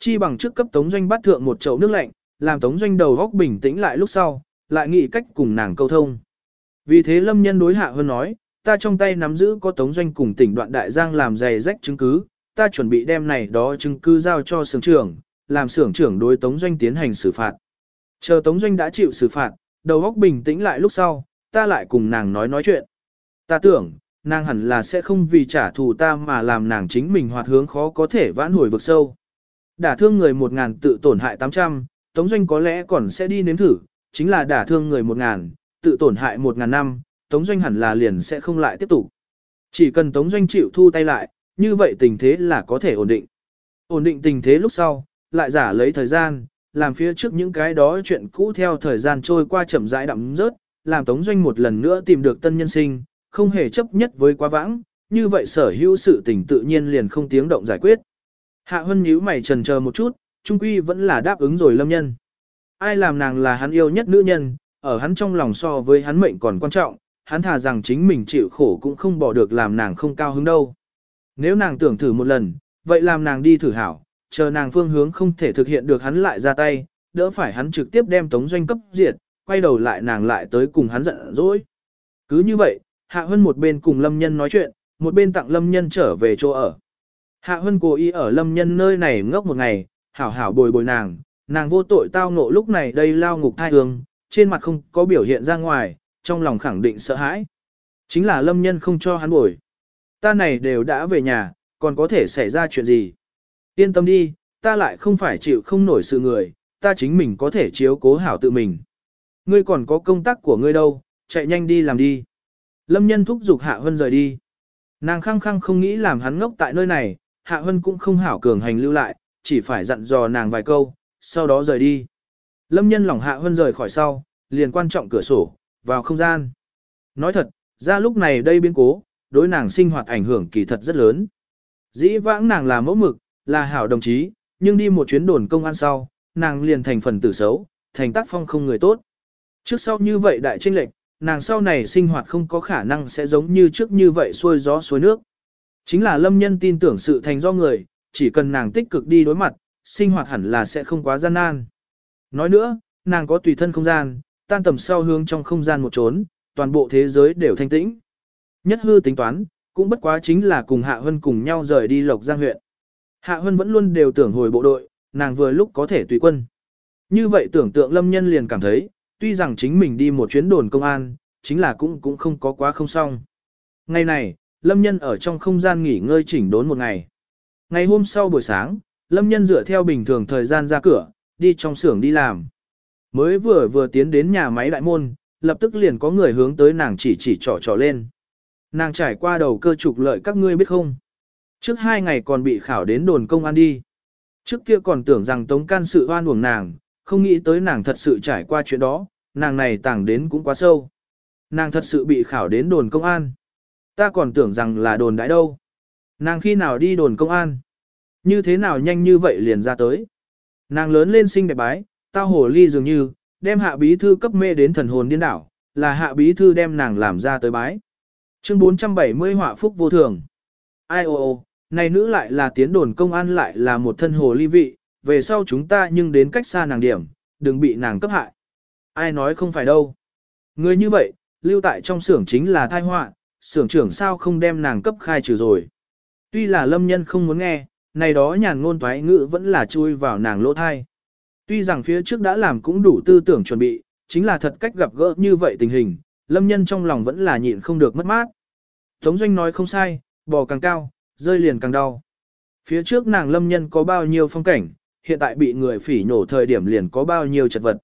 Chi bằng trước cấp Tống Doanh bắt thượng một chậu nước lạnh, làm Tống Doanh đầu góc bình tĩnh lại lúc sau, lại nghĩ cách cùng nàng câu thông. Vì thế Lâm Nhân đối Hạ Hơn nói, ta trong tay nắm giữ có Tống Doanh cùng tỉnh đoạn Đại Giang làm giày rách chứng cứ, ta chuẩn bị đem này đó chứng cứ giao cho sưởng trưởng, làm sưởng trưởng đối Tống Doanh tiến hành xử phạt. Chờ Tống Doanh đã chịu xử phạt, đầu góc bình tĩnh lại lúc sau, ta lại cùng nàng nói nói chuyện. Ta tưởng, nàng hẳn là sẽ không vì trả thù ta mà làm nàng chính mình hoạt hướng khó có thể vãn hồi vực sâu. Đả thương người một ngàn tự tổn hại 800, Tống Doanh có lẽ còn sẽ đi nếm thử, chính là đả thương người một ngàn, tự tổn hại một ngàn năm, Tống Doanh hẳn là liền sẽ không lại tiếp tục. Chỉ cần Tống Doanh chịu thu tay lại, như vậy tình thế là có thể ổn định. Ổn định tình thế lúc sau, lại giả lấy thời gian, làm phía trước những cái đó chuyện cũ theo thời gian trôi qua chậm rãi đậm rớt, làm Tống Doanh một lần nữa tìm được tân nhân sinh, không hề chấp nhất với quá vãng, như vậy sở hữu sự tình tự nhiên liền không tiếng động giải quyết. Hạ Hân nhíu mày trần chờ một chút, trung quy vẫn là đáp ứng rồi lâm nhân. Ai làm nàng là hắn yêu nhất nữ nhân, ở hắn trong lòng so với hắn mệnh còn quan trọng, hắn thà rằng chính mình chịu khổ cũng không bỏ được làm nàng không cao hứng đâu. Nếu nàng tưởng thử một lần, vậy làm nàng đi thử hảo, chờ nàng phương hướng không thể thực hiện được hắn lại ra tay, đỡ phải hắn trực tiếp đem tống doanh cấp diệt, quay đầu lại nàng lại tới cùng hắn giận dỗi. Cứ như vậy, Hạ Hân một bên cùng Lâm Nhân nói chuyện, một bên tặng Lâm Nhân trở về chỗ ở. Hạ Hân cố ý ở Lâm Nhân nơi này ngốc một ngày, hảo hảo bồi bồi nàng, nàng vô tội tao ngộ lúc này đây lao ngục thai hương, trên mặt không có biểu hiện ra ngoài, trong lòng khẳng định sợ hãi. Chính là Lâm Nhân không cho hắn bồi. Ta này đều đã về nhà, còn có thể xảy ra chuyện gì. Yên tâm đi, ta lại không phải chịu không nổi sự người, ta chính mình có thể chiếu cố hảo tự mình. Ngươi còn có công tác của ngươi đâu, chạy nhanh đi làm đi. Lâm nhân thúc giục Hạ Hân rời đi. Nàng khăng khăng không nghĩ làm hắn ngốc tại nơi này, Hạ Hân cũng không hảo cường hành lưu lại, chỉ phải dặn dò nàng vài câu, sau đó rời đi. Lâm nhân lỏng Hạ Hân rời khỏi sau, liền quan trọng cửa sổ, vào không gian. Nói thật, ra lúc này đây biến cố, đối nàng sinh hoạt ảnh hưởng kỳ thật rất lớn. Dĩ vãng nàng là mẫu mực, là hảo đồng chí, nhưng đi một chuyến đồn công an sau, nàng liền thành phần tử xấu, thành tác phong không người tốt. Trước sau như vậy đại tranh lệch, nàng sau này sinh hoạt không có khả năng sẽ giống như trước như vậy xuôi gió xuôi nước. Chính là lâm nhân tin tưởng sự thành do người, chỉ cần nàng tích cực đi đối mặt, sinh hoạt hẳn là sẽ không quá gian nan. Nói nữa, nàng có tùy thân không gian, tan tầm sau hướng trong không gian một trốn, toàn bộ thế giới đều thanh tĩnh. Nhất hư tính toán, cũng bất quá chính là cùng Hạ Hân cùng nhau rời đi Lộc Giang huyện. Hạ Hân vẫn luôn đều tưởng hồi bộ đội, nàng vừa lúc có thể tùy quân. Như vậy tưởng tượng lâm nhân liền cảm thấy, tuy rằng chính mình đi một chuyến đồn công an, chính là cũng cũng không có quá không xong. Ngày này, lâm nhân ở trong không gian nghỉ ngơi chỉnh đốn một ngày. Ngày hôm sau buổi sáng, lâm nhân dựa theo bình thường thời gian ra cửa, đi trong xưởng đi làm. Mới vừa vừa tiến đến nhà máy đại môn, lập tức liền có người hướng tới nàng chỉ chỉ trỏ trỏ lên. Nàng trải qua đầu cơ trục lợi các ngươi biết không? Trước hai ngày còn bị khảo đến đồn công an đi. Trước kia còn tưởng rằng tống can sự oan uổng nàng, không nghĩ tới nàng thật sự trải qua chuyện đó, nàng này tàng đến cũng quá sâu. Nàng thật sự bị khảo đến đồn công an. Ta còn tưởng rằng là đồn đãi đâu. Nàng khi nào đi đồn công an? Như thế nào nhanh như vậy liền ra tới? Nàng lớn lên xinh đẹp bái, tao hồ ly dường như, đem hạ bí thư cấp mê đến thần hồn điên đảo, là hạ bí thư đem nàng làm ra tới bái. Chương 470 họa phúc vô thường. Ai ô ô, này nữ lại là tiến đồn công an lại là một thân hồ ly vị, về sau chúng ta nhưng đến cách xa nàng điểm, đừng bị nàng cấp hại. Ai nói không phải đâu. Người như vậy, lưu tại trong xưởng chính là thai họa, xưởng trưởng sao không đem nàng cấp khai trừ rồi. Tuy là lâm nhân không muốn nghe, này đó nhàn ngôn thoái ngữ vẫn là chui vào nàng lỗ thai. Tuy rằng phía trước đã làm cũng đủ tư tưởng chuẩn bị, chính là thật cách gặp gỡ như vậy tình hình, lâm nhân trong lòng vẫn là nhịn không được mất mát. Tống Doanh nói không sai, bò càng cao, rơi liền càng đau. Phía trước nàng lâm nhân có bao nhiêu phong cảnh, hiện tại bị người phỉ nhổ thời điểm liền có bao nhiêu chật vật.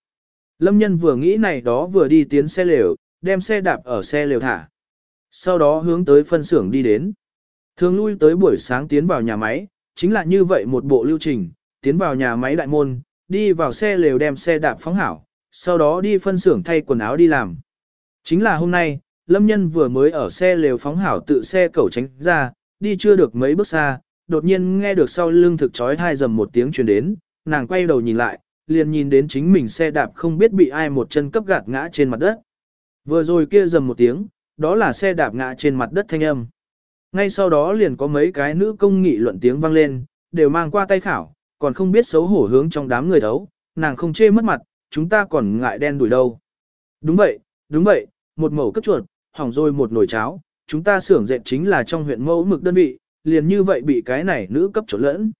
Lâm nhân vừa nghĩ này đó vừa đi tiến xe lều, đem xe đạp ở xe lều thả. Sau đó hướng tới phân xưởng đi đến. Thường lui tới buổi sáng tiến vào nhà máy, chính là như vậy một bộ lưu trình, tiến vào nhà máy đại môn, đi vào xe lều đem xe đạp phóng hảo, sau đó đi phân xưởng thay quần áo đi làm. Chính là hôm nay, Lâm Nhân vừa mới ở xe lều phóng hảo tự xe cẩu tránh ra, đi chưa được mấy bước xa, đột nhiên nghe được sau lưng thực chói thai dầm một tiếng truyền đến, nàng quay đầu nhìn lại, liền nhìn đến chính mình xe đạp không biết bị ai một chân cấp gạt ngã trên mặt đất. Vừa rồi kia dầm một tiếng, đó là xe đạp ngã trên mặt đất thanh âm. Ngay sau đó liền có mấy cái nữ công nghị luận tiếng vang lên, đều mang qua tay khảo, còn không biết xấu hổ hướng trong đám người thấu, nàng không chê mất mặt, chúng ta còn ngại đen đuổi đâu. Đúng vậy, đúng vậy, một mẩu cất chuột, hỏng rồi một nồi cháo, chúng ta xưởng dệt chính là trong huyện mẫu mực đơn vị, liền như vậy bị cái này nữ cấp trộn lẫn.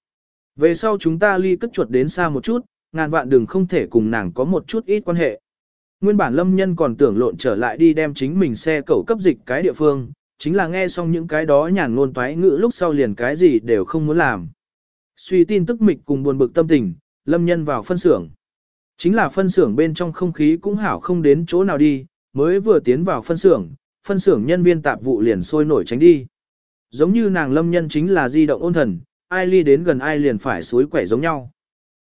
Về sau chúng ta ly cất chuột đến xa một chút, ngàn vạn đừng không thể cùng nàng có một chút ít quan hệ. Nguyên bản lâm nhân còn tưởng lộn trở lại đi đem chính mình xe cẩu cấp dịch cái địa phương, chính là nghe xong những cái đó nhàn ngôn toái ngữ lúc sau liền cái gì đều không muốn làm. Suy tin tức mịch cùng buồn bực tâm tình, lâm nhân vào phân xưởng. Chính là phân xưởng bên trong không khí cũng hảo không đến chỗ nào đi, mới vừa tiến vào phân xưởng, phân xưởng nhân viên tạp vụ liền sôi nổi tránh đi. Giống như nàng lâm nhân chính là di động ôn thần, ai ly đến gần ai liền phải suối quẻ giống nhau.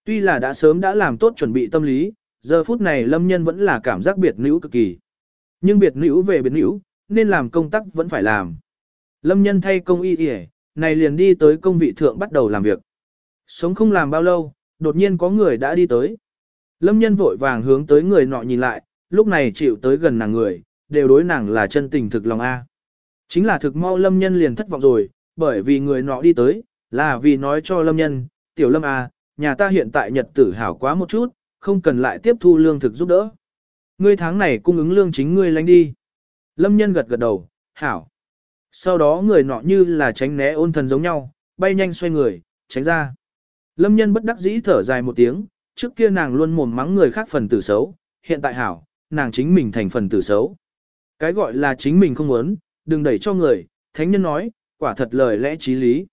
Tuy là đã sớm đã làm tốt chuẩn bị tâm lý, giờ phút này lâm nhân vẫn là cảm giác biệt nữ cực kỳ. Nhưng biệt nữ về biệt nữ, nên làm công tác vẫn phải làm. Lâm nhân thay công y y này liền đi tới công vị thượng bắt đầu làm việc. Sống không làm bao lâu, đột nhiên có người đã đi tới. Lâm nhân vội vàng hướng tới người nọ nhìn lại, lúc này chịu tới gần nàng người, đều đối nàng là chân tình thực lòng A. Chính là thực mau lâm nhân liền thất vọng rồi, bởi vì người nọ đi tới, là vì nói cho lâm nhân, tiểu lâm A, nhà ta hiện tại nhật tử hảo quá một chút, không cần lại tiếp thu lương thực giúp đỡ. Ngươi tháng này cung ứng lương chính ngươi lánh đi. Lâm nhân gật gật đầu, hảo. Sau đó người nọ như là tránh né ôn thần giống nhau, bay nhanh xoay người, tránh ra. Lâm nhân bất đắc dĩ thở dài một tiếng, trước kia nàng luôn mồm mắng người khác phần tử xấu, hiện tại hảo, nàng chính mình thành phần tử xấu. Cái gọi là chính mình không muốn, đừng đẩy cho người, thánh nhân nói, quả thật lời lẽ trí lý.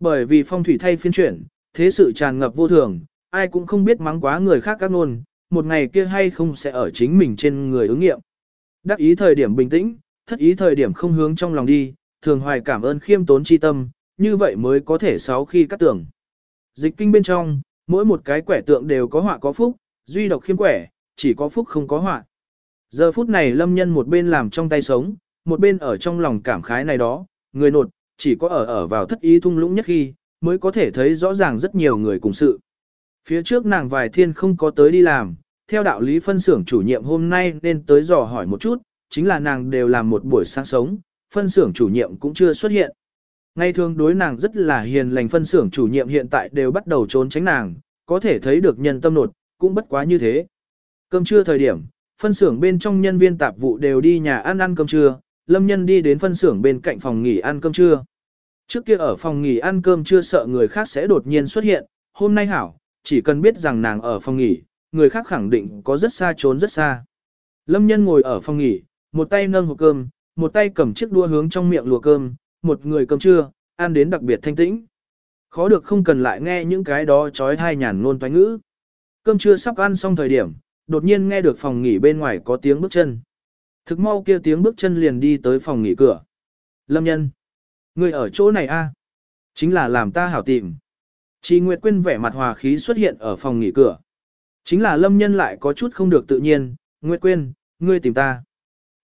Bởi vì phong thủy thay phiên chuyển, thế sự tràn ngập vô thường, ai cũng không biết mắng quá người khác các nôn, một ngày kia hay không sẽ ở chính mình trên người ứng nghiệm. Đắc ý thời điểm bình tĩnh, thất ý thời điểm không hướng trong lòng đi, thường hoài cảm ơn khiêm tốn chi tâm, như vậy mới có thể sáu khi cắt tưởng. Dịch kinh bên trong, mỗi một cái quẻ tượng đều có họa có phúc, duy độc khiêm quẻ, chỉ có phúc không có họa. Giờ phút này lâm nhân một bên làm trong tay sống, một bên ở trong lòng cảm khái này đó, người nột, chỉ có ở ở vào thất ý thung lũng nhất khi, mới có thể thấy rõ ràng rất nhiều người cùng sự. Phía trước nàng vài thiên không có tới đi làm, theo đạo lý phân xưởng chủ nhiệm hôm nay nên tới dò hỏi một chút, chính là nàng đều làm một buổi sáng sống, phân xưởng chủ nhiệm cũng chưa xuất hiện. Ngay thường đối nàng rất là hiền lành phân xưởng chủ nhiệm hiện tại đều bắt đầu trốn tránh nàng, có thể thấy được nhân tâm nột, cũng bất quá như thế. Cơm trưa thời điểm, phân xưởng bên trong nhân viên tạp vụ đều đi nhà ăn ăn cơm trưa, lâm nhân đi đến phân xưởng bên cạnh phòng nghỉ ăn cơm trưa. Trước kia ở phòng nghỉ ăn cơm chưa sợ người khác sẽ đột nhiên xuất hiện, hôm nay hảo, chỉ cần biết rằng nàng ở phòng nghỉ, người khác khẳng định có rất xa trốn rất xa. Lâm nhân ngồi ở phòng nghỉ, một tay nâng hộp cơm, một tay cầm chiếc đua hướng trong miệng lùa cơm, một người cơm trưa, ăn đến đặc biệt thanh tĩnh. Khó được không cần lại nghe những cái đó trói thai nhàn ngôn toái ngữ. Cơm trưa sắp ăn xong thời điểm, đột nhiên nghe được phòng nghỉ bên ngoài có tiếng bước chân. Thực mau kia tiếng bước chân liền đi tới phòng nghỉ cửa. Lâm nhân. Người ở chỗ này a Chính là làm ta hảo tìm. Chi Nguyệt Quyên vẻ mặt hòa khí xuất hiện ở phòng nghỉ cửa. Chính là lâm nhân lại có chút không được tự nhiên. Nguyệt Quyên, ngươi tìm ta.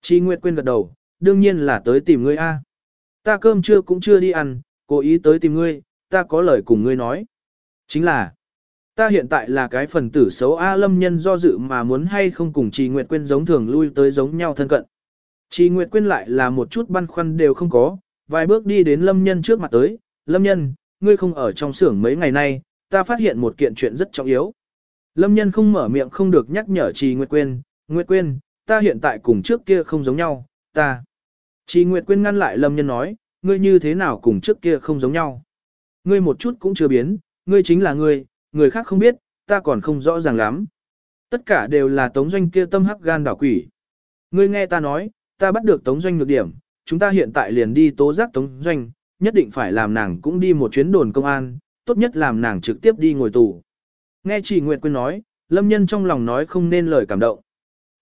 Chi Nguyệt Quyên gật đầu, đương nhiên là tới tìm ngươi a Ta cơm trưa cũng chưa đi ăn, cố ý tới tìm ngươi, ta có lời cùng ngươi nói. Chính là, ta hiện tại là cái phần tử xấu A lâm nhân do dự mà muốn hay không cùng Trì Nguyệt Quyên giống thường lui tới giống nhau thân cận. Trì Nguyệt Quyên lại là một chút băn khoăn đều không có, vài bước đi đến lâm nhân trước mặt tới, lâm nhân, ngươi không ở trong xưởng mấy ngày nay, ta phát hiện một kiện chuyện rất trọng yếu. Lâm nhân không mở miệng không được nhắc nhở Trì Nguyệt Quyên, Nguyệt Quyên, ta hiện tại cùng trước kia không giống nhau, ta. Trì Nguyệt Quyên ngăn lại Lâm nhân nói, ngươi như thế nào cùng trước kia không giống nhau. Ngươi một chút cũng chưa biến, ngươi chính là ngươi, người khác không biết, ta còn không rõ ràng lắm. Tất cả đều là tống doanh kia tâm hắc gan đảo quỷ. Ngươi nghe ta nói, ta bắt được tống doanh nhược điểm, chúng ta hiện tại liền đi tố giác tống doanh, nhất định phải làm nàng cũng đi một chuyến đồn công an, tốt nhất làm nàng trực tiếp đi ngồi tù. Nghe Chỉ Nguyệt Quyên nói, lâm nhân trong lòng nói không nên lời cảm động.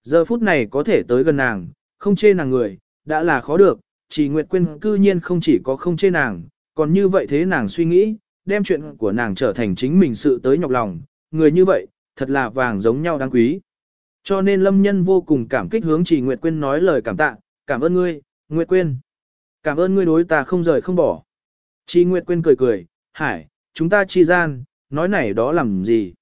Giờ phút này có thể tới gần nàng, không chê nàng người, đã là khó được, chỉ Nguyệt Quyên cư nhiên không chỉ có không chê nàng, còn như vậy thế nàng suy nghĩ, đem chuyện của nàng trở thành chính mình sự tới nhọc lòng, người như vậy, thật là vàng giống nhau đáng quý. Cho nên Lâm Nhân vô cùng cảm kích hướng chỉ Nguyệt Quyên nói lời cảm tạ, cảm ơn ngươi, Nguyệt Quyên. Cảm ơn ngươi đối ta không rời không bỏ. Chi Nguyệt Quyên cười cười, hải, chúng ta chi gian, nói này đó làm gì.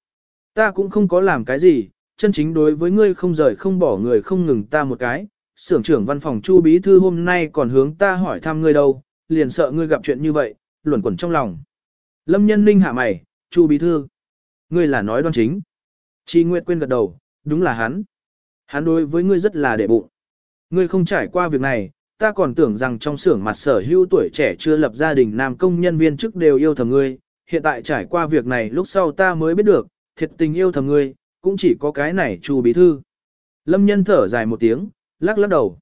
Ta cũng không có làm cái gì, chân chính đối với ngươi không rời không bỏ người không ngừng ta một cái, sưởng trưởng văn phòng Chu bí thư hôm nay còn hướng ta hỏi thăm ngươi đâu, liền sợ ngươi gặp chuyện như vậy, luẩn quẩn trong lòng. Lâm Nhân Ninh hạ mày, Chu bí thư. Ngươi là nói đoan chính. Chi Nguyệt quên gật đầu, đúng là hắn. Hắn đối với ngươi rất là đệ bụng. Ngươi không trải qua việc này, ta còn tưởng rằng trong xưởng mặt sở hữu tuổi trẻ chưa lập gia đình nam công nhân viên chức đều yêu thầm ngươi, hiện tại trải qua việc này lúc sau ta mới biết được, thiệt tình yêu thầm ngươi, cũng chỉ có cái này Chu bí thư. Lâm nhân thở dài một tiếng, lắc lắc đầu.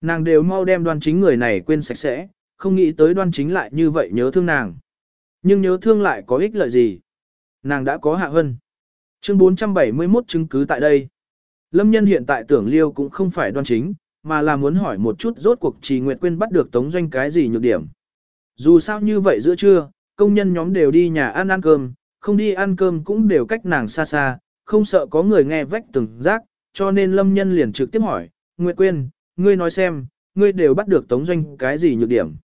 Nàng đều mau đem đoan chính người này quên sạch sẽ, không nghĩ tới đoan chính lại như vậy nhớ thương nàng. Nhưng nhớ thương lại có ích lợi gì? Nàng đã có hạ hân. Chương 471 chứng cứ tại đây. Lâm nhân hiện tại tưởng liêu cũng không phải đoan chính, mà là muốn hỏi một chút rốt cuộc trì nguyệt Quyên bắt được tống doanh cái gì nhược điểm. Dù sao như vậy giữa trưa, công nhân nhóm đều đi nhà ăn ăn cơm, không đi ăn cơm cũng đều cách nàng xa xa, không sợ có người nghe vách từng rác, cho nên lâm nhân liền trực tiếp hỏi, Nguyệt Quyên, ngươi nói xem, ngươi đều bắt được tống doanh cái gì nhược điểm.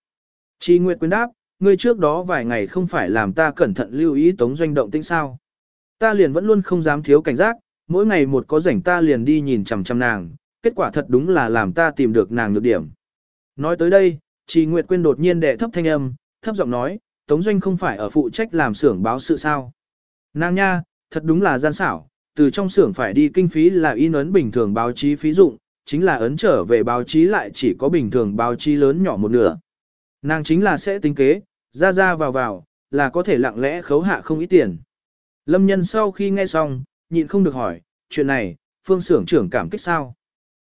Trì Nguyệt Quyên đáp, ngươi trước đó vài ngày không phải làm ta cẩn thận lưu ý tống doanh động tĩnh sao. Ta liền vẫn luôn không dám thiếu cảnh giác, mỗi ngày một có rảnh ta liền đi nhìn chằm chằm nàng, kết quả thật đúng là làm ta tìm được nàng nhược điểm. Nói tới đây, Trì Nguyệt Quyên đột nhiên đệ thấp thanh âm, thấp giọng nói, Tống Doanh không phải ở phụ trách làm xưởng báo sự sao. Nàng nha, thật đúng là gian xảo, từ trong xưởng phải đi kinh phí là in ấn bình thường báo chí phí dụng, chính là ấn trở về báo chí lại chỉ có bình thường báo chí lớn nhỏ một nửa. Nàng chính là sẽ tính kế, ra ra vào vào, là có thể lặng lẽ khấu hạ không ít tiền. Lâm nhân sau khi nghe xong, nhịn không được hỏi, chuyện này, phương xưởng trưởng cảm kích sao?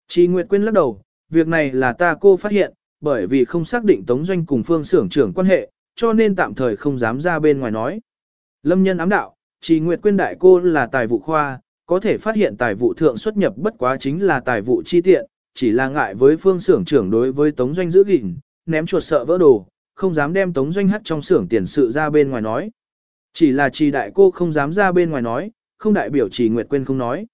Chi Nguyệt Quyên lắc đầu, việc này là ta cô phát hiện, bởi vì không xác định tống doanh cùng phương xưởng trưởng quan hệ, cho nên tạm thời không dám ra bên ngoài nói. Lâm nhân ám đạo, Chi Nguyệt Quyên đại cô là tài vụ khoa, có thể phát hiện tài vụ thượng xuất nhập bất quá chính là tài vụ chi tiện, chỉ là ngại với phương xưởng trưởng đối với tống doanh giữ gìn, ném chuột sợ vỡ đồ, không dám đem tống doanh hắt trong xưởng tiền sự ra bên ngoài nói. Chỉ là chị đại cô không dám ra bên ngoài nói, không đại biểu chị Nguyệt Quyên không nói.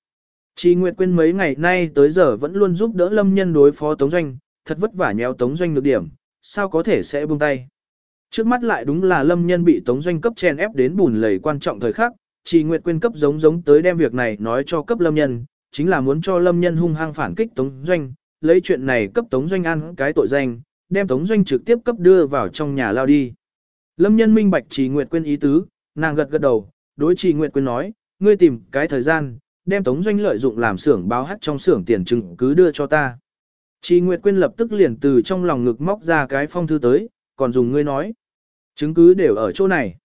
Trì Nguyệt Quyên mấy ngày nay tới giờ vẫn luôn giúp đỡ lâm nhân đối phó tống doanh, thật vất vả nhéo tống doanh được điểm, sao có thể sẽ buông tay. Trước mắt lại đúng là lâm nhân bị tống doanh cấp chen ép đến bùn lầy quan trọng thời khắc, Trì Nguyệt Quyên cấp giống giống tới đem việc này nói cho cấp lâm nhân, chính là muốn cho lâm nhân hung hăng phản kích tống doanh, lấy chuyện này cấp tống doanh ăn cái tội danh, đem tống doanh trực tiếp cấp đưa vào trong nhà lao đi. Lâm nhân minh bạch Trì Nguyệt Quyên ý tứ, nàng gật gật đầu, đối Trì Nguyệt Quyên nói, ngươi tìm cái thời gian, đem tống doanh lợi dụng làm xưởng báo hắt trong xưởng tiền chứng cứ đưa cho ta. Trì Nguyệt Quyên lập tức liền từ trong lòng ngực móc ra cái phong thư tới, còn dùng ngươi nói. Chứng cứ đều ở chỗ này.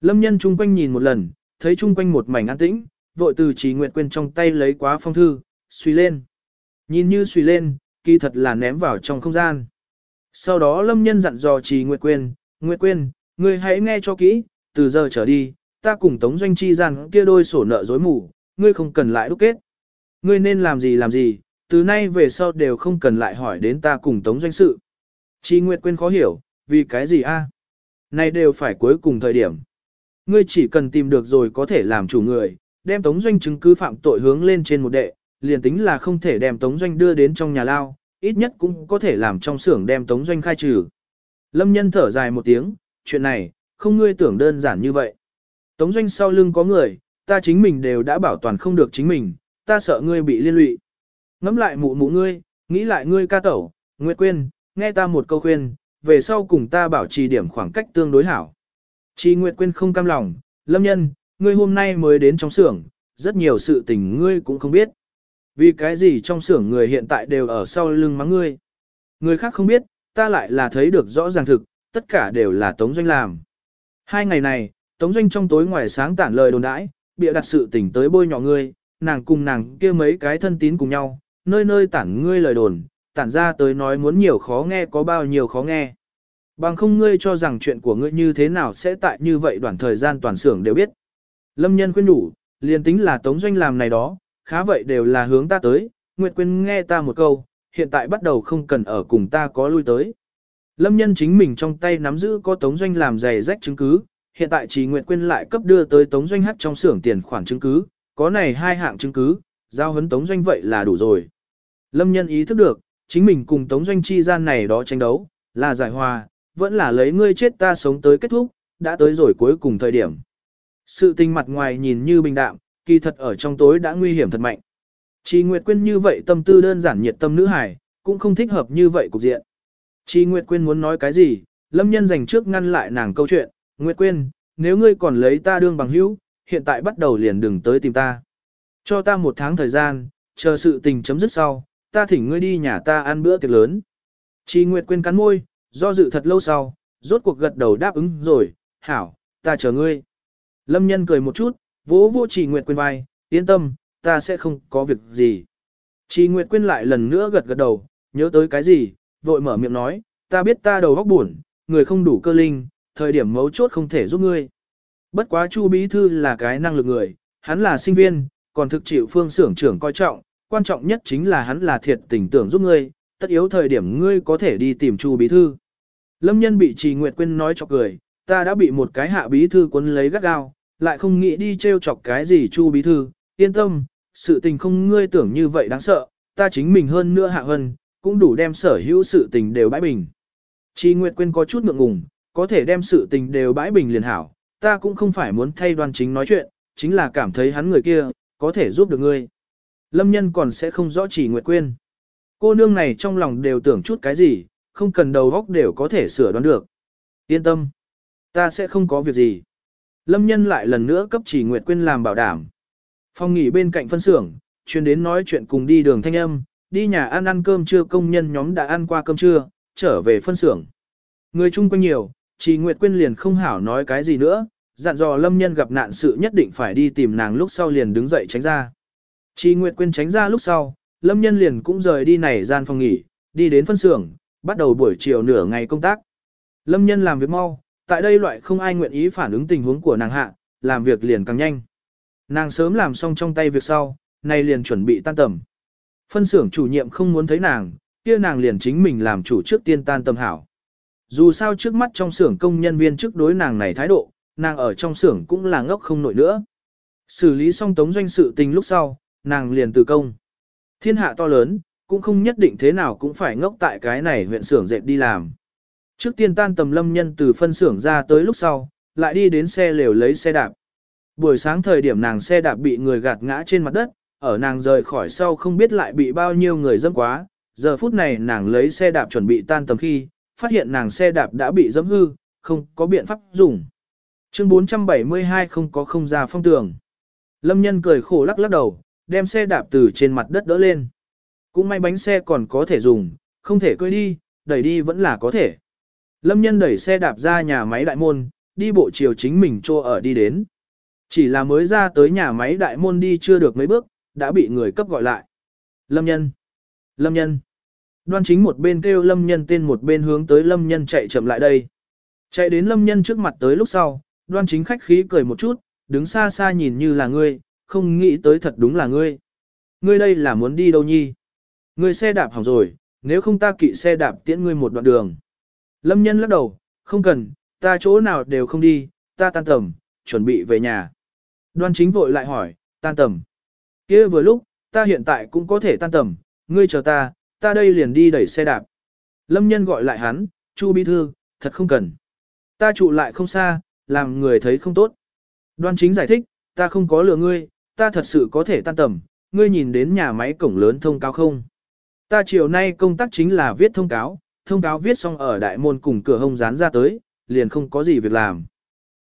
Lâm nhân chung quanh nhìn một lần, thấy chung quanh một mảnh an tĩnh, vội từ Trì Nguyệt Quyên trong tay lấy quá phong thư, suy lên. Nhìn như suy lên, kỳ thật là ném vào trong không gian. Sau đó Lâm Nhân dặn dò Trì Nguyệt Quyên, Nguyệt Quyên, ngươi hãy nghe cho kỹ, từ giờ trở đi, ta cùng Tống Doanh chi rằng kia đôi sổ nợ dối mù, ngươi không cần lại đúc kết. Ngươi nên làm gì làm gì, từ nay về sau đều không cần lại hỏi đến ta cùng Tống Doanh sự. Chi Nguyệt Quyên khó hiểu, vì cái gì a? Này đều phải cuối cùng thời điểm. Ngươi chỉ cần tìm được rồi có thể làm chủ người, đem tống doanh chứng cứ phạm tội hướng lên trên một đệ, liền tính là không thể đem tống doanh đưa đến trong nhà lao, ít nhất cũng có thể làm trong xưởng đem tống doanh khai trừ. Lâm nhân thở dài một tiếng, chuyện này, không ngươi tưởng đơn giản như vậy. Tống doanh sau lưng có người, ta chính mình đều đã bảo toàn không được chính mình, ta sợ ngươi bị liên lụy. Ngắm lại mụ mụ ngươi, nghĩ lại ngươi ca tẩu, nguyệt Quyên, nghe ta một câu khuyên, về sau cùng ta bảo trì điểm khoảng cách tương đối hảo. Chi Nguyệt Quyên không cam lòng, lâm nhân, ngươi hôm nay mới đến trong xưởng, rất nhiều sự tình ngươi cũng không biết. Vì cái gì trong xưởng người hiện tại đều ở sau lưng mắng ngươi. Người khác không biết, ta lại là thấy được rõ ràng thực, tất cả đều là Tống Doanh làm. Hai ngày này, Tống Doanh trong tối ngoài sáng tản lời đồn đãi, bịa đặt sự tình tới bôi nhọ ngươi, nàng cùng nàng kia mấy cái thân tín cùng nhau, nơi nơi tản ngươi lời đồn, tản ra tới nói muốn nhiều khó nghe có bao nhiêu khó nghe. Bằng không ngươi cho rằng chuyện của ngươi như thế nào sẽ tại như vậy đoạn thời gian toàn xưởng đều biết. Lâm nhân khuyên đủ, liền tính là tống doanh làm này đó, khá vậy đều là hướng ta tới, Nguyệt Quyên nghe ta một câu, hiện tại bắt đầu không cần ở cùng ta có lui tới. Lâm nhân chính mình trong tay nắm giữ có tống doanh làm giày rách chứng cứ, hiện tại chỉ Nguyệt Quyên lại cấp đưa tới tống doanh hắt trong xưởng tiền khoản chứng cứ, có này hai hạng chứng cứ, giao hấn tống doanh vậy là đủ rồi. Lâm nhân ý thức được, chính mình cùng tống doanh chi gian này đó tranh đấu, là giải hòa, vẫn là lấy ngươi chết ta sống tới kết thúc, đã tới rồi cuối cùng thời điểm. Sự tình mặt ngoài nhìn như bình đạm, kỳ thật ở trong tối đã nguy hiểm thật mạnh. Chi Nguyệt Quyên như vậy tâm tư đơn giản nhiệt tâm nữ hải, cũng không thích hợp như vậy cục diện. Chi Nguyệt Quyên muốn nói cái gì, Lâm Nhân dành trước ngăn lại nàng câu chuyện, Nguyệt Quyên, nếu ngươi còn lấy ta đương bằng hữu, hiện tại bắt đầu liền đừng tới tìm ta. Cho ta một tháng thời gian, chờ sự tình chấm dứt sau, ta thỉnh ngươi đi nhà ta ăn bữa tiệc lớn. Chi Nguyệt Quyên cắn môi, do dự thật lâu sau, rốt cuộc gật đầu đáp ứng rồi, hảo, ta chờ ngươi. Lâm nhân cười một chút, vỗ vỗ Chi Nguyệt Quyên vai, yên tâm, ta sẽ không có việc gì. Chi Nguyệt Quyên lại lần nữa gật gật đầu, nhớ tới cái gì, vội mở miệng nói, ta biết ta đầu óc buồn, người không đủ cơ linh, thời điểm mấu chốt không thể giúp ngươi. Bất quá Chu Bí Thư là cái năng lực người, hắn là sinh viên, còn thực chịu phương xưởng trưởng coi trọng, quan trọng nhất chính là hắn là thiệt tình tưởng giúp ngươi, tất yếu thời điểm ngươi có thể đi tìm Chu Bí Thư. Lâm nhân bị Trì Nguyệt Quyên nói cho cười, ta đã bị một cái hạ Bí Thư quấn lấy gắt gao, lại không nghĩ đi trêu chọc cái gì Chu Bí Thư, yên tâm, sự tình không ngươi tưởng như vậy đáng sợ, ta chính mình hơn nữa hạ hơn, cũng đủ đem sở hữu sự tình đều bãi bình. Chi Nguyệt Quyên có chút ngượng ngùng, có thể đem sự tình đều bãi bình liền hảo, ta cũng không phải muốn thay đoan chính nói chuyện, chính là cảm thấy hắn người kia, có thể giúp được ngươi. Lâm nhân còn sẽ không rõ chỉ Nguyệt Quyên. Cô nương này trong lòng đều tưởng chút cái gì, không cần đầu góc đều có thể sửa đoán được. Yên tâm, ta sẽ không có việc gì. Lâm nhân lại lần nữa cấp chỉ Nguyệt Quyên làm bảo đảm. Phong nghỉ bên cạnh phân xưởng, chuyên đến nói chuyện cùng đi đường thanh âm, đi nhà ăn ăn cơm trưa công nhân nhóm đã ăn qua cơm trưa, trở về phân xưởng. Người chung quanh nhiều, Trì Nguyệt Quyên liền không hảo nói cái gì nữa, dặn dò lâm nhân gặp nạn sự nhất định phải đi tìm nàng lúc sau liền đứng dậy tránh ra. Trì Nguyệt Quyên tránh ra lúc sau, lâm nhân liền cũng rời đi này gian phòng nghỉ, đi đến phân xưởng, bắt đầu buổi chiều nửa ngày công tác. Lâm nhân làm việc mau, tại đây loại không ai nguyện ý phản ứng tình huống của nàng hạ, làm việc liền càng nhanh. Nàng sớm làm xong trong tay việc sau, nay liền chuẩn bị tan tầm. Phân xưởng chủ nhiệm không muốn thấy nàng, kia nàng liền chính mình làm chủ trước tiên tan tầm hảo. Dù sao trước mắt trong xưởng công nhân viên trước đối nàng này thái độ, nàng ở trong xưởng cũng là ngốc không nổi nữa. Xử lý xong tống doanh sự tình lúc sau, nàng liền từ công. Thiên hạ to lớn, cũng không nhất định thế nào cũng phải ngốc tại cái này huyện xưởng dệt đi làm. Trước tiên tan tầm lâm nhân từ phân xưởng ra tới lúc sau, lại đi đến xe lều lấy xe đạp. Buổi sáng thời điểm nàng xe đạp bị người gạt ngã trên mặt đất, ở nàng rời khỏi sau không biết lại bị bao nhiêu người dâm quá, giờ phút này nàng lấy xe đạp chuẩn bị tan tầm khi, phát hiện nàng xe đạp đã bị dẫm hư, không có biện pháp dùng. Chương 472 không có không ra phong tường. Lâm nhân cười khổ lắc lắc đầu, đem xe đạp từ trên mặt đất đỡ lên. Cũng may bánh xe còn có thể dùng, không thể cưỡi đi, đẩy đi vẫn là có thể. Lâm nhân đẩy xe đạp ra nhà máy đại môn, đi bộ chiều chính mình cho ở đi đến. Chỉ là mới ra tới nhà máy đại môn đi chưa được mấy bước, đã bị người cấp gọi lại. Lâm nhân. Lâm nhân. Đoan chính một bên kêu lâm nhân tên một bên hướng tới lâm nhân chạy chậm lại đây. Chạy đến lâm nhân trước mặt tới lúc sau, đoan chính khách khí cười một chút, đứng xa xa nhìn như là ngươi, không nghĩ tới thật đúng là ngươi. Ngươi đây là muốn đi đâu nhi? Ngươi xe đạp hỏng rồi, nếu không ta kỵ xe đạp tiễn ngươi một đoạn đường. Lâm nhân lắc đầu, không cần, ta chỗ nào đều không đi, ta tan tầm, chuẩn bị về nhà. Đoan chính vội lại hỏi, tan tầm. kia vừa lúc, ta hiện tại cũng có thể tan tầm, ngươi chờ ta, ta đây liền đi đẩy xe đạp. Lâm nhân gọi lại hắn, Chu Bí Thư, thật không cần. Ta trụ lại không xa, làm người thấy không tốt. Đoan chính giải thích, ta không có lừa ngươi, ta thật sự có thể tan tầm, ngươi nhìn đến nhà máy cổng lớn thông cáo không? Ta chiều nay công tác chính là viết thông cáo, thông cáo viết xong ở đại môn cùng cửa hông dán ra tới, liền không có gì việc làm.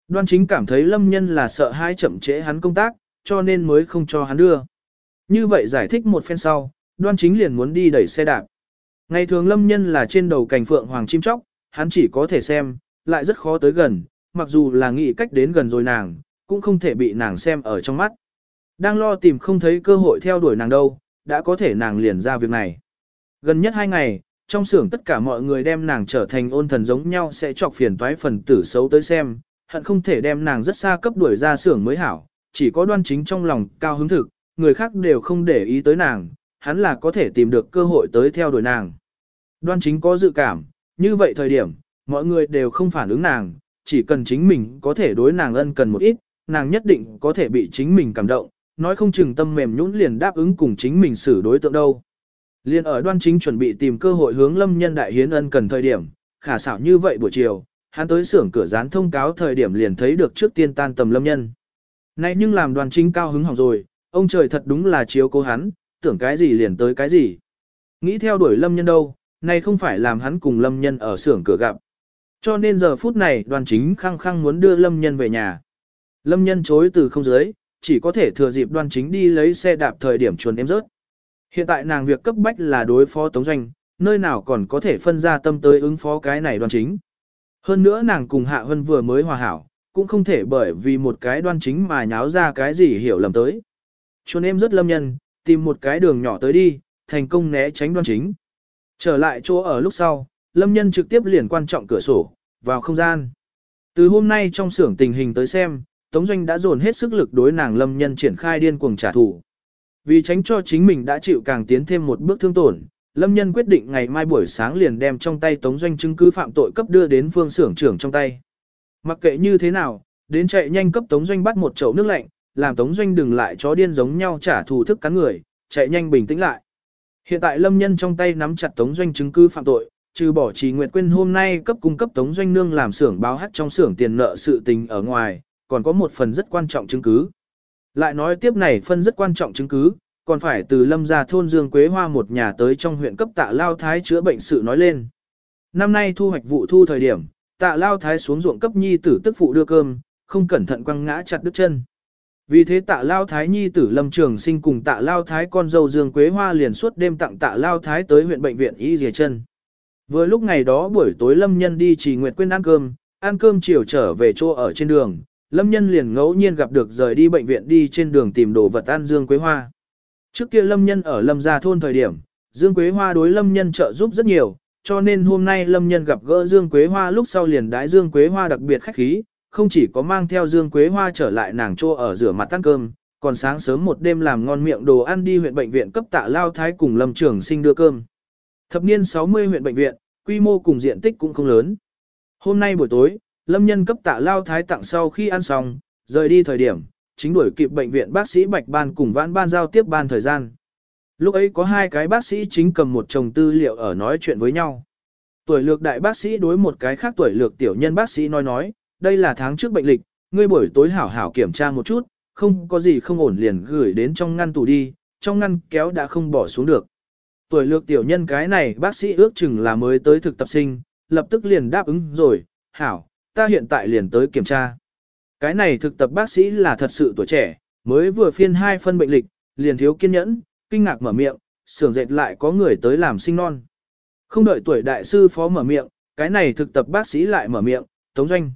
Đoan chính cảm thấy lâm nhân là sợ hai chậm trễ hắn công tác, cho nên mới không cho hắn đưa. Như vậy giải thích một phen sau, đoan chính liền muốn đi đẩy xe đạp. Ngày thường lâm nhân là trên đầu cành phượng hoàng chim chóc, hắn chỉ có thể xem, lại rất khó tới gần, mặc dù là nghĩ cách đến gần rồi nàng, cũng không thể bị nàng xem ở trong mắt. Đang lo tìm không thấy cơ hội theo đuổi nàng đâu, đã có thể nàng liền ra việc này. Gần nhất hai ngày, trong xưởng tất cả mọi người đem nàng trở thành ôn thần giống nhau sẽ chọc phiền toái phần tử xấu tới xem, hận không thể đem nàng rất xa cấp đuổi ra xưởng mới hảo, chỉ có đoan chính trong lòng cao hứng thực, người khác đều không để ý tới nàng, hắn là có thể tìm được cơ hội tới theo đuổi nàng. Đoan chính có dự cảm, như vậy thời điểm, mọi người đều không phản ứng nàng, chỉ cần chính mình có thể đối nàng ân cần một ít, nàng nhất định có thể bị chính mình cảm động, nói không chừng tâm mềm nhũn liền đáp ứng cùng chính mình xử đối tượng đâu. Liên ở đoan chính chuẩn bị tìm cơ hội hướng lâm nhân đại hiến ân cần thời điểm, khả xảo như vậy buổi chiều, hắn tới xưởng cửa dán thông cáo thời điểm liền thấy được trước tiên tan tầm lâm nhân. Này nhưng làm đoàn chính cao hứng hỏng rồi, ông trời thật đúng là chiếu cố hắn, tưởng cái gì liền tới cái gì. Nghĩ theo đuổi lâm nhân đâu, này không phải làm hắn cùng lâm nhân ở xưởng cửa gặp. Cho nên giờ phút này đoàn chính khăng khăng muốn đưa Lâm Nhân về nhà. Lâm Nhân chối từ không dưới, chỉ có thể thừa dịp đoàn chính đi lấy xe đạp thời điểm chuồn em rớt. Hiện tại nàng việc cấp bách là đối phó Tống Doanh, nơi nào còn có thể phân ra tâm tới ứng phó cái này đoàn chính. Hơn nữa nàng cùng Hạ Hân vừa mới hòa hảo, cũng không thể bởi vì một cái đoan chính mà nháo ra cái gì hiểu lầm tới. Chuồn em rất lâm nhân, tìm một cái đường nhỏ tới đi, thành công né tránh đoan chính. Trở lại chỗ ở lúc sau, lâm nhân trực tiếp liền quan trọng cửa sổ, vào không gian. Từ hôm nay trong xưởng tình hình tới xem, Tống Doanh đã dồn hết sức lực đối nàng lâm nhân triển khai điên cuồng trả thù. Vì tránh cho chính mình đã chịu càng tiến thêm một bước thương tổn, Lâm Nhân quyết định ngày mai buổi sáng liền đem trong tay Tống Doanh chứng cứ phạm tội cấp đưa đến phương xưởng trưởng trong tay. Mặc kệ như thế nào, đến chạy nhanh cấp Tống Doanh bắt một chậu nước lạnh, làm Tống Doanh đừng lại chó điên giống nhau trả thù thức cắn người, chạy nhanh bình tĩnh lại. Hiện tại Lâm Nhân trong tay nắm chặt Tống Doanh chứng cứ phạm tội, trừ bỏ Trì Nguyệt Quyên hôm nay cấp cung cấp Tống Doanh nương làm xưởng báo hát trong xưởng tiền nợ sự tình ở ngoài, còn có một phần rất quan trọng chứng cứ. Lại nói tiếp này phân rất quan trọng chứng cứ, còn phải từ lâm gia thôn Dương Quế Hoa một nhà tới trong huyện cấp tạ Lao Thái chữa bệnh sự nói lên. Năm nay thu hoạch vụ thu thời điểm, tạ Lao Thái xuống ruộng cấp nhi tử tức phụ đưa cơm, không cẩn thận quăng ngã chặt đứt chân. Vì thế tạ Lao Thái nhi tử lâm trường sinh cùng tạ Lao Thái con dâu Dương Quế Hoa liền suốt đêm tặng tạ Lao Thái tới huyện bệnh viện y dìa chân. Vừa lúc ngày đó buổi tối lâm nhân đi trì nguyệt quên ăn cơm, ăn cơm chiều trở về chỗ ở trên đường, lâm nhân liền ngẫu nhiên gặp được rời đi bệnh viện đi trên đường tìm đồ vật ăn Dương Quế Hoa. Trước kia Lâm Nhân ở Lâm Gia Thôn thời điểm, Dương Quế Hoa đối Lâm Nhân trợ giúp rất nhiều, cho nên hôm nay Lâm Nhân gặp gỡ Dương Quế Hoa lúc sau liền đái Dương Quế Hoa đặc biệt khách khí, không chỉ có mang theo Dương Quế Hoa trở lại nàng chỗ ở rửa mặt ăn cơm, còn sáng sớm một đêm làm ngon miệng đồ ăn đi huyện bệnh viện cấp tạ lao thái cùng Lâm trưởng sinh đưa cơm. Thập niên 60 huyện bệnh viện, quy mô cùng diện tích cũng không lớn. Hôm nay buổi tối, Lâm Nhân cấp tạ lao thái tặng sau khi ăn xong, rời đi thời điểm, chính đuổi kịp bệnh viện bác sĩ Bạch Ban cùng vãn ban giao tiếp ban thời gian. Lúc ấy có hai cái bác sĩ chính cầm một chồng tư liệu ở nói chuyện với nhau. Tuổi lược đại bác sĩ đối một cái khác tuổi lược tiểu nhân bác sĩ nói nói, đây là tháng trước bệnh lịch, ngươi buổi tối hảo hảo kiểm tra một chút, không có gì không ổn liền gửi đến trong ngăn tủ đi, trong ngăn kéo đã không bỏ xuống được. Tuổi lược tiểu nhân cái này bác sĩ ước chừng là mới tới thực tập sinh, lập tức liền đáp ứng rồi, hảo, ta hiện tại liền tới kiểm tra. Cái này thực tập bác sĩ là thật sự tuổi trẻ, mới vừa phiên hai phân bệnh lịch, liền thiếu kiên nhẫn, kinh ngạc mở miệng, sưởng dệt lại có người tới làm sinh non. Không đợi tuổi đại sư phó mở miệng, cái này thực tập bác sĩ lại mở miệng, tống doanh.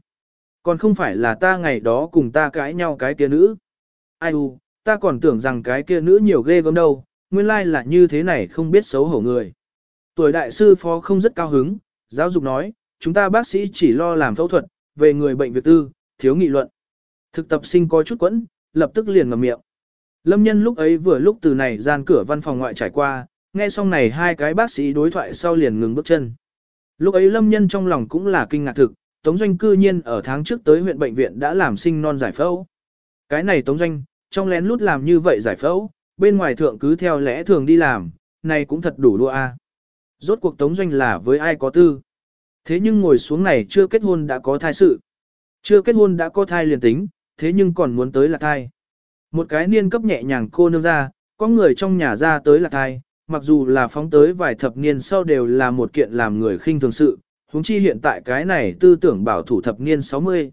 Còn không phải là ta ngày đó cùng ta cãi nhau cái kia nữ. Ai u, ta còn tưởng rằng cái kia nữ nhiều ghê gớm đâu, nguyên lai là như thế này không biết xấu hổ người. Tuổi đại sư phó không rất cao hứng, giáo dục nói, chúng ta bác sĩ chỉ lo làm phẫu thuật, về người bệnh việc tư, thiếu nghị luận. Thực tập sinh có chút quẫn, lập tức liền ngậm miệng. Lâm nhân lúc ấy vừa lúc từ này gian cửa văn phòng ngoại trải qua, nghe xong này hai cái bác sĩ đối thoại sau liền ngừng bước chân. Lúc ấy lâm nhân trong lòng cũng là kinh ngạc thực, Tống Doanh cư nhiên ở tháng trước tới huyện bệnh viện đã làm sinh non giải phẫu. Cái này Tống Doanh, trong lén lút làm như vậy giải phẫu, bên ngoài thượng cứ theo lẽ thường đi làm, này cũng thật đủ đua a. Rốt cuộc Tống Doanh là với ai có tư. Thế nhưng ngồi xuống này chưa kết hôn đã có thai sự. Chưa kết hôn đã có thai liền tính, thế nhưng còn muốn tới là thai. Một cái niên cấp nhẹ nhàng cô nương ra, có người trong nhà ra tới là thai, mặc dù là phóng tới vài thập niên sau đều là một kiện làm người khinh thường sự, huống chi hiện tại cái này tư tưởng bảo thủ thập niên 60.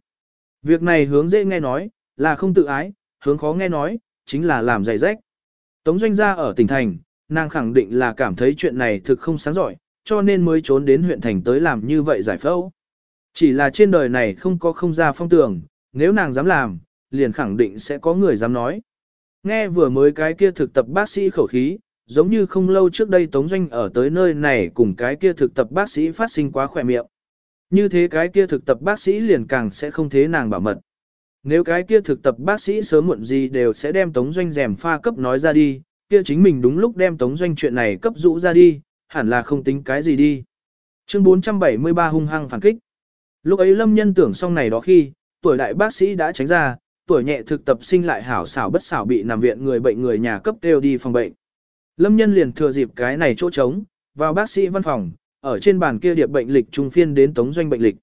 Việc này hướng dễ nghe nói, là không tự ái, hướng khó nghe nói, chính là làm dày rách. Tống doanh gia ở tỉnh thành, nàng khẳng định là cảm thấy chuyện này thực không sáng giỏi, cho nên mới trốn đến huyện thành tới làm như vậy giải phẫu. Chỉ là trên đời này không có không ra phong tường, nếu nàng dám làm, liền khẳng định sẽ có người dám nói. Nghe vừa mới cái kia thực tập bác sĩ khẩu khí, giống như không lâu trước đây Tống Doanh ở tới nơi này cùng cái kia thực tập bác sĩ phát sinh quá khỏe miệng. Như thế cái kia thực tập bác sĩ liền càng sẽ không thế nàng bảo mật. Nếu cái kia thực tập bác sĩ sớm muộn gì đều sẽ đem Tống Doanh rèm pha cấp nói ra đi, kia chính mình đúng lúc đem Tống Doanh chuyện này cấp rũ ra đi, hẳn là không tính cái gì đi. Chương 473 hung hăng phản kích. Lúc ấy Lâm Nhân tưởng xong này đó khi, tuổi đại bác sĩ đã tránh ra, tuổi nhẹ thực tập sinh lại hảo xảo bất xảo bị nằm viện người bệnh người nhà cấp đều đi phòng bệnh. Lâm Nhân liền thừa dịp cái này chỗ trống, vào bác sĩ văn phòng, ở trên bàn kia điệp bệnh lịch trung phiên đến tống doanh bệnh lịch.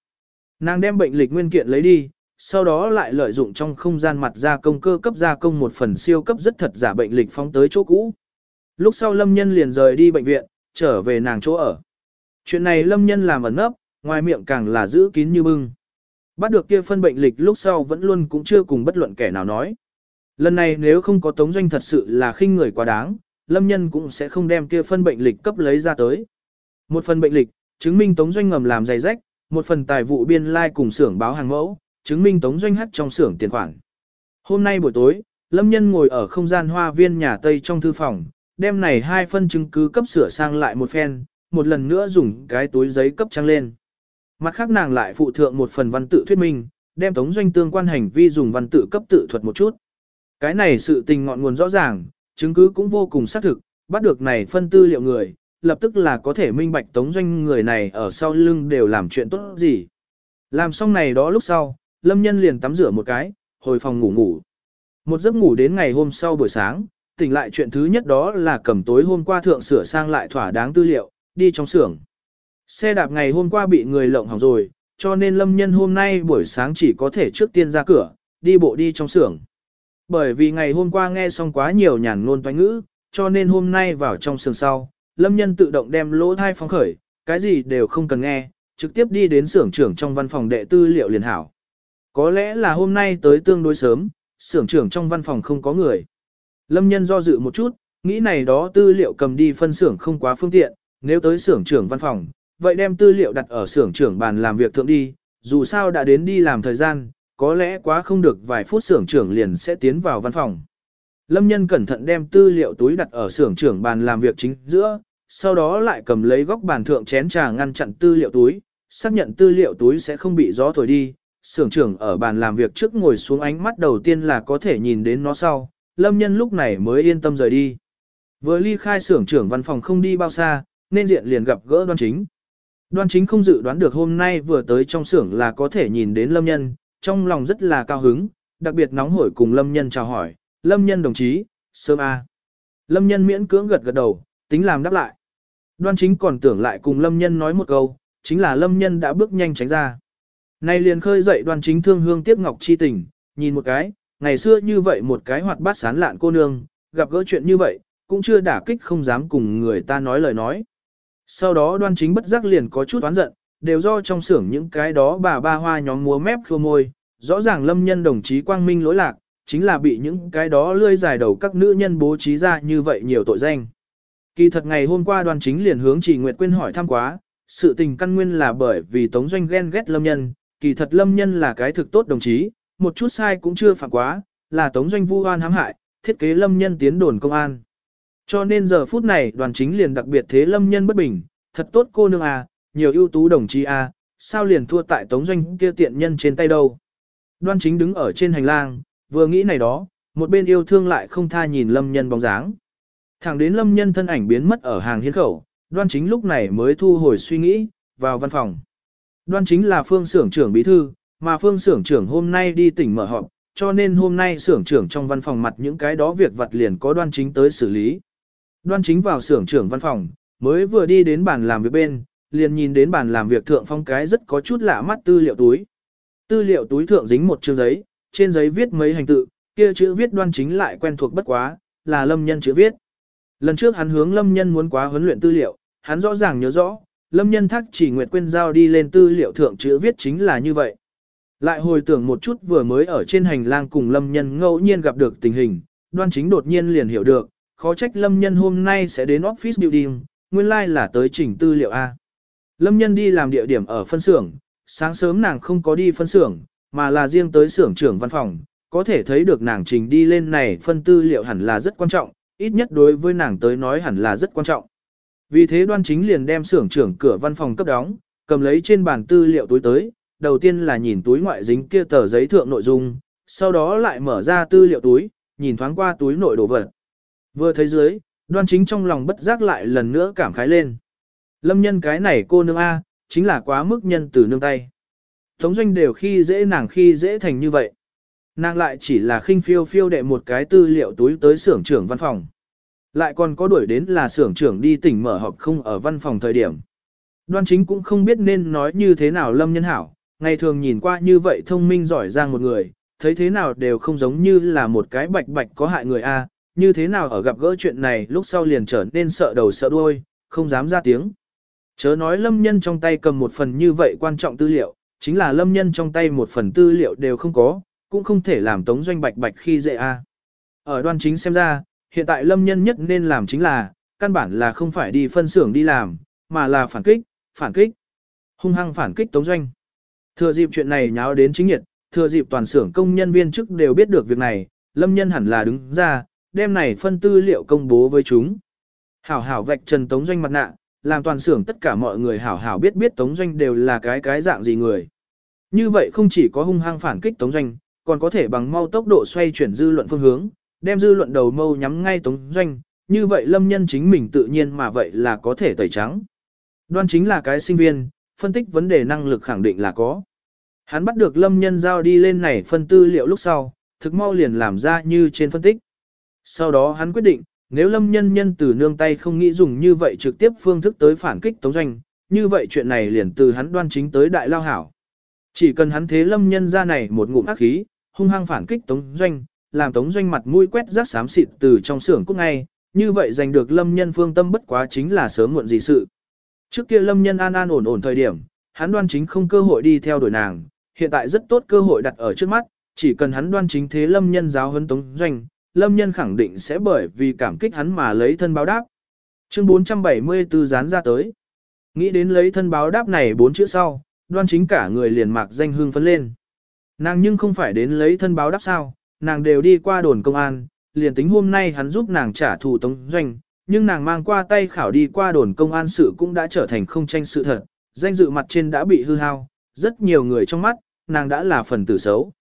Nàng đem bệnh lịch nguyên kiện lấy đi, sau đó lại lợi dụng trong không gian mặt gia công cơ cấp gia công một phần siêu cấp rất thật giả bệnh lịch phóng tới chỗ cũ. Lúc sau Lâm Nhân liền rời đi bệnh viện, trở về nàng chỗ ở. Chuyện này Lâm Nhân làm ẩn nấp, ngoài miệng càng là giữ kín như bưng. Bắt được kia phân bệnh lịch lúc sau vẫn luôn cũng chưa cùng bất luận kẻ nào nói. Lần này nếu không có tống doanh thật sự là khinh người quá đáng, lâm nhân cũng sẽ không đem kia phân bệnh lịch cấp lấy ra tới. Một phần bệnh lịch, chứng minh tống doanh ngầm làm giày rách, một phần tài vụ biên lai like cùng xưởng báo hàng mẫu, chứng minh tống doanh hắt trong xưởng tiền khoản. Hôm nay buổi tối, lâm nhân ngồi ở không gian hoa viên nhà Tây trong thư phòng, đem này hai phân chứng cứ cấp sửa sang lại một phen, một lần nữa dùng cái túi giấy cấp trăng lên. Mặt khác nàng lại phụ thượng một phần văn tự thuyết minh, đem tống doanh tương quan hành vi dùng văn tự cấp tự thuật một chút. Cái này sự tình ngọn nguồn rõ ràng, chứng cứ cũng vô cùng xác thực, bắt được này phân tư liệu người, lập tức là có thể minh bạch tống doanh người này ở sau lưng đều làm chuyện tốt gì. Làm xong này đó lúc sau, lâm nhân liền tắm rửa một cái, hồi phòng ngủ ngủ. Một giấc ngủ đến ngày hôm sau buổi sáng, tỉnh lại chuyện thứ nhất đó là cầm tối hôm qua thượng sửa sang lại thỏa đáng tư liệu, đi trong xưởng. Xe đạp ngày hôm qua bị người lộng hỏng rồi, cho nên lâm nhân hôm nay buổi sáng chỉ có thể trước tiên ra cửa, đi bộ đi trong xưởng. Bởi vì ngày hôm qua nghe xong quá nhiều nhàn ngôn toán ngữ, cho nên hôm nay vào trong sườn sau, lâm nhân tự động đem lỗ thai phóng khởi, cái gì đều không cần nghe, trực tiếp đi đến xưởng trưởng trong văn phòng đệ tư liệu liền hảo. Có lẽ là hôm nay tới tương đối sớm, xưởng trưởng trong văn phòng không có người. Lâm nhân do dự một chút, nghĩ này đó tư liệu cầm đi phân xưởng không quá phương tiện, nếu tới xưởng trưởng văn phòng, vậy đem tư liệu đặt ở xưởng trưởng bàn làm việc thượng đi, dù sao đã đến đi làm thời gian, có lẽ quá không được vài phút xưởng trưởng liền sẽ tiến vào văn phòng. Lâm nhân cẩn thận đem tư liệu túi đặt ở xưởng trưởng bàn làm việc chính giữa, sau đó lại cầm lấy góc bàn thượng chén trà ngăn chặn tư liệu túi, xác nhận tư liệu túi sẽ không bị gió thổi đi. Sưởng trưởng ở bàn làm việc trước ngồi xuống ánh mắt đầu tiên là có thể nhìn đến nó sau, lâm nhân lúc này mới yên tâm rời đi. Vừa ly khai xưởng trưởng văn phòng không đi bao xa, nên diện liền gặp gỡ đoan chính. Đoan chính không dự đoán được hôm nay vừa tới trong xưởng là có thể nhìn đến lâm nhân, trong lòng rất là cao hứng, đặc biệt nóng hổi cùng lâm nhân chào hỏi, lâm nhân đồng chí, sớm a. Lâm nhân miễn cưỡng gật gật đầu, tính làm đáp lại. Đoan chính còn tưởng lại cùng lâm nhân nói một câu, chính là lâm nhân đã bước nhanh tránh ra. Nay liền khơi dậy đoan chính thương hương tiếc ngọc chi tình, nhìn một cái, ngày xưa như vậy một cái hoạt bát sán lạn cô nương, gặp gỡ chuyện như vậy, cũng chưa đả kích không dám cùng người ta nói lời nói. Sau đó đoan chính bất giác liền có chút oán giận, đều do trong xưởng những cái đó bà ba hoa nhóm múa mép khô môi, rõ ràng lâm nhân đồng chí quang minh lỗi lạc, chính là bị những cái đó lươi dài đầu các nữ nhân bố trí ra như vậy nhiều tội danh. Kỳ thật ngày hôm qua đoàn chính liền hướng chỉ Nguyệt Quyên hỏi thăm quá, sự tình căn nguyên là bởi vì Tống Doanh ghen ghét Lâm Nhân, kỳ thật Lâm Nhân là cái thực tốt đồng chí, một chút sai cũng chưa phạm quá, là Tống Doanh vu oan hãm hại, thiết kế Lâm Nhân tiến đồn công an. Cho nên giờ phút này đoàn chính liền đặc biệt thế Lâm Nhân bất bình, thật tốt cô nương à, nhiều ưu tú đồng chí à, sao liền thua tại Tống Doanh kia tiện nhân trên tay đâu. Đoan chính đứng ở trên hành lang, vừa nghĩ này đó, một bên yêu thương lại không tha nhìn Lâm Nhân bóng dáng. Thẳng đến lâm nhân thân ảnh biến mất ở hàng hiến khẩu, đoan chính lúc này mới thu hồi suy nghĩ, vào văn phòng. Đoan chính là phương xưởng trưởng bí thư, mà phương xưởng trưởng hôm nay đi tỉnh mở họp, cho nên hôm nay xưởng trưởng trong văn phòng mặt những cái đó việc vặt liền có đoan chính tới xử lý. Đoan chính vào xưởng trưởng văn phòng, mới vừa đi đến bàn làm việc bên, liền nhìn đến bàn làm việc thượng phong cái rất có chút lạ mắt tư liệu túi. Tư liệu túi thượng dính một chương giấy, trên giấy viết mấy hành tự, kia chữ viết đoan chính lại quen thuộc bất quá, là lâm nhân chữ viết. Lần trước hắn hướng Lâm Nhân muốn quá huấn luyện tư liệu, hắn rõ ràng nhớ rõ, Lâm Nhân thắc chỉ Nguyệt Quyên giao đi lên tư liệu thượng chữ viết chính là như vậy. Lại hồi tưởng một chút vừa mới ở trên hành lang cùng Lâm Nhân ngẫu nhiên gặp được tình hình, đoan chính đột nhiên liền hiểu được, khó trách Lâm Nhân hôm nay sẽ đến office building, nguyên lai like là tới chỉnh tư liệu A. Lâm Nhân đi làm địa điểm ở phân xưởng, sáng sớm nàng không có đi phân xưởng, mà là riêng tới xưởng trưởng văn phòng, có thể thấy được nàng trình đi lên này phân tư liệu hẳn là rất quan trọng, ít nhất đối với nàng tới nói hẳn là rất quan trọng. Vì thế đoan chính liền đem xưởng trưởng cửa văn phòng cấp đóng, cầm lấy trên bàn tư liệu túi tới, đầu tiên là nhìn túi ngoại dính kia tờ giấy thượng nội dung, sau đó lại mở ra tư liệu túi, nhìn thoáng qua túi nội đồ vật. Vừa thấy dưới, đoan chính trong lòng bất giác lại lần nữa cảm khái lên. Lâm nhân cái này cô nương A, chính là quá mức nhân từ nương tay. Tống doanh đều khi dễ nàng khi dễ thành như vậy. Nàng lại chỉ là khinh phiêu phiêu đệ một cái tư liệu túi tới xưởng trưởng văn phòng. Lại còn có đuổi đến là xưởng trưởng đi tỉnh mở họp không ở văn phòng thời điểm. Đoan chính cũng không biết nên nói như thế nào lâm nhân hảo, ngày thường nhìn qua như vậy thông minh giỏi giang một người, thấy thế nào đều không giống như là một cái bạch bạch có hại người A, như thế nào ở gặp gỡ chuyện này lúc sau liền trở nên sợ đầu sợ đuôi, không dám ra tiếng. Chớ nói lâm nhân trong tay cầm một phần như vậy quan trọng tư liệu, chính là lâm nhân trong tay một phần tư liệu đều không có, cũng không thể làm tống doanh bạch bạch khi dễ a. Ở đoan chính xem ra, hiện tại lâm nhân nhất nên làm chính là, căn bản là không phải đi phân xưởng đi làm, mà là phản kích, phản kích, hung hăng phản kích tống doanh. Thừa dịp chuyện này nháo đến chính nhiệt, thừa dịp toàn xưởng công nhân viên chức đều biết được việc này, lâm nhân hẳn là đứng ra, đem này phân tư liệu công bố với chúng. Hảo hảo vạch trần tống doanh mặt nạ, làm toàn xưởng tất cả mọi người hảo hảo biết biết tống doanh đều là cái cái dạng gì người. Như vậy không chỉ có hung hăng phản kích tống doanh, còn có thể bằng mau tốc độ xoay chuyển dư luận phương hướng, đem dư luận đầu mâu nhắm ngay tống doanh, như vậy lâm nhân chính mình tự nhiên mà vậy là có thể tẩy trắng. Đoan chính là cái sinh viên, phân tích vấn đề năng lực khẳng định là có. Hắn bắt được lâm nhân giao đi lên này phân tư liệu lúc sau, thực mau liền làm ra như trên phân tích. Sau đó hắn quyết định, nếu lâm nhân nhân từ nương tay không nghĩ dùng như vậy trực tiếp phương thức tới phản kích tống doanh, như vậy chuyện này liền từ hắn đoan chính tới đại lao hảo. Chỉ cần hắn thế lâm nhân ra này một ngụm ác khí, hung hăng phản kích tống doanh, làm tống doanh mặt mũi quét rác xám xịt từ trong xưởng cúc ngay, như vậy giành được lâm nhân phương tâm bất quá chính là sớm muộn gì sự. Trước kia lâm nhân an an ổn ổn thời điểm, hắn đoan chính không cơ hội đi theo đuổi nàng, hiện tại rất tốt cơ hội đặt ở trước mắt, chỉ cần hắn đoan chính thế lâm nhân giáo huấn tống doanh, lâm nhân khẳng định sẽ bởi vì cảm kích hắn mà lấy thân báo đáp. Chương 474 dán ra tới. Nghĩ đến lấy thân báo đáp này bốn chữ sau, đoan chính cả người liền mạc danh hương phấn lên. Nàng nhưng không phải đến lấy thân báo đáp sao, nàng đều đi qua đồn công an, liền tính hôm nay hắn giúp nàng trả thù tống doanh, nhưng nàng mang qua tay khảo đi qua đồn công an sự cũng đã trở thành không tranh sự thật, danh dự mặt trên đã bị hư hao, rất nhiều người trong mắt, nàng đã là phần tử xấu.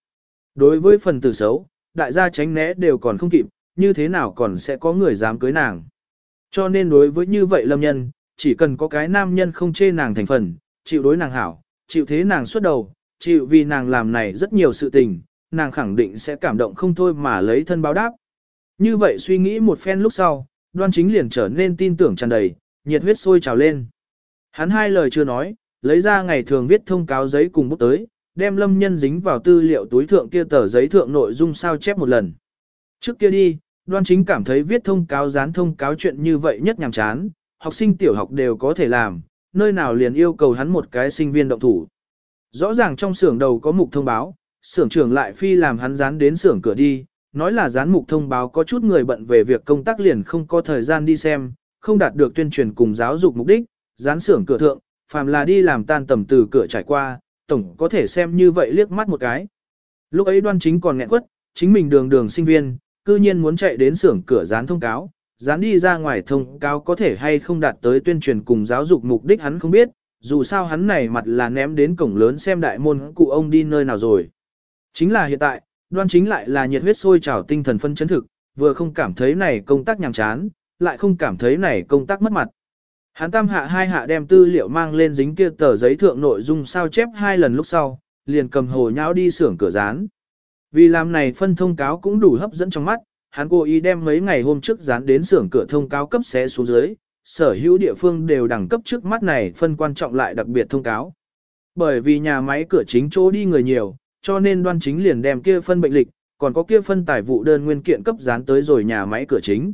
Đối với phần tử xấu, đại gia tránh né đều còn không kịp, như thế nào còn sẽ có người dám cưới nàng. Cho nên đối với như vậy lâm nhân, chỉ cần có cái nam nhân không chê nàng thành phần, chịu đối nàng hảo, chịu thế nàng xuất đầu, chịu vì nàng làm này rất nhiều sự tình, nàng khẳng định sẽ cảm động không thôi mà lấy thân báo đáp. Như vậy suy nghĩ một phen lúc sau, đoan chính liền trở nên tin tưởng tràn đầy, nhiệt huyết sôi trào lên. Hắn hai lời chưa nói, lấy ra ngày thường viết thông cáo giấy cùng bút tới, đem lâm nhân dính vào tư liệu túi thượng kia tờ giấy thượng nội dung sao chép một lần. Trước kia đi, đoan chính cảm thấy viết thông cáo dán thông cáo chuyện như vậy nhất nhàm chán, học sinh tiểu học đều có thể làm, nơi nào liền yêu cầu hắn một cái sinh viên động thủ. Rõ ràng trong xưởng đầu có mục thông báo, xưởng trưởng lại phi làm hắn dán đến xưởng cửa đi, nói là dán mục thông báo có chút người bận về việc công tác liền không có thời gian đi xem, không đạt được tuyên truyền cùng giáo dục mục đích, dán xưởng cửa thượng, phàm là đi làm tan tầm từ cửa trải qua, tổng có thể xem như vậy liếc mắt một cái. Lúc ấy đoan chính còn nghẹn quất, chính mình đường đường sinh viên, cư nhiên muốn chạy đến xưởng cửa dán thông cáo, dán đi ra ngoài thông cáo có thể hay không đạt tới tuyên truyền cùng giáo dục mục đích hắn không biết, dù sao hắn này mặt là ném đến cổng lớn xem đại môn cụ ông đi nơi nào rồi. Chính là hiện tại, đoan chính lại là nhiệt huyết sôi trào tinh thần phân chấn thực, vừa không cảm thấy này công tác nhàm chán, lại không cảm thấy này công tác mất mặt. Hắn tam hạ hai hạ đem tư liệu mang lên dính kia tờ giấy thượng nội dung sao chép hai lần lúc sau, liền cầm hồ nháo đi xưởng cửa dán. Vì làm này phân thông cáo cũng đủ hấp dẫn trong mắt, hắn cố ý đem mấy ngày hôm trước dán đến xưởng cửa thông cáo cấp xé xuống dưới, sở hữu địa phương đều đẳng cấp trước mắt này phân quan trọng lại đặc biệt thông cáo. Bởi vì nhà máy cửa chính chỗ đi người nhiều, cho nên đoan chính liền đem kia phân bệnh lịch, còn có kia phân tài vụ đơn nguyên kiện cấp dán tới rồi nhà máy cửa chính.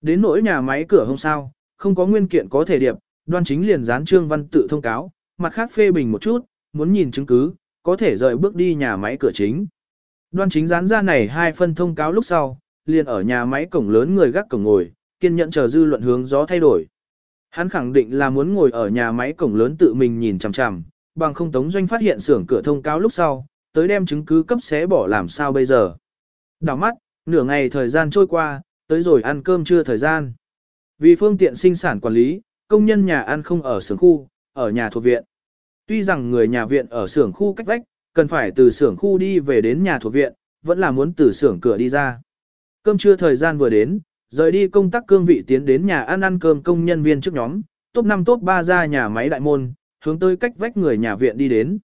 Đến nỗi nhà máy cửa hôm sao, không có nguyên kiện có thể điệp, đoan chính liền dán trương văn tự thông cáo, mặt khác phê bình một chút, muốn nhìn chứng cứ, có thể rời bước đi nhà máy cửa chính. Đoan chính dán ra này hai phân thông cáo lúc sau, liền ở nhà máy cổng lớn người gác cổng ngồi, kiên nhẫn chờ dư luận hướng gió thay đổi. Hắn khẳng định là muốn ngồi ở nhà máy cổng lớn tự mình nhìn chằm chằm, bằng không tống doanh phát hiện xưởng cửa thông cáo lúc sau, tới đem chứng cứ cấp xé bỏ làm sao bây giờ. Đảo mắt, nửa ngày thời gian trôi qua, tới rồi ăn cơm trưa thời gian. Vì phương tiện sinh sản quản lý, công nhân nhà ăn không ở xưởng khu, ở nhà thuộc viện. Tuy rằng người nhà viện ở xưởng khu cách vách, cần phải từ xưởng khu đi về đến nhà thuộc viện, vẫn là muốn từ xưởng cửa đi ra. Cơm trưa thời gian vừa đến, rời đi công tác cương vị tiến đến nhà ăn ăn cơm công nhân viên trước nhóm, top 5 top 3 ra nhà máy đại môn, hướng tới cách vách người nhà viện đi đến.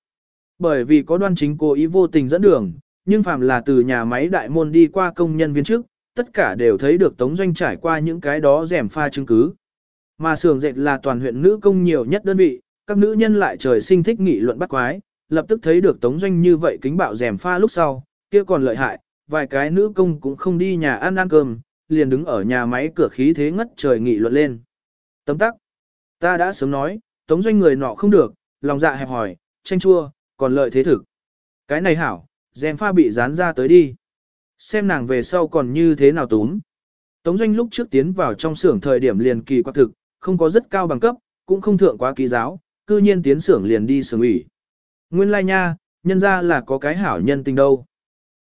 Bởi vì có đoan chính cố ý vô tình dẫn đường, nhưng phạm là từ nhà máy đại môn đi qua công nhân viên trước, tất cả đều thấy được Tống Doanh trải qua những cái đó rèm pha chứng cứ. Mà xưởng dệt là toàn huyện nữ công nhiều nhất đơn vị, các nữ nhân lại trời sinh thích nghị luận bắt quái, lập tức thấy được Tống Doanh như vậy kính bạo rèm pha lúc sau, kia còn lợi hại, vài cái nữ công cũng không đi nhà ăn ăn cơm, liền đứng ở nhà máy cửa khí thế ngất trời nghị luận lên. Tấm tắc, ta đã sớm nói, tống doanh người nọ không được, lòng dạ hẹp hỏi, tranh chua, còn lợi thế thực. Cái này hảo, rèm pha bị dán ra tới đi. Xem nàng về sau còn như thế nào túm. Tống doanh lúc trước tiến vào trong xưởng thời điểm liền kỳ quặc thực, không có rất cao bằng cấp, cũng không thượng quá ký giáo, cư nhiên tiến xưởng liền đi xưởng ủy. Nguyên lai nha, nhân ra là có cái hảo nhân tình đâu.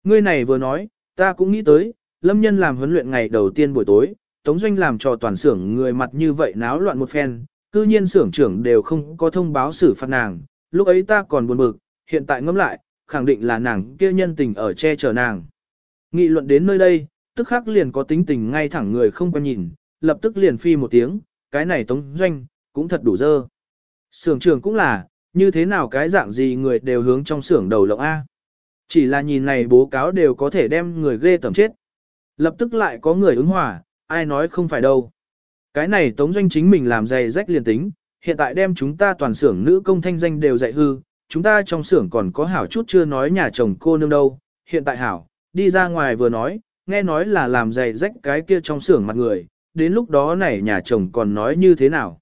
Ngươi này vừa nói, ta cũng nghĩ tới, lâm nhân làm huấn luyện ngày đầu tiên buổi tối, Tống Doanh làm cho toàn xưởng người mặt như vậy náo loạn một phen, cư nhiên xưởng trưởng đều không có thông báo xử phạt nàng, lúc ấy ta còn buồn bực, hiện tại ngẫm lại, khẳng định là nàng kia nhân tình ở che chở nàng. Nghị luận đến nơi đây, tức khắc liền có tính tình ngay thẳng người không quen nhìn, lập tức liền phi một tiếng, cái này Tống Doanh, cũng thật đủ dơ. Xưởng trưởng cũng là, như thế nào cái dạng gì người đều hướng trong xưởng đầu lộng A. Chỉ là nhìn này bố cáo đều có thể đem người ghê tầm chết. Lập tức lại có người ứng hòa, ai nói không phải đâu. Cái này tống doanh chính mình làm dày rách liền tính, hiện tại đem chúng ta toàn xưởng nữ công thanh danh đều dạy hư, chúng ta trong xưởng còn có hảo chút chưa nói nhà chồng cô nương đâu, hiện tại hảo, đi ra ngoài vừa nói, nghe nói là làm dày rách cái kia trong xưởng mặt người, đến lúc đó này nhà chồng còn nói như thế nào.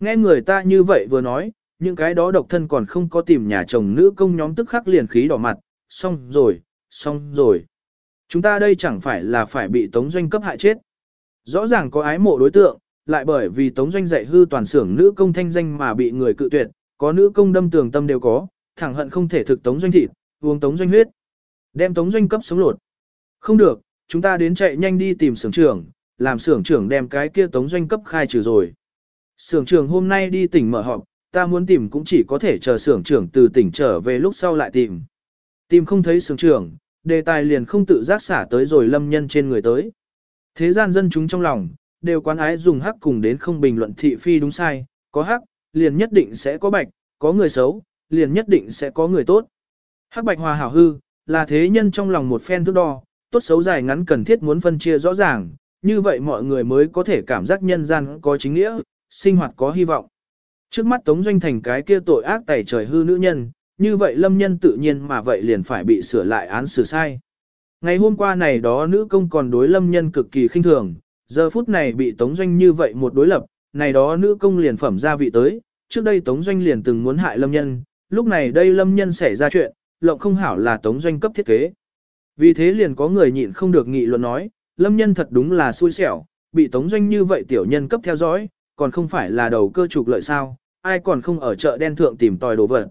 Nghe người ta như vậy vừa nói, những cái đó độc thân còn không có tìm nhà chồng nữ công nhóm tức khắc liền khí đỏ mặt, xong rồi, xong rồi. Chúng ta đây chẳng phải là phải bị tống doanh cấp hại chết. Rõ ràng có ái mộ đối tượng, lại bởi vì tống doanh dạy hư toàn xưởng nữ công thanh danh mà bị người cự tuyệt, có nữ công đâm tường tâm đều có, thẳng hận không thể thực tống doanh thịt, uống tống doanh huyết. Đem tống doanh cấp sống lột. Không được, chúng ta đến chạy nhanh đi tìm xưởng trưởng, làm xưởng trưởng đem cái kia tống doanh cấp khai trừ rồi. Xưởng trưởng hôm nay đi tỉnh mở họp, ta muốn tìm cũng chỉ có thể chờ xưởng trưởng từ tỉnh trở về lúc sau lại tìm. Tìm không thấy xưởng trưởng, đề tài liền không tự giác xả tới rồi lâm nhân trên người tới. Thế gian dân chúng trong lòng, đều quán ái dùng hắc cùng đến không bình luận thị phi đúng sai, có hắc, liền nhất định sẽ có bạch, có người xấu, liền nhất định sẽ có người tốt. Hắc bạch hòa hảo hư, là thế nhân trong lòng một phen thước đo, tốt xấu dài ngắn cần thiết muốn phân chia rõ ràng, như vậy mọi người mới có thể cảm giác nhân gian có chính nghĩa, sinh hoạt có hy vọng. Trước mắt Tống Doanh Thành cái kia tội ác tẩy trời hư nữ nhân, như vậy lâm nhân tự nhiên mà vậy liền phải bị sửa lại án xử sai. Ngày hôm qua này đó nữ công còn đối lâm nhân cực kỳ khinh thường, giờ phút này bị Tống Doanh như vậy một đối lập, này đó nữ công liền phẩm ra vị tới, trước đây Tống Doanh liền từng muốn hại lâm nhân, lúc này đây lâm nhân xảy ra chuyện, lộng không hảo là Tống Doanh cấp thiết kế. Vì thế liền có người nhịn không được nghị luận nói, lâm nhân thật đúng là xui xẻo, bị Tống Doanh như vậy tiểu nhân cấp theo dõi, còn không phải là đầu cơ trục lợi sao, ai còn không ở chợ đen thượng tìm tòi đồ vật.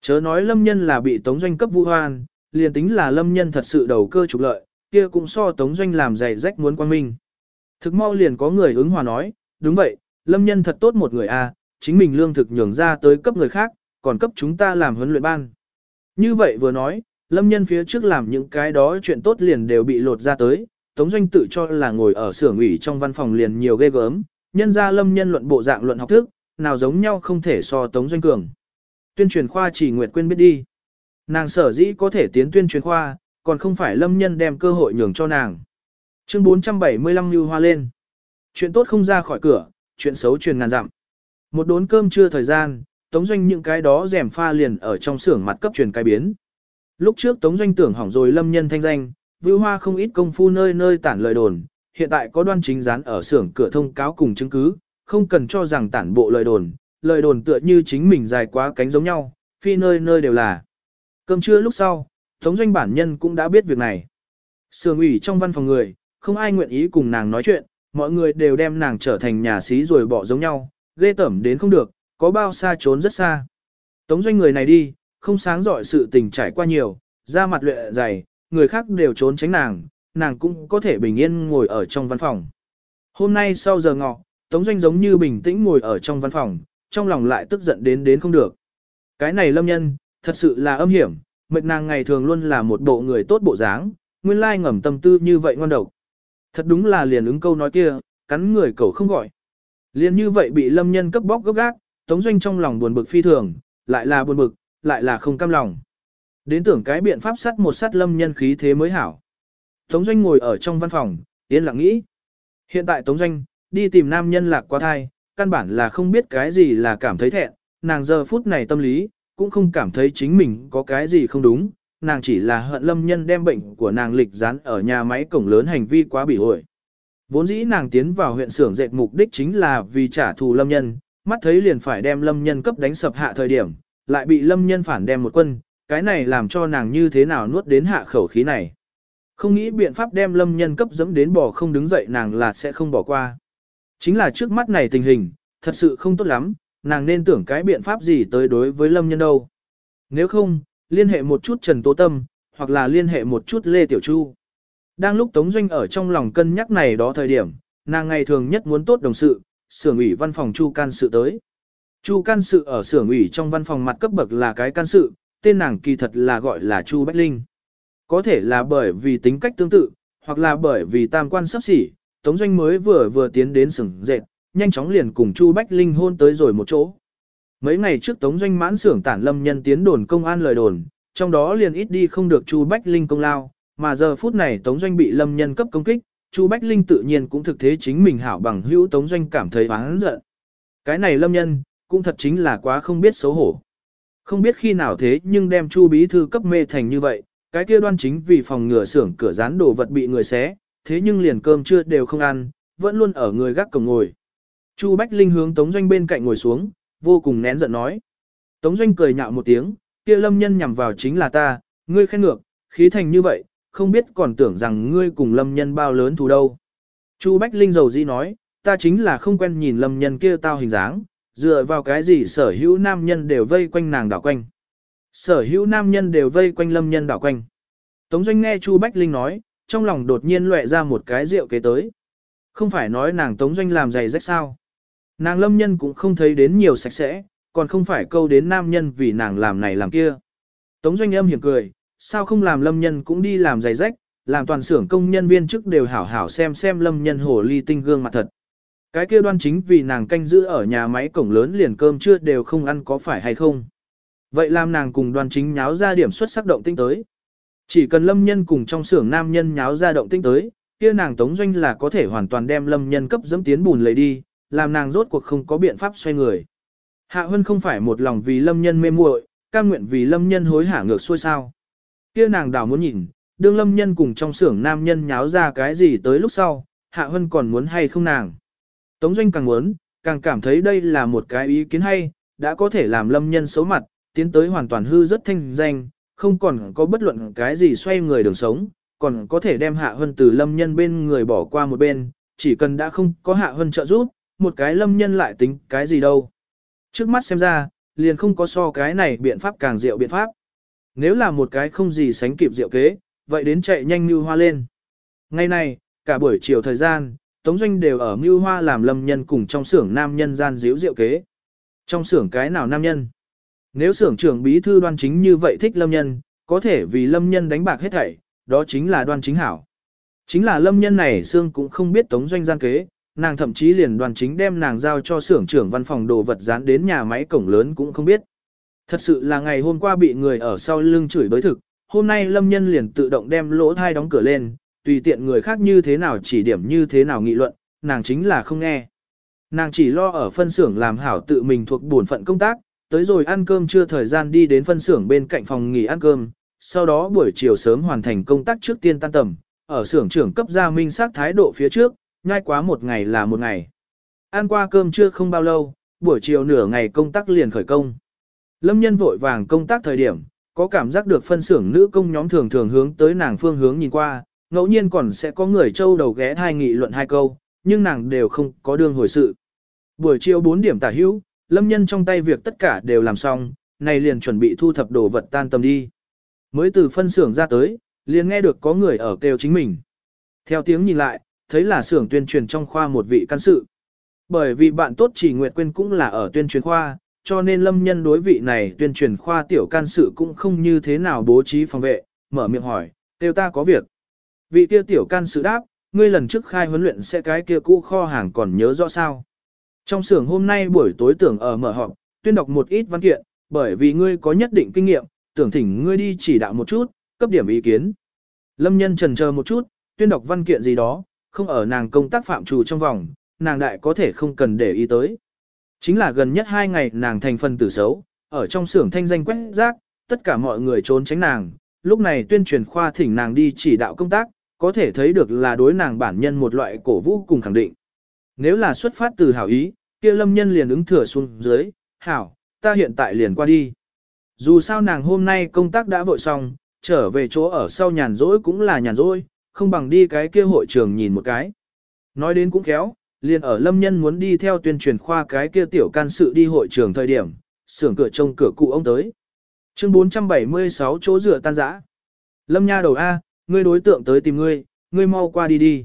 Chớ nói lâm nhân là bị Tống Doanh cấp vũ hoan, liền tính là lâm nhân thật sự đầu cơ trục lợi, kia cũng so Tống Doanh làm giày rách muốn quan minh. Thực mau liền có người ứng hòa nói, đúng vậy, lâm nhân thật tốt một người a, chính mình lương thực nhường ra tới cấp người khác, còn cấp chúng ta làm huấn luyện ban. Như vậy vừa nói, lâm nhân phía trước làm những cái đó chuyện tốt liền đều bị lột ra tới, Tống Doanh tự cho là ngồi ở xưởng ủy trong văn phòng liền nhiều ghê gớm, nhân ra lâm nhân luận bộ dạng luận học thức, nào giống nhau không thể so Tống Doanh cường. Tuyên truyền khoa chỉ Nguyệt quên biết đi. Nàng sở dĩ có thể tiến tuyên truyền khoa, còn không phải lâm nhân đem cơ hội nhường cho nàng. Chương 475 như hoa lên. Chuyện tốt không ra khỏi cửa, chuyện xấu truyền ngàn dặm. Một đốn cơm trưa thời gian, Tống Doanh những cái đó rèm pha liền ở trong xưởng mặt cấp truyền cái biến. Lúc trước Tống Doanh tưởng hỏng rồi lâm nhân thanh danh, vưu hoa không ít công phu nơi nơi tản lời đồn, hiện tại có đoan chính dán ở xưởng cửa thông cáo cùng chứng cứ, không cần cho rằng tản bộ lời đồn, lời đồn tựa như chính mình dài quá cánh giống nhau, phi nơi nơi đều là. Cơm trưa lúc sau, Tống Doanh bản nhân cũng đã biết việc này. Sưởng ủy trong văn phòng người, không ai nguyện ý cùng nàng nói chuyện, mọi người đều đem nàng trở thành nhà xí rồi bỏ giống nhau, ghê tẩm đến không được, có bao xa trốn rất xa. Tống Doanh người này đi, không sáng giỏi sự tình trải qua nhiều, ra mặt lệ dày, người khác đều trốn tránh nàng, nàng cũng có thể bình yên ngồi ở trong văn phòng. Hôm nay sau giờ ngọ, Tống Doanh giống như bình tĩnh ngồi ở trong văn phòng, trong lòng lại tức giận đến đến không được. Cái này lâm nhân, thật sự là âm hiểm, mệnh nàng ngày thường luôn là một bộ người tốt bộ dáng, nguyên lai ngầm tâm tư như vậy ngon độc. Thật đúng là liền ứng câu nói kia, cắn người cầu không gọi. Liền như vậy bị lâm nhân cấp bóc gấp gác, Tống Doanh trong lòng buồn bực phi thường, lại là buồn bực, lại là không cam lòng. Đến tưởng cái biện pháp sắt một sắt lâm nhân khí thế mới hảo. Tống Doanh ngồi ở trong văn phòng, yên lặng nghĩ. Hiện tại Tống Doanh, đi tìm nam nhân lạc qua thai, căn bản là không biết cái gì là cảm thấy thẹn, nàng giờ phút này tâm lý, cũng không cảm thấy chính mình có cái gì không đúng, nàng chỉ là hận lâm nhân đem bệnh của nàng lịch dán ở nhà máy cổng lớn hành vi quá bị hội. Vốn dĩ nàng tiến vào huyện xưởng dệt mục đích chính là vì trả thù lâm nhân, mắt thấy liền phải đem lâm nhân cấp đánh sập hạ thời điểm, lại bị lâm nhân phản đem một quân, cái này làm cho nàng như thế nào nuốt đến hạ khẩu khí này. Không nghĩ biện pháp đem lâm nhân cấp dẫm đến bỏ không đứng dậy nàng là sẽ không bỏ qua. Chính là trước mắt này tình hình, thật sự không tốt lắm, nàng nên tưởng cái biện pháp gì tới đối với lâm nhân đâu. Nếu không, liên hệ một chút Trần Tố Tâm, hoặc là liên hệ một chút Lê Tiểu Chu. Đang lúc Tống Doanh ở trong lòng cân nhắc này đó thời điểm, nàng ngày thường nhất muốn tốt đồng sự, xưởng ủy văn phòng Chu can sự tới. Chu can sự ở xưởng ủy trong văn phòng mặt cấp bậc là cái can sự, tên nàng kỳ thật là gọi là Chu Bách Linh. Có thể là bởi vì tính cách tương tự, hoặc là bởi vì tam quan sắp xỉ, Tống Doanh mới vừa vừa tiến đến xưởng dệt, nhanh chóng liền cùng Chu Bách Linh hôn tới rồi một chỗ. Mấy ngày trước Tống Doanh mãn xưởng tản lâm nhân tiến đồn công an lời đồn, trong đó liền ít đi không được Chu Bách Linh công lao, mà giờ phút này Tống Doanh bị lâm nhân cấp công kích, Chu Bách Linh tự nhiên cũng thực thế chính mình hảo bằng hữu Tống Doanh cảm thấy oán giận. Cái này lâm nhân, cũng thật chính là quá không biết xấu hổ. Không biết khi nào thế nhưng đem Chu bí thư cấp mê thành như vậy, cái kia đoan chính vì phòng ngừa xưởng cửa rán đồ vật bị người xé, thế nhưng liền cơm trưa đều không ăn, vẫn luôn ở người gác cổng ngồi. Chu Bách Linh hướng Tống Doanh bên cạnh ngồi xuống, vô cùng nén giận nói. Tống Doanh cười nhạo một tiếng, kia lâm nhân nhằm vào chính là ta, ngươi khen ngược, khí thành như vậy, không biết còn tưởng rằng ngươi cùng lâm nhân bao lớn thù đâu. Chu Bách Linh dầu dĩ nói, ta chính là không quen nhìn lâm nhân kia tao hình dáng, dựa vào cái gì sở hữu nam nhân đều vây quanh nàng đảo quanh. Sở hữu nam nhân đều vây quanh lâm nhân đảo quanh. Tống Doanh nghe Chu Bách Linh nói, trong lòng đột nhiên lệ ra một cái rượu kế tới. Không phải nói nàng Tống Doanh làm giày rách sao. Nàng lâm nhân cũng không thấy đến nhiều sạch sẽ, còn không phải câu đến nam nhân vì nàng làm này làm kia. Tống Doanh âm hiểm cười, sao không làm lâm nhân cũng đi làm giày rách, làm toàn xưởng công nhân viên chức đều hảo hảo xem xem lâm nhân hồ ly tinh gương mặt thật. Cái kia đoan chính vì nàng canh giữ ở nhà máy cổng lớn liền cơm trưa đều không ăn có phải hay không. Vậy làm nàng cùng đoan chính nháo ra điểm xuất sắc động tinh tới. Chỉ cần lâm nhân cùng trong xưởng nam nhân nháo ra động tinh tới, kia nàng tống doanh là có thể hoàn toàn đem lâm nhân cấp dẫm tiến bùn lấy đi, làm nàng rốt cuộc không có biện pháp xoay người. Hạ Hân không phải một lòng vì lâm nhân mê muội, cam nguyện vì lâm nhân hối hả ngược xuôi sao. Kia nàng đảo muốn nhìn, đương lâm nhân cùng trong xưởng nam nhân nháo ra cái gì tới lúc sau, Hạ Hân còn muốn hay không nàng. Tống Doanh càng muốn, càng cảm thấy đây là một cái ý kiến hay, đã có thể làm lâm nhân xấu mặt, tiến tới hoàn toàn hư rất thanh danh, không còn có bất luận cái gì xoay người đường sống, còn có thể đem Hạ Hân từ lâm nhân bên người bỏ qua một bên, chỉ cần đã không có Hạ Hân trợ giúp, một cái lâm nhân lại tính cái gì đâu. Trước mắt xem ra, liền không có so cái này biện pháp càng diệu biện pháp. Nếu là một cái không gì sánh kịp diệu kế, vậy đến chạy nhanh mưu hoa lên. Ngày này, cả buổi chiều thời gian, Tống Doanh đều ở mưu hoa làm lâm nhân cùng trong xưởng nam nhân gian díu diệu kế. Trong xưởng cái nào nam nhân? Nếu xưởng trưởng bí thư đoan chính như vậy thích lâm nhân, có thể vì lâm nhân đánh bạc hết thảy, đó chính là đoan chính hảo. Chính là lâm nhân này xương cũng không biết Tống Doanh gian kế, nàng thậm chí liền đoàn chính đem nàng giao cho xưởng trưởng văn phòng đồ vật dán đến nhà máy cổng lớn cũng không biết. Thật sự là ngày hôm qua bị người ở sau lưng chửi bới thực, hôm nay lâm nhân liền tự động đem lỗ thai đóng cửa lên, tùy tiện người khác như thế nào chỉ điểm như thế nào nghị luận, nàng chính là không nghe. Nàng chỉ lo ở phân xưởng làm hảo tự mình thuộc bổn phận công tác, tới rồi ăn cơm chưa thời gian đi đến phân xưởng bên cạnh phòng nghỉ ăn cơm, sau đó buổi chiều sớm hoàn thành công tác trước tiên tan tầm, ở xưởng trưởng cấp gia minh xác thái độ phía trước, nhai quá một ngày là một ngày. Ăn qua cơm chưa không bao lâu, buổi chiều nửa ngày công tác liền khởi công. Lâm nhân vội vàng công tác thời điểm, có cảm giác được phân xưởng nữ công nhóm thường thường hướng tới nàng phương hướng nhìn qua, ngẫu nhiên còn sẽ có người trâu đầu ghé thai nghị luận hai câu, nhưng nàng đều không có đương hồi sự. Buổi chiều 4 điểm tả hữu, lâm nhân trong tay việc tất cả đều làm xong, này liền chuẩn bị thu thập đồ vật tan tầm đi. Mới từ phân xưởng ra tới, liền nghe được có người ở kêu chính mình. Theo tiếng nhìn lại, thấy là xưởng tuyên truyền trong khoa một vị can sự. Bởi vì bạn tốt chỉ Nguyệt Quyên cũng là ở tuyên truyền khoa, cho nên lâm nhân đối vị này tuyên truyền khoa tiểu can sự cũng không như thế nào bố trí phòng vệ, mở miệng hỏi, tiêu ta có việc. Vị kia tiểu can sự đáp, ngươi lần trước khai huấn luyện sẽ cái kia cũ kho hàng còn nhớ rõ sao. Trong xưởng hôm nay buổi tối tưởng ở mở họp, tuyên đọc một ít văn kiện, bởi vì ngươi có nhất định kinh nghiệm, tưởng thỉnh ngươi đi chỉ đạo một chút, cấp điểm ý kiến. Lâm nhân trần chờ một chút, tuyên đọc văn kiện gì đó, không ở nàng công tác phạm trù trong vòng, nàng đại có thể không cần để ý tới. Chính là gần nhất hai ngày nàng thành phần tử xấu, ở trong xưởng thanh danh quét rác, tất cả mọi người trốn tránh nàng, lúc này tuyên truyền khoa thỉnh nàng đi chỉ đạo công tác, có thể thấy được là đối nàng bản nhân một loại cổ vũ cùng khẳng định. Nếu là xuất phát từ hảo ý, kia lâm nhân liền ứng thừa xuống dưới, hảo, ta hiện tại liền qua đi. Dù sao nàng hôm nay công tác đã vội xong, trở về chỗ ở sau nhàn rỗi cũng là nhàn rỗi, không bằng đi cái kia hội trường nhìn một cái. Nói đến cũng khéo, liền ở lâm nhân muốn đi theo tuyên truyền khoa cái kia tiểu can sự đi hội trường thời điểm, xưởng cửa trông cửa cụ ông tới. Chương 476 chỗ rửa tan rã. Lâm nha đầu A, ngươi đối tượng tới tìm ngươi, ngươi mau qua đi đi.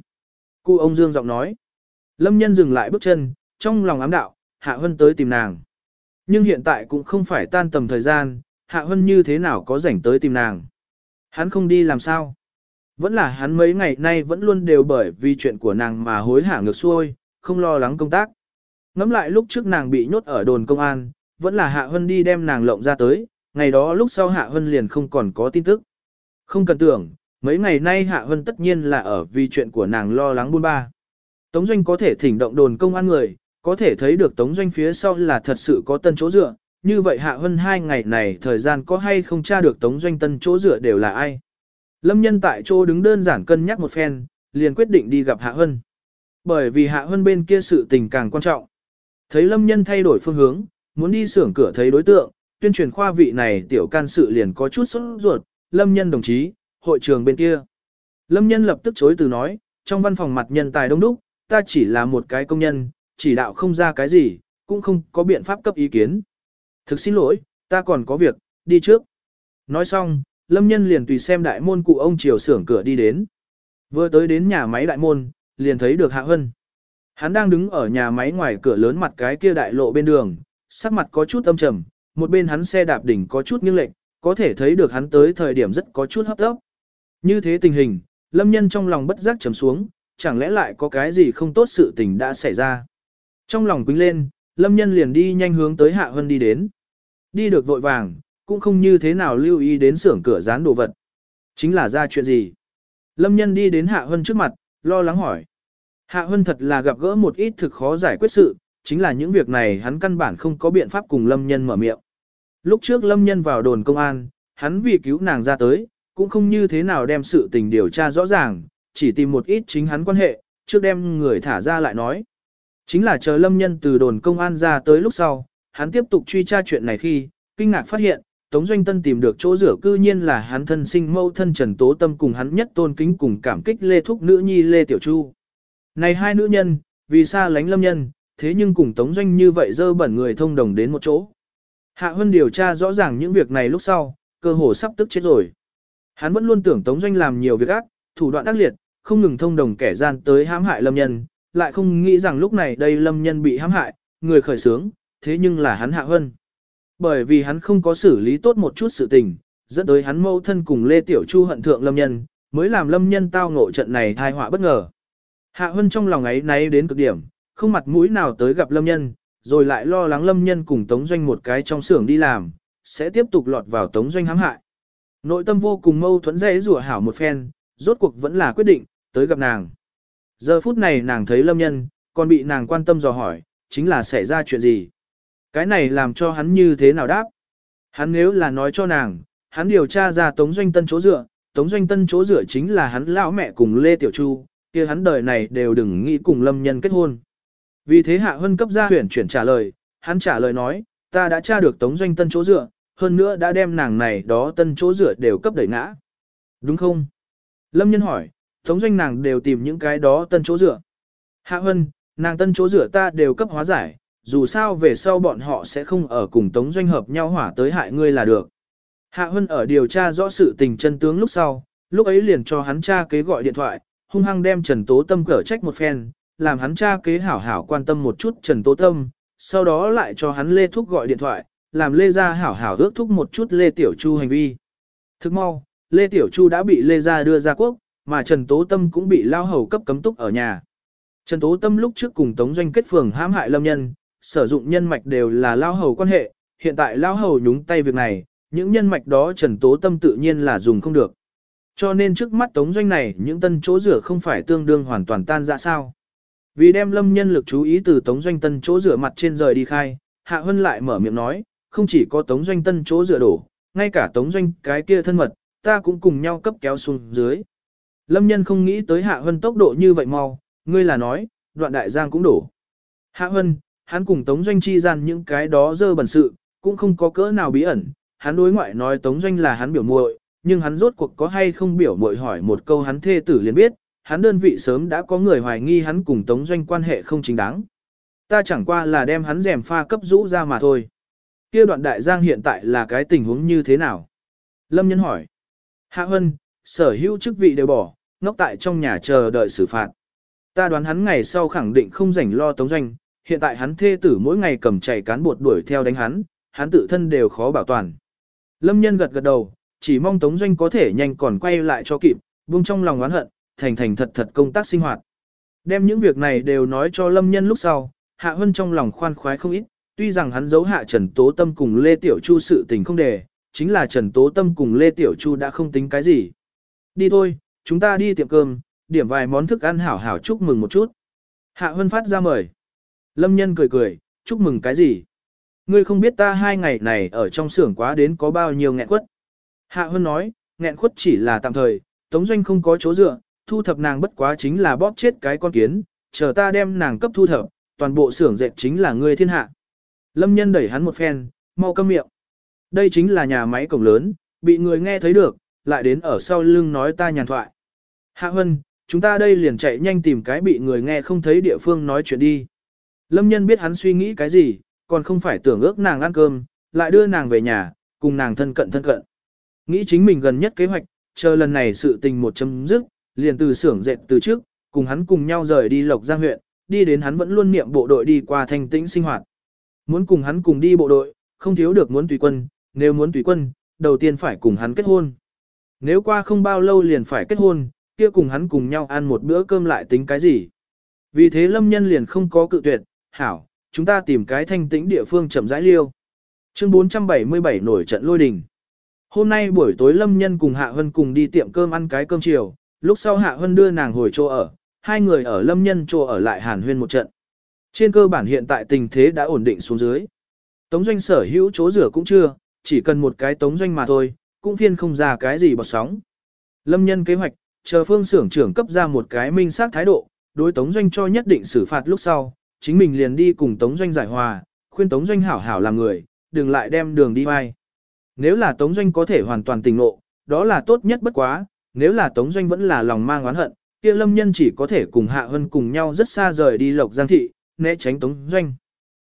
Cụ ông Dương giọng nói. Lâm nhân dừng lại bước chân, trong lòng ám đạo, Hạ Hân tới tìm nàng. Nhưng hiện tại cũng không phải tan tầm thời gian, Hạ Hân như thế nào có rảnh tới tìm nàng. Hắn không đi làm sao. Vẫn là hắn mấy ngày nay vẫn luôn đều bởi vì chuyện của nàng mà hối hả ngược xuôi, không lo lắng công tác. Ngắm lại lúc trước nàng bị nhốt ở đồn công an, vẫn là Hạ Hân đi đem nàng lộng ra tới, ngày đó lúc sau Hạ Hân liền không còn có tin tức. Không cần tưởng, mấy ngày nay Hạ Hân tất nhiên là ở vì chuyện của nàng lo lắng buôn ba. Tống Doanh có thể thỉnh động đồn công an người, có thể thấy được Tống Doanh phía sau là thật sự có tân chỗ dựa, như vậy Hạ Hân hai ngày này thời gian có hay không tra được Tống Doanh tân chỗ dựa đều là ai. Lâm nhân tại chỗ đứng đơn giản cân nhắc một phen, liền quyết định đi gặp Hạ Hân. Bởi vì Hạ hơn bên kia sự tình càng quan trọng. Thấy Lâm nhân thay đổi phương hướng, muốn đi xưởng cửa thấy đối tượng, tuyên truyền khoa vị này tiểu can sự liền có chút sốt ruột, Lâm nhân đồng chí, hội trường bên kia. Lâm nhân lập tức chối từ nói, trong văn phòng mặt nhân tài đông đúc, ta chỉ là một cái công nhân, chỉ đạo không ra cái gì, cũng không có biện pháp cấp ý kiến. Thực xin lỗi, ta còn có việc, đi trước. Nói xong, Lâm Nhân liền tùy xem đại môn cụ ông chiều xưởng cửa đi đến. Vừa tới đến nhà máy đại môn, liền thấy được Hạ Hân. Hắn đang đứng ở nhà máy ngoài cửa lớn mặt cái kia đại lộ bên đường, sắc mặt có chút âm trầm, một bên hắn xe đạp đỉnh có chút nghiêng lệch, có thể thấy được hắn tới thời điểm rất có chút hấp tấp. Như thế tình hình, Lâm Nhân trong lòng bất giác trầm xuống, chẳng lẽ lại có cái gì không tốt sự tình đã xảy ra. Trong lòng quýnh lên, Lâm Nhân liền đi nhanh hướng tới Hạ Hân đi đến. Đi được vội vàng, cũng không như thế nào lưu ý đến xưởng cửa dán đồ vật. Chính là ra chuyện gì? Lâm Nhân đi đến Hạ Hân trước mặt, lo lắng hỏi. Hạ Hân thật là gặp gỡ một ít thực khó giải quyết sự, chính là những việc này hắn căn bản không có biện pháp cùng Lâm Nhân mở miệng. Lúc trước Lâm Nhân vào đồn công an, hắn vì cứu nàng ra tới, cũng không như thế nào đem sự tình điều tra rõ ràng, chỉ tìm một ít chính hắn quan hệ, trước đem người thả ra lại nói. Chính là chờ Lâm Nhân từ đồn công an ra tới lúc sau, hắn tiếp tục truy tra chuyện này khi, kinh ngạc phát hiện, Tống Doanh Tân tìm được chỗ rửa cư nhiên là hắn thân sinh mâu thân Trần Tố Tâm cùng hắn nhất tôn kính cùng cảm kích Lê Thúc nữ nhi Lê Tiểu Chu. Này hai nữ nhân, vì xa lánh lâm nhân, thế nhưng cùng Tống Doanh như vậy dơ bẩn người thông đồng đến một chỗ. Hạ Hân điều tra rõ ràng những việc này lúc sau, cơ hồ sắp tức chết rồi. Hắn vẫn luôn tưởng Tống Doanh làm nhiều việc ác, thủ đoạn ác liệt, không ngừng thông đồng kẻ gian tới hãm hại lâm nhân, lại không nghĩ rằng lúc này đây lâm nhân bị hãm hại, người khởi sướng, thế nhưng là hắn Hạ Hân. Bởi vì hắn không có xử lý tốt một chút sự tình, dẫn tới hắn mâu thân cùng Lê Tiểu Chu hận thượng lâm nhân, mới làm lâm nhân tao ngộ trận này thai họa bất ngờ. Hạ Hân trong lòng ấy náy đến cực điểm, không mặt mũi nào tới gặp lâm nhân, rồi lại lo lắng lâm nhân cùng tống doanh một cái trong xưởng đi làm, sẽ tiếp tục lọt vào tống doanh hãm hại. Nội tâm vô cùng mâu thuẫn dễ rủa hảo một phen, rốt cuộc vẫn là quyết định, tới gặp nàng. Giờ phút này nàng thấy lâm nhân, còn bị nàng quan tâm dò hỏi, chính là xảy ra chuyện gì. Cái này làm cho hắn như thế nào đáp? Hắn nếu là nói cho nàng, hắn điều tra ra Tống Doanh Tân chỗ dựa, Tống Doanh Tân chỗ dựa chính là hắn lão mẹ cùng Lê Tiểu Chu, kia hắn đời này đều đừng nghĩ cùng Lâm Nhân kết hôn. Vì thế Hạ Hân cấp ra huyển chuyển trả lời, hắn trả lời nói, ta đã tra được Tống Doanh Tân chỗ dựa, hơn nữa đã đem nàng này đó tân chỗ dựa đều cấp đẩy ngã. Đúng không? Lâm Nhân hỏi, Tống Doanh nàng đều tìm những cái đó tân chỗ dựa. Hạ Hân, nàng tân chỗ dựa ta đều cấp hóa giải, dù sao về sau bọn họ sẽ không ở cùng tống doanh hợp nhau hỏa tới hại ngươi là được. Hạ Hân ở điều tra rõ sự tình chân tướng lúc sau, lúc ấy liền cho hắn cha kế gọi điện thoại, hung hăng đem Trần Tố Tâm cở trách một phen, làm hắn cha kế hảo hảo quan tâm một chút Trần Tố Tâm, sau đó lại cho hắn Lê Thúc gọi điện thoại, làm Lê Gia hảo hảo ước thúc một chút Lê Tiểu Chu hành vi. Thức mau, Lê Tiểu Chu đã bị Lê Gia đưa ra quốc, mà Trần Tố Tâm cũng bị lao hầu cấp cấm túc ở nhà. Trần Tố Tâm lúc trước cùng Tống Doanh kết phường hãm hại lâm nhân, sử dụng nhân mạch đều là lao hầu quan hệ, hiện tại lao hầu nhúng tay việc này, những nhân mạch đó Trần Tố Tâm tự nhiên là dùng không được. Cho nên trước mắt tống doanh này những tân chỗ rửa không phải tương đương hoàn toàn tan ra sao. Vì đem lâm nhân lực chú ý từ tống doanh tân chỗ rửa mặt trên rời đi khai, Hạ Hân lại mở miệng nói, không chỉ có tống doanh tân chỗ rửa đổ, ngay cả tống doanh cái kia thân mật, ta cũng cùng nhau cấp kéo xuống dưới. Lâm nhân không nghĩ tới Hạ Hân tốc độ như vậy mau, ngươi là nói, đoạn đại giang cũng đổ. Hạ Hân, hắn cùng Tống Doanh chi gian những cái đó dơ bẩn sự, cũng không có cỡ nào bí ẩn, hắn đối ngoại nói Tống Doanh là hắn biểu muội, nhưng hắn rốt cuộc có hay không biểu muội hỏi một câu hắn thê tử liền biết, hắn đơn vị sớm đã có người hoài nghi hắn cùng Tống Doanh quan hệ không chính đáng. Ta chẳng qua là đem hắn rèm pha cấp rũ ra mà thôi. Kia đoạn đại giang hiện tại là cái tình huống như thế nào? Lâm Nhân hỏi. Hạ Hân, sở hữu chức vị đều bỏ, ngốc tại trong nhà chờ đợi xử phạt. Ta đoán hắn ngày sau khẳng định không rảnh lo Tống Doanh, hiện tại hắn thê tử mỗi ngày cầm chảy cán bột đuổi theo đánh hắn, hắn tự thân đều khó bảo toàn. Lâm nhân gật gật đầu, chỉ mong Tống Doanh có thể nhanh còn quay lại cho kịp, buông trong lòng oán hận, thành thành thật thật công tác sinh hoạt. Đem những việc này đều nói cho Lâm nhân lúc sau, Hạ Hân trong lòng khoan khoái không ít, tuy rằng hắn giấu hạ Trần Tố Tâm cùng Lê Tiểu Chu sự tình không đề, chính là Trần Tố Tâm cùng Lê Tiểu Chu đã không tính cái gì. Đi thôi, chúng ta đi tiệm cơm, điểm vài món thức ăn hảo hảo chúc mừng một chút. Hạ Hân phát ra mời. Lâm nhân cười cười, chúc mừng cái gì? Ngươi không biết ta hai ngày này ở trong xưởng quá đến có bao nhiêu nghẹn quất. Hạ Hân nói, nghẹn khuất chỉ là tạm thời, Tống Doanh không có chỗ dựa, thu thập nàng bất quá chính là bóp chết cái con kiến, chờ ta đem nàng cấp thu thập, toàn bộ xưởng dệt chính là ngươi thiên hạ. Lâm nhân đẩy hắn một phen, mau câm miệng. Đây chính là nhà máy cổng lớn, bị người nghe thấy được, lại đến ở sau lưng nói ta nhàn thoại. Hạ Hân, chúng ta đây liền chạy nhanh tìm cái bị người nghe không thấy địa phương nói chuyện đi. Lâm nhân biết hắn suy nghĩ cái gì, còn không phải tưởng ước nàng ăn cơm, lại đưa nàng về nhà, cùng nàng thân cận thân cận. Nghĩ chính mình gần nhất kế hoạch, chờ lần này sự tình một chấm dứt, liền từ xưởng dệt từ trước, cùng hắn cùng nhau rời đi Lộc Giang huyện, đi đến hắn vẫn luôn niệm bộ đội đi qua thanh tĩnh sinh hoạt. Muốn cùng hắn cùng đi bộ đội, không thiếu được muốn tùy quân, nếu muốn tùy quân, đầu tiên phải cùng hắn kết hôn. Nếu qua không bao lâu liền phải kết hôn, kia cùng hắn cùng nhau ăn một bữa cơm lại tính cái gì. Vì thế lâm nhân liền không có cự tuyệt, hảo, chúng ta tìm cái thanh tĩnh địa phương chậm rãi liêu. Chương 477 nổi trận lôi đình. Hôm nay buổi tối Lâm Nhân cùng Hạ Hân cùng đi tiệm cơm ăn cái cơm chiều, lúc sau Hạ Hân đưa nàng hồi chỗ ở, hai người ở Lâm Nhân chỗ ở lại hàn huyên một trận. Trên cơ bản hiện tại tình thế đã ổn định xuống dưới. Tống doanh sở hữu chỗ rửa cũng chưa, chỉ cần một cái tống doanh mà thôi, cũng phiên không ra cái gì bọt sóng. Lâm Nhân kế hoạch, chờ phương xưởng trưởng cấp ra một cái minh xác thái độ, đối tống doanh cho nhất định xử phạt lúc sau, chính mình liền đi cùng Tống Doanh giải hòa, khuyên Tống Doanh hảo hảo làm người, đừng lại đem đường đi vai. Nếu là Tống Doanh có thể hoàn toàn tỉnh ngộ, đó là tốt nhất bất quá, nếu là Tống Doanh vẫn là lòng mang oán hận, kia Lâm Nhân chỉ có thể cùng Hạ Hân cùng nhau rất xa rời đi Lộc Giang Thị, né tránh Tống Doanh.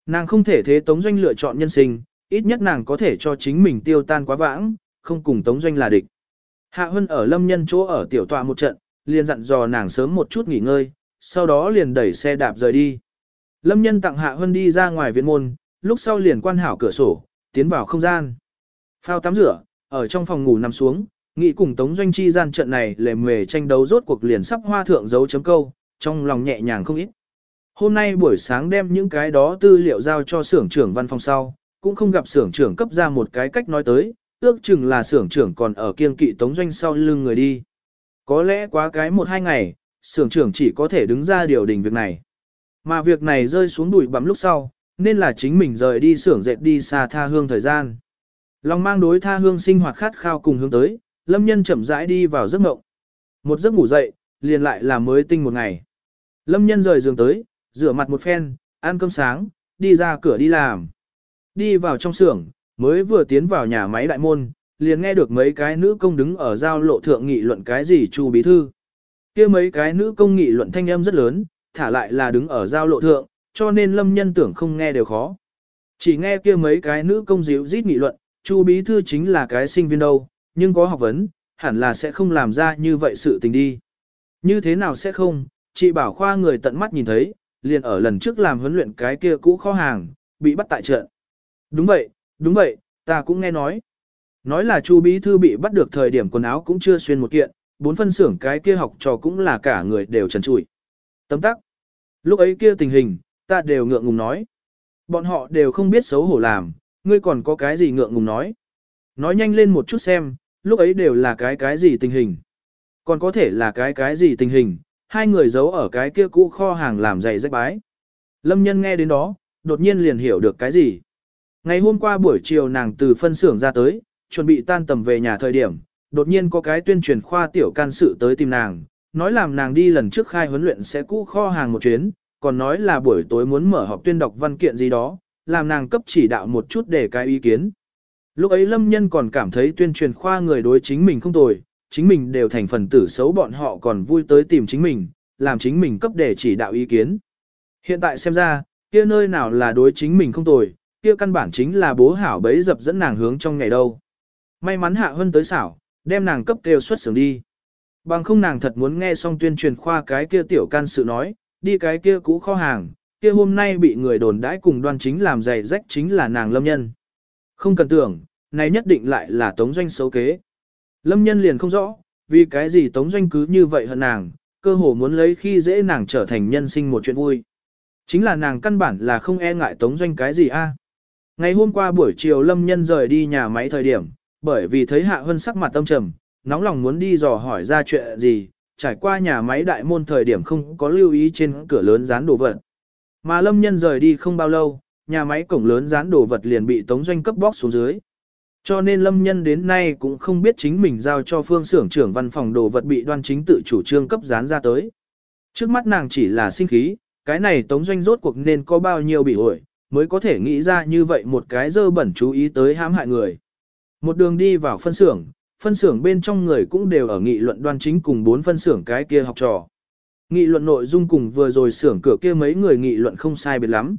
Nàng không thể thế Tống Doanh lựa chọn nhân sinh, ít nhất nàng có thể cho chính mình tiêu tan quá vãng, không cùng Tống Doanh là địch. Hạ Hân ở Lâm Nhân chỗ ở tiểu tọa một trận, liền dặn dò nàng sớm một chút nghỉ ngơi, sau đó liền đẩy xe đạp rời đi. Lâm nhân tặng Hạ Hân đi ra ngoài viện môn, lúc sau liền quan hảo cửa sổ, tiến vào không gian. Phao tắm rửa, ở trong phòng ngủ nằm xuống, nghĩ cùng Tống Doanh chi gian trận này lề mề tranh đấu rốt cuộc liền sắp hoa thượng dấu chấm câu, trong lòng nhẹ nhàng không ít. Hôm nay buổi sáng đem những cái đó tư liệu giao cho xưởng trưởng văn phòng sau, cũng không gặp xưởng trưởng cấp ra một cái cách nói tới, ước chừng là xưởng trưởng còn ở kiên kỵ Tống Doanh sau lưng người đi. Có lẽ quá cái một hai ngày, xưởng trưởng chỉ có thể đứng ra điều đình việc này. Mà việc này rơi xuống đùi bắm lúc sau, nên là chính mình rời đi xưởng dệt đi xa tha hương thời gian. Lòng mang đối tha hương sinh hoạt khát khao cùng hướng tới, lâm nhân chậm rãi đi vào giấc mộng. Một giấc ngủ dậy, liền lại là mới tinh một ngày. Lâm nhân rời giường tới, rửa mặt một phen, ăn cơm sáng, đi ra cửa đi làm. Đi vào trong xưởng, mới vừa tiến vào nhà máy đại môn, liền nghe được mấy cái nữ công đứng ở giao lộ thượng nghị luận cái gì chu bí thư. kia mấy cái nữ công nghị luận thanh âm rất lớn, thả lại là đứng ở giao lộ thượng, cho nên lâm nhân tưởng không nghe đều khó. Chỉ nghe kia mấy cái nữ công díu rít nghị luận, Chu bí thư chính là cái sinh viên đâu, nhưng có học vấn, hẳn là sẽ không làm ra như vậy sự tình đi. Như thế nào sẽ không, chị bảo khoa người tận mắt nhìn thấy, liền ở lần trước làm huấn luyện cái kia cũ kho hàng, bị bắt tại trận. Đúng vậy, đúng vậy, ta cũng nghe nói. Nói là Chu bí thư bị bắt được thời điểm quần áo cũng chưa xuyên một kiện, bốn phân xưởng cái kia học trò cũng là cả người đều trần trụi. Tấm tắc. Lúc ấy kia tình hình, ta đều ngượng ngùng nói. Bọn họ đều không biết xấu hổ làm, ngươi còn có cái gì ngượng ngùng nói. Nói nhanh lên một chút xem, lúc ấy đều là cái cái gì tình hình. Còn có thể là cái cái gì tình hình, hai người giấu ở cái kia cũ kho hàng làm giày rách bái. Lâm nhân nghe đến đó, đột nhiên liền hiểu được cái gì. Ngày hôm qua buổi chiều nàng từ phân xưởng ra tới, chuẩn bị tan tầm về nhà thời điểm, đột nhiên có cái tuyên truyền khoa tiểu can sự tới tìm nàng, nói làm nàng đi lần trước khai huấn luyện sẽ cũ kho hàng một chuyến, còn nói là buổi tối muốn mở họp tuyên đọc văn kiện gì đó, làm nàng cấp chỉ đạo một chút để cái ý kiến. Lúc ấy Lâm Nhân còn cảm thấy tuyên truyền khoa người đối chính mình không tồi, chính mình đều thành phần tử xấu bọn họ còn vui tới tìm chính mình, làm chính mình cấp để chỉ đạo ý kiến. Hiện tại xem ra, kia nơi nào là đối chính mình không tồi, kia căn bản chính là bố hảo bấy dập dẫn nàng hướng trong ngày đâu. May mắn hạ hơn tới xảo, đem nàng cấp kêu xuất xưởng đi. Bằng không nàng thật muốn nghe xong tuyên truyền khoa cái kia tiểu can sự nói, đi cái kia cũ kho hàng, kia hôm nay bị người đồn đãi cùng đoan chính làm giày rách chính là nàng lâm nhân. Không cần tưởng, này nhất định lại là tống doanh xấu kế. Lâm nhân liền không rõ, vì cái gì tống doanh cứ như vậy hận nàng, cơ hồ muốn lấy khi dễ nàng trở thành nhân sinh một chuyện vui. Chính là nàng căn bản là không e ngại tống doanh cái gì a. À. Ngày hôm qua buổi chiều Lâm Nhân rời đi nhà máy thời điểm, bởi vì thấy Hạ Hân sắc mặt tâm trầm, nóng lòng muốn đi dò hỏi ra chuyện gì, trải qua nhà máy đại môn thời điểm không có lưu ý trên cửa lớn dán đồ vật. Mà Lâm Nhân rời đi không bao lâu, nhà máy cổng lớn dán đồ vật liền bị Tống Doanh cấp bóc xuống dưới. Cho nên Lâm Nhân đến nay cũng không biết chính mình giao cho phương xưởng trưởng văn phòng đồ vật bị đoan chính tự chủ trương cấp dán ra tới. Trước mắt nàng chỉ là sinh khí, cái này Tống Doanh rốt cuộc nên có bao nhiêu bị ổi, mới có thể nghĩ ra như vậy một cái dơ bẩn chú ý tới hãm hại người. Một đường đi vào phân xưởng, phân xưởng bên trong người cũng đều ở nghị luận đoan chính cùng bốn phân xưởng cái kia học trò. Nghị luận nội dung cùng vừa rồi xưởng cửa kia mấy người nghị luận không sai biệt lắm.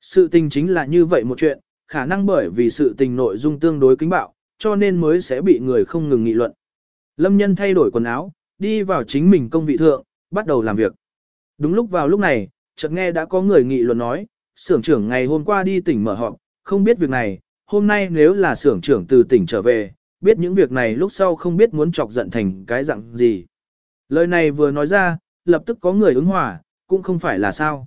Sự tình chính là như vậy một chuyện, khả năng bởi vì sự tình nội dung tương đối kính bạo, cho nên mới sẽ bị người không ngừng nghị luận. Lâm nhân thay đổi quần áo, đi vào chính mình công vị thượng, bắt đầu làm việc. Đúng lúc vào lúc này, chợt nghe đã có người nghị luận nói, xưởng trưởng ngày hôm qua đi tỉnh mở họp, không biết việc này, hôm nay nếu là xưởng trưởng từ tỉnh trở về, biết những việc này lúc sau không biết muốn chọc giận thành cái dạng gì. Lời này vừa nói ra, lập tức có người ứng hòa, cũng không phải là sao.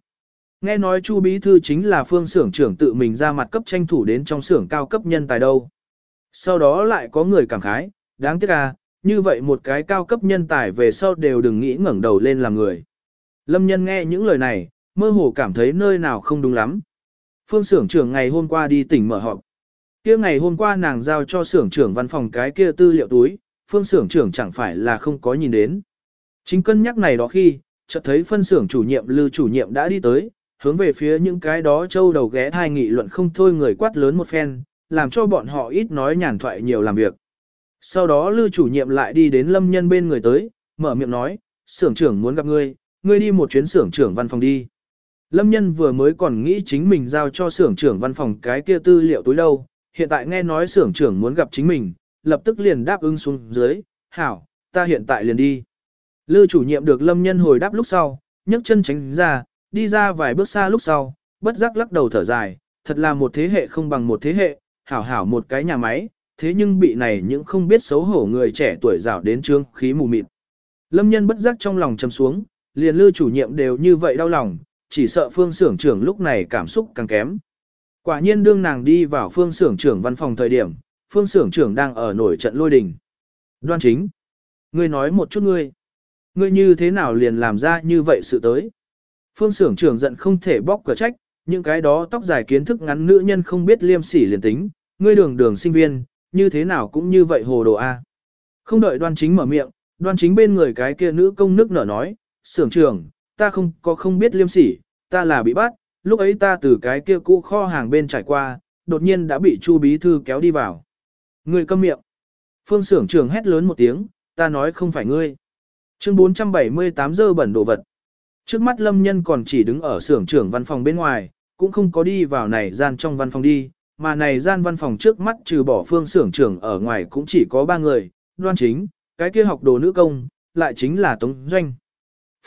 Nghe nói Chu Bí Thư chính là phương xưởng trưởng tự mình ra mặt cấp tranh thủ đến trong xưởng cao cấp nhân tài đâu. Sau đó lại có người cảm khái, đáng tiếc à, như vậy một cái cao cấp nhân tài về sau đều đừng nghĩ ngẩng đầu lên làm người. Lâm nhân nghe những lời này, mơ hồ cảm thấy nơi nào không đúng lắm. Phương xưởng trưởng ngày hôm qua đi tỉnh mở họp. Kia ngày hôm qua nàng giao cho xưởng trưởng văn phòng cái kia tư liệu túi, phương xưởng trưởng chẳng phải là không có nhìn đến. Chính cân nhắc này đó khi, chợt thấy phân xưởng chủ nhiệm lưu chủ nhiệm đã đi tới, hướng về phía những cái đó châu đầu ghé thai nghị luận không thôi người quát lớn một phen, làm cho bọn họ ít nói nhàn thoại nhiều làm việc. Sau đó lưu chủ nhiệm lại đi đến lâm nhân bên người tới, mở miệng nói, xưởng trưởng muốn gặp ngươi, ngươi đi một chuyến xưởng trưởng văn phòng đi. Lâm nhân vừa mới còn nghĩ chính mình giao cho xưởng trưởng văn phòng cái kia tư liệu túi đâu, hiện tại nghe nói xưởng trưởng muốn gặp chính mình, lập tức liền đáp ứng xuống dưới, hảo, ta hiện tại liền đi. Lư chủ nhiệm được lâm nhân hồi đáp lúc sau, nhấc chân tránh ra, đi ra vài bước xa lúc sau, bất giác lắc đầu thở dài, thật là một thế hệ không bằng một thế hệ, hảo hảo một cái nhà máy, thế nhưng bị này những không biết xấu hổ người trẻ tuổi rào đến trương khí mù mịt. Lâm nhân bất giác trong lòng chầm xuống, liền lư chủ nhiệm đều như vậy đau lòng, chỉ sợ phương xưởng trưởng lúc này cảm xúc càng kém. Quả nhiên đương nàng đi vào phương xưởng trưởng văn phòng thời điểm, phương xưởng trưởng đang ở nổi trận lôi đình. Đoan chính. Ngươi nói một chút ngươi. Ngươi như thế nào liền làm ra như vậy sự tới. Phương xưởng trưởng giận không thể bóc cửa trách, những cái đó tóc dài kiến thức ngắn nữ nhân không biết liêm sỉ liền tính, ngươi đường đường sinh viên, như thế nào cũng như vậy hồ đồ A. Không đợi đoan chính mở miệng, đoan chính bên người cái kia nữ công nước nở nói, xưởng trưởng, ta không có không biết liêm sỉ, ta là bị bắt, lúc ấy ta từ cái kia cũ kho hàng bên trải qua, đột nhiên đã bị Chu bí thư kéo đi vào. Ngươi câm miệng. Phương xưởng trưởng hét lớn một tiếng, ta nói không phải ngươi. Chương 478 giờ bẩn đồ vật. Trước mắt lâm nhân còn chỉ đứng ở xưởng trưởng văn phòng bên ngoài, cũng không có đi vào này gian trong văn phòng đi, mà này gian văn phòng trước mắt trừ bỏ phương xưởng trưởng ở ngoài cũng chỉ có ba người, đoan chính, cái kia học đồ nữ công, lại chính là Tống Doanh.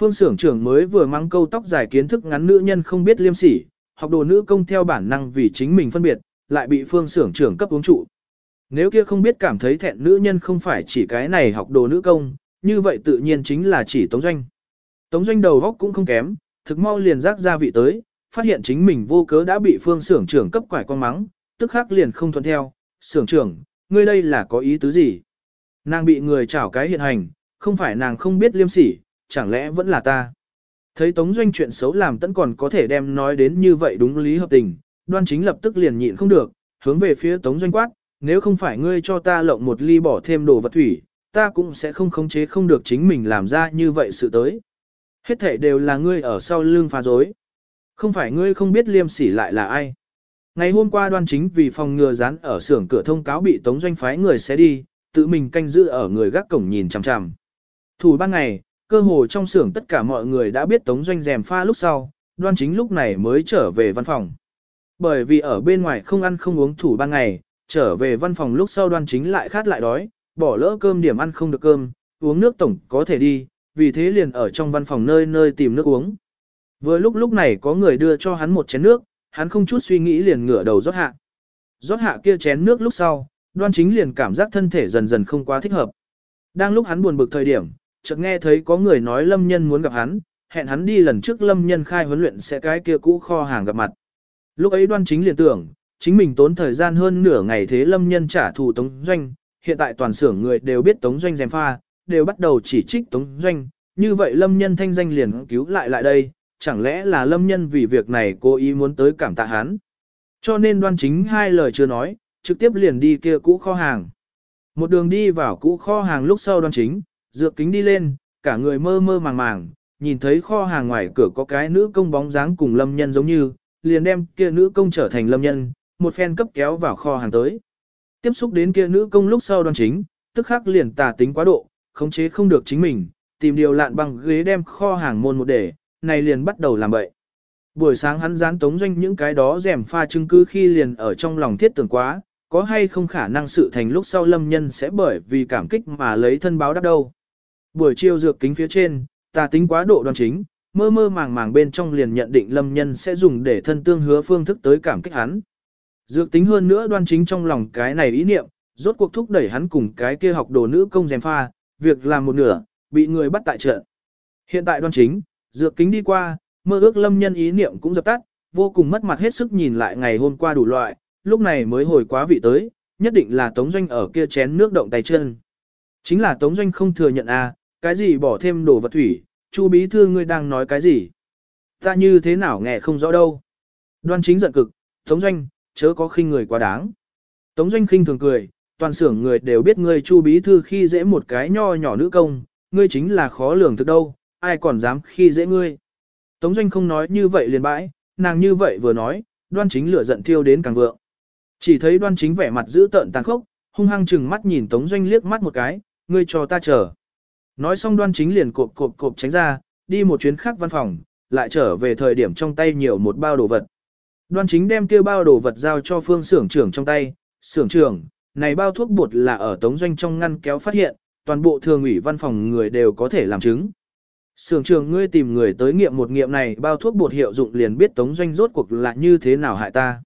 Phương xưởng trưởng mới vừa mang câu tóc dài kiến thức ngắn nữ nhân không biết liêm sỉ, học đồ nữ công theo bản năng vì chính mình phân biệt, lại bị phương xưởng trưởng cấp uống trụ. Nếu kia không biết cảm thấy thẹn nữ nhân không phải chỉ cái này học đồ nữ công, như vậy tự nhiên chính là chỉ Tống Doanh. Tống Doanh đầu góc cũng không kém, thực mau liền rác ra vị tới, phát hiện chính mình vô cớ đã bị phương xưởng trưởng cấp quải con mắng, tức khắc liền không thuận theo, xưởng trưởng, ngươi đây là có ý tứ gì? Nàng bị người chảo cái hiện hành, không phải nàng không biết liêm sỉ, chẳng lẽ vẫn là ta? Thấy Tống Doanh chuyện xấu làm tẫn còn có thể đem nói đến như vậy đúng lý hợp tình, đoan chính lập tức liền nhịn không được, hướng về phía Tống Doanh quát, nếu không phải ngươi cho ta lộng một ly bỏ thêm đồ vật thủy, ta cũng sẽ không khống chế không được chính mình làm ra như vậy sự tới. Hết thể đều là ngươi ở sau lưng phá dối. Không phải ngươi không biết liêm sỉ lại là ai. Ngày hôm qua đoan chính vì phòng ngừa rán ở xưởng cửa thông cáo bị tống doanh phái người sẽ đi, tự mình canh giữ ở người gác cổng nhìn chằm chằm. Thủ ban ngày, cơ hồ trong xưởng tất cả mọi người đã biết tống doanh rèm pha lúc sau, đoan chính lúc này mới trở về văn phòng. Bởi vì ở bên ngoài không ăn không uống thủ ban ngày, trở về văn phòng lúc sau đoan chính lại khát lại đói, bỏ lỡ cơm điểm ăn không được cơm, uống nước tổng có thể đi, vì thế liền ở trong văn phòng nơi nơi tìm nước uống. Vừa lúc lúc này có người đưa cho hắn một chén nước, hắn không chút suy nghĩ liền ngửa đầu rót hạ. Rót hạ kia chén nước lúc sau, đoan chính liền cảm giác thân thể dần dần không quá thích hợp. Đang lúc hắn buồn bực thời điểm, chợt nghe thấy có người nói lâm nhân muốn gặp hắn, hẹn hắn đi lần trước lâm nhân khai huấn luyện sẽ cái kia cũ kho hàng gặp mặt. Lúc ấy đoan chính liền tưởng, chính mình tốn thời gian hơn nửa ngày thế lâm nhân trả thù tống doanh, hiện tại toàn xưởng người đều biết tống doanh dèm pha, đều bắt đầu chỉ trích tống doanh, như vậy lâm nhân thanh danh liền cứu lại lại đây, chẳng lẽ là lâm nhân vì việc này cố ý muốn tới cảm tạ hắn. Cho nên đoan chính hai lời chưa nói, trực tiếp liền đi kia cũ kho hàng. Một đường đi vào cũ kho hàng lúc sau đoan chính, dược kính đi lên, cả người mơ mơ màng màng, nhìn thấy kho hàng ngoài cửa có cái nữ công bóng dáng cùng lâm nhân giống như, liền đem kia nữ công trở thành lâm nhân, một phen cấp kéo vào kho hàng tới. Tiếp xúc đến kia nữ công lúc sau đoan chính, tức khắc liền tà tính quá độ, khống chế không được chính mình, tìm điều lạn bằng ghế đem kho hàng môn một để, này liền bắt đầu làm bậy. Buổi sáng hắn dán tống doanh những cái đó rèm pha chứng cứ khi liền ở trong lòng thiết tưởng quá, có hay không khả năng sự thành lúc sau lâm nhân sẽ bởi vì cảm kích mà lấy thân báo đáp đâu. Buổi chiều dược kính phía trên, tà tính quá độ đoan chính, mơ mơ màng màng bên trong liền nhận định lâm nhân sẽ dùng để thân tương hứa phương thức tới cảm kích hắn. Dược tính hơn nữa đoan chính trong lòng cái này ý niệm, rốt cuộc thúc đẩy hắn cùng cái kia học đồ nữ công dèm pha, việc làm một nửa, bị người bắt tại trận. Hiện tại đoan chính, dược kính đi qua, mơ ước lâm nhân ý niệm cũng dập tắt, vô cùng mất mặt hết sức nhìn lại ngày hôm qua đủ loại, lúc này mới hồi quá vị tới, nhất định là Tống Doanh ở kia chén nước động tay chân. Chính là Tống Doanh không thừa nhận à, cái gì bỏ thêm đồ vật thủy, Chu bí thư ngươi đang nói cái gì? Ta như thế nào nghe không rõ đâu. Đoan chính giận cực, Tống Doanh, chớ có khinh người quá đáng. Tống Doanh khinh thường cười, toàn xưởng người đều biết ngươi Chu bí thư khi dễ một cái nho nhỏ nữ công, ngươi chính là khó lường thực đâu, ai còn dám khi dễ ngươi. Tống Doanh không nói như vậy liền bãi, nàng như vậy vừa nói, đoan chính lửa giận thiêu đến càng vượng. Chỉ thấy đoan chính vẻ mặt giữ tợn tàn khốc, hung hăng chừng mắt nhìn Tống Doanh liếc mắt một cái, ngươi cho ta chờ. Nói xong đoan chính liền cộp cộp cộp tránh ra, đi một chuyến khác văn phòng, lại trở về thời điểm trong tay nhiều một bao đồ vật. Đoan chính đem kia bao đồ vật giao cho phương xưởng trưởng trong tay, xưởng trưởng, này bao thuốc bột là ở Tống Doanh trong ngăn kéo phát hiện, toàn bộ thường ủy văn phòng người đều có thể làm chứng. Sưởng trường ngươi tìm người tới nghiệm một nghiệm này bao thuốc bột hiệu dụng liền biết Tống Doanh rốt cuộc là như thế nào hại ta.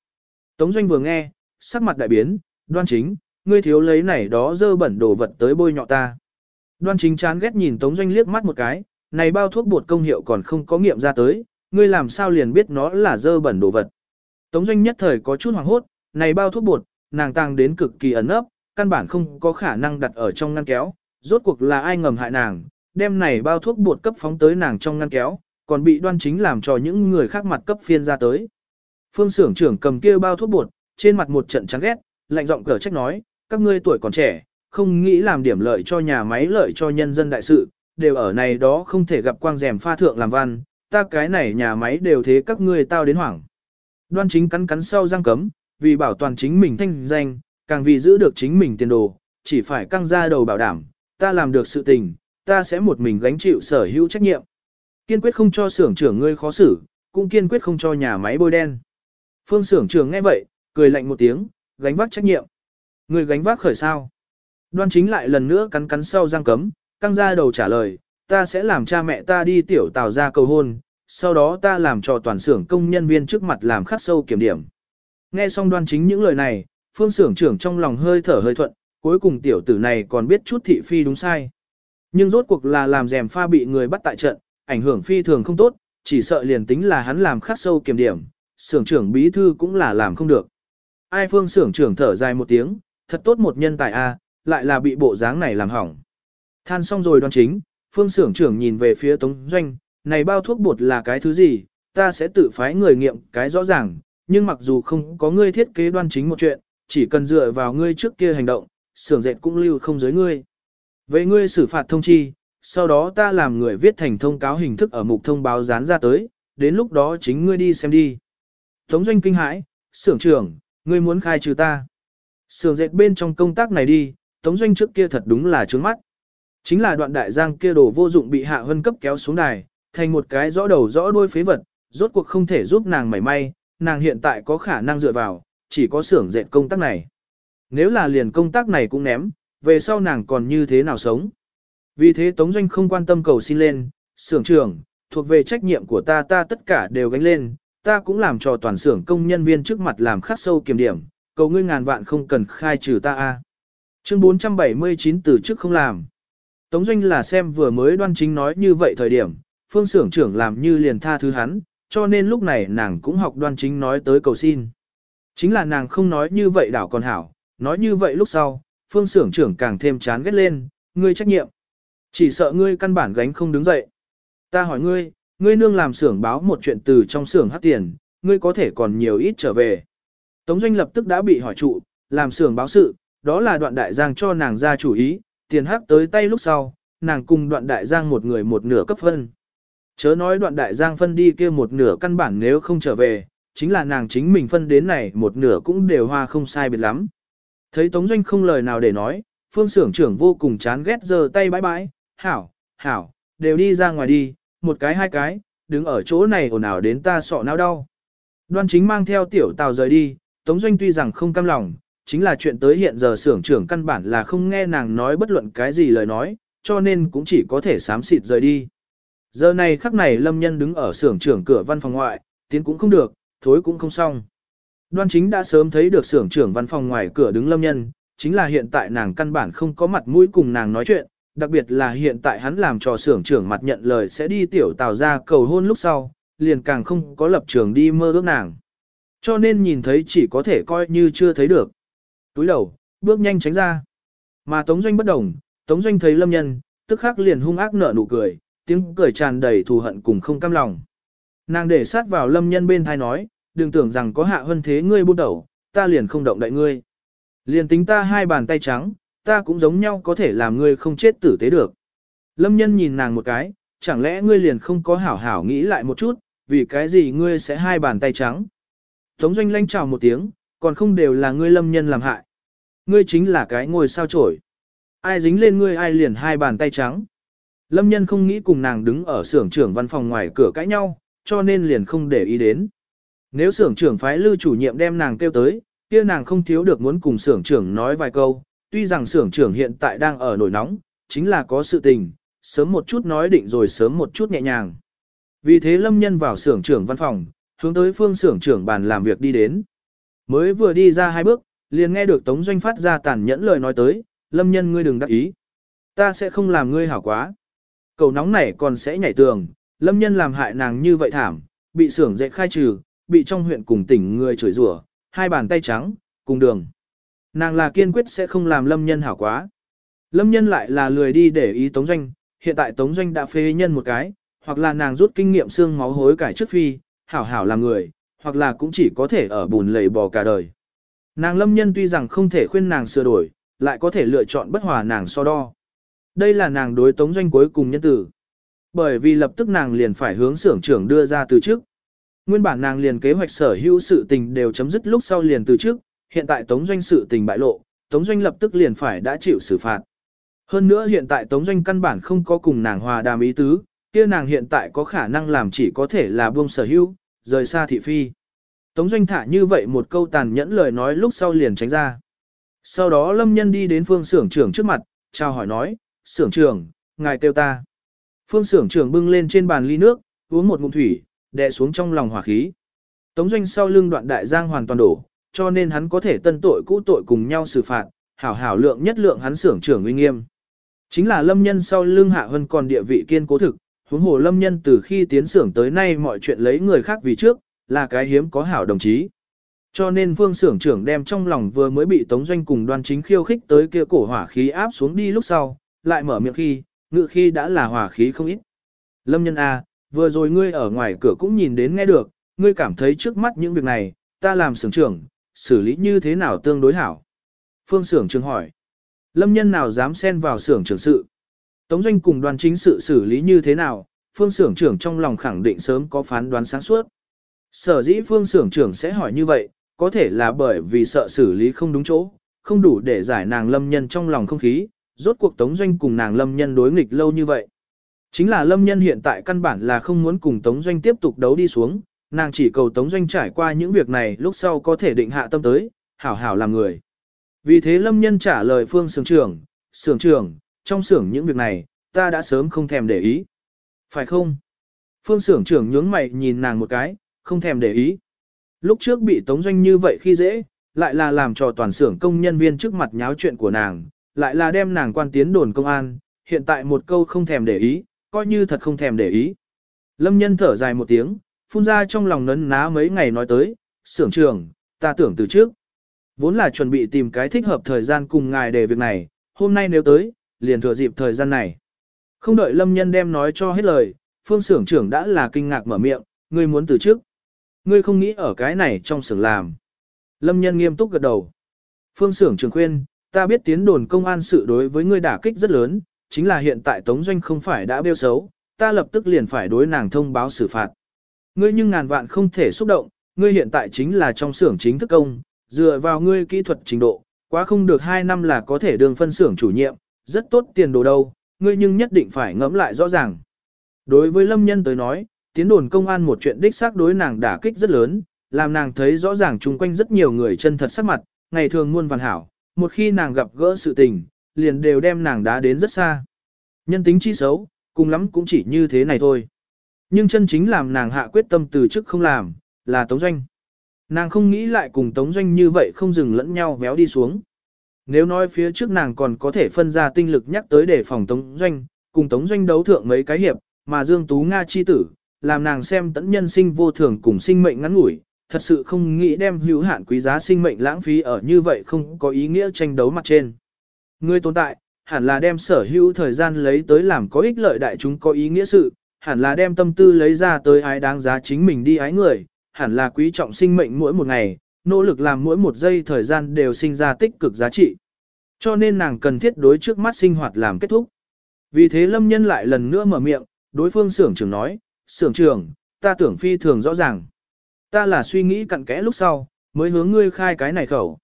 Tống Doanh vừa nghe, sắc mặt đại biến, đoan chính, ngươi thiếu lấy này đó dơ bẩn đồ vật tới bôi nhọ ta. Đoan chính chán ghét nhìn Tống Doanh liếc mắt một cái, này bao thuốc bột công hiệu còn không có nghiệm ra tới, ngươi làm sao liền biết nó là dơ bẩn đồ vật. Tống Doanh nhất thời có chút hoảng hốt, này bao thuốc bột, nàng tăng đến cực kỳ ẩn ấp, căn bản không có khả năng đặt ở trong ngăn kéo, rốt cuộc là ai ngầm hại nàng, đem này bao thuốc bột cấp phóng tới nàng trong ngăn kéo, còn bị đoan chính làm cho những người khác mặt cấp phiên ra tới. Phương xưởng trưởng cầm kia bao thuốc bột, trên mặt một trận chán ghét, lạnh giọng cở trách nói, các ngươi tuổi còn trẻ, không nghĩ làm điểm lợi cho nhà máy lợi cho nhân dân đại sự, đều ở này đó không thể gặp quang rèm pha thượng làm văn, ta cái này nhà máy đều thế các ngươi tao đến hoảng. Đoan chính cắn cắn sau răng cấm, vì bảo toàn chính mình thanh danh, càng vì giữ được chính mình tiền đồ, chỉ phải căng ra đầu bảo đảm, ta làm được sự tình, ta sẽ một mình gánh chịu sở hữu trách nhiệm. Kiên quyết không cho xưởng trưởng ngươi khó xử, cũng kiên quyết không cho nhà máy bôi đen. Phương xưởng trưởng nghe vậy, cười lạnh một tiếng, gánh vác trách nhiệm. Ngươi gánh vác khởi sao? Đoan chính lại lần nữa cắn cắn sau răng cấm, căng ra đầu trả lời, ta sẽ làm cha mẹ ta đi tiểu tào ra cầu hôn, sau đó ta làm cho toàn xưởng công nhân viên trước mặt làm khắc sâu kiểm điểm. Nghe xong đoan chính những lời này, phương xưởng trưởng trong lòng hơi thở hơi thuận, cuối cùng tiểu tử này còn biết chút thị phi đúng sai. Nhưng rốt cuộc là làm rèm pha bị người bắt tại trận, ảnh hưởng phi thường không tốt, chỉ sợ liền tính là hắn làm khắc sâu kiểm điểm, xưởng trưởng bí thư cũng là làm không được. Ai phương xưởng trưởng thở dài một tiếng, thật tốt một nhân tài a, lại là bị bộ dáng này làm hỏng. Than xong rồi đoan chính, phương xưởng trưởng nhìn về phía tống doanh, này bao thuốc bột là cái thứ gì, ta sẽ tự phái người nghiệm cái rõ ràng, nhưng mặc dù không có ngươi thiết kế đoan chính một chuyện, chỉ cần dựa vào ngươi trước kia hành động, xưởng dệt cũng lưu không giới ngươi. Vậy ngươi xử phạt thông chi, sau đó ta làm người viết thành thông cáo hình thức ở mục thông báo dán ra tới, đến lúc đó chính ngươi đi xem đi. Tống doanh kinh hãi, sưởng trưởng, ngươi muốn khai trừ ta. Sưởng dệt bên trong công tác này đi, tống doanh trước kia thật đúng là trướng mắt. Chính là đoạn đại giang kia đồ vô dụng bị hạ hân cấp kéo xuống đài, thành một cái rõ đầu rõ đuôi phế vật, rốt cuộc không thể giúp nàng mảy may, nàng hiện tại có khả năng dựa vào, chỉ có xưởng dệt công tác này. Nếu là liền công tác này cũng ném, về sau nàng còn như thế nào sống. Vì thế Tống Doanh không quan tâm cầu xin lên, xưởng trưởng, thuộc về trách nhiệm của ta ta tất cả đều gánh lên, ta cũng làm cho toàn xưởng công nhân viên trước mặt làm khắc sâu kiểm điểm, cầu ngươi ngàn vạn không cần khai trừ ta a. Chương 479 từ trước không làm. Tống Doanh là xem vừa mới đoan chính nói như vậy thời điểm, phương xưởng trưởng làm như liền tha thứ hắn, cho nên lúc này nàng cũng học đoan chính nói tới cầu xin. Chính là nàng không nói như vậy đảo còn hảo, nói như vậy lúc sau, phương xưởng trưởng càng thêm chán ghét lên, ngươi trách nhiệm. Chỉ sợ ngươi căn bản gánh không đứng dậy. Ta hỏi ngươi, ngươi nương làm xưởng báo một chuyện từ trong xưởng hát tiền, ngươi có thể còn nhiều ít trở về. Tống doanh lập tức đã bị hỏi trụ, làm xưởng báo sự, đó là đoạn đại giang cho nàng ra chủ ý, tiền hắc tới tay lúc sau, nàng cùng đoạn đại giang một người một nửa cấp phân. Chớ nói đoạn đại giang phân đi kia một nửa căn bản nếu không trở về, chính là nàng chính mình phân đến này một nửa cũng đều hoa không sai biệt lắm. Thấy Tống Doanh không lời nào để nói, phương xưởng trưởng vô cùng chán ghét giơ tay bãi bãi, hảo, hảo, đều đi ra ngoài đi, một cái hai cái, đứng ở chỗ này ồn ào đến ta sọ não đau. Đoan chính mang theo tiểu tàu rời đi, Tống Doanh tuy rằng không cam lòng, chính là chuyện tới hiện giờ xưởng trưởng căn bản là không nghe nàng nói bất luận cái gì lời nói, cho nên cũng chỉ có thể sám xịt rời đi. Giờ này khắc này lâm nhân đứng ở xưởng trưởng cửa văn phòng ngoại, tiến cũng không được, thối cũng không xong. Đoan chính đã sớm thấy được xưởng trưởng văn phòng ngoài cửa đứng lâm nhân, chính là hiện tại nàng căn bản không có mặt mũi cùng nàng nói chuyện, đặc biệt là hiện tại hắn làm cho xưởng trưởng mặt nhận lời sẽ đi tiểu tào ra cầu hôn lúc sau, liền càng không có lập trường đi mơ ước nàng. Cho nên nhìn thấy chỉ có thể coi như chưa thấy được. Túi đầu, bước nhanh tránh ra. Mà Tống Doanh bất đồng, Tống Doanh thấy lâm nhân, tức khắc liền hung ác nở nụ cười, tiếng cười tràn đầy thù hận cùng không cam lòng. Nàng để sát vào lâm nhân bên thai nói, đừng tưởng rằng có hạ hơn thế ngươi buôn đầu, ta liền không động đậy ngươi. Liền tính ta hai bàn tay trắng, ta cũng giống nhau có thể làm ngươi không chết tử tế được. Lâm nhân nhìn nàng một cái, chẳng lẽ ngươi liền không có hảo hảo nghĩ lại một chút, vì cái gì ngươi sẽ hai bàn tay trắng. Tống doanh lanh chào một tiếng, còn không đều là ngươi lâm nhân làm hại. Ngươi chính là cái ngồi sao trổi. Ai dính lên ngươi ai liền hai bàn tay trắng. Lâm nhân không nghĩ cùng nàng đứng ở xưởng trưởng văn phòng ngoài cửa cãi nhau, cho nên liền không để ý đến. Nếu xưởng trưởng phái lưu chủ nhiệm đem nàng kêu tới, kia nàng không thiếu được muốn cùng xưởng trưởng nói vài câu, tuy rằng xưởng trưởng hiện tại đang ở nổi nóng, chính là có sự tình, sớm một chút nói định rồi sớm một chút nhẹ nhàng. Vì thế lâm nhân vào xưởng trưởng văn phòng, hướng tới phương xưởng trưởng bàn làm việc đi đến. Mới vừa đi ra hai bước, liền nghe được Tống Doanh phát ra tàn nhẫn lời nói tới, lâm nhân ngươi đừng đắc ý. Ta sẽ không làm ngươi hảo quá. Cầu nóng này còn sẽ nhảy tường, lâm nhân làm hại nàng như vậy thảm, bị xưởng dậy khai trừ, bị trong huyện cùng tỉnh người chửi rủa, hai bàn tay trắng, cùng đường. Nàng là kiên quyết sẽ không làm lâm nhân hảo quá. Lâm nhân lại là lười đi để ý Tống Doanh, hiện tại Tống Doanh đã phê nhân một cái, hoặc là nàng rút kinh nghiệm xương máu hối cải trước phi, hảo hảo làm người, hoặc là cũng chỉ có thể ở bùn lầy bò cả đời. Nàng lâm nhân tuy rằng không thể khuyên nàng sửa đổi, lại có thể lựa chọn bất hòa nàng so đo. Đây là nàng đối Tống Doanh cuối cùng nhân tử. Bởi vì lập tức nàng liền phải hướng xưởng trưởng đưa ra từ trước. Nguyên bản nàng liền kế hoạch sở hữu sự tình đều chấm dứt lúc sau liền từ trước, hiện tại Tống Doanh sự tình bại lộ, Tống Doanh lập tức liền phải đã chịu xử phạt. Hơn nữa hiện tại Tống Doanh căn bản không có cùng nàng hòa đàm ý tứ, kia nàng hiện tại có khả năng làm chỉ có thể là buông sở hữu, rời xa thị phi. Tống Doanh thả như vậy một câu tàn nhẫn lời nói lúc sau liền tránh ra. Sau đó Lâm Nhân đi đến phương xưởng trưởng trước mặt, chào hỏi nói, xưởng trưởng, ngài kêu ta. Phương xưởng trưởng bưng lên trên bàn ly nước, uống một ngụm thủy, đè xuống trong lòng hỏa khí. Tống Doanh sau lưng đoạn đại giang hoàn toàn đổ, cho nên hắn có thể tân tội cũ tội cùng nhau xử phạt, hảo hảo lượng nhất lượng hắn xưởng trưởng uy nghiêm. Chính là lâm nhân sau lưng hạ hơn còn địa vị kiên cố thực, huống hồ lâm nhân từ khi tiến xưởng tới nay mọi chuyện lấy người khác vì trước, là cái hiếm có hảo đồng chí. Cho nên vương xưởng trưởng đem trong lòng vừa mới bị tống doanh cùng đoan chính khiêu khích tới kia cổ hỏa khí áp xuống đi lúc sau, lại mở miệng khi, ngự khi đã là hỏa khí không ít. Lâm nhân A, vừa rồi ngươi ở ngoài cửa cũng nhìn đến nghe được, ngươi cảm thấy trước mắt những việc này, ta làm xưởng trưởng, xử lý như thế nào tương đối hảo? Phương xưởng trưởng hỏi. Lâm nhân nào dám xen vào xưởng trưởng sự? Tống doanh cùng đoàn chính sự xử lý như thế nào, phương xưởng trưởng trong lòng khẳng định sớm có phán đoán sáng suốt. Sở dĩ phương xưởng trưởng sẽ hỏi như vậy, có thể là bởi vì sợ xử lý không đúng chỗ, không đủ để giải nàng lâm nhân trong lòng không khí, rốt cuộc tống doanh cùng nàng lâm nhân đối nghịch lâu như vậy. Chính là lâm nhân hiện tại căn bản là không muốn cùng tống doanh tiếp tục đấu đi xuống, nàng chỉ cầu tống doanh trải qua những việc này lúc sau có thể định hạ tâm tới, hảo hảo làm người. Vì thế lâm nhân trả lời phương xưởng trưởng, xưởng trưởng, trong xưởng những việc này, ta đã sớm không thèm để ý. Phải không? Phương xưởng trưởng nhướng mày nhìn nàng một cái, không thèm để ý. Lúc trước bị tống doanh như vậy khi dễ, lại là làm cho toàn xưởng công nhân viên trước mặt nháo chuyện của nàng, lại là đem nàng quan tiến đồn công an, hiện tại một câu không thèm để ý, coi như thật không thèm để ý. Lâm nhân thở dài một tiếng, phun ra trong lòng nấn ná mấy ngày nói tới, xưởng trưởng, ta tưởng từ trước. Vốn là chuẩn bị tìm cái thích hợp thời gian cùng ngài để việc này, hôm nay nếu tới, liền thừa dịp thời gian này. Không đợi lâm nhân đem nói cho hết lời, phương xưởng trưởng đã là kinh ngạc mở miệng, ngươi muốn từ trước. Ngươi không nghĩ ở cái này trong xưởng làm. Lâm nhân nghiêm túc gật đầu. Phương xưởng trưởng khuyên, ta biết tiến đồn công an sự đối với ngươi đả kích rất lớn, chính là hiện tại Tống Doanh không phải đã bêu xấu, ta lập tức liền phải đối nàng thông báo xử phạt. Ngươi nhưng ngàn vạn không thể xúc động, ngươi hiện tại chính là trong xưởng chính thức công, dựa vào ngươi kỹ thuật trình độ, quá không được 2 năm là có thể đường phân xưởng chủ nhiệm, rất tốt tiền đồ đâu, ngươi nhưng nhất định phải ngẫm lại rõ ràng. Đối với Lâm Nhân tới nói, tiến đồn công an một chuyện đích xác đối nàng đả kích rất lớn, làm nàng thấy rõ ràng chung quanh rất nhiều người chân thật sắc mặt, ngày thường muôn văn hảo, một khi nàng gặp gỡ sự tình, liền đều đem nàng đá đến rất xa. Nhân tính chi xấu, cùng lắm cũng chỉ như thế này thôi. Nhưng chân chính làm nàng hạ quyết tâm từ chức không làm, là Tống Doanh. Nàng không nghĩ lại cùng Tống Doanh như vậy không dừng lẫn nhau véo đi xuống. Nếu nói phía trước nàng còn có thể phân ra tinh lực nhắc tới để phòng Tống Doanh, cùng Tống Doanh đấu thượng mấy cái hiệp, mà Dương Tú Nga chi tử, làm nàng xem tẫn nhân sinh vô thường cùng sinh mệnh ngắn ngủi, thật sự không nghĩ đem hữu hạn quý giá sinh mệnh lãng phí ở như vậy không có ý nghĩa tranh đấu mặt trên. Người tồn tại, hẳn là đem sở hữu thời gian lấy tới làm có ích lợi đại chúng có ý nghĩa sự, hẳn là đem tâm tư lấy ra tới ái đáng giá chính mình đi ái người, hẳn là quý trọng sinh mệnh mỗi một ngày, nỗ lực làm mỗi một giây thời gian đều sinh ra tích cực giá trị. Cho nên nàng cần thiết đối trước mắt sinh hoạt làm kết thúc. Vì thế lâm nhân lại lần nữa mở miệng, đối phương xưởng trưởng nói, xưởng trưởng, ta tưởng phi thường rõ ràng. Ta là suy nghĩ cặn kẽ lúc sau, mới hướng ngươi khai cái này khẩu.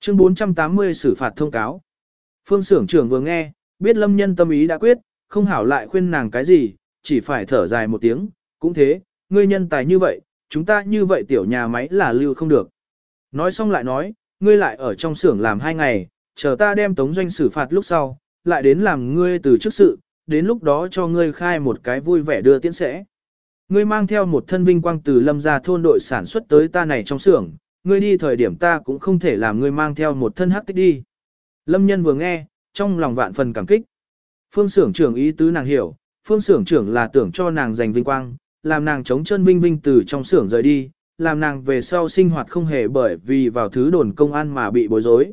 Chương 480 xử phạt thông cáo. Phương xưởng trưởng vừa nghe, biết lâm nhân tâm ý đã quyết, không hảo lại khuyên nàng cái gì, chỉ phải thở dài một tiếng, cũng thế, ngươi nhân tài như vậy, chúng ta như vậy tiểu nhà máy là lưu không được. Nói xong lại nói, ngươi lại ở trong xưởng làm hai ngày, chờ ta đem tống doanh xử phạt lúc sau, lại đến làm ngươi từ chức sự, đến lúc đó cho ngươi khai một cái vui vẻ đưa tiễn sẽ. Ngươi mang theo một thân vinh quang từ lâm gia thôn đội sản xuất tới ta này trong xưởng, ngươi đi thời điểm ta cũng không thể làm ngươi mang theo một thân hắc tích đi. Lâm nhân vừa nghe, trong lòng vạn phần cảm kích. Phương xưởng trưởng ý tứ nàng hiểu, phương xưởng trưởng là tưởng cho nàng giành vinh quang, làm nàng chống chân vinh vinh từ trong xưởng rời đi, làm nàng về sau sinh hoạt không hề bởi vì vào thứ đồn công an mà bị bối rối.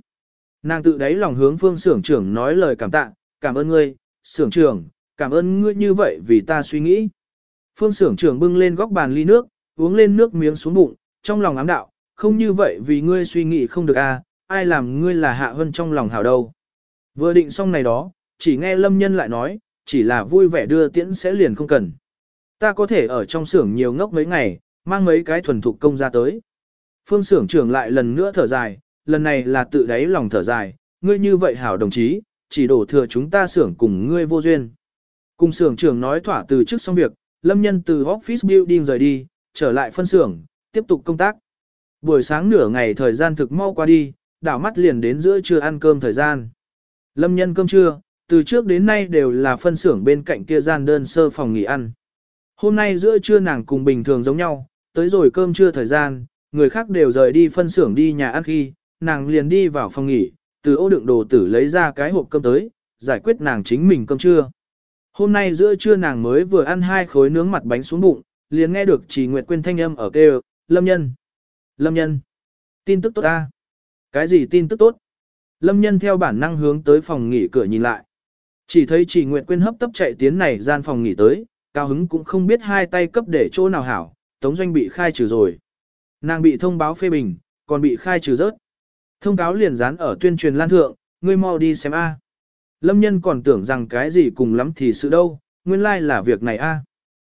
Nàng tự đáy lòng hướng phương xưởng trưởng nói lời cảm tạ, cảm ơn ngươi, xưởng trưởng, cảm ơn ngươi như vậy vì ta suy nghĩ. Phương xưởng trưởng bưng lên góc bàn ly nước, uống lên nước miếng xuống bụng, trong lòng ám đạo, không như vậy vì ngươi suy nghĩ không được a, à, ai làm ngươi là hạ hơn trong lòng hảo đâu. Vừa định xong này đó, chỉ nghe lâm nhân lại nói, chỉ là vui vẻ đưa tiễn sẽ liền không cần. Ta có thể ở trong xưởng nhiều ngốc mấy ngày, mang mấy cái thuần thục công ra tới. Phương xưởng trưởng lại lần nữa thở dài, lần này là tự đáy lòng thở dài, ngươi như vậy hảo đồng chí, chỉ đổ thừa chúng ta xưởng cùng ngươi vô duyên. Cùng xưởng trưởng nói thỏa từ trước xong việc, lâm nhân từ office building rời đi, trở lại phân xưởng, tiếp tục công tác. Buổi sáng nửa ngày thời gian thực mau qua đi, đảo mắt liền đến giữa trưa ăn cơm thời gian. Lâm nhân cơm trưa, từ trước đến nay đều là phân xưởng bên cạnh kia gian đơn sơ phòng nghỉ ăn. Hôm nay giữa trưa nàng cùng bình thường giống nhau, tới rồi cơm trưa thời gian, người khác đều rời đi phân xưởng đi nhà ăn khi, nàng liền đi vào phòng nghỉ, từ ô đựng đồ tử lấy ra cái hộp cơm tới, giải quyết nàng chính mình cơm trưa. Hôm nay giữa trưa nàng mới vừa ăn hai khối nướng mặt bánh xuống bụng, liền nghe được chỉ Nguyệt Quyên thanh âm ở kêu, Lâm Nhân. Lâm Nhân. Tin tức tốt ta. Cái gì tin tức tốt? Lâm Nhân theo bản năng hướng tới phòng nghỉ cửa nhìn lại. Chỉ thấy chỉ Nguyệt Quyên hấp tấp chạy tiến này gian phòng nghỉ tới, cao hứng cũng không biết hai tay cấp để chỗ nào hảo, tống doanh bị khai trừ rồi. Nàng bị thông báo phê bình, còn bị khai trừ rớt. Thông cáo liền dán ở tuyên truyền lan thượng, ngươi mau đi xem A. Lâm nhân còn tưởng rằng cái gì cùng lắm thì sự đâu, nguyên lai like là việc này a.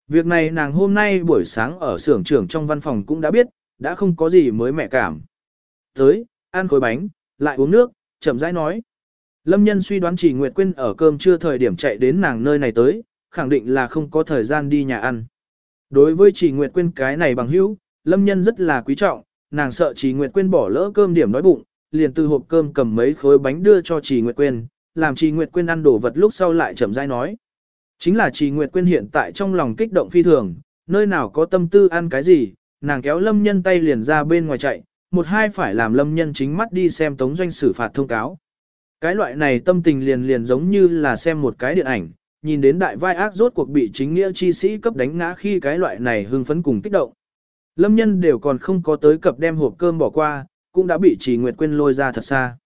Việc này nàng hôm nay buổi sáng ở xưởng trưởng trong văn phòng cũng đã biết, đã không có gì mới mẹ cảm. Tới, ăn khối bánh, lại uống nước, chậm rãi nói. Lâm nhân suy đoán chỉ Nguyệt Quyên ở cơm trưa thời điểm chạy đến nàng nơi này tới, khẳng định là không có thời gian đi nhà ăn. Đối với chỉ Nguyệt Quyên cái này bằng hữu, Lâm nhân rất là quý trọng, nàng sợ chỉ Nguyệt Quyên bỏ lỡ cơm điểm đói bụng, liền từ hộp cơm cầm mấy khối bánh đưa cho chỉ Nguyệt Quyên, làm chỉ Nguyệt Quyên ăn đồ vật lúc sau lại chậm rãi nói. Chính là chỉ Nguyệt Quyên hiện tại trong lòng kích động phi thường, nơi nào có tâm tư ăn cái gì, nàng kéo Lâm nhân tay liền ra bên ngoài chạy, một hai phải làm Lâm nhân chính mắt đi xem tống doanh xử phạt thông cáo. Cái loại này tâm tình liền liền giống như là xem một cái điện ảnh, nhìn đến đại vai ác rốt cuộc bị chính nghĩa chi sĩ cấp đánh ngã khi cái loại này hưng phấn cùng kích động. Lâm nhân đều còn không có tới cập đem hộp cơm bỏ qua, cũng đã bị trì Nguyệt Quyên lôi ra thật xa.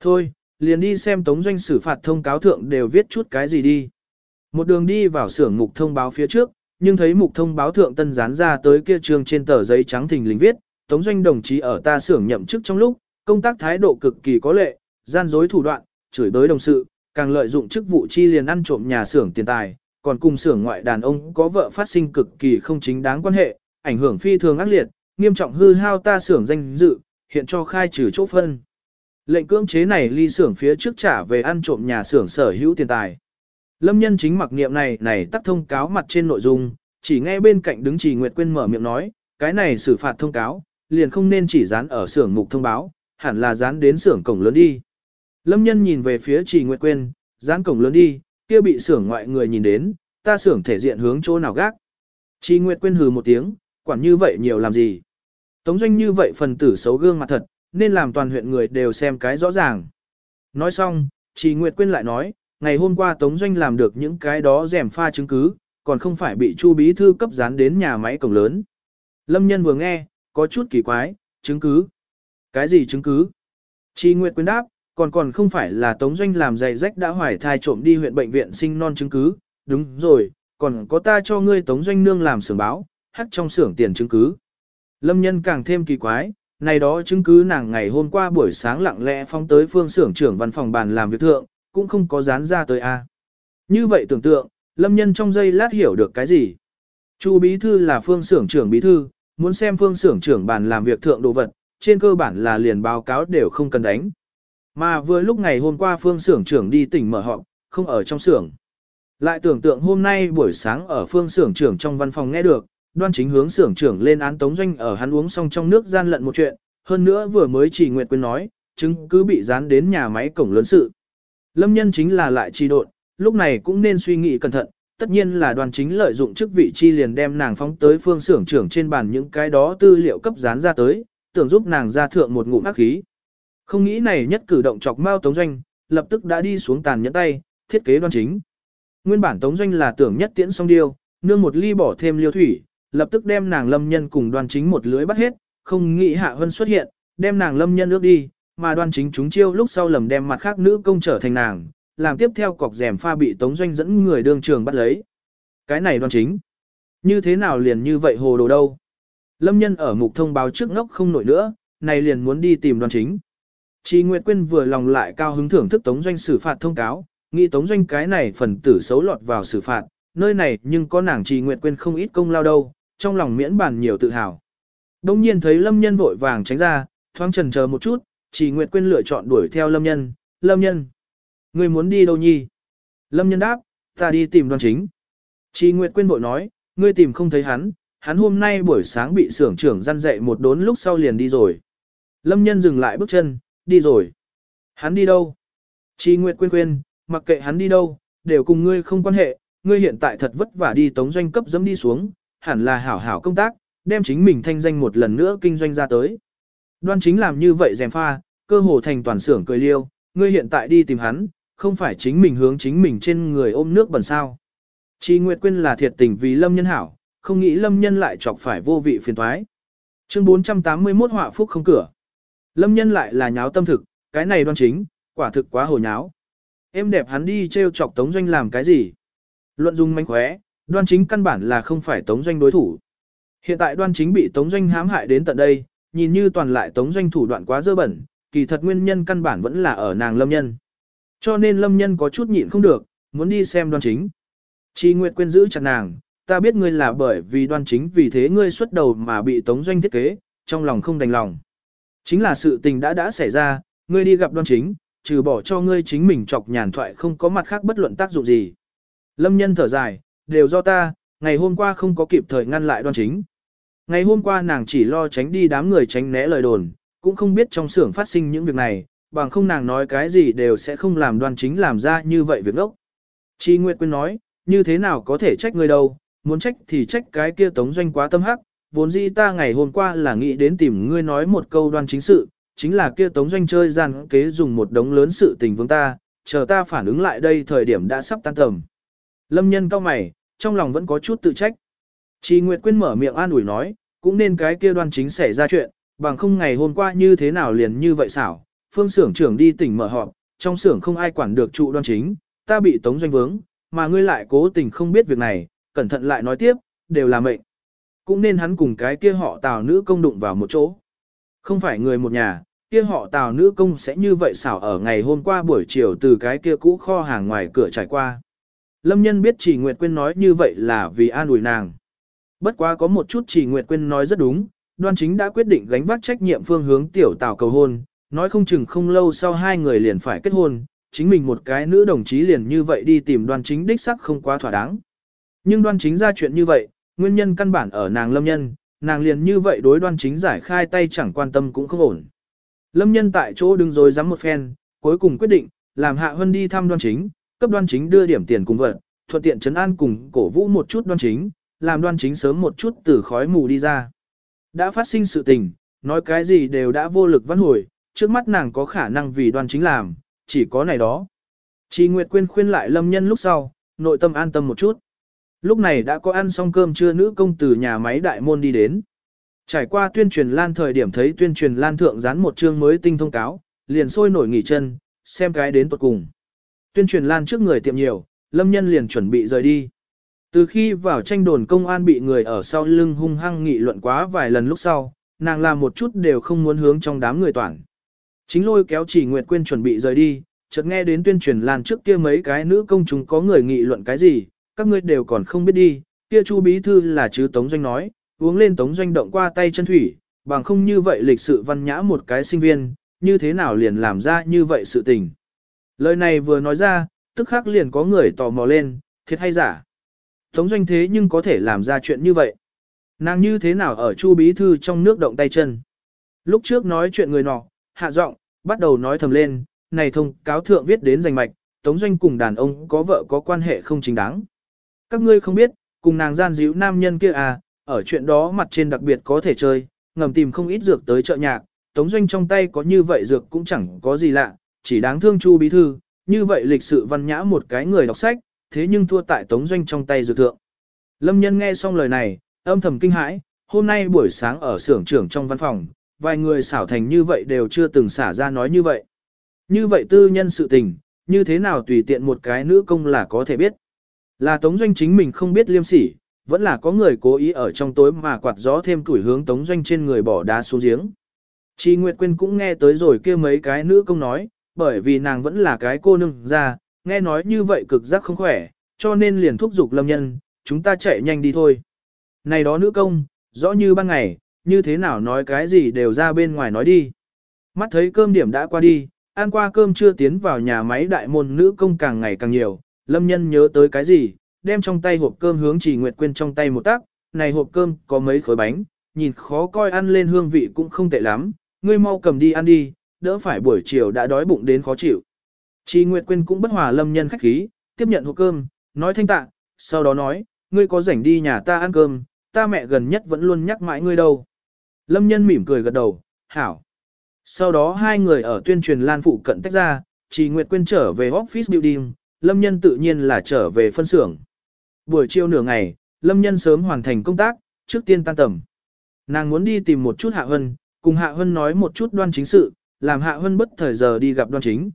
Thôi, liền đi xem tống doanh xử phạt thông cáo thượng đều viết chút cái gì đi. Một đường đi vào xưởng mục thông báo phía trước, nhưng thấy mục thông báo thượng tân dán ra tới kia trường trên tờ giấy trắng thình lình viết, tống doanh đồng chí ở ta xưởng nhậm chức trong lúc, công tác thái độ cực kỳ có lệ, gian dối thủ đoạn, chửi bới đồng sự, càng lợi dụng chức vụ chi liền ăn trộm nhà xưởng tiền tài, còn cùng xưởng ngoại đàn ông có vợ phát sinh cực kỳ không chính đáng quan hệ, ảnh hưởng phi thường ác liệt, nghiêm trọng hư hao ta xưởng danh dự, hiện cho khai trừ chỗ phân. Lệnh cưỡng chế này ly xưởng phía trước trả về ăn trộm nhà xưởng sở hữu tiền tài. Lâm nhân chính mặc niệm này này tắt thông cáo mặt trên nội dung, chỉ nghe bên cạnh đứng chỉ Nguyệt Quyên mở miệng nói, cái này xử phạt thông cáo, liền không nên chỉ dán ở xưởng mục thông báo, hẳn là dán đến xưởng cổng lớn đi. Lâm nhân nhìn về phía chỉ Nguyệt Quyên, dán cổng lớn đi, kia bị xưởng ngoại người nhìn đến, ta xưởng thể diện hướng chỗ nào gác. Chỉ Nguyệt Quyên hừ một tiếng, quản như vậy nhiều làm gì. Tống doanh như vậy phần tử xấu gương mặt thật, nên làm toàn huyện người đều xem cái rõ ràng. Nói xong, chị Nguyệt Quyên lại nói, ngày hôm qua Tống Doanh làm được những cái đó rèm pha chứng cứ, còn không phải bị Chu Bí Thư cấp dán đến nhà máy cổng lớn. Lâm nhân vừa nghe, có chút kỳ quái, chứng cứ. Cái gì chứng cứ? Chị Nguyệt Quyên đáp, còn còn không phải là Tống Doanh làm giày rách đã hoài thai trộm đi huyện bệnh viện sinh non chứng cứ, đúng rồi, còn có ta cho ngươi Tống Doanh nương làm sưởng báo, hắt trong xưởng tiền chứng cứ. Lâm nhân càng thêm kỳ quái, này đó chứng cứ nàng ngày hôm qua buổi sáng lặng lẽ phóng tới phương xưởng trưởng văn phòng bàn làm việc thượng, cũng không có dán ra tới a. Như vậy tưởng tượng, lâm nhân trong giây lát hiểu được cái gì. Chu bí thư là phương xưởng trưởng bí thư, muốn xem phương xưởng trưởng bàn làm việc thượng đồ vật, trên cơ bản là liền báo cáo đều không cần đánh. Mà vừa lúc ngày hôm qua phương xưởng trưởng đi tỉnh mở họp, không ở trong xưởng. Lại tưởng tượng hôm nay buổi sáng ở phương xưởng trưởng trong văn phòng nghe được, đoan chính hướng xưởng trưởng lên án tống doanh ở hắn uống xong trong nước gian lận một chuyện, hơn nữa vừa mới chỉ Nguyệt Quyên nói, chứng cứ bị dán đến nhà máy cổng lớn sự. Lâm nhân chính là lại trì độn, lúc này cũng nên suy nghĩ cẩn thận, tất nhiên là đoàn chính lợi dụng chức vị chi liền đem nàng phóng tới phương xưởng trưởng trên bàn những cái đó tư liệu cấp dán ra tới, tưởng giúp nàng ra thượng một ngụm ác khí. Không nghĩ này nhất cử động chọc Mao Tống Doanh, lập tức đã đi xuống tàn nhẫn tay, thiết kế đoan chính. Nguyên bản Tống Doanh là tưởng nhất tiễn xong điêu, nương một ly bỏ thêm liêu thủy, lập tức đem nàng lâm nhân cùng Đoàn chính một lưới bắt hết, không nghĩ hạ hân xuất hiện, đem nàng lâm nhân ước đi, mà Đoàn chính chúng chiêu lúc sau lầm đem mặt khác nữ công trở thành nàng, làm tiếp theo cọc rèm pha bị tống doanh dẫn người đương trường bắt lấy. Cái này Đoàn chính. Như thế nào liền như vậy hồ đồ đâu? Lâm nhân ở mục thông báo trước ngốc không nổi nữa, này liền muốn đi tìm Đoàn chính. Chị Nguyệt Quyên vừa lòng lại cao hứng thưởng thức tống doanh xử phạt thông cáo, nghĩ tống doanh cái này phần tử xấu lọt vào xử phạt, nơi này nhưng có nàng Chi Nguyệt Quyên không ít công lao đâu, trong lòng miễn bàn nhiều tự hào. Đông nhiên thấy lâm nhân vội vàng tránh ra, thoáng trần chờ một chút, chỉ Nguyệt Quyên lựa chọn đuổi theo Lâm Nhân, Lâm Nhân. Người muốn đi đâu nhi? Lâm Nhân đáp, ta đi tìm đoàn chính. Chỉ Nguyệt Quyên bội nói, ngươi tìm không thấy hắn, hắn hôm nay buổi sáng bị xưởng trưởng răn dậy một đốn lúc sau liền đi rồi. Lâm Nhân dừng lại bước chân, đi rồi. Hắn đi đâu? Chỉ Nguyệt Quyên Quyên, mặc kệ hắn đi đâu, đều cùng ngươi không quan hệ, ngươi hiện tại thật vất vả đi tống doanh cấp dẫm đi xuống, hẳn là hảo hảo công tác, đem chính mình thanh danh một lần nữa kinh doanh ra tới. Đoan chính làm như vậy dèm pha, cơ hồ thành toàn xưởng cười liêu, ngươi hiện tại đi tìm hắn, không phải chính mình hướng chính mình trên người ôm nước bẩn sao. Chi Nguyệt Quyên là thiệt tình vì lâm nhân hảo, không nghĩ lâm nhân lại chọc phải vô vị phiền toái. Chương 481 họa phúc không cửa. Lâm nhân lại là nháo tâm thực, cái này đoan chính, quả thực quá hồ nháo. Em đẹp hắn đi treo chọc tống doanh làm cái gì? Luận dung manh khóe, đoan chính căn bản là không phải tống doanh đối thủ. Hiện tại đoan chính bị tống doanh hãm hại đến tận đây, nhìn như toàn lại tống doanh thủ đoạn quá dơ bẩn, kỳ thật nguyên nhân căn bản vẫn là ở nàng lâm nhân. Cho nên lâm nhân có chút nhịn không được, muốn đi xem đoan chính. Chi Nguyệt quên giữ chặt nàng, ta biết ngươi là bởi vì đoan chính vì thế ngươi xuất đầu mà bị tống doanh thiết kế, trong lòng không đành lòng. Chính là sự tình đã đã xảy ra, ngươi đi gặp đoan chính, trừ bỏ cho ngươi chính mình chọc nhàn thoại không có mặt khác bất luận tác dụng gì. Lâm nhân thở dài, đều do ta, ngày hôm qua không có kịp thời ngăn lại đoan chính. Ngày hôm qua nàng chỉ lo tránh đi đám người tránh né lời đồn, cũng không biết trong xưởng phát sinh những việc này, bằng không nàng nói cái gì đều sẽ không làm đoan chính làm ra như vậy việc ốc. Chi Nguyệt Quyên nói, như thế nào có thể trách ngươi đâu, muốn trách thì trách cái kia tống doanh quá tâm hắc, vốn dĩ ta ngày hôm qua là nghĩ đến tìm ngươi nói một câu đoan chính sự, chính là kia tống doanh chơi gian kế dùng một đống lớn sự tình vương ta, chờ ta phản ứng lại đây thời điểm đã sắp tan tầm. Lâm nhân cao mày, trong lòng vẫn có chút tự trách. Chi Nguyệt Quyên mở miệng an ủi nói, cũng nên cái kia đoan chính xảy ra chuyện, bằng không ngày hôm qua như thế nào liền như vậy xảo, phương xưởng trưởng đi tỉnh mở họp, trong xưởng không ai quản được trụ đoan chính, ta bị tống doanh vướng, mà ngươi lại cố tình không biết việc này, cẩn thận lại nói tiếp, đều là mệnh. Cũng nên hắn cùng cái kia họ tào nữ công đụng vào một chỗ. Không phải người một nhà, kia họ tào nữ công sẽ như vậy xảo ở ngày hôm qua buổi chiều từ cái kia cũ kho hàng ngoài cửa trải qua. Lâm nhân biết chỉ Nguyệt Quyên nói như vậy là vì an ủi nàng. Bất quá có một chút chỉ Nguyệt Quyên nói rất đúng, đoan chính đã quyết định gánh vác trách nhiệm phương hướng tiểu tào cầu hôn, nói không chừng không lâu sau hai người liền phải kết hôn, chính mình một cái nữ đồng chí liền như vậy đi tìm đoan chính đích sắc không quá thỏa đáng. Nhưng đoan chính ra chuyện như vậy, nguyên nhân căn bản ở nàng lâm nhân, nàng liền như vậy đối đoan chính giải khai tay chẳng quan tâm cũng không ổn. Lâm nhân tại chỗ đứng rồi dám một phen, cuối cùng quyết định, làm hạ hân đi thăm đoan chính, cấp đoan chính đưa điểm tiền cùng vật, thuận tiện chấn an cùng cổ vũ một chút đoan chính, làm đoan chính sớm một chút từ khói mù đi ra. Đã phát sinh sự tình, nói cái gì đều đã vô lực văn hồi, trước mắt nàng có khả năng vì đoan chính làm, chỉ có này đó. Chi Nguyệt Quyên khuyên lại lâm nhân lúc sau, nội tâm an tâm một chút. Lúc này đã có ăn xong cơm trưa nữ công từ nhà máy đại môn đi đến. Trải qua tuyên truyền lan thời điểm thấy tuyên truyền lan thượng dán một chương mới tinh thông cáo, liền sôi nổi nghỉ chân, xem cái đến tuật cùng. Tuyên truyền lan trước người tiệm nhiều, lâm nhân liền chuẩn bị rời đi. Từ khi vào tranh đồn công an bị người ở sau lưng hung hăng nghị luận quá vài lần lúc sau, nàng làm một chút đều không muốn hướng trong đám người toàn. Chính lôi kéo chỉ Nguyệt Quyên chuẩn bị rời đi, chợt nghe đến tuyên truyền lan trước kia mấy cái nữ công chúng có người nghị luận cái gì, các ngươi đều còn không biết đi, kia Chu bí thư là chứ Tống Doanh nói, uống lên Tống Doanh động qua tay chân thủy, bằng không như vậy lịch sự văn nhã một cái sinh viên, như thế nào liền làm ra như vậy sự tình. Lời này vừa nói ra, tức khắc liền có người tò mò lên, thiệt hay giả. Tống Doanh thế nhưng có thể làm ra chuyện như vậy. Nàng như thế nào ở Chu bí thư trong nước động tay chân. Lúc trước nói chuyện người nọ, hạ giọng, bắt đầu nói thầm lên, này thông cáo thượng viết đến danh mạch, Tống Doanh cùng đàn ông có vợ có quan hệ không chính đáng. Các ngươi không biết, cùng nàng gian díu nam nhân kia à, ở chuyện đó mặt trên đặc biệt có thể chơi, ngầm tìm không ít dược tới chợ nhạc, Tống Doanh trong tay có như vậy dược cũng chẳng có gì lạ, chỉ đáng thương Chu Bí Thư, như vậy lịch sự văn nhã một cái người đọc sách, thế nhưng thua tại Tống Doanh trong tay dược thượng. Lâm Nhân nghe xong lời này, âm thầm kinh hãi, hôm nay buổi sáng ở xưởng trưởng trong văn phòng, vài người xảo thành như vậy đều chưa từng xả ra nói như vậy. Như vậy tư nhân sự tình, như thế nào tùy tiện một cái nữ công là có thể biết. Là Tống Doanh chính mình không biết liêm sỉ, vẫn là có người cố ý ở trong tối mà quạt gió thêm tuổi hướng Tống Doanh trên người bỏ đá xuống giếng. Chi Nguyệt Quyên cũng nghe tới rồi kia mấy cái nữ công nói, bởi vì nàng vẫn là cái cô nương ra, nghe nói như vậy cực giác không khỏe, cho nên liền thúc giục lâm nhân, chúng ta chạy nhanh đi thôi. Này đó nữ công, rõ như ban ngày, như thế nào nói cái gì đều ra bên ngoài nói đi. Mắt thấy cơm điểm đã qua đi, ăn qua cơm chưa tiến vào nhà máy đại môn nữ công càng ngày càng nhiều, lâm nhân nhớ tới cái gì, đem trong tay hộp cơm hướng chỉ nguyệt quên trong tay một tác, này hộp cơm có mấy khối bánh, nhìn khó coi ăn lên hương vị cũng không tệ lắm, ngươi mau cầm đi ăn đi, đỡ phải buổi chiều đã đói bụng đến khó chịu. Chi Nguyệt Quyên cũng bất hòa lâm nhân khách khí, tiếp nhận hộp cơm, nói thanh tạ, sau đó nói, ngươi có rảnh đi nhà ta ăn cơm, ta mẹ gần nhất vẫn luôn nhắc mãi ngươi đâu. Lâm nhân mỉm cười gật đầu, hảo. Sau đó hai người ở tuyên truyền lan phụ cận tách ra, Chi Nguyệt Quyên trở về office building, Lâm nhân tự nhiên là trở về phân xưởng. Buổi chiều nửa ngày, Lâm nhân sớm hoàn thành công tác, trước tiên tan tầm. Nàng muốn đi tìm một chút Hạ Hân, cùng Hạ Hân nói một chút đoan chính sự, làm Hạ Hân bất thời giờ đi gặp đoan chính.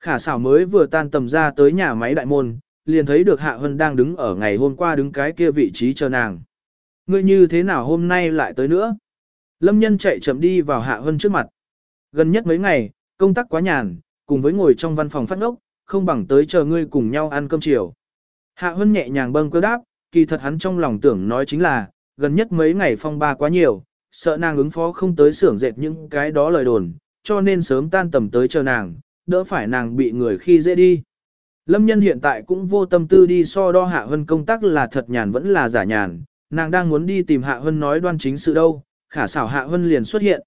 Khả xảo mới vừa tan tầm ra tới nhà máy đại môn, liền thấy được Hạ Hân đang đứng ở ngày hôm qua đứng cái kia vị trí chờ nàng. Ngươi như thế nào hôm nay lại tới nữa? Lâm nhân chạy chậm đi vào Hạ Hân trước mặt. Gần nhất mấy ngày, công tác quá nhàn, cùng với ngồi trong văn phòng phát ngốc, không bằng tới chờ ngươi cùng nhau ăn cơm chiều. Hạ Hân nhẹ nhàng bâng cơ đáp, kỳ thật hắn trong lòng tưởng nói chính là, gần nhất mấy ngày phong ba quá nhiều, sợ nàng ứng phó không tới xưởng dệt những cái đó lời đồn, cho nên sớm tan tầm tới chờ nàng, đỡ phải nàng bị người khi dễ đi. Lâm nhân hiện tại cũng vô tâm tư đi so đo Hạ Hân công tác là thật nhàn vẫn là giả nhàn, nàng đang muốn đi tìm Hạ Hân nói đoan chính sự đâu, khả xảo Hạ Hân liền xuất hiện.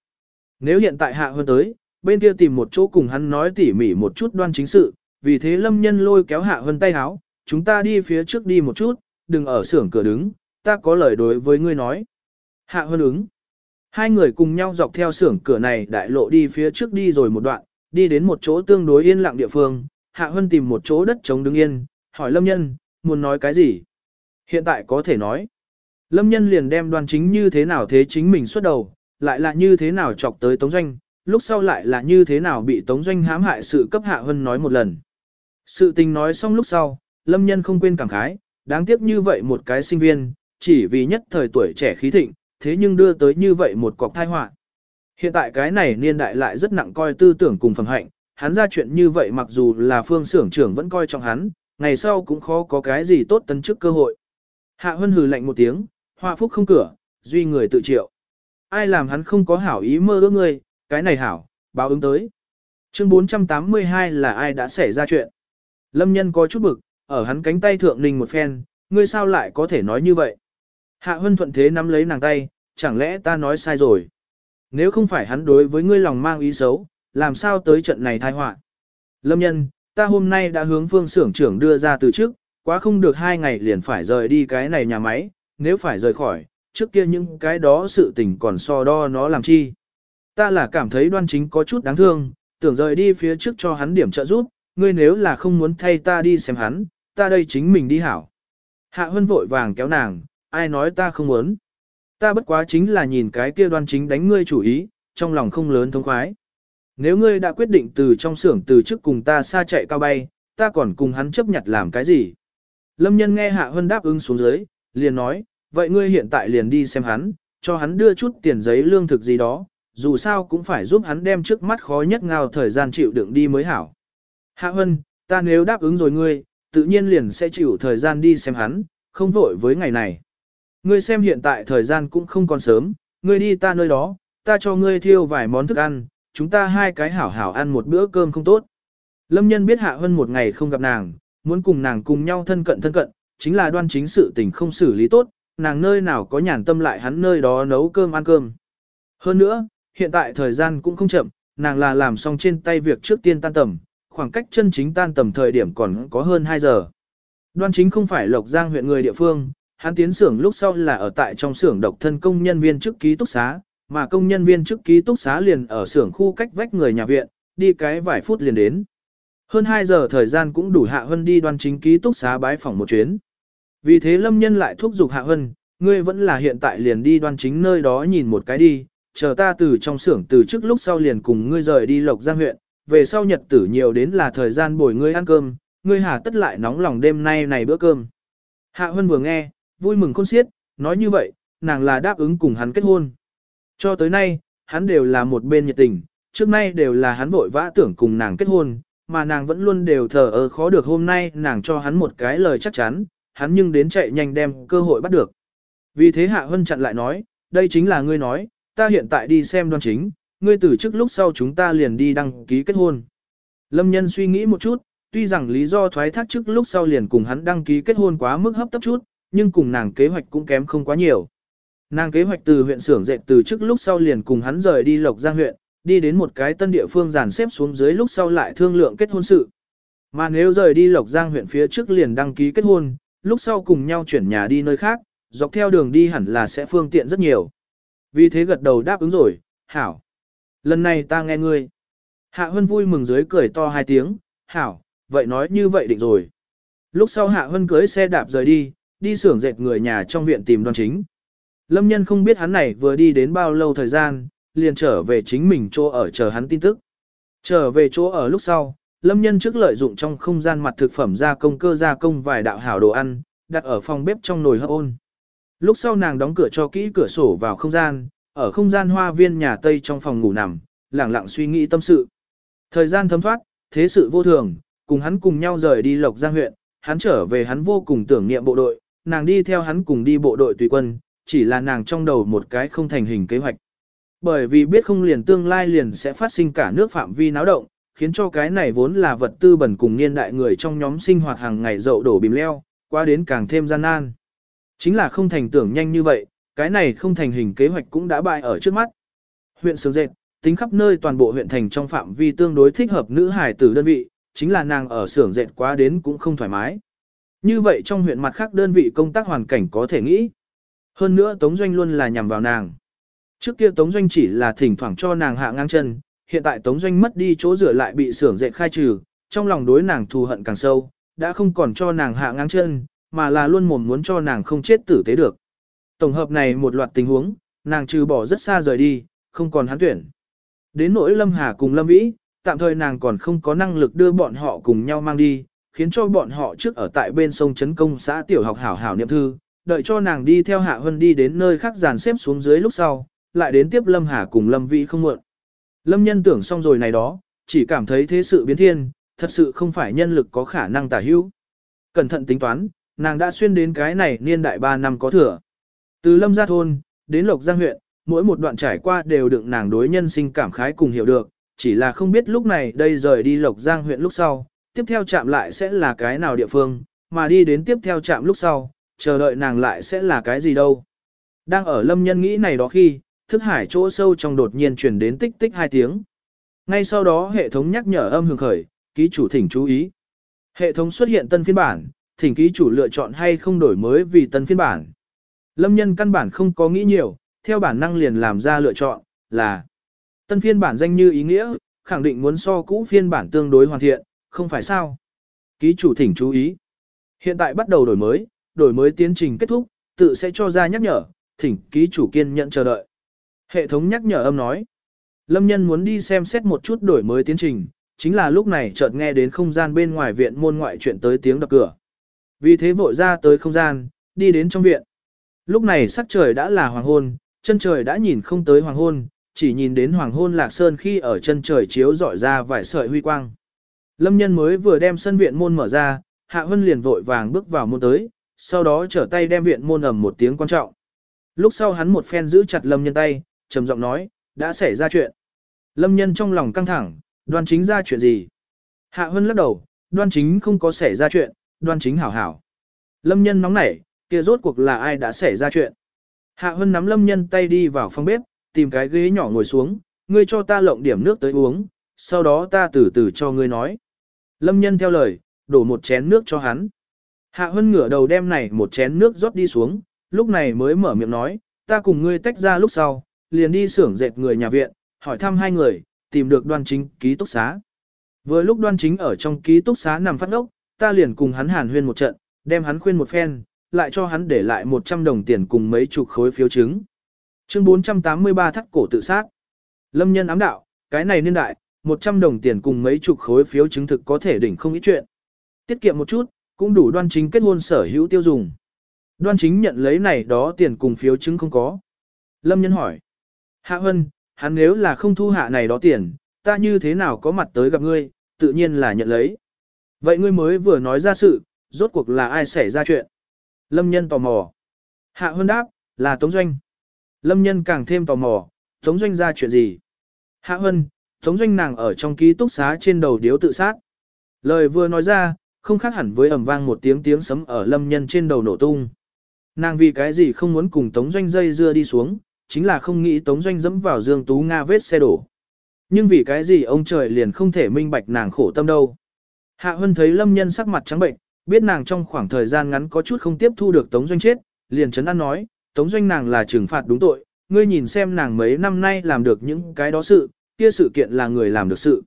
Nếu hiện tại Hạ Hân tới, bên kia tìm một chỗ cùng hắn nói tỉ mỉ một chút đoan chính sự, vì thế Lâm nhân lôi kéo Hạ Hân tay háo, chúng ta đi phía trước đi một chút, đừng ở xưởng cửa đứng, ta có lời đối với ngươi nói. Hạ Hân ứng. Hai người cùng nhau dọc theo xưởng cửa này đại lộ đi phía trước đi rồi một đoạn, đi đến một chỗ tương đối yên lặng địa phương, Hạ Hân tìm một chỗ đất trống đứng yên, hỏi Lâm Nhân, muốn nói cái gì? Hiện tại có thể nói. Lâm Nhân liền đem đoàn chính như thế nào thế chính mình xuất đầu, lại là như thế nào chọc tới Tống Doanh, lúc sau lại là như thế nào bị Tống Doanh hãm hại sự cấp Hạ Hân nói một lần. Sự tình nói xong lúc sau, Lâm Nhân không quên cảm khái, đáng tiếc như vậy một cái sinh viên, chỉ vì nhất thời tuổi trẻ khí thịnh, thế nhưng đưa tới như vậy một cọc tai họa. Hiện tại cái này niên đại lại rất nặng coi tư tưởng cùng phẩm hạnh, hắn ra chuyện như vậy mặc dù là phương xưởng trưởng vẫn coi trọng hắn, ngày sau cũng khó có cái gì tốt tấn chức cơ hội. Hạ Hân hừ lạnh một tiếng, họa phúc không cửa, duy người tự triệu. Ai làm hắn không có hảo ý mơ ước ngươi, cái này hảo, báo ứng tới. Chương 482 là ai đã xảy ra chuyện. Lâm nhân có chút bực, ở hắn cánh tay thượng ninh một phen, ngươi sao lại có thể nói như vậy. Hạ Hân thuận thế nắm lấy nàng tay, chẳng lẽ ta nói sai rồi. Nếu không phải hắn đối với ngươi lòng mang ý xấu, làm sao tới trận này tai họa. Lâm nhân, ta hôm nay đã hướng phương xưởng trưởng đưa ra từ trước, quá không được hai ngày liền phải rời đi cái này nhà máy, nếu phải rời khỏi, trước kia những cái đó sự tình còn so đo nó làm chi. Ta là cảm thấy đoan chính có chút đáng thương, tưởng rời đi phía trước cho hắn điểm trợ giúp, ngươi nếu là không muốn thay ta đi xem hắn, ta đây chính mình đi hảo. Hạ Hân vội vàng kéo nàng, ai nói ta không muốn. Ta bất quá chính là nhìn cái kia đoan chính đánh ngươi chủ ý, trong lòng không lớn thông khoái. Nếu ngươi đã quyết định từ trong xưởng từ trước cùng ta xa chạy cao bay, ta còn cùng hắn chấp nhận làm cái gì? Lâm nhân nghe Hạ Hân đáp ứng xuống dưới, liền nói, vậy ngươi hiện tại liền đi xem hắn, cho hắn đưa chút tiền giấy lương thực gì đó, dù sao cũng phải giúp hắn đem trước mắt khó nhất ngao thời gian chịu đựng đi mới hảo. Hạ Hân, ta nếu đáp ứng rồi ngươi, tự nhiên liền sẽ chịu thời gian đi xem hắn, không vội với ngày này. Ngươi xem hiện tại thời gian cũng không còn sớm, ngươi đi ta nơi đó, ta cho ngươi thiêu vài món thức ăn, chúng ta hai cái hảo hảo ăn một bữa cơm không tốt. Lâm nhân biết Hạ Hân một ngày không gặp nàng, muốn cùng nàng cùng nhau thân cận thân cận, chính là đoan chính sự tình không xử lý tốt, nàng nơi nào có nhàn tâm lại hắn nơi đó nấu cơm ăn cơm. Hơn nữa, hiện tại thời gian cũng không chậm, nàng là làm xong trên tay việc trước tiên tan tầm, khoảng cách chân chính tan tầm thời điểm còn có hơn 2 giờ. Đoan chính không phải Lộc Giang huyện người địa phương, hắn tiến xưởng lúc sau là ở tại trong xưởng độc thân công nhân viên chức ký túc xá, mà công nhân viên chức ký túc xá liền ở xưởng khu cách vách người nhà viện, đi cái vài phút liền đến. Hơn 2 giờ thời gian cũng đủ Hạ Hân đi đoan chính ký túc xá bái phòng một chuyến. Vì thế Lâm Nhân lại thúc giục Hạ Hân, ngươi vẫn là hiện tại liền đi đoan chính nơi đó nhìn một cái đi, chờ ta từ trong xưởng từ trước lúc sau liền cùng ngươi rời đi Lộc Giang huyện, về sau nhật tử nhiều đến là thời gian bồi ngươi ăn cơm, ngươi hà tất lại nóng lòng đêm nay này bữa cơm. Hạ Hân vừa nghe, vui mừng khôn xiết, nói như vậy, nàng là đáp ứng cùng hắn kết hôn. Cho tới nay, hắn đều là một bên nhiệt tình, trước nay đều là hắn vội vã tưởng cùng nàng kết hôn, mà nàng vẫn luôn đều thờ ơ khó được hôm nay nàng cho hắn một cái lời chắc chắn, hắn nhưng đến chạy nhanh đem cơ hội bắt được. Vì thế Hạ Hân chặn lại nói, đây chính là ngươi nói, ta hiện tại đi xem đoan chính, ngươi từ trước lúc sau chúng ta liền đi đăng ký kết hôn. Lâm nhân suy nghĩ một chút, tuy rằng lý do thoái thác trước lúc sau liền cùng hắn đăng ký kết hôn quá mức hấp tấp chút, nhưng cùng nàng kế hoạch cũng kém không quá nhiều. Nàng kế hoạch từ huyện xưởng dệt từ trước lúc sau liền cùng hắn rời đi Lộc Giang huyện, đi đến một cái tân địa phương dàn xếp xuống dưới lúc sau lại thương lượng kết hôn sự. Mà nếu rời đi Lộc Giang huyện phía trước liền đăng ký kết hôn, lúc sau cùng nhau chuyển nhà đi nơi khác, dọc theo đường đi hẳn là sẽ phương tiện rất nhiều. Vì thế gật đầu đáp ứng rồi, hảo. Lần này ta nghe ngươi. Hạ Hân vui mừng dưới cười to hai tiếng, hảo, vậy nói như vậy định rồi. Lúc sau Hạ Hân cưới xe đạp rời đi, đi xưởng dệt người nhà trong viện tìm đoan chính. Lâm nhân không biết hắn này vừa đi đến bao lâu thời gian, liền trở về chính mình chỗ ở chờ hắn tin tức. Trở về chỗ ở lúc sau, Lâm nhân trước lợi dụng trong không gian mặt thực phẩm gia công cơ gia công vài đạo hảo đồ ăn, đặt ở phòng bếp trong nồi hấp ôn. Lúc sau nàng đóng cửa cho kỹ cửa sổ vào không gian, ở không gian hoa viên nhà Tây trong phòng ngủ nằm, lặng lặng suy nghĩ tâm sự. Thời gian thấm thoát, thế sự vô thường, cùng hắn cùng nhau rời đi Lộc Giang huyện, hắn trở về hắn vô cùng tưởng niệm bộ đội, nàng đi theo hắn cùng đi bộ đội tùy quân, chỉ là nàng trong đầu một cái không thành hình kế hoạch. Bởi vì biết không liền tương lai liền sẽ phát sinh cả nước phạm vi náo động, khiến cho cái này vốn là vật tư bẩn cùng niên đại người trong nhóm sinh hoạt hàng ngày dậu đổ bìm leo, qua đến càng thêm gian nan. Chính là không thành tưởng nhanh như vậy, cái này không thành hình kế hoạch cũng đã bại ở trước mắt. Huyện Sướng Dệt, tính khắp nơi toàn bộ huyện thành trong phạm vi tương đối thích hợp nữ hải tử đơn vị, chính là nàng ở xưởng dệt quá đến cũng không thoải mái. Như vậy trong huyện mặt khác đơn vị công tác hoàn cảnh có thể nghĩ. Hơn nữa Tống Doanh luôn là nhằm vào nàng. Trước kia Tống Doanh chỉ là thỉnh thoảng cho nàng hạ ngang chân, hiện tại Tống Doanh mất đi chỗ rửa lại bị xưởng dệt khai trừ, trong lòng đối nàng thù hận càng sâu, đã không còn cho nàng hạ ngang chân, mà là luôn mồm muốn cho nàng không chết tử tế được. Tổng hợp này một loạt tình huống, nàng trừ bỏ rất xa rời đi, không còn hắn tuyển. Đến nỗi Lâm Hà cùng Lâm Vĩ, tạm thời nàng còn không có năng lực đưa bọn họ cùng nhau mang đi, khiến cho bọn họ trước ở tại bên sông Trấn Công xã tiểu học hảo hảo niệm thư, đợi cho nàng đi theo Hạ Hân đi đến nơi khác dàn xếp xuống dưới lúc sau, lại đến tiếp Lâm Hà cùng Lâm Vĩ không muộn. Lâm nhân tưởng xong rồi này đó, chỉ cảm thấy thế sự biến thiên, thật sự không phải nhân lực có khả năng tả hữu. Cẩn thận tính toán, nàng đã xuyên đến cái này niên đại 3 năm có thừa. Từ Lâm Gia Thôn, đến Lộc Giang huyện, mỗi một đoạn trải qua đều đựng nàng đối nhân sinh cảm khái cùng hiểu được, chỉ là không biết lúc này đây rời đi Lộc Giang huyện lúc sau, tiếp theo chạm lại sẽ là cái nào địa phương, mà đi đến tiếp theo chạm lúc sau, chờ đợi nàng lại sẽ là cái gì đâu. Đang ở lâm nhân nghĩ này đó khi, thức hải chỗ sâu trong đột nhiên truyền đến tích tích hai tiếng. Ngay sau đó hệ thống nhắc nhở âm hưởng khởi, ký chủ thỉnh chú ý. Hệ thống xuất hiện tân phiên bản, thỉnh ký chủ lựa chọn hay không đổi mới vì tân phiên bản. Lâm nhân căn bản không có nghĩ nhiều, theo bản năng liền làm ra lựa chọn, là tân phiên bản danh như ý nghĩa, khẳng định muốn so cũ phiên bản tương đối hoàn thiện, không phải sao. Ký chủ thỉnh chú ý. Hiện tại bắt đầu đổi mới, đổi mới tiến trình kết thúc, tự sẽ cho ra nhắc nhở, thỉnh ký chủ kiên nhận chờ đợi. Hệ thống nhắc nhở âm nói. Lâm nhân muốn đi xem xét một chút đổi mới tiến trình, chính là lúc này chợt nghe đến không gian bên ngoài viện môn ngoại chuyện tới tiếng đập cửa. Vì thế vội ra tới không gian, đi đến trong viện. Lúc này sắc trời đã là hoàng hôn, chân trời đã nhìn không tới hoàng hôn, chỉ nhìn đến hoàng hôn lạc sơn khi ở chân trời chiếu rọi ra vài sợi huy quang. Lâm nhân mới vừa đem sân viện môn mở ra, Hạ Hân liền vội vàng bước vào môn tới, sau đó trở tay đem viện môn ầm một tiếng quan trọng. Lúc sau hắn một phen giữ chặt Lâm nhân tay, trầm giọng nói, đã xảy ra chuyện. Lâm nhân trong lòng căng thẳng, đoan chính ra chuyện gì? Hạ Hân lắc đầu, đoan chính không có xảy ra chuyện, đoan chính hảo hảo. Lâm nhân nóng nảy, kia rốt cuộc là ai đã xảy ra chuyện? Hạ Hân nắm Lâm nhân tay đi vào phòng bếp, tìm cái ghế nhỏ ngồi xuống, ngươi cho ta lộng điểm nước tới uống, sau đó ta từ từ cho ngươi nói. Lâm nhân theo lời, đổ một chén nước cho hắn. Hạ Hân ngửa đầu đem này một chén nước rót đi xuống, lúc này mới mở miệng nói, ta cùng ngươi tách ra lúc sau, liền đi xưởng dệt người nhà viện, hỏi thăm hai người, tìm được đoan chính ký túc xá. Vừa lúc đoan chính ở trong ký túc xá nằm phát ốc, ta liền cùng hắn hàn huyên một trận, đem hắn khuyên một phen, lại cho hắn để lại 100 đồng tiền cùng mấy chục khối phiếu chứng. Chương 483 thắt cổ tự sát. Lâm nhân ám đạo, cái này niên đại, 100 đồng tiền cùng mấy chục khối phiếu chứng thực có thể đỉnh không ít chuyện. Tiết kiệm một chút, cũng đủ đoan chính kết hôn sở hữu tiêu dùng. Đoan chính nhận lấy này đó tiền cùng phiếu chứng không có. Lâm nhân hỏi. Hạ Hân, hắn nếu là không thu hạ này đó tiền, ta như thế nào có mặt tới gặp ngươi, tự nhiên là nhận lấy. Vậy ngươi mới vừa nói ra sự, rốt cuộc là ai xảy ra chuyện? Lâm nhân tò mò. Hạ Hân đáp, là Tống Doanh. Lâm nhân càng thêm tò mò, Tống Doanh ra chuyện gì? Hạ Hân, Tống Doanh nàng ở trong ký túc xá trên đầu điếu tự sát. Lời vừa nói ra, không khác hẳn với ầm vang một tiếng tiếng sấm ở lâm nhân trên đầu nổ tung. Nàng vì cái gì không muốn cùng Tống Doanh dây dưa đi xuống, chính là không nghĩ Tống Doanh dẫm vào Dương Tú Nga vết xe đổ. Nhưng vì cái gì ông trời liền không thể minh bạch nàng khổ tâm đâu. Hạ Hân thấy lâm nhân sắc mặt trắng bệnh, biết nàng trong khoảng thời gian ngắn có chút không tiếp thu được Tống Doanh chết, liền chấn an nói, Tống Doanh nàng là trừng phạt đúng tội, ngươi nhìn xem nàng mấy năm nay làm được những cái đó sự, kia sự kiện là người làm được sự.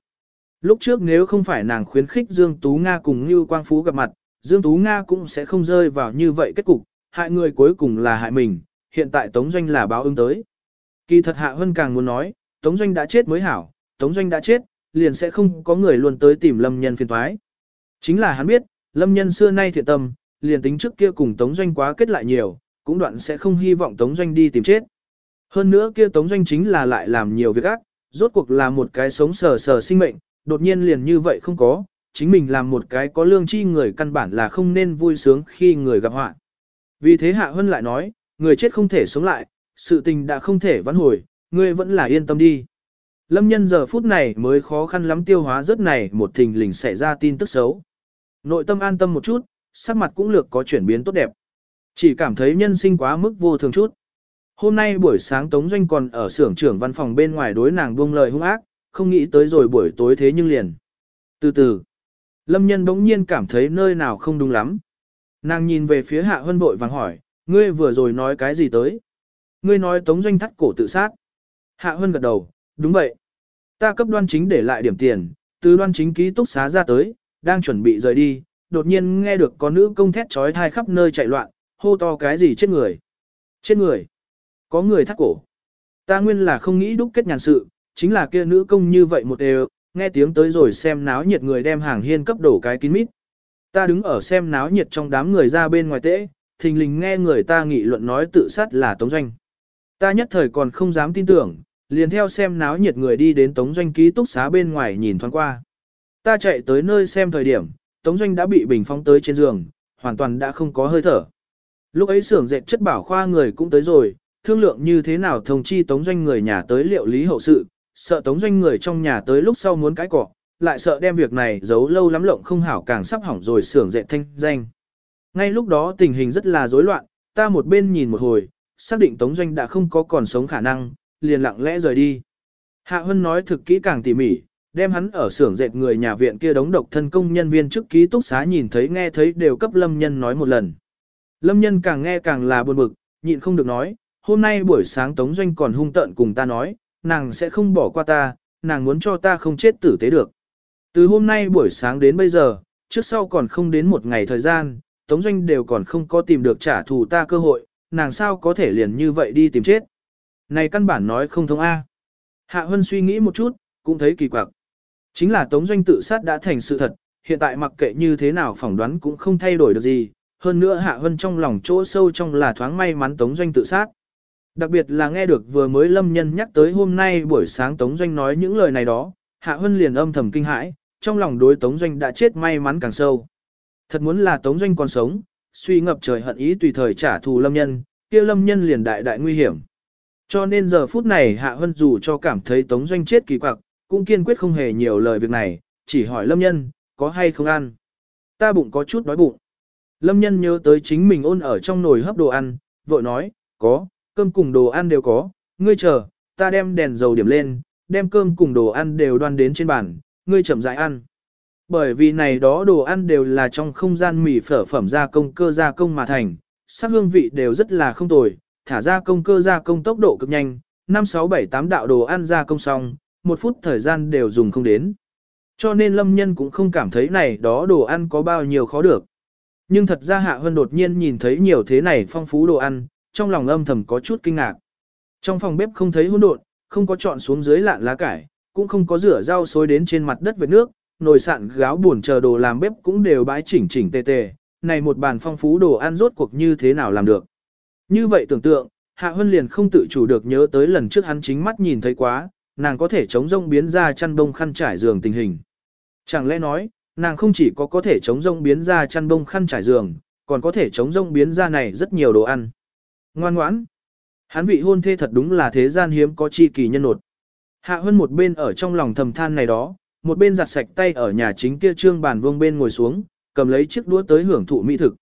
Lúc trước nếu không phải nàng khuyến khích Dương Tú Nga cùng Như Quang Phú gặp mặt, Dương Tú Nga cũng sẽ không rơi vào như vậy kết cục, hại người cuối cùng là hại mình, hiện tại Tống Doanh là báo ứng tới. Kỳ thật Hạ Hân càng muốn nói, Tống Doanh đã chết mới hảo, Tống Doanh đã chết, liền sẽ không có người luôn tới tìm Lâm Nhân phiền thoái. Chính là hắn biết, Lâm Nhân xưa nay thiện tâm, liền tính trước kia cùng Tống Doanh quá kết lại nhiều, cũng đoạn sẽ không hy vọng Tống Doanh đi tìm chết. Hơn nữa kia Tống Doanh chính là lại làm nhiều việc ác, rốt cuộc là một cái sống sờ sờ sinh mệnh, đột nhiên liền như vậy không có, chính mình làm một cái có lương tri người căn bản là không nên vui sướng khi người gặp họa. Vì thế Hạ Hân lại nói, người chết không thể sống lại, sự tình đã không thể vãn hồi, ngươi vẫn là yên tâm đi. Lâm nhân giờ phút này mới khó khăn lắm tiêu hóa rất này một thình lình xảy ra tin tức xấu. Nội tâm an tâm một chút, sắc mặt cũng lược có chuyển biến tốt đẹp. Chỉ cảm thấy nhân sinh quá mức vô thường chút. Hôm nay buổi sáng Tống Doanh còn ở xưởng trưởng văn phòng bên ngoài đối nàng buông lời hung ác, không nghĩ tới rồi buổi tối thế nhưng liền. Từ từ, Lâm nhân bỗng nhiên cảm thấy nơi nào không đúng lắm. Nàng nhìn về phía Hạ Hân vội vàng hỏi, ngươi vừa rồi nói cái gì tới? Ngươi nói Tống Doanh thắt cổ tự sát. Hạ Hân gật đầu, đúng vậy. Ta cấp đoan chính để lại điểm tiền, từ đoan chính ký túc xá ra tới, đang chuẩn bị rời đi, đột nhiên nghe được có nữ công thét trói thai khắp nơi chạy loạn, hô to cái gì chết người. Chết người. Có người thắt cổ. Ta nguyên là không nghĩ đúc kết nhàn sự, chính là kia nữ công như vậy một đều, nghe tiếng tới rồi xem náo nhiệt người đem hàng hiên cấp đổ cái kín mít. Ta đứng ở xem náo nhiệt trong đám người ra bên ngoài tễ, thình lình nghe người ta nghị luận nói tự sát là Tống Doanh. Ta nhất thời còn không dám tin tưởng, liền theo xem náo nhiệt người đi đến Tống Doanh ký túc xá bên ngoài nhìn thoáng qua. Ta chạy tới nơi xem thời điểm, Tống Doanh đã bị bình phong tới trên giường, hoàn toàn đã không có hơi thở. Lúc ấy xưởng dệt chất bảo khoa người cũng tới rồi, thương lượng như thế nào thông chi Tống Doanh người nhà tới liệu lý hậu sự, sợ Tống Doanh người trong nhà tới lúc sau muốn cãi cọ, lại sợ đem việc này giấu lâu lắm lộng không hảo càng sắp hỏng rồi xưởng dệt thanh danh. Ngay lúc đó tình hình rất là rối loạn, ta một bên nhìn một hồi, xác định Tống Doanh đã không có còn sống khả năng, liền lặng lẽ rời đi. Hạ Hân nói thực kỹ càng tỉ mỉ, đem hắn ở xưởng dệt người nhà viện kia đóng độc thân công nhân viên trước ký túc xá nhìn thấy nghe thấy đều cấp Lâm Nhân nói một lần. Lâm Nhân càng nghe càng là buồn bực, nhịn không được nói, hôm nay buổi sáng Tống Doanh còn hung tợn cùng ta nói, nàng sẽ không bỏ qua ta, nàng muốn cho ta không chết tử tế được. Từ hôm nay buổi sáng đến bây giờ, trước sau còn không đến một ngày thời gian, Tống Doanh đều còn không có tìm được trả thù ta cơ hội, nàng sao có thể liền như vậy đi tìm chết. Này căn bản nói không thông A. Hạ Hân suy nghĩ một chút, cũng thấy kỳ quặc. Chính là Tống Doanh tự sát đã thành sự thật, hiện tại mặc kệ như thế nào phỏng đoán cũng không thay đổi được gì. Hơn nữa Hạ Hân trong lòng chỗ sâu trong là thoáng may mắn Tống Doanh tự sát. Đặc biệt là nghe được vừa mới Lâm Nhân nhắc tới hôm nay buổi sáng Tống Doanh nói những lời này đó, Hạ Hân liền âm thầm kinh hãi, trong lòng đối Tống Doanh đã chết may mắn càng sâu. Thật muốn là Tống Doanh còn sống, suy ngập trời hận ý tùy thời trả thù Lâm Nhân, kia Lâm Nhân liền đại đại nguy hiểm. Cho nên giờ phút này Hạ Hân dù cho cảm thấy Tống Doanh chết kỳ quặc, cũng kiên quyết không hề nhiều lời việc này, chỉ hỏi Lâm Nhân, có hay không ăn. Ta bụng có chút đói bụng. Lâm Nhân nhớ tới chính mình ôn ở trong nồi hấp đồ ăn, vội nói, có, cơm cùng đồ ăn đều có, ngươi chờ, ta đem đèn dầu điểm lên, đem cơm cùng đồ ăn đều đoan đến trên bàn, ngươi chậm rãi ăn. Bởi vì này đó đồ ăn đều là trong không gian mì phở phẩm gia công cơ gia công mà thành, sắc hương vị đều rất là không tồi, thả ra công cơ gia công tốc độ cực nhanh, 5 6 7 8 đạo đồ ăn gia công xong, một phút thời gian đều dùng không đến. Cho nên lâm nhân cũng không cảm thấy này đó đồ ăn có bao nhiêu khó được. Nhưng thật ra Hạ Hân đột nhiên nhìn thấy nhiều thế này phong phú đồ ăn, trong lòng âm thầm có chút kinh ngạc. Trong phòng bếp không thấy hỗn độn, không có chọn xuống dưới lạn lá cải, cũng không có rửa rau xối đến trên mặt đất với nước, nồi sạn gáo buồn chờ đồ làm bếp cũng đều bãi chỉnh chỉnh tề tề, này một bàn phong phú đồ ăn rốt cuộc như thế nào làm được. Như vậy tưởng tượng, Hạ Hân liền không tự chủ được nhớ tới lần trước hắn chính mắt nhìn thấy quá, nàng có thể chống rông biến ra chăn bông khăn trải giường tình hình. Chẳng lẽ nói, nàng không chỉ có có thể chống rông biến ra chăn bông khăn trải giường, còn có thể chống rông biến ra này rất nhiều đồ ăn. Ngoan ngoãn. Hắn vị hôn thê thật đúng là thế gian hiếm có chi kỳ nhân nột. Hạ Hân một bên ở trong lòng thầm than này đó, một bên giặt sạch tay ở nhà chính kia trương bàn vương bên ngồi xuống, cầm lấy chiếc đũa tới hưởng thụ mỹ thực.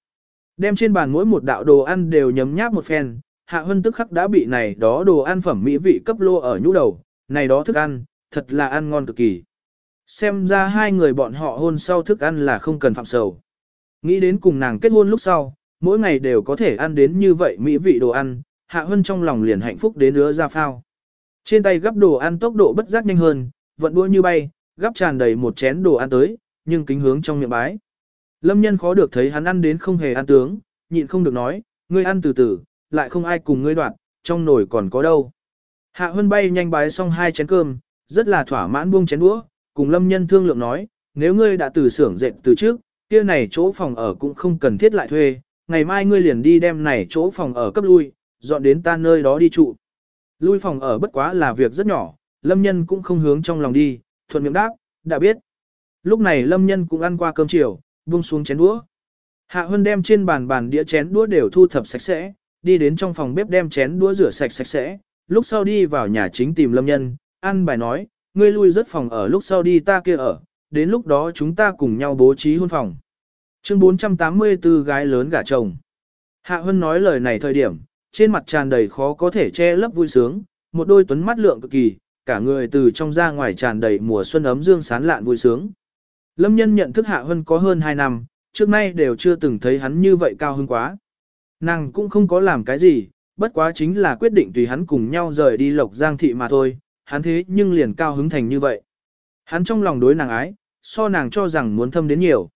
Đem trên bàn mỗi một đạo đồ ăn đều nhấm nháp một phen, Hạ Hân tức khắc đã bị này đó đồ ăn phẩm mỹ vị cấp lô ở nhũ đầu, này đó thức ăn, thật là ăn ngon cực kỳ. Xem ra hai người bọn họ hôn sau thức ăn là không cần phạm sầu. Nghĩ đến cùng nàng kết hôn lúc sau, mỗi ngày đều có thể ăn đến như vậy mỹ vị đồ ăn, Hạ Hân trong lòng liền hạnh phúc đến nữa ra phao. Trên tay gắp đồ ăn tốc độ bất giác nhanh hơn, vận đua như bay, gắp tràn đầy một chén đồ ăn tới, nhưng kính hướng trong miệng bái. Lâm nhân khó được thấy hắn ăn đến không hề ăn tướng, nhịn không được nói, ngươi ăn từ từ, lại không ai cùng ngươi đoạn, trong nồi còn có đâu. Hạ Hân bay nhanh bái xong hai chén cơm, rất là thỏa mãn buông chén đũa, cùng Lâm nhân thương lượng nói, nếu ngươi đã từ xưởng dệt từ trước, kia này chỗ phòng ở cũng không cần thiết lại thuê, ngày mai ngươi liền đi đem này chỗ phòng ở cấp lui, dọn đến ta nơi đó đi trụ. Lui phòng ở bất quá là việc rất nhỏ, lâm nhân cũng không hướng trong lòng đi, thuận miệng đáp, đã biết. Lúc này lâm nhân cũng ăn qua cơm chiều, buông xuống chén đũa. Hạ Hân đem trên bàn bàn đĩa chén đũa đều thu thập sạch sẽ, đi đến trong phòng bếp đem chén đũa rửa sạch sạch sẽ, lúc sau đi vào nhà chính tìm lâm nhân, ăn bài nói, ngươi lui rất phòng ở lúc sau đi ta kia ở, đến lúc đó chúng ta cùng nhau bố trí hôn phòng. Chương 484 gái lớn gả chồng. Hạ Hân nói lời này thời điểm, trên mặt tràn đầy khó có thể che lấp vui sướng, một đôi tuấn mắt lượng cực kỳ, cả người từ trong ra ngoài tràn đầy mùa xuân ấm dương sán lạn vui sướng. Lâm nhân nhận thức Hạ Hân có hơn 2 năm, trước nay đều chưa từng thấy hắn như vậy cao hứng quá. Nàng cũng không có làm cái gì, bất quá chính là quyết định tùy hắn cùng nhau rời đi lộc giang thị mà thôi, hắn thế nhưng liền cao hứng thành như vậy. Hắn trong lòng đối nàng ái, so nàng cho rằng muốn thâm đến nhiều.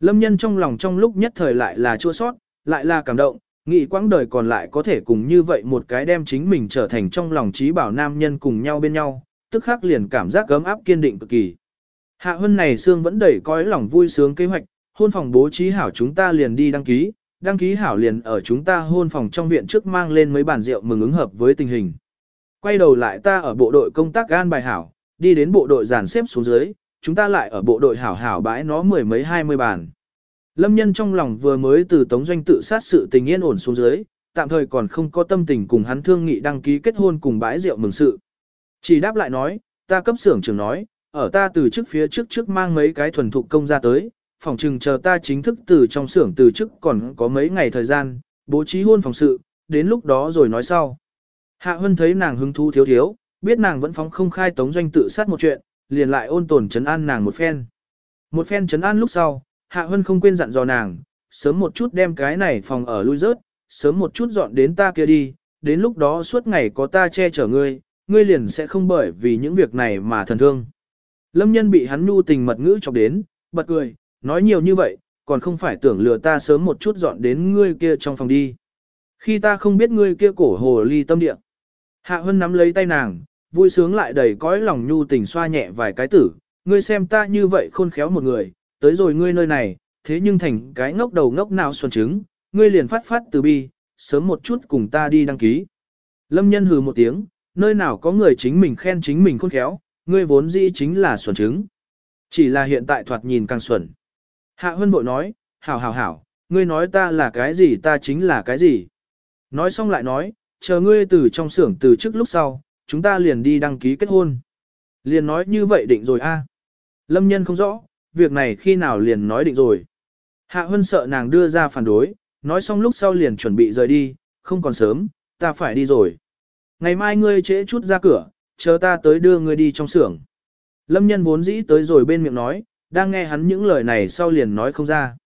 Lâm nhân trong lòng trong lúc nhất thời lại là chua sót, lại là cảm động, nghĩ quãng đời còn lại có thể cùng như vậy một cái đem chính mình trở thành trong lòng trí bảo nam nhân cùng nhau bên nhau, tức khắc liền cảm giác gấm áp kiên định cực kỳ. Hạ Hân này xương vẫn đầy cõi lòng vui sướng kế hoạch, hôn phòng bố trí hảo chúng ta liền đi đăng ký, đăng ký hảo liền ở chúng ta hôn phòng trong viện trước mang lên mấy bàn rượu mừng ứng hợp với tình hình. Quay đầu lại ta ở bộ đội công tác gan bài hảo, đi đến bộ đội dàn xếp xuống dưới, chúng ta lại ở bộ đội hảo hảo bãi nó mười mấy hai mươi bàn. Lâm nhân trong lòng vừa mới từ tống doanh tự sát sự tình yên ổn xuống dưới, tạm thời còn không có tâm tình cùng hắn thương nghị đăng ký kết hôn cùng bãi rượu mừng sự. Chỉ đáp lại nói, ta cấp xưởng trưởng nói, ở ta từ trước phía trước trước mang mấy cái thuần thục công ra tới, phòng trừng chờ ta chính thức từ trong xưởng từ trước còn có mấy ngày thời gian, bố trí hôn phòng sự, đến lúc đó rồi nói sau. Hạ Hân thấy nàng hứng thú thiếu thiếu, biết nàng vẫn phóng không khai tống doanh tự sát một chuyện, liền lại ôn tồn chấn an nàng một phen. Một phen chấn an lúc sau, Hạ Hân không quên dặn dò nàng, sớm một chút đem cái này phòng ở lui rớt, sớm một chút dọn đến ta kia đi, đến lúc đó suốt ngày có ta che chở ngươi, ngươi liền sẽ không bởi vì những việc này mà thần thương. Lâm nhân bị hắn nhu tình mật ngữ chọc đến, bật cười, nói nhiều như vậy, còn không phải tưởng lừa ta sớm một chút dọn đến ngươi kia trong phòng đi. Khi ta không biết ngươi kia cổ hồ ly tâm địa. Hạ Hân nắm lấy tay nàng, vui sướng lại đầy cõi lòng nhu tình xoa nhẹ vài cái tử, ngươi xem ta như vậy khôn khéo một người, tới rồi ngươi nơi này, thế nhưng thành cái ngốc đầu ngốc nào xuân trứng, ngươi liền phát phát từ bi, sớm một chút cùng ta đi đăng ký. Lâm nhân hừ một tiếng, nơi nào có người chính mình khen chính mình khôn khéo, ngươi vốn dĩ chính là xuẩn trứng. Chỉ là hiện tại thoạt nhìn càng xuẩn. Hạ Hân bội nói, hảo hảo hảo, ngươi nói ta là cái gì ta chính là cái gì. Nói xong lại nói, chờ ngươi từ trong xưởng từ trước lúc sau, chúng ta liền đi đăng ký kết hôn. Liền nói như vậy định rồi a. Lâm nhân không rõ, việc này khi nào liền nói định rồi. Hạ Hân sợ nàng đưa ra phản đối, nói xong lúc sau liền chuẩn bị rời đi, không còn sớm, ta phải đi rồi. Ngày mai ngươi trễ chút ra cửa, chờ ta tới đưa ngươi đi trong xưởng. Lâm nhân vốn dĩ tới rồi bên miệng nói, đang nghe hắn những lời này sau liền nói không ra.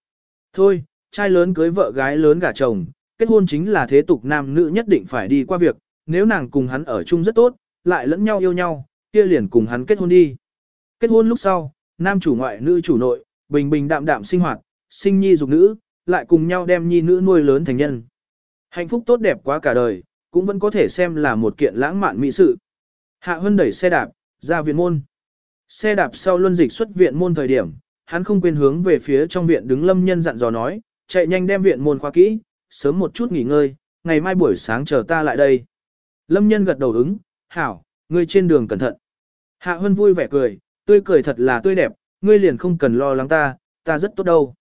Thôi, trai lớn cưới vợ gái lớn gả chồng, kết hôn chính là thế tục nam nữ nhất định phải đi qua việc, nếu nàng cùng hắn ở chung rất tốt, lại lẫn nhau yêu nhau, kia liền cùng hắn kết hôn đi. Kết hôn lúc sau, nam chủ ngoại nữ chủ nội, bình bình đạm đạm sinh hoạt, sinh nhi dục nữ, lại cùng nhau đem nhi nữ nuôi lớn thành nhân. Hạnh phúc tốt đẹp quá cả đời, cũng vẫn có thể xem là một kiện lãng mạn mỹ sự. Hạ Hân đẩy xe đạp, ra viện môn. Xe đạp sau luân dịch xuất viện môn thời điểm, hắn không quên hướng về phía trong viện đứng lâm nhân dặn dò nói, chạy nhanh đem viện môn khoa kỹ, sớm một chút nghỉ ngơi, ngày mai buổi sáng chờ ta lại đây. Lâm nhân gật đầu ứng, hảo, ngươi trên đường cẩn thận. Hạ Hân vui vẻ cười, tươi cười thật là tươi đẹp, ngươi liền không cần lo lắng ta, ta rất tốt đâu.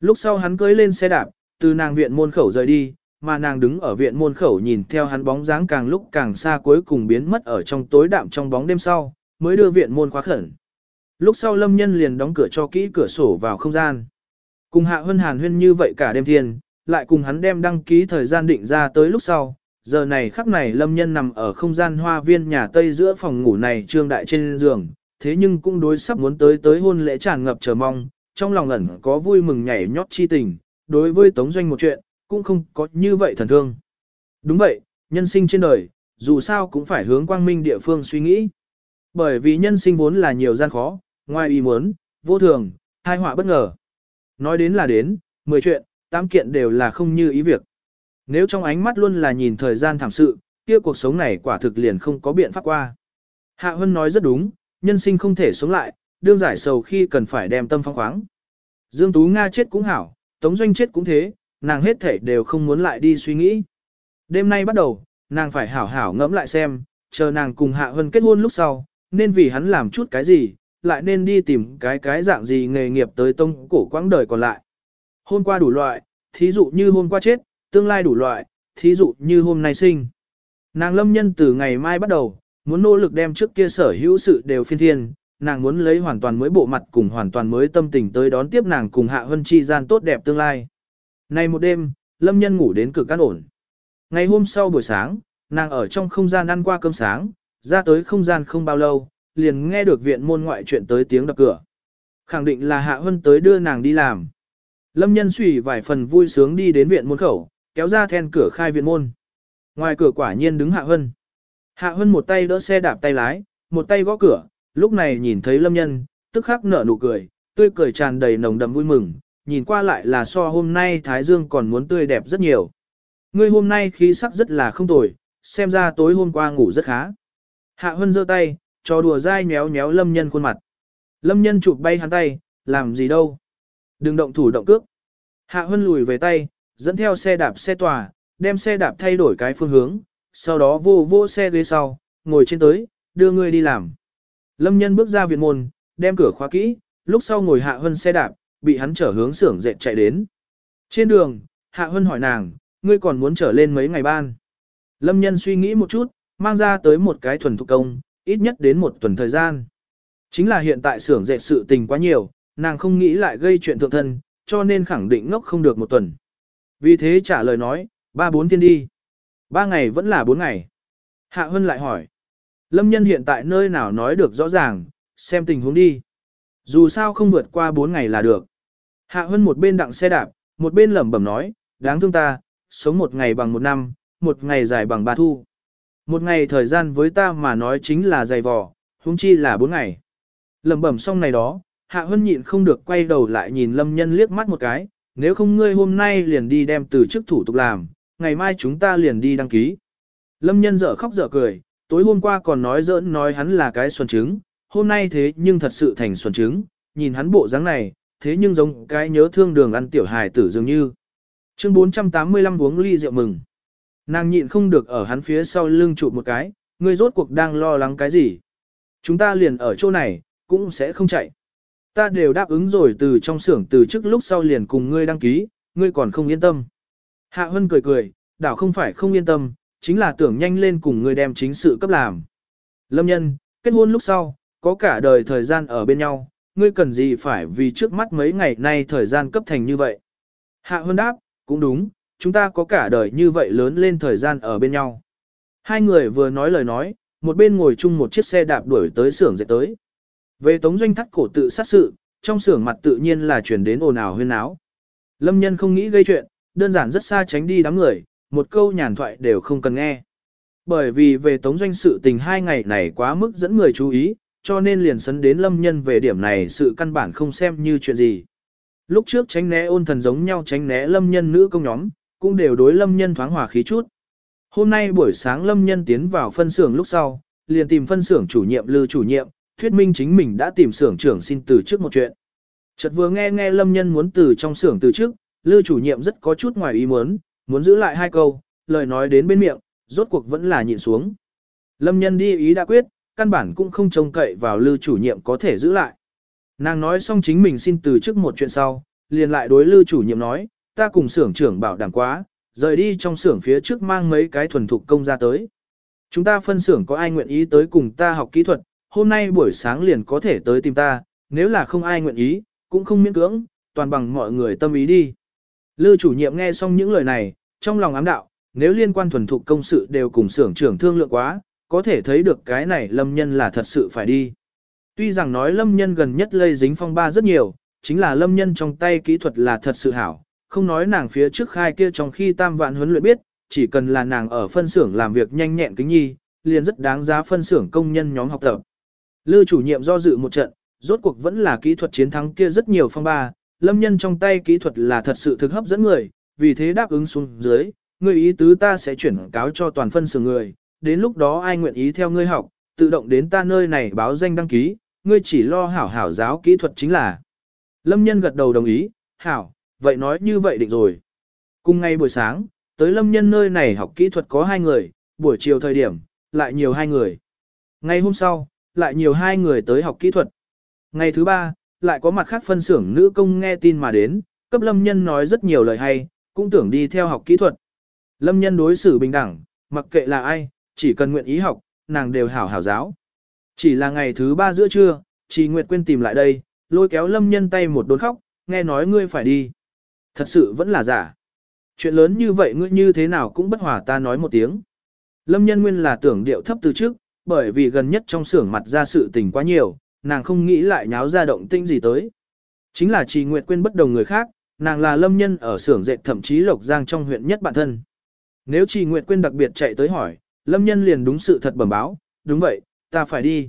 Lúc sau hắn cưới lên xe đạp, từ nàng viện môn khẩu rời đi, mà nàng đứng ở viện môn khẩu nhìn theo hắn bóng dáng càng lúc càng xa cuối cùng biến mất ở trong tối đạm trong bóng đêm sau, mới đưa viện môn khóa khẩn. Lúc sau lâm nhân liền đóng cửa cho kỹ cửa sổ vào không gian. Cùng hạ hân hàn huyên như vậy cả đêm thiên, lại cùng hắn đem đăng ký thời gian định ra tới lúc sau. Giờ này khắc này lâm nhân nằm ở không gian hoa viên nhà Tây giữa phòng ngủ này trương đại trên giường, thế nhưng cũng đối sắp muốn tới tới hôn lễ tràn ngập chờ mong, trong lòng ẩn có vui mừng nhảy nhót chi tình, đối với Tống Doanh một chuyện, cũng không có như vậy thần thương. Đúng vậy, nhân sinh trên đời, dù sao cũng phải hướng quang minh địa phương suy nghĩ. Bởi vì nhân sinh vốn là nhiều gian khó, ngoài ý muốn, vô thường, hai họa bất ngờ. Nói đến là đến, 10 chuyện, tám kiện đều là không như ý việc. Nếu trong ánh mắt luôn là nhìn thời gian thảm sự, kia cuộc sống này quả thực liền không có biện pháp qua. Hạ Hân nói rất đúng, nhân sinh không thể sống lại, đương giải sầu khi cần phải đem tâm phong khoáng. Dương Tú Nga chết cũng hảo, Tống Doanh chết cũng thế, nàng hết thể đều không muốn lại đi suy nghĩ. Đêm nay bắt đầu, nàng phải hảo hảo ngẫm lại xem, chờ nàng cùng Hạ Hân kết hôn lúc sau, nên vì hắn làm chút cái gì, lại nên đi tìm cái cái dạng gì nghề nghiệp tới tông cổ quãng đời còn lại. Hôm qua đủ loại, thí dụ như hôm qua chết, tương lai đủ loại, thí dụ như hôm nay sinh. Nàng lâm nhân từ ngày mai bắt đầu, muốn nỗ lực đem trước kia sở hữu sự đều phiên thiên, nàng muốn lấy hoàn toàn mới bộ mặt cùng hoàn toàn mới tâm tình tới đón tiếp nàng cùng hạ hân chi gian tốt đẹp tương lai. Nay một đêm, lâm nhân ngủ đến cực căn ổn. Ngày hôm sau buổi sáng, nàng ở trong không gian ăn qua cơm sáng, ra tới không gian không bao lâu, liền nghe được viện môn ngoại chuyện tới tiếng đập cửa. Khẳng định là hạ hân tới đưa nàng đi làm. Lâm nhân suy vài phần vui sướng đi đến viện môn khẩu, kéo ra then cửa khai viện môn. Ngoài cửa quả nhiên đứng hạ hân. Hạ hân một tay đỡ xe đạp tay lái, một tay gõ cửa, lúc này nhìn thấy lâm nhân, tức khắc nở nụ cười, tươi cười tràn đầy nồng đậm vui mừng, nhìn qua lại là so hôm nay Thái Dương còn muốn tươi đẹp rất nhiều. Ngươi hôm nay khí sắc rất là không tồi, xem ra tối hôm qua ngủ rất khá. Hạ Hân giơ tay, cho đùa dai nhéo nhéo lâm nhân khuôn mặt. Lâm nhân chụp bay hắn tay, làm gì đâu. Đừng động thủ động cước. Hạ Hân lùi về tay, dẫn theo xe đạp xe tòa, đem xe đạp thay đổi cái phương hướng, sau đó vô vô xe ghế sau, ngồi trên tới, đưa ngươi đi làm. Lâm nhân bước ra viện môn, đem cửa khóa kỹ, lúc sau ngồi Hạ Hân xe đạp, bị hắn trở hướng xưởng dệt chạy đến. Trên đường, Hạ Hân hỏi nàng, ngươi còn muốn trở lên mấy ngày ban. Lâm nhân suy nghĩ một chút, mang ra tới một cái thuần thục công, ít nhất đến một tuần thời gian. Chính là hiện tại xưởng dệt sự tình quá nhiều, nàng không nghĩ lại gây chuyện thượng thân, cho nên khẳng định ngốc không được một tuần. Vì thế trả lời nói, ba bốn thiên đi. Ba ngày vẫn là bốn ngày. Hạ Hân lại hỏi. Lâm nhân hiện tại nơi nào nói được rõ ràng, xem tình huống đi. Dù sao không vượt qua bốn ngày là được. Hạ Hân một bên đặng xe đạp, một bên lẩm bẩm nói, đáng thương ta, sống một ngày bằng một năm, một ngày dài bằng ba thu. Một ngày thời gian với ta mà nói chính là dày vò, huống chi là bốn ngày. Lẩm bẩm xong này đó, Hạ Hân nhịn không được quay đầu lại nhìn Lâm Nhân liếc mắt một cái, nếu không ngươi hôm nay liền đi đem từ chức thủ tục làm, ngày mai chúng ta liền đi đăng ký. Lâm Nhân dở khóc dở cười, tối hôm qua còn nói giỡn nói hắn là cái xuân trứng, hôm nay thế nhưng thật sự thành xuân trứng, nhìn hắn bộ dáng này, thế nhưng giống cái nhớ thương đường ăn tiểu hài tử dường như. Chương 485 uống ly rượu mừng. Nàng nhịn không được ở hắn phía sau lưng chụp một cái, ngươi rốt cuộc đang lo lắng cái gì. Chúng ta liền ở chỗ này, cũng sẽ không chạy. Ta đều đáp ứng rồi từ trong xưởng từ trước lúc sau liền cùng ngươi đăng ký, ngươi còn không yên tâm. Hạ Hân cười cười, đảo không phải không yên tâm, chính là tưởng nhanh lên cùng ngươi đem chính sự cấp làm. Lâm nhân, kết hôn lúc sau, có cả đời thời gian ở bên nhau, ngươi cần gì phải vì trước mắt mấy ngày nay thời gian cấp thành như vậy. Hạ Hân đáp, cũng đúng, chúng ta có cả đời như vậy lớn lên thời gian ở bên nhau. Hai người vừa nói lời nói, một bên ngồi chung một chiếc xe đạp đuổi tới xưởng dệt tới. Về tống doanh thắt cổ tự sát sự, trong xưởng mặt tự nhiên là chuyển đến ồn ào huyên áo. Lâm nhân không nghĩ gây chuyện, đơn giản rất xa tránh đi đám người, một câu nhàn thoại đều không cần nghe. Bởi vì về tống doanh sự tình hai ngày này quá mức dẫn người chú ý, cho nên liền sấn đến lâm nhân về điểm này sự căn bản không xem như chuyện gì. Lúc trước tránh né ôn thần giống nhau tránh né lâm nhân nữ công nhóm, cũng đều đối lâm nhân thoáng hòa khí chút. Hôm nay buổi sáng lâm nhân tiến vào phân xưởng lúc sau, liền tìm phân xưởng chủ nhiệm lư chủ nhiệm, thuyết minh chính mình đã tìm xưởng trưởng xin từ trước một chuyện. Chợt vừa nghe nghe lâm nhân muốn từ trong xưởng từ trước, lư chủ nhiệm rất có chút ngoài ý muốn, muốn giữ lại hai câu, lời nói đến bên miệng, rốt cuộc vẫn là nhịn xuống. Lâm nhân đi ý đã quyết, căn bản cũng không trông cậy vào lư chủ nhiệm có thể giữ lại. Nàng nói xong chính mình xin từ trước một chuyện sau, liền lại đối lư chủ nhiệm nói, ta cùng xưởng trưởng bảo đảm quá, rời đi trong xưởng phía trước mang mấy cái thuần thục công ra tới. Chúng ta phân xưởng có ai nguyện ý tới cùng ta học kỹ thuật, hôm nay buổi sáng liền có thể tới tìm ta, nếu là không ai nguyện ý, cũng không miễn cưỡng, toàn bằng mọi người tâm ý đi. Lư chủ nhiệm nghe xong những lời này, trong lòng ám đạo, nếu liên quan thuần thục công sự đều cùng xưởng trưởng thương lượng quá, có thể thấy được cái này lâm nhân là thật sự phải đi. Tuy rằng nói lâm nhân gần nhất lây dính phong ba rất nhiều, chính là lâm nhân trong tay kỹ thuật là thật sự hảo, không nói nàng phía trước khai kia trong khi tam vạn huấn luyện biết, chỉ cần là nàng ở phân xưởng làm việc nhanh nhẹn kính nhi, liền rất đáng giá phân xưởng công nhân nhóm học tập. Lư chủ nhiệm do dự một trận, rốt cuộc vẫn là kỹ thuật chiến thắng kia rất nhiều phong ba, lâm nhân trong tay kỹ thuật là thật sự thực hấp dẫn người, vì thế đáp ứng xuống dưới, người ý tứ ta sẽ chuyển cáo cho toàn phân xưởng người, đến lúc đó ai nguyện ý theo ngươi học, tự động đến ta nơi này báo danh đăng ký, ngươi chỉ lo hảo hảo giáo kỹ thuật chính là. Lâm nhân gật đầu đồng ý, hảo, vậy nói như vậy định rồi. Cùng ngày buổi sáng, tới lâm nhân nơi này học kỹ thuật có hai người, buổi chiều thời điểm, lại nhiều hai người. Ngày hôm sau, lại nhiều hai người tới học kỹ thuật. Ngày thứ ba, lại có mặt khác phân xưởng nữ công nghe tin mà đến, cấp lâm nhân nói rất nhiều lời hay, cũng tưởng đi theo học kỹ thuật. Lâm nhân đối xử bình đẳng, mặc kệ là ai, chỉ cần nguyện ý học, nàng đều hảo hảo giáo. Chỉ là ngày thứ ba giữa trưa, chị Nguyệt quên tìm lại đây, lôi kéo lâm nhân tay một đốn khóc, nghe nói ngươi phải đi. Thật sự vẫn là giả. Chuyện lớn như vậy ngươi như thế nào cũng bất hòa ta nói một tiếng. Lâm nhân nguyên là tưởng điệu thấp từ trước, bởi vì gần nhất trong xưởng mặt ra sự tình quá nhiều, nàng không nghĩ lại nháo ra động tĩnh gì tới. Chính là trì Nguyệt quên bất đồng người khác, nàng là lâm nhân ở xưởng dệt thậm chí Lộc Giang trong huyện nhất bản thân. Nếu trì Nguyệt quên đặc biệt chạy tới hỏi, lâm nhân liền đúng sự thật bẩm báo, đúng vậy, ta phải đi.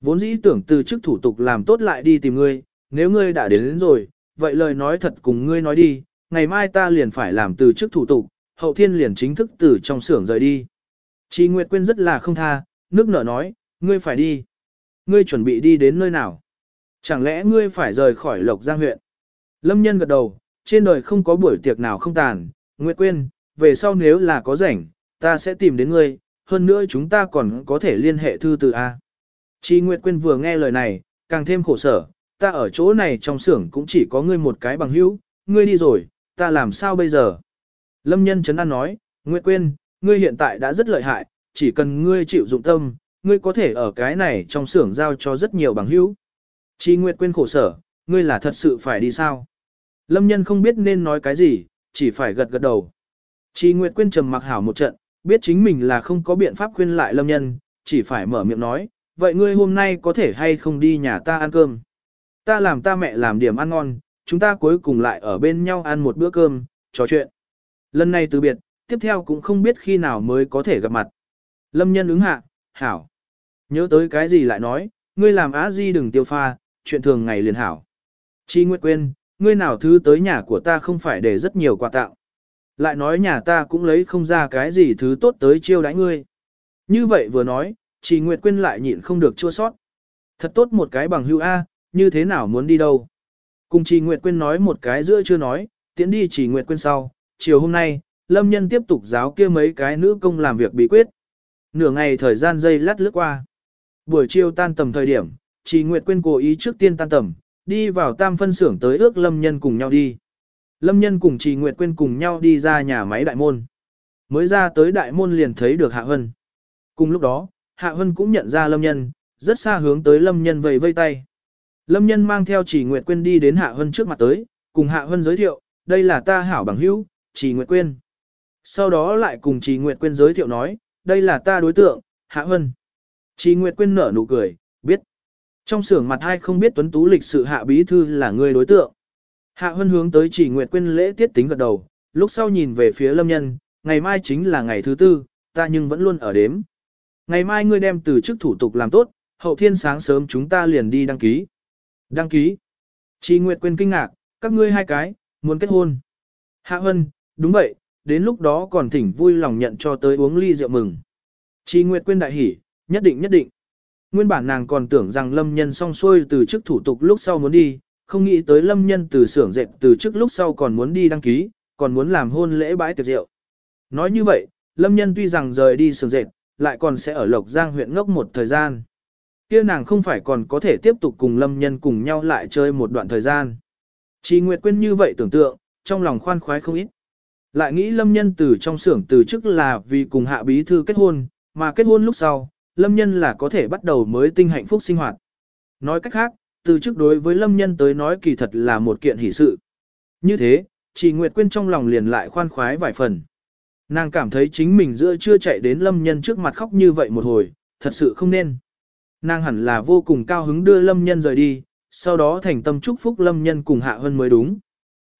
Vốn dĩ tưởng từ chức thủ tục làm tốt lại đi tìm ngươi, nếu ngươi đã đến, đến rồi, vậy lời nói thật cùng ngươi nói đi, ngày mai ta liền phải làm từ chức thủ tục, hậu thiên liền chính thức từ trong xưởng rời đi. trì Nguyệt Quyên rất là không tha, nước nở nói, ngươi phải đi. Ngươi chuẩn bị đi đến nơi nào? Chẳng lẽ ngươi phải rời khỏi Lộc Giang huyện? Lâm nhân gật đầu, trên đời không có buổi tiệc nào không tàn, Nguyệt Quyên, về sau nếu là có rảnh, ta sẽ tìm đến ngươi, hơn nữa chúng ta còn có thể liên hệ thư từ A. Chi Nguyệt Quyên vừa nghe lời này, càng thêm khổ sở, ta ở chỗ này trong xưởng cũng chỉ có ngươi một cái bằng hữu, ngươi đi rồi, ta làm sao bây giờ? Lâm nhân chấn an nói, Nguyệt Quyên, ngươi hiện tại đã rất lợi hại, chỉ cần ngươi chịu dụng tâm, ngươi có thể ở cái này trong xưởng giao cho rất nhiều bằng hữu. Chi Nguyệt Quyên khổ sở, ngươi là thật sự phải đi sao? Lâm nhân không biết nên nói cái gì, chỉ phải gật gật đầu. Chi Nguyệt Quyên trầm mặc hảo một trận, biết chính mình là không có biện pháp khuyên lại Lâm nhân, chỉ phải mở miệng nói, vậy ngươi hôm nay có thể hay không đi nhà ta ăn cơm? Ta làm ta mẹ làm điểm ăn ngon, chúng ta cuối cùng lại ở bên nhau ăn một bữa cơm, trò chuyện. Lần này từ biệt, tiếp theo cũng không biết khi nào mới có thể gặp mặt. Lâm nhân ứng hạ, hảo. Nhớ tới cái gì lại nói, ngươi làm á di đừng tiêu pha, chuyện thường ngày liền hảo. Chi Nguyệt quên, ngươi nào thứ tới nhà của ta không phải để rất nhiều quà tặng. Lại nói nhà ta cũng lấy không ra cái gì thứ tốt tới chiêu đãi ngươi. Như vậy vừa nói, Chi Nguyệt quên lại nhịn không được chua sót. Thật tốt một cái bằng hữu A, như thế nào muốn đi đâu. Cùng Chi Nguyệt Quyên nói một cái giữa chưa nói, tiến đi Chi Nguyệt Quyên sau, chiều hôm nay, Lâm Nhân tiếp tục giáo kia mấy cái nữ công làm việc bí quyết. Nửa ngày thời gian dây lát lướt qua. Buổi chiều tan tầm thời điểm, Trì Nguyệt Quyên cố ý trước tiên tan tầm, đi vào tam phân xưởng tới ước Lâm Nhân cùng nhau đi. Lâm Nhân cùng Trì Nguyệt Quyên cùng nhau đi ra nhà máy đại môn. Mới ra tới đại môn liền thấy được Hạ Hân. Cùng lúc đó, Hạ Hân cũng nhận ra Lâm Nhân, rất xa hướng tới Lâm Nhân vầy vây tay. Lâm nhân mang theo trì Nguyệt Quyên đi đến Hạ Hân trước mặt tới, cùng Hạ Hân giới thiệu, đây là ta hảo bằng hữu, trì Nguyệt Quyên. Sau đó lại cùng trì Nguyệt Quyên giới thiệu nói, đây là ta đối tượng, Hạ Hân. Chỉ Nguyệt Quyên nở nụ cười, biết. Trong xưởng mặt hai không biết tuấn tú lịch sự Hạ Bí Thư là người đối tượng. Hạ Hân hướng tới chỉ Nguyệt Quyên lễ tiết tính gật đầu, lúc sau nhìn về phía Lâm nhân, ngày mai chính là ngày thứ tư, ta nhưng vẫn luôn ở đếm. Ngày mai ngươi đem từ chức thủ tục làm tốt, hậu thiên sáng sớm chúng ta liền đi đăng ký. Đăng ký. Chị Nguyệt quên kinh ngạc, các ngươi hai cái, muốn kết hôn. Hạ Hân, đúng vậy, đến lúc đó còn thỉnh vui lòng nhận cho tới uống ly rượu mừng. Chi Nguyệt quên đại hỉ, nhất định nhất định. Nguyên bản nàng còn tưởng rằng lâm nhân xong xuôi từ chức thủ tục lúc sau muốn đi, không nghĩ tới lâm nhân từ xưởng dệt từ chức lúc sau còn muốn đi đăng ký, còn muốn làm hôn lễ bãi tiệc rượu. Nói như vậy, lâm nhân tuy rằng rời đi xưởng dệt, lại còn sẽ ở Lộc Giang huyện ngốc một thời gian kia nàng không phải còn có thể tiếp tục cùng lâm nhân cùng nhau lại chơi một đoạn thời gian. Chỉ Nguyệt Quyên như vậy tưởng tượng, trong lòng khoan khoái không ít. Lại nghĩ lâm nhân từ trong xưởng từ chức là vì cùng hạ bí thư kết hôn, mà kết hôn lúc sau, lâm nhân là có thể bắt đầu mới tinh hạnh phúc sinh hoạt. Nói cách khác, từ chức đối với lâm nhân tới nói kỳ thật là một kiện hỷ sự. Như thế, chỉ Nguyệt Quyên trong lòng liền lại khoan khoái vài phần. Nàng cảm thấy chính mình giữa chưa chạy đến lâm nhân trước mặt khóc như vậy một hồi, thật sự không nên. Nàng hẳn là vô cùng cao hứng đưa lâm nhân rời đi, sau đó thành tâm chúc phúc lâm nhân cùng hạ hơn mới đúng.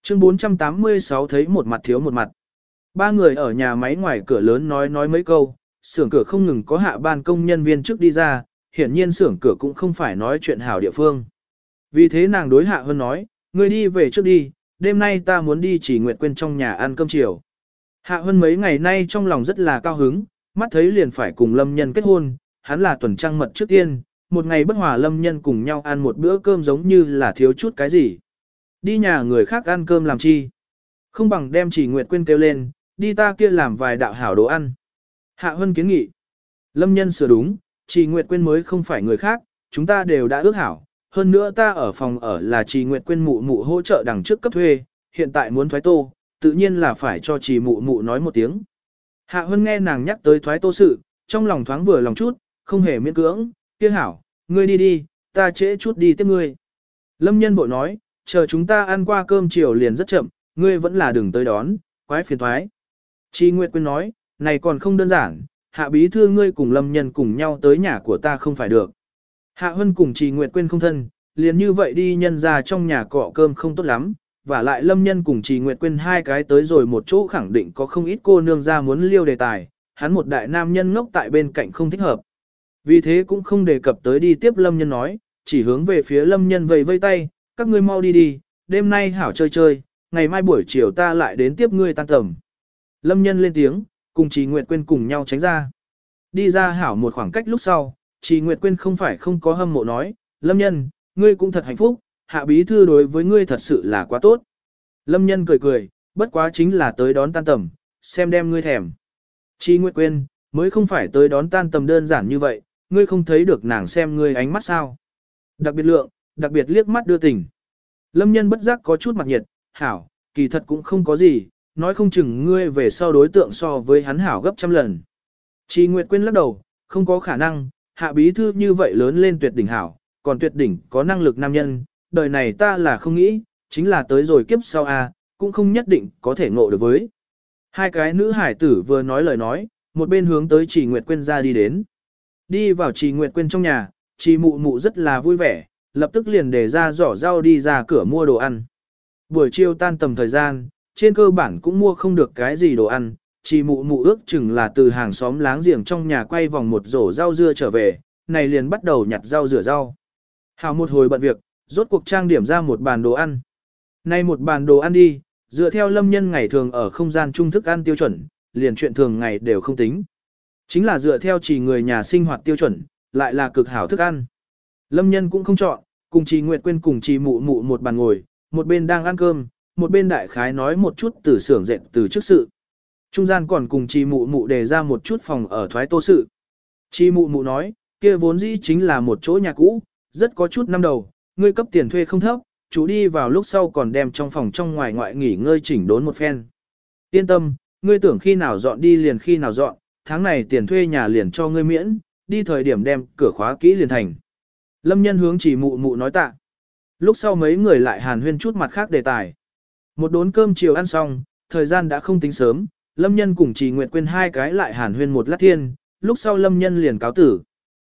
Chương 486 thấy một mặt thiếu một mặt. Ba người ở nhà máy ngoài cửa lớn nói nói mấy câu, xưởng cửa không ngừng có hạ ban công nhân viên trước đi ra, hiển nhiên xưởng cửa cũng không phải nói chuyện hảo địa phương. Vì thế nàng đối hạ hơn nói, người đi về trước đi, đêm nay ta muốn đi chỉ nguyện quên trong nhà ăn cơm chiều. Hạ hơn mấy ngày nay trong lòng rất là cao hứng, mắt thấy liền phải cùng lâm nhân kết hôn, hắn là tuần trăng mật trước tiên, một ngày bất hòa lâm nhân cùng nhau ăn một bữa cơm giống như là thiếu chút cái gì. Đi nhà người khác ăn cơm làm chi? Không bằng đem chỉ Nguyệt Quyên kêu lên, đi ta kia làm vài đạo hảo đồ ăn. Hạ Hân kiến nghị. Lâm nhân sửa đúng, chỉ Nguyệt Quyên mới không phải người khác, chúng ta đều đã ước hảo, hơn nữa ta ở phòng ở là Chỉ nguyệt quên mụ mụ hỗ trợ đằng trước cấp thuê, hiện tại muốn thoái tô, tự nhiên là phải cho Chỉ mụ mụ nói một tiếng. Hạ Hân nghe nàng nhắc tới thoái tô sự, trong lòng thoáng vừa lòng chút, không hề miễn cưỡng, kia hảo, ngươi đi đi, ta trễ chút đi tiếp ngươi. Lâm nhân bội nói, chờ chúng ta ăn qua cơm chiều liền rất chậm, ngươi vẫn là đừng tới đón, quái phiền thoái. Chi Nguyệt Quyên nói, này còn không đơn giản, hạ bí thư ngươi cùng lâm nhân cùng nhau tới nhà của ta không phải được. Hạ Hân cùng Chi Nguyệt Quyên không thân, liền như vậy đi nhân ra trong nhà cọ cơm không tốt lắm, và lại lâm nhân cùng Chi Nguyệt Quyên hai cái tới rồi một chỗ khẳng định có không ít cô nương ra muốn liêu đề tài, hắn một đại nam nhân ngốc tại bên cạnh không thích hợp. Vì thế cũng không đề cập tới đi tiếp lâm nhân nói, chỉ hướng về phía lâm nhân vầy vây tay, các ngươi mau đi đi, đêm nay hảo chơi chơi, ngày mai buổi chiều ta lại đến tiếp ngươi tan tầm. Lâm nhân lên tiếng, cùng Trì Nguyệt Quyên cùng nhau tránh ra. Đi ra hảo một khoảng cách lúc sau, Trì Nguyệt Quyên không phải không có hâm mộ nói, Lâm nhân, ngươi cũng thật hạnh phúc, hạ bí thư đối với ngươi thật sự là quá tốt. Lâm nhân cười cười, bất quá chính là tới đón tan tầm, xem đem ngươi thèm. Trì Nguyệt Quyên, mới không phải tới đón tan tầm đơn giản như vậy, ngươi không thấy được nàng xem ngươi ánh mắt sao. Đặc biệt lượng, đặc biệt liếc mắt đưa tình. Lâm nhân bất giác có chút mặt nhiệt, hảo, kỳ thật cũng không có gì, nói không chừng ngươi về sau đối tượng so với hắn hảo gấp trăm lần. Chi Nguyệt quên lắc đầu, không có khả năng, hạ bí thư như vậy lớn lên tuyệt đỉnh hảo, còn tuyệt đỉnh có năng lực nam nhân, đời này ta là không nghĩ, chính là tới rồi kiếp sau a, à, cũng không nhất định có thể ngộ được với. Hai cái nữ hải tử vừa nói lời nói, một bên hướng tới Chỉ Nguyệt Quyên ra đi đến. Đi vào Chỉ Nguyệt Quyên trong nhà, Chỉ mụ mụ rất là vui vẻ, lập tức liền để ra giỏ rau đi ra cửa mua đồ ăn. Buổi chiều tan tầm thời gian, trên cơ bản cũng mua không được cái gì đồ ăn, chỉ mụ mụ ước chừng là từ hàng xóm láng giềng trong nhà quay vòng một rổ rau dưa trở về, này liền bắt đầu nhặt rau rửa rau. Hào một hồi bận việc, rốt cuộc trang điểm ra một bàn đồ ăn. Nay một bàn đồ ăn đi, dựa theo lâm nhân ngày thường ở không gian trung thức ăn tiêu chuẩn, liền chuyện thường ngày đều không tính. Chính là dựa theo chỉ người nhà sinh hoạt tiêu chuẩn, lại là cực hảo thức ăn. Lâm nhân cũng không chọn, cùng chị Nguyệt Quyên cùng chị mụ mụ một bàn ngồi, một bên đang ăn cơm, một bên đại khái nói một chút từ xưởng dệt từ trước sự. Trung gian còn cùng chị mụ mụ đề ra một chút phòng ở thoái tô sự. Chị mụ mụ nói, kia vốn dĩ chính là một chỗ nhà cũ, rất có chút năm đầu, ngươi cấp tiền thuê không thấp, chú đi vào lúc sau còn đem trong phòng trong ngoài ngoại nghỉ ngơi chỉnh đốn một phen. Yên tâm, ngươi tưởng khi nào dọn đi liền khi nào dọn, tháng này tiền thuê nhà liền cho ngươi miễn, đi thời điểm đem cửa khóa kỹ liền thành. Lâm nhân hướng chỉ mụ mụ nói tạ. Lúc sau mấy người lại hàn huyên chút mặt khác đề tài. Một đốn cơm chiều ăn xong, thời gian đã không tính sớm, Lâm nhân cùng chỉ Nguyệt Quyên hai cái lại hàn huyên một lát thiên, lúc sau Lâm nhân liền cáo tử.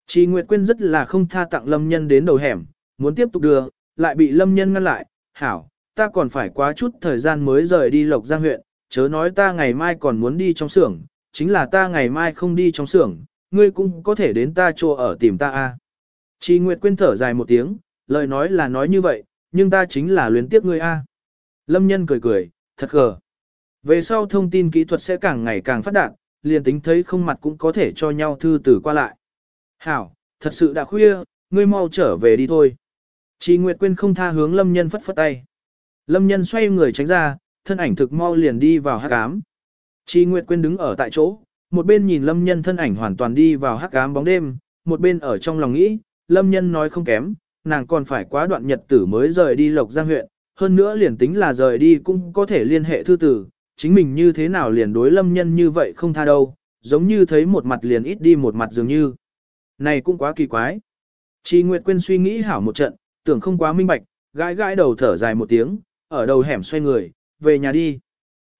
Chỉ Nguyệt Quyên rất là không tha tặng Lâm nhân đến đầu hẻm, muốn tiếp tục đưa, lại bị Lâm nhân ngăn lại, hảo, ta còn phải quá chút thời gian mới rời đi Lộc Giang huyện, chớ nói ta ngày mai còn muốn đi trong xưởng, chính là ta ngày mai không đi trong xưởng, ngươi cũng có thể đến ta chỗ ở tìm ta a. Chi Nguyệt Quyên thở dài một tiếng, lời nói là nói như vậy, nhưng ta chính là luyến tiếc ngươi a. Lâm Nhân cười cười, thật gờ. Về sau thông tin kỹ thuật sẽ càng ngày càng phát đạt, liền tính thấy không mặt cũng có thể cho nhau thư từ qua lại. Hảo, thật sự đã khuya, ngươi mau trở về đi thôi. Chi Nguyệt Quyên không tha hướng Lâm Nhân phất phất tay. Lâm Nhân xoay người tránh ra, thân ảnh thực mau liền đi vào hắc ám. Chi Nguyệt Quyên đứng ở tại chỗ, một bên nhìn Lâm Nhân thân ảnh hoàn toàn đi vào hắc ám bóng đêm, một bên ở trong lòng nghĩ, Lâm Nhân nói không kém, nàng còn phải quá đoạn nhật tử mới rời đi Lộc Giang huyện, hơn nữa liền tính là rời đi cũng có thể liên hệ thư tử, chính mình như thế nào liền đối Lâm Nhân như vậy không tha đâu, giống như thấy một mặt liền ít đi một mặt dường như. Này cũng quá kỳ quái. Chị Nguyệt Quyên suy nghĩ hảo một trận, tưởng không quá minh bạch, gãi gãi đầu thở dài một tiếng, ở đầu hẻm xoay người, về nhà đi.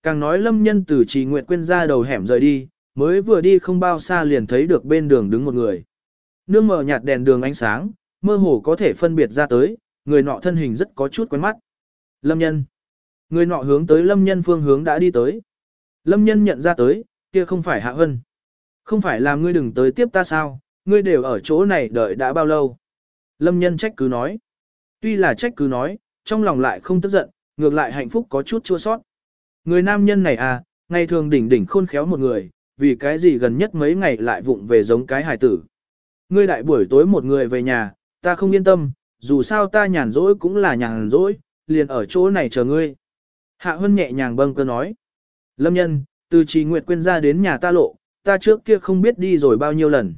Càng nói Lâm Nhân từ chị Nguyệt Quyên ra đầu hẻm rời đi, mới vừa đi không bao xa liền thấy được bên đường đứng một người. Nương mờ nhạt đèn đường ánh sáng, mơ hồ có thể phân biệt ra tới, người nọ thân hình rất có chút quen mắt. Lâm nhân. Người nọ hướng tới lâm nhân phương hướng đã đi tới. Lâm nhân nhận ra tới, kia không phải hạ hân. Không phải là ngươi đừng tới tiếp ta sao, ngươi đều ở chỗ này đợi đã bao lâu. Lâm nhân trách cứ nói. Tuy là trách cứ nói, trong lòng lại không tức giận, ngược lại hạnh phúc có chút chua sót. Người nam nhân này à, ngày thường đỉnh đỉnh khôn khéo một người, vì cái gì gần nhất mấy ngày lại vụng về giống cái hài tử. Ngươi đại buổi tối một người về nhà, ta không yên tâm, dù sao ta nhàn rỗi cũng là nhàn rỗi, liền ở chỗ này chờ ngươi. Hạ Hân nhẹ nhàng bâng cơ nói. Lâm nhân, từ trì nguyệt quên ra đến nhà ta lộ, ta trước kia không biết đi rồi bao nhiêu lần.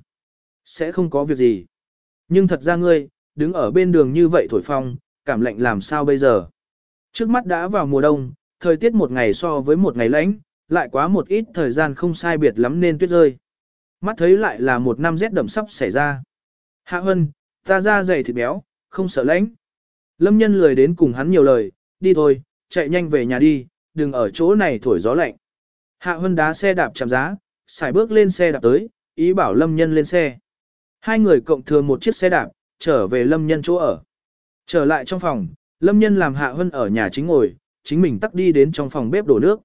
Sẽ không có việc gì. Nhưng thật ra ngươi, đứng ở bên đường như vậy thổi phong, cảm lạnh làm sao bây giờ. Trước mắt đã vào mùa đông, thời tiết một ngày so với một ngày lạnh, lại quá một ít thời gian không sai biệt lắm nên tuyết rơi. Mắt thấy lại là một năm rét đậm sắp xảy ra. Hạ Hân, ta da dày thịt béo, không sợ lạnh. Lâm nhân lười đến cùng hắn nhiều lời, đi thôi, chạy nhanh về nhà đi, đừng ở chỗ này thổi gió lạnh. Hạ Hân đá xe đạp chạm giá, xài bước lên xe đạp tới, ý bảo Lâm nhân lên xe. Hai người cộng thừa một chiếc xe đạp, trở về Lâm nhân chỗ ở. Trở lại trong phòng, Lâm nhân làm Hạ Hân ở nhà chính ngồi, chính mình tắt đi đến trong phòng bếp đổ nước.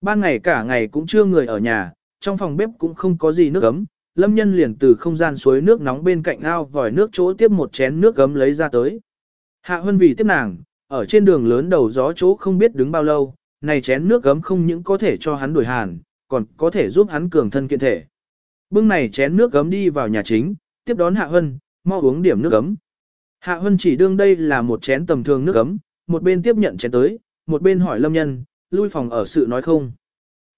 Ban ngày cả ngày cũng chưa người ở nhà, trong phòng bếp cũng không có gì nước ấm, Lâm Nhân liền từ không gian suối nước nóng bên cạnh ao vòi nước chỗ tiếp một chén nước ấm lấy ra tới. Hạ Hân vì tiếp nàng, ở trên đường lớn đầu gió chỗ không biết đứng bao lâu, này chén nước ấm không những có thể cho hắn đuổi hàn, còn có thể giúp hắn cường thân kiện thể. Bưng này chén nước ấm đi vào nhà chính, tiếp đón Hạ Hân, mau uống điểm nước ấm. Hạ Hân chỉ đương đây là một chén tầm thường nước ấm, một bên tiếp nhận chén tới, một bên hỏi Lâm Nhân, lui phòng ở sự nói không.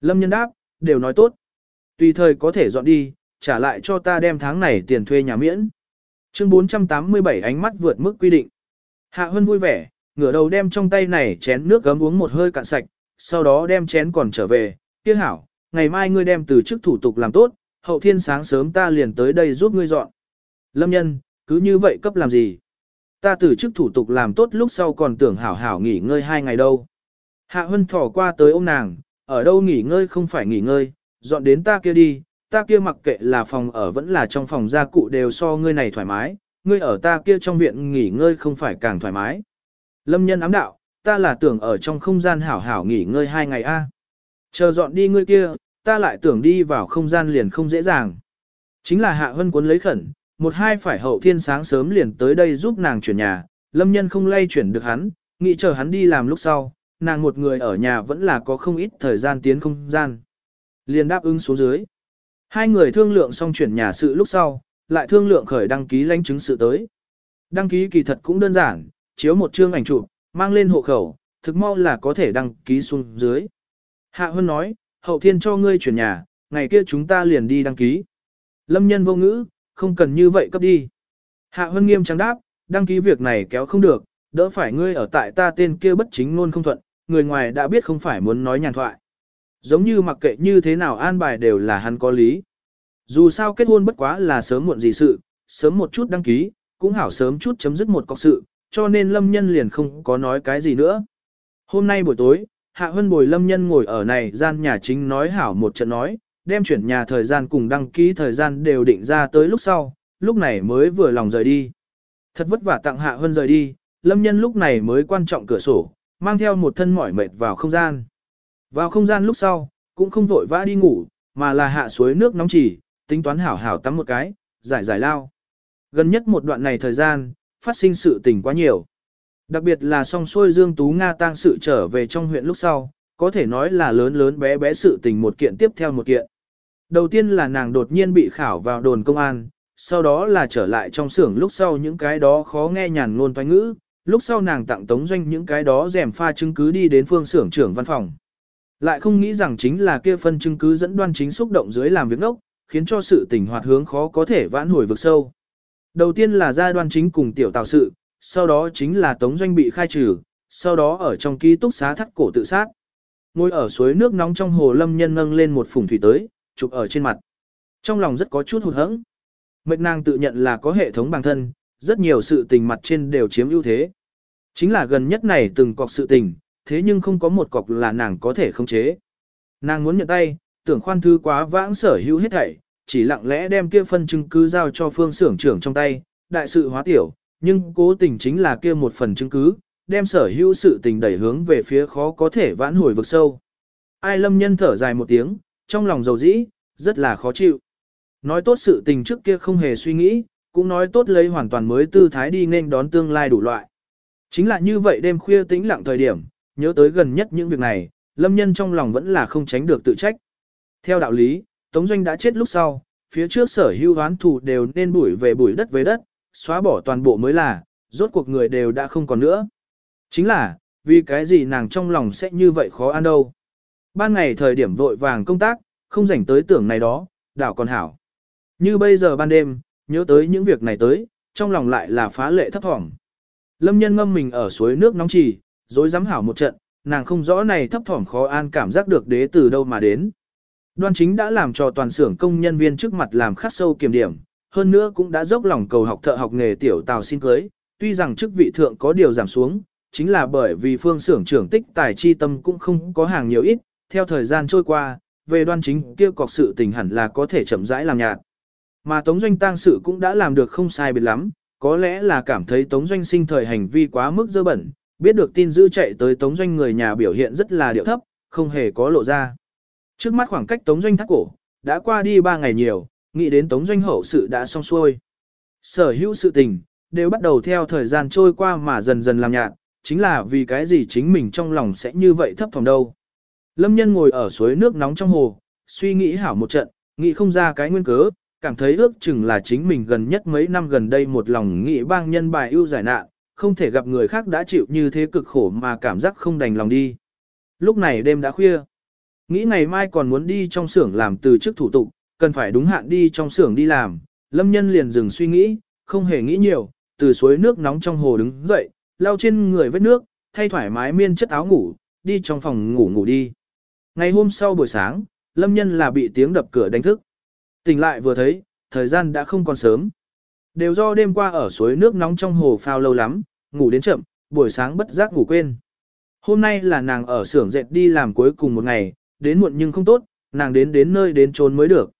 Lâm Nhân đáp, đều nói tốt. Tùy thời có thể dọn đi, trả lại cho ta đem tháng này tiền thuê nhà miễn. Chương 487 ánh mắt vượt mức quy định. Hạ Hân vui vẻ, ngửa đầu đem trong tay này chén nước gấm uống một hơi cạn sạch, sau đó đem chén còn trở về, kia hảo, ngày mai ngươi đem từ chức thủ tục làm tốt, hậu thiên sáng sớm ta liền tới đây giúp ngươi dọn. Lâm nhân, cứ như vậy cấp làm gì? Ta từ chức thủ tục làm tốt lúc sau còn tưởng hảo hảo nghỉ ngơi hai ngày đâu. Hạ Hân thỏ qua tới ôm nàng, ở đâu nghỉ ngơi không phải nghỉ ngơi, dọn đến ta kia đi, ta kia mặc kệ là phòng ở vẫn là trong phòng gia cụ đều so ngươi này thoải mái, ngươi ở ta kia trong viện nghỉ ngơi không phải càng thoải mái. Lâm nhân ám đạo, ta là tưởng ở trong không gian hảo hảo nghỉ ngơi hai ngày a. Chờ dọn đi ngươi kia, ta lại tưởng đi vào không gian liền không dễ dàng. Chính là hạ hân cuốn lấy khẩn, một hai phải hậu thiên sáng sớm liền tới đây giúp nàng chuyển nhà, lâm nhân không lay chuyển được hắn, nghĩ chờ hắn đi làm lúc sau, nàng một người ở nhà vẫn là có không ít thời gian tiến không gian. Liền đáp ứng xuống dưới. Hai người thương lượng xong chuyển nhà sự lúc sau, lại thương lượng khởi đăng ký lãnh chứng sự tới. Đăng ký kỳ thật cũng đơn giản, chiếu một chương ảnh chụp, mang lên hộ khẩu, thực mau là có thể đăng ký xuống dưới. Hạ Hân nói, hậu thiên cho ngươi chuyển nhà, ngày kia chúng ta liền đi đăng ký. Lâm nhân vô ngữ, không cần như vậy cấp đi. Hạ Hân nghiêm trang đáp, đăng ký việc này kéo không được, đỡ phải ngươi ở tại ta tên kia bất chính ngôn không thuận, người ngoài đã biết không phải muốn nói nhàn thoại. Giống như mặc kệ như thế nào an bài đều là hắn có lý. Dù sao kết hôn bất quá là sớm muộn gì sự, sớm một chút đăng ký, cũng hảo sớm chút chấm dứt một cọc sự, cho nên Lâm Nhân liền không có nói cái gì nữa. Hôm nay buổi tối, Hạ Hân bồi Lâm Nhân ngồi ở này gian nhà chính nói hảo một trận nói, đem chuyển nhà thời gian cùng đăng ký thời gian đều định ra tới lúc sau, lúc này mới vừa lòng rời đi. Thật vất vả tặng Hạ Hân rời đi, Lâm Nhân lúc này mới quan trọng cửa sổ, mang theo một thân mỏi mệt vào không gian. Vào không gian lúc sau, cũng không vội vã đi ngủ, mà là hạ suối nước nóng chỉ, tính toán hảo hảo tắm một cái, giải giải lao. Gần nhất một đoạn này thời gian, phát sinh sự tình quá nhiều. Đặc biệt là song xuôi Dương Tú Nga tang sự trở về trong huyện lúc sau, có thể nói là lớn lớn bé bé sự tình một kiện tiếp theo một kiện. Đầu tiên là nàng đột nhiên bị khảo vào đồn công an, sau đó là trở lại trong xưởng lúc sau những cái đó khó nghe nhàn ngôn toanh ngữ, lúc sau nàng tặng tống doanh những cái đó rèm pha chứng cứ đi đến phương xưởng trưởng văn phòng. Lại không nghĩ rằng chính là kia phân chứng cứ dẫn đoan chính xúc động dưới làm việc ngốc, khiến cho sự tình hoạt hướng khó có thể vãn hồi vực sâu. Đầu tiên là gia đoan chính cùng tiểu tạo sự, sau đó chính là tống doanh bị khai trừ, sau đó ở trong ký túc xá thắt cổ tự sát. Ngồi ở suối nước nóng trong hồ lâm nhân nâng lên một phùng thủy tới, chụp ở trên mặt. Trong lòng rất có chút hụt hẫng. Mệt nàng tự nhận là có hệ thống bản thân, rất nhiều sự tình mặt trên đều chiếm ưu thế. Chính là gần nhất này từng cọc sự tình, thế nhưng không có một cọc là nàng có thể khống chế. Nàng muốn nhận tay, tưởng khoan thư quá vãng sở hữu hết thảy, chỉ lặng lẽ đem kia phân chứng cứ giao cho phương xưởng trưởng trong tay, đại sự hóa tiểu, nhưng cố tình chính là kia một phần chứng cứ, đem sở hữu sự tình đẩy hướng về phía khó có thể vãn hồi vực sâu. Ai lâm nhân thở dài một tiếng, trong lòng dầu dĩ, rất là khó chịu. Nói tốt sự tình trước kia không hề suy nghĩ, cũng nói tốt lấy hoàn toàn mới tư thái đi nên đón tương lai đủ loại. Chính là như vậy đêm khuya tĩnh lặng thời điểm, nhớ tới gần nhất những việc này, lâm nhân trong lòng vẫn là không tránh được tự trách. Theo đạo lý, Tống Doanh đã chết lúc sau, phía trước sở hưu oán thù đều nên bủi về bủi đất với đất, xóa bỏ toàn bộ mới là, rốt cuộc người đều đã không còn nữa. Chính là, vì cái gì nàng trong lòng sẽ như vậy khó ăn đâu. Ban ngày thời điểm vội vàng công tác, không rảnh tới tưởng này đó, đảo còn hảo. Như bây giờ ban đêm, nhớ tới những việc này tới, trong lòng lại là phá lệ thấp thỏm. Lâm nhân ngâm mình ở suối nước nóng trì, dối dám hảo một trận, nàng không rõ này thấp thỏm khó an cảm giác được đế từ đâu mà đến. Đoan chính đã làm cho toàn xưởng công nhân viên trước mặt làm khắc sâu kiểm điểm, hơn nữa cũng đã dốc lòng cầu học thợ học nghề tiểu tàu xin cưới, tuy rằng chức vị thượng có điều giảm xuống, chính là bởi vì phương xưởng trưởng tích tài chi tâm cũng không có hàng nhiều ít, theo thời gian trôi qua, về đoan chính kia cọc sự tình hẳn là có thể chậm rãi làm nhạt. Mà Tống Doanh tang sự cũng đã làm được không sai biệt lắm, có lẽ là cảm thấy Tống Doanh sinh thời hành vi quá mức dơ bẩn, biết được tin dữ chạy tới Tống Doanh người nhà biểu hiện rất là điệu thấp, không hề có lộ ra. Trước mắt khoảng cách Tống Doanh thắt cổ, đã qua đi 3 ngày nhiều, nghĩ đến Tống Doanh hậu sự đã xong xuôi. Sở hữu sự tình, đều bắt đầu theo thời gian trôi qua mà dần dần làm nhạt, chính là vì cái gì chính mình trong lòng sẽ như vậy thấp phòng đâu. Lâm nhân ngồi ở suối nước nóng trong hồ, suy nghĩ hảo một trận, nghĩ không ra cái nguyên cớ, cảm thấy ước chừng là chính mình gần nhất mấy năm gần đây một lòng nghĩ bang nhân bài ưu giải nạn, không thể gặp người khác đã chịu như thế cực khổ mà cảm giác không đành lòng đi. Lúc này đêm đã khuya, nghĩ ngày mai còn muốn đi trong xưởng làm từ chức thủ tục, cần phải đúng hạn đi trong xưởng đi làm, lâm nhân liền dừng suy nghĩ, không hề nghĩ nhiều, từ suối nước nóng trong hồ đứng dậy, lau trên người vết nước, thay thoải mái miên chất áo ngủ, đi trong phòng ngủ ngủ đi. Ngày hôm sau buổi sáng, lâm nhân là bị tiếng đập cửa đánh thức. Tỉnh lại vừa thấy, thời gian đã không còn sớm. Đều do đêm qua ở suối nước nóng trong hồ phao lâu lắm, ngủ đến chậm, buổi sáng bất giác ngủ quên. Hôm nay là nàng ở xưởng dệt đi làm cuối cùng một ngày, đến muộn nhưng không tốt, nàng đến đến nơi đến trốn mới được.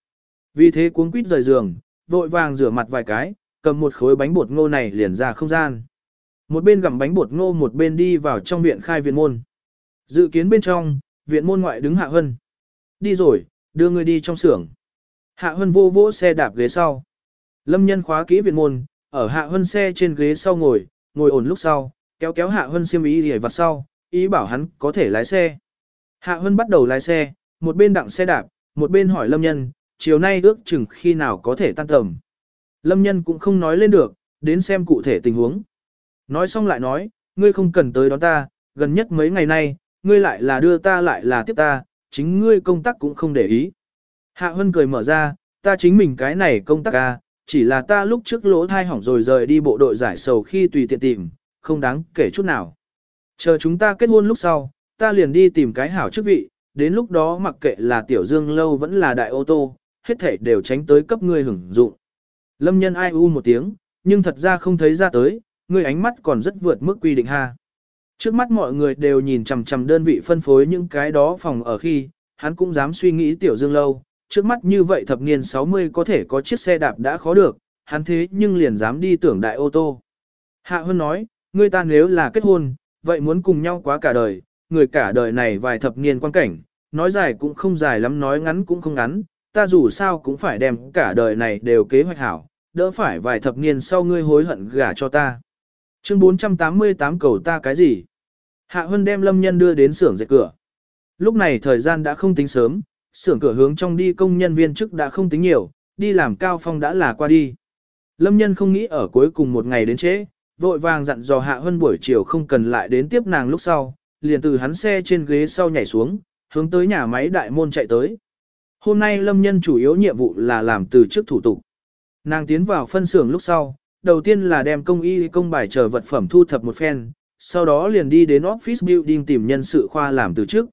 Vì thế cuống quýt rời giường, vội vàng rửa mặt vài cái, cầm một khối bánh bột ngô này liền ra không gian. Một bên gặm bánh bột ngô một bên đi vào trong viện khai viện môn. Dự kiến bên trong, viện môn ngoại đứng Hạ Hân. Đi rồi, đưa người đi trong xưởng. Hạ Hân vô vỗ xe đạp ghế sau. Lâm nhân khóa kỹ viện môn, ở Hạ Hân xe trên ghế sau ngồi, ngồi ổn lúc sau, kéo kéo Hạ Hân xiêm ý để vặt sau, ý bảo hắn có thể lái xe. Hạ Hân bắt đầu lái xe, một bên đặng xe đạp, một bên hỏi Lâm nhân, chiều nay ước chừng khi nào có thể tan tầm. Lâm nhân cũng không nói lên được, đến xem cụ thể tình huống. Nói xong lại nói, ngươi không cần tới đón ta, gần nhất mấy ngày nay, ngươi lại là đưa ta lại là tiếp ta, chính ngươi công tác cũng không để ý. Hạ Hân cười mở ra, ta chính mình cái này công tác à, chỉ là ta lúc trước lỗ thai hỏng rồi rời đi bộ đội giải sầu khi tùy tiện tìm, không đáng kể chút nào. Chờ chúng ta kết hôn lúc sau, ta liền đi tìm cái hảo chức vị, đến lúc đó mặc kệ là tiểu dương lâu vẫn là đại ô tô, hết thể đều tránh tới cấp ngươi hưởng dụng. Lâm nhân ai u một tiếng, nhưng thật ra không thấy ra tới, ngươi ánh mắt còn rất vượt mức quy định ha. Trước mắt mọi người đều nhìn chằm chằm đơn vị phân phối những cái đó phòng ở khi, hắn cũng dám suy nghĩ tiểu dương lâu, trước mắt như vậy thập niên 60 có thể có chiếc xe đạp đã khó được, hắn thế nhưng liền dám đi tưởng đại ô tô. Hạ Hơn nói, ngươi ta nếu là kết hôn, vậy muốn cùng nhau quá cả đời, người cả đời này vài thập niên quan cảnh, nói dài cũng không dài lắm nói ngắn cũng không ngắn, ta dù sao cũng phải đem cả đời này đều kế hoạch hảo, đỡ phải vài thập niên sau ngươi hối hận gả cho ta. Chương 488 cầu ta cái gì? Hạ Hân đem Lâm Nhân đưa đến xưởng dệt cửa. Lúc này thời gian đã không tính sớm, xưởng cửa hướng trong đi công nhân viên chức đã không tính nhiều, đi làm cao phong đã là qua đi. Lâm Nhân không nghĩ ở cuối cùng một ngày đến trễ, vội vàng dặn dò Hạ hơn buổi chiều không cần lại đến tiếp nàng lúc sau, liền từ hắn xe trên ghế sau nhảy xuống, hướng tới nhà máy đại môn chạy tới. Hôm nay Lâm Nhân chủ yếu nhiệm vụ là làm từ trước thủ tục. Nàng tiến vào phân xưởng lúc sau, đầu tiên là đem công y công bài chờ vật phẩm thu thập một phen, sau đó liền đi đến office building tìm nhân sự khoa làm từ trước.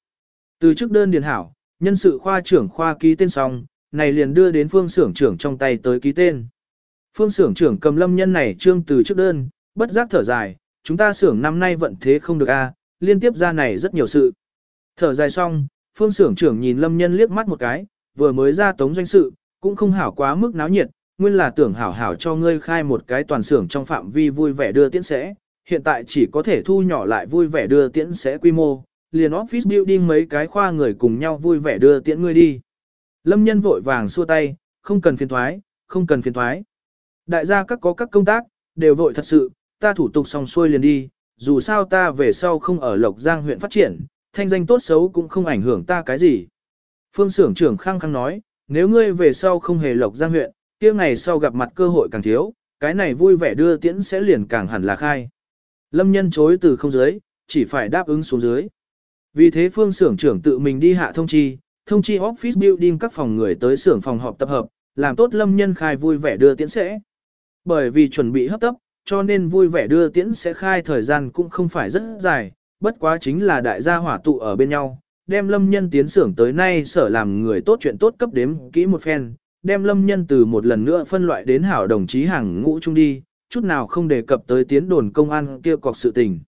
Từ trước đơn điền hảo, nhân sự khoa trưởng khoa ký tên xong, này liền đưa đến phương xưởng trưởng trong tay tới ký tên. Phương xưởng trưởng cầm lâm nhân này trương từ trước đơn, bất giác thở dài, chúng ta xưởng năm nay vận thế không được a, liên tiếp ra này rất nhiều sự. Thở dài xong, phương xưởng trưởng nhìn lâm nhân liếc mắt một cái, vừa mới ra tống doanh sự, cũng không hảo quá mức náo nhiệt, nguyên là tưởng hảo hảo cho ngươi khai một cái toàn xưởng trong phạm vi vui vẻ đưa tiễn sẽ, hiện tại chỉ có thể thu nhỏ lại vui vẻ đưa tiễn sẽ quy mô, liền office building mấy cái khoa người cùng nhau vui vẻ đưa tiễn ngươi đi. Lâm nhân vội vàng xua tay, không cần phiền thoái, không cần phiền thoái. Đại gia các có các công tác, đều vội thật sự, ta thủ tục xong xuôi liền đi, dù sao ta về sau không ở Lộc Giang huyện phát triển, thanh danh tốt xấu cũng không ảnh hưởng ta cái gì. Phương xưởng trưởng khăng khăng nói, nếu ngươi về sau không hề Lộc Giang huyện, kia ngày sau gặp mặt cơ hội càng thiếu, cái này vui vẻ đưa tiễn sẽ liền càng hẳn là khai. Lâm nhân chối từ không dưới, chỉ phải đáp ứng xuống dưới. Vì thế phương xưởng trưởng tự mình đi hạ thông chi, thông chi office building các phòng người tới xưởng phòng họp tập hợp, làm tốt lâm nhân khai vui vẻ đưa tiễn sẽ. Bởi vì chuẩn bị hấp tấp, cho nên vui vẻ đưa tiễn sẽ khai thời gian cũng không phải rất dài, bất quá chính là đại gia hỏa tụ ở bên nhau, đem lâm nhân tiến xưởng tới nay sở làm người tốt chuyện tốt cấp đếm kỹ một phen, đem lâm nhân từ một lần nữa phân loại đến hảo đồng chí hàng ngũ chung đi, chút nào không đề cập tới tiến đồn công an kia cọc sự tình.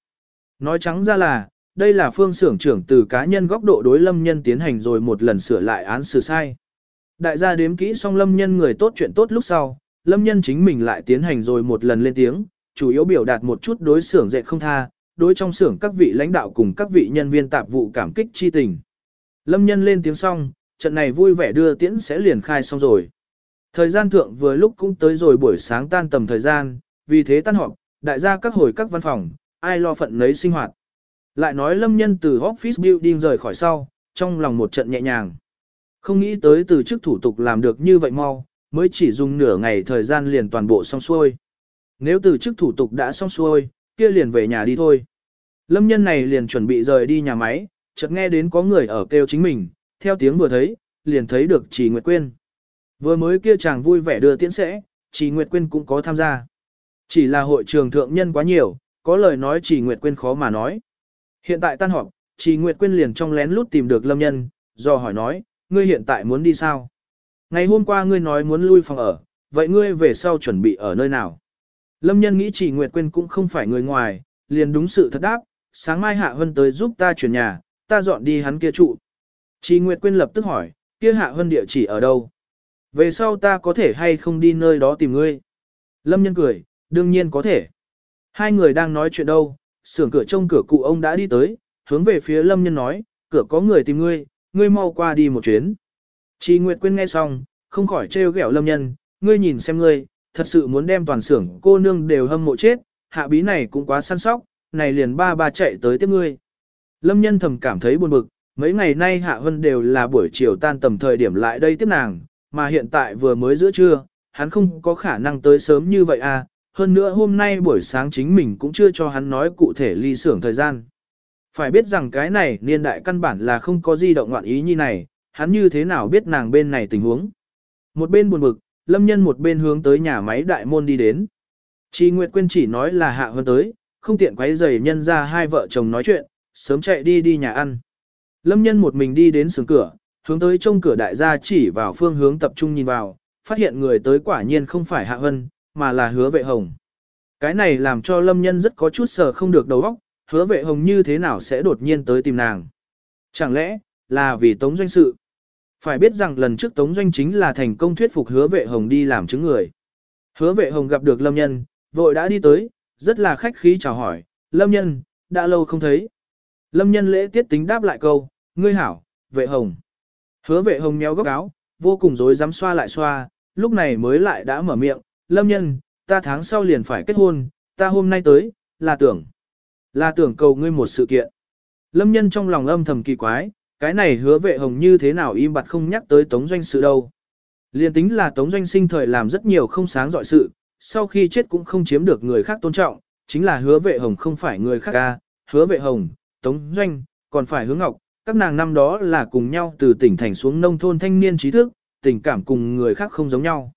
Nói trắng ra là, đây là phương xưởng trưởng từ cá nhân góc độ đối lâm nhân tiến hành rồi một lần sửa lại án xử sai. Đại gia đếm kỹ xong lâm nhân người tốt chuyện tốt lúc sau, lâm nhân chính mình lại tiến hành rồi một lần lên tiếng, chủ yếu biểu đạt một chút đối xưởng dệt không tha, đối trong xưởng các vị lãnh đạo cùng các vị nhân viên tạp vụ cảm kích chi tình. Lâm nhân lên tiếng xong, trận này vui vẻ đưa tiễn sẽ liền khai xong rồi. Thời gian thượng vừa lúc cũng tới rồi buổi sáng tan tầm thời gian, vì thế tan họp, đại gia các hồi các văn phòng, ai lo phận lấy sinh hoạt. Lại nói lâm nhân từ office building rời khỏi sau, trong lòng một trận nhẹ nhàng. Không nghĩ tới từ chức thủ tục làm được như vậy mau, mới chỉ dùng nửa ngày thời gian liền toàn bộ xong xuôi. Nếu từ chức thủ tục đã xong xuôi, kia liền về nhà đi thôi. Lâm nhân này liền chuẩn bị rời đi nhà máy, chợt nghe đến có người ở kêu chính mình, theo tiếng vừa thấy, liền thấy được Trì Nguyệt Quyên. Vừa mới kia chàng vui vẻ đưa tiễn sẽ, Trì Nguyệt Quyên cũng có tham gia. Chỉ là hội trường thượng nhân quá nhiều, có lời nói Trì Nguyệt Quyên khó mà nói. Hiện tại tan họp, Trì Nguyệt Quyên liền trong lén lút tìm được Lâm Nhân, do hỏi nói, ngươi hiện tại muốn đi sao? Ngày hôm qua ngươi nói muốn lui phòng ở, vậy ngươi về sau chuẩn bị ở nơi nào? Lâm Nhân nghĩ Trì Nguyệt Quyên cũng không phải người ngoài, liền đúng sự thật đáp, sáng mai Hạ Hân tới giúp ta chuyển nhà, ta dọn đi hắn kia trụ. Trì Nguyệt Quyên lập tức hỏi, kia Hạ Hân địa chỉ ở đâu? Về sau ta có thể hay không đi nơi đó tìm ngươi? Lâm Nhân cười, đương nhiên có thể. Hai người đang nói chuyện đâu, xưởng cửa trông cửa cụ ông đã đi tới, hướng về phía Lâm Nhân nói, cửa có người tìm ngươi, ngươi mau qua đi một chuyến. Chị Nguyệt Quyên nghe xong, không khỏi trêu ghẹo Lâm Nhân, ngươi nhìn xem ngươi, thật sự muốn đem toàn xưởng cô nương đều hâm mộ chết, hạ bí này cũng quá săn sóc, này liền ba ba chạy tới tiếp ngươi. Lâm nhân thầm cảm thấy buồn bực, mấy ngày nay Hạ Hân đều là buổi chiều tan tầm thời điểm lại đây tiếp nàng, mà hiện tại vừa mới giữa trưa, hắn không có khả năng tới sớm như vậy à, hơn nữa hôm nay buổi sáng chính mình cũng chưa cho hắn nói cụ thể ly xưởng thời gian. Phải biết rằng cái này niên đại căn bản là không có di động ngoạn ý như này, hắn như thế nào biết nàng bên này tình huống. Một bên buồn bực, lâm nhân một bên hướng tới nhà máy đại môn đi đến. Chi Nguyệt Quyên chỉ nói là Hạ Hân tới, không tiện quấy rầy nhân ra hai vợ chồng nói chuyện, sớm chạy đi đi nhà ăn. Lâm nhân một mình đi đến sướng cửa, hướng tới trong cửa đại gia chỉ vào phương hướng tập trung nhìn vào, phát hiện người tới quả nhiên không phải Hạ Hân, mà là hứa vệ hồng. Cái này làm cho lâm nhân rất có chút sờ không được đầu óc, hứa vệ hồng như thế nào sẽ đột nhiên tới tìm nàng. Chẳng lẽ, là vì tống doanh sự. Phải biết rằng lần trước tống doanh chính là thành công thuyết phục hứa vệ hồng đi làm chứng người. Hứa vệ hồng gặp được lâm nhân, vội đã đi tới, rất là khách khí chào hỏi, lâm nhân, đã lâu không thấy. Lâm nhân lễ tiết tính đáp lại câu, ngươi hảo, vệ hồng. Hứa vệ hồng méo góc áo, vô cùng rối dám xoa lại xoa, lúc này mới lại đã mở miệng, lâm nhân, ta tháng sau liền phải kết hôn, ta hôm nay tới, là tưởng, là tưởng cầu ngươi một sự kiện. Lâm nhân trong lòng âm thầm kỳ quái, cái này hứa vệ hồng như thế nào im bặt không nhắc tới tống doanh sự đâu. Liên tính là tống doanh sinh thời làm rất nhiều không sáng dọi sự, sau khi chết cũng không chiếm được người khác tôn trọng, chính là hứa vệ hồng không phải người khác ca, hứa vệ hồng, tống doanh, còn phải hướng ngọc, các nàng năm đó là cùng nhau từ tỉnh thành xuống nông thôn thanh niên trí thức, tình cảm cùng người khác không giống nhau.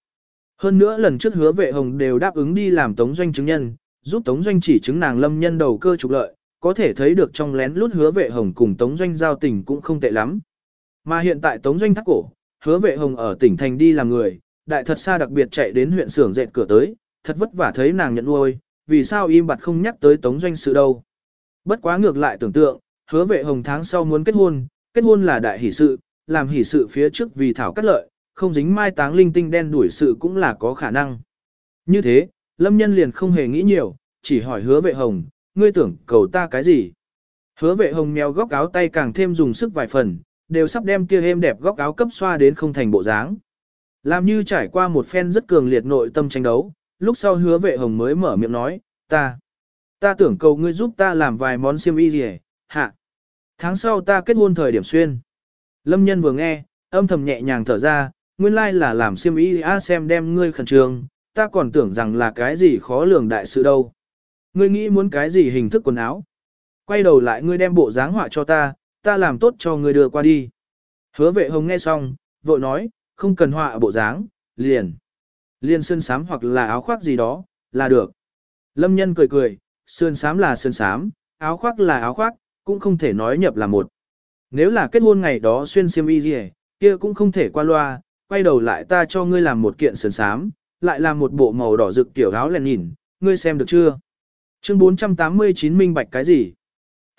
Hơn nữa lần trước hứa vệ hồng đều đáp ứng đi làm tống doanh chứng nhân, giúp tống doanh chỉ chứng nàng lâm nhân đầu cơ trục lợi, có thể thấy được trong lén lút hứa vệ hồng cùng tống doanh giao tình cũng không tệ lắm. Mà hiện tại tống doanh thắt cổ, hứa vệ hồng ở tỉnh thành đi làm người, đại thật xa đặc biệt chạy đến huyện xưởng dệt cửa tới, thật vất vả thấy nàng nhận nuôi, vì sao im bặt không nhắc tới tống doanh sự đâu. Bất quá ngược lại tưởng tượng, hứa vệ hồng tháng sau muốn kết hôn, kết hôn là đại hỷ sự, làm hỷ sự phía trước vì thảo cắt lợi, không dính mai táng linh tinh đen đuổi sự cũng là có khả năng. Như thế, lâm nhân liền không hề nghĩ nhiều, chỉ hỏi hứa vệ hồng, ngươi tưởng cầu ta cái gì. Hứa vệ hồng mèo góc áo tay càng thêm dùng sức vài phần, đều sắp đem kia êm đẹp góc áo cấp xoa đến không thành bộ dáng. Làm như trải qua một phen rất cường liệt nội tâm tranh đấu, lúc sau hứa vệ hồng mới mở miệng nói, ta, ta tưởng cầu ngươi giúp ta làm vài món xiêm y gì hạ. Tháng sau ta kết hôn thời điểm xuyên. Lâm nhân vừa nghe, âm thầm nhẹ nhàng thở ra, nguyên lai là làm xiêm y a xem đem ngươi khẩn trương, ta còn tưởng rằng là cái gì khó lường đại sự đâu. Ngươi nghĩ muốn cái gì hình thức quần áo. Quay đầu lại ngươi đem bộ dáng họa cho ta, ta làm tốt cho ngươi đưa qua đi. Hứa vệ hồng nghe xong, vội nói, không cần họa bộ dáng, liền. liền sơn sám hoặc là áo khoác gì đó, là được. Lâm nhân cười cười, sơn sám là sơn sám, áo khoác là áo khoác, cũng không thể nói nhập là một. Nếu là kết hôn ngày đó xuyên xiêm y gì, kia cũng không thể qua loa, quay đầu lại ta cho ngươi làm một kiện sườn sám, lại làm một bộ màu đỏ rực kiểu áo len nhìn, ngươi xem được chưa? Chương 489 minh bạch cái gì?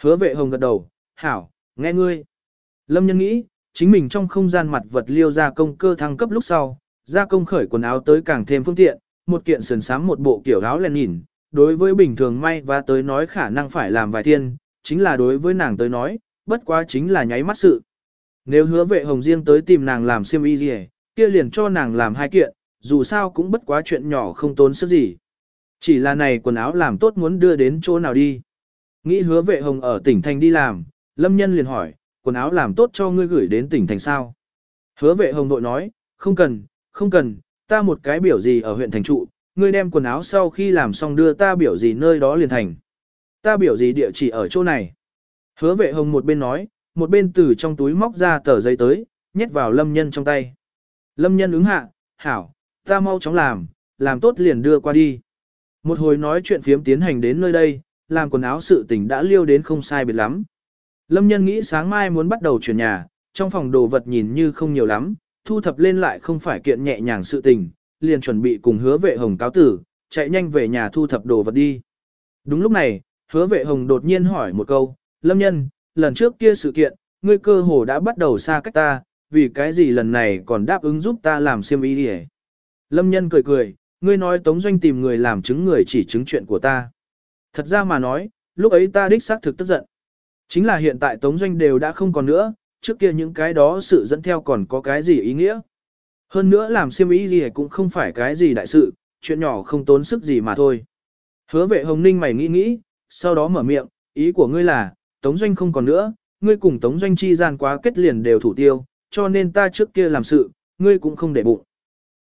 Hứa vệ hồng gật đầu, hảo, nghe ngươi. Lâm nhân nghĩ, chính mình trong không gian mặt vật liêu ra công cơ thăng cấp lúc sau, gia công khởi quần áo tới càng thêm phương tiện, một kiện sườn sám một bộ kiểu áo len nhìn, đối với bình thường may và tới nói khả năng phải làm vài thiên, chính là đối với nàng tới nói, bất quá chính là nháy mắt sự. Nếu hứa vệ hồng riêng tới tìm nàng làm xiêm y gì, kia liền cho nàng làm hai kiện, dù sao cũng bất quá chuyện nhỏ không tốn sức gì. Chỉ là này quần áo làm tốt muốn đưa đến chỗ nào đi. Nghĩ hứa vệ hồng ở tỉnh thành đi làm, lâm nhân liền hỏi, quần áo làm tốt cho ngươi gửi đến tỉnh thành sao. Hứa vệ hồng đội nói, không cần, không cần, ta một cái biểu gì ở huyện thành trụ, ngươi đem quần áo sau khi làm xong đưa ta biểu gì nơi đó liền thành. Ta biểu gì địa chỉ ở chỗ này. Hứa vệ hồng một bên nói, một bên từ trong túi móc ra tờ giấy tới, nhét vào lâm nhân trong tay. Lâm nhân ứng hạ, hảo, ta mau chóng làm, làm tốt liền đưa qua đi. Một hồi nói chuyện phiếm tiến hành đến nơi đây, làm quần áo sự tình đã liêu đến không sai biệt lắm. Lâm nhân nghĩ sáng mai muốn bắt đầu chuyển nhà, trong phòng đồ vật nhìn như không nhiều lắm, thu thập lên lại không phải kiện nhẹ nhàng sự tình, liền chuẩn bị cùng hứa vệ hồng cáo tử, chạy nhanh về nhà thu thập đồ vật đi. Đúng lúc này, hứa vệ hồng đột nhiên hỏi một câu, Lâm nhân, lần trước kia sự kiện, ngươi cơ hồ đã bắt đầu xa cách ta, vì cái gì lần này còn đáp ứng giúp ta làm xiêm y đi Lâm nhân cười cười, ngươi nói Tống Doanh tìm người làm chứng người chỉ chứng chuyện của ta. Thật ra mà nói, lúc ấy ta đích xác thực tức giận. Chính là hiện tại Tống Doanh đều đã không còn nữa, trước kia những cái đó sự dẫn theo còn có cái gì ý nghĩa. Hơn nữa làm siêm ý gì cũng không phải cái gì đại sự, chuyện nhỏ không tốn sức gì mà thôi. Hứa vệ hồng ninh mày nghĩ nghĩ, sau đó mở miệng, ý của ngươi là, Tống Doanh không còn nữa, ngươi cùng Tống Doanh chi gian quá kết liền đều thủ tiêu, cho nên ta trước kia làm sự, ngươi cũng không để bụng.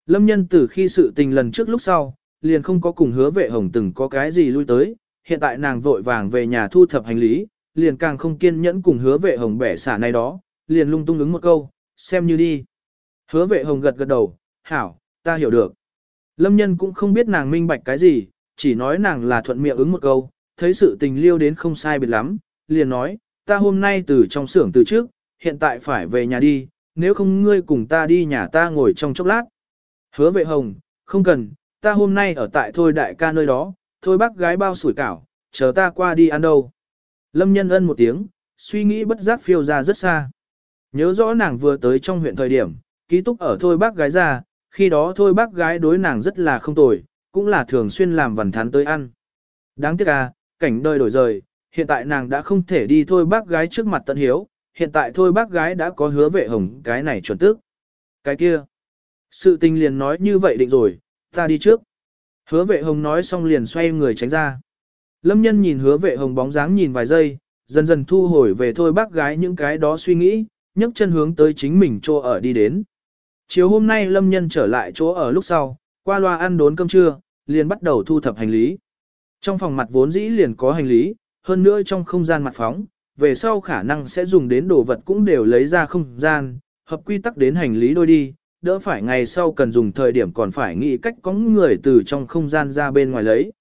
Lâm nhân từ khi sự tình lần trước lúc sau, liền không có cùng hứa vệ hồng từng có cái gì lui tới, hiện tại nàng vội vàng về nhà thu thập hành lý, liền càng không kiên nhẫn cùng hứa vệ hồng bẻ xả này đó, liền lung tung ứng một câu, xem như đi. Hứa vệ hồng gật gật đầu, hảo, ta hiểu được. Lâm nhân cũng không biết nàng minh bạch cái gì, chỉ nói nàng là thuận miệng ứng một câu, thấy sự tình liêu đến không sai biệt lắm, liền nói, ta hôm nay từ trong xưởng từ trước, hiện tại phải về nhà đi, nếu không ngươi cùng ta đi nhà ta ngồi trong chốc lát. Hứa vệ hồng, không cần, ta hôm nay ở tại thôi đại ca nơi đó, thôi bác gái bao sủi cảo, chờ ta qua đi ăn đâu. Lâm nhân ân một tiếng, suy nghĩ bất giác phiêu ra rất xa. Nhớ rõ nàng vừa tới trong huyện thời điểm, ký túc ở thôi bác gái ra, khi đó thôi bác gái đối nàng rất là không tồi, cũng là thường xuyên làm vần thán tới ăn. Đáng tiếc à, cảnh đời đổi rời, hiện tại nàng đã không thể đi thôi bác gái trước mặt tận hiếu, hiện tại thôi bác gái đã có hứa vệ hồng cái này chuẩn tức. Cái kia, sự tình liền nói như vậy định rồi, ta đi trước. Hứa vệ hồng nói xong liền xoay người tránh ra. Lâm nhân nhìn hứa vệ hồng bóng dáng nhìn vài giây, dần dần thu hồi về thôi bác gái những cái đó suy nghĩ, nhấc chân hướng tới chính mình chỗ ở đi đến. Chiều hôm nay Lâm nhân trở lại chỗ ở lúc sau, qua loa ăn đốn cơm trưa, liền bắt đầu thu thập hành lý. Trong phòng mặt vốn dĩ liền có hành lý, hơn nữa trong không gian mặt phóng, về sau khả năng sẽ dùng đến đồ vật cũng đều lấy ra không gian, hợp quy tắc đến hành lý đôi đi, đỡ phải ngày sau cần dùng thời điểm còn phải nghĩ cách có người từ trong không gian ra bên ngoài lấy.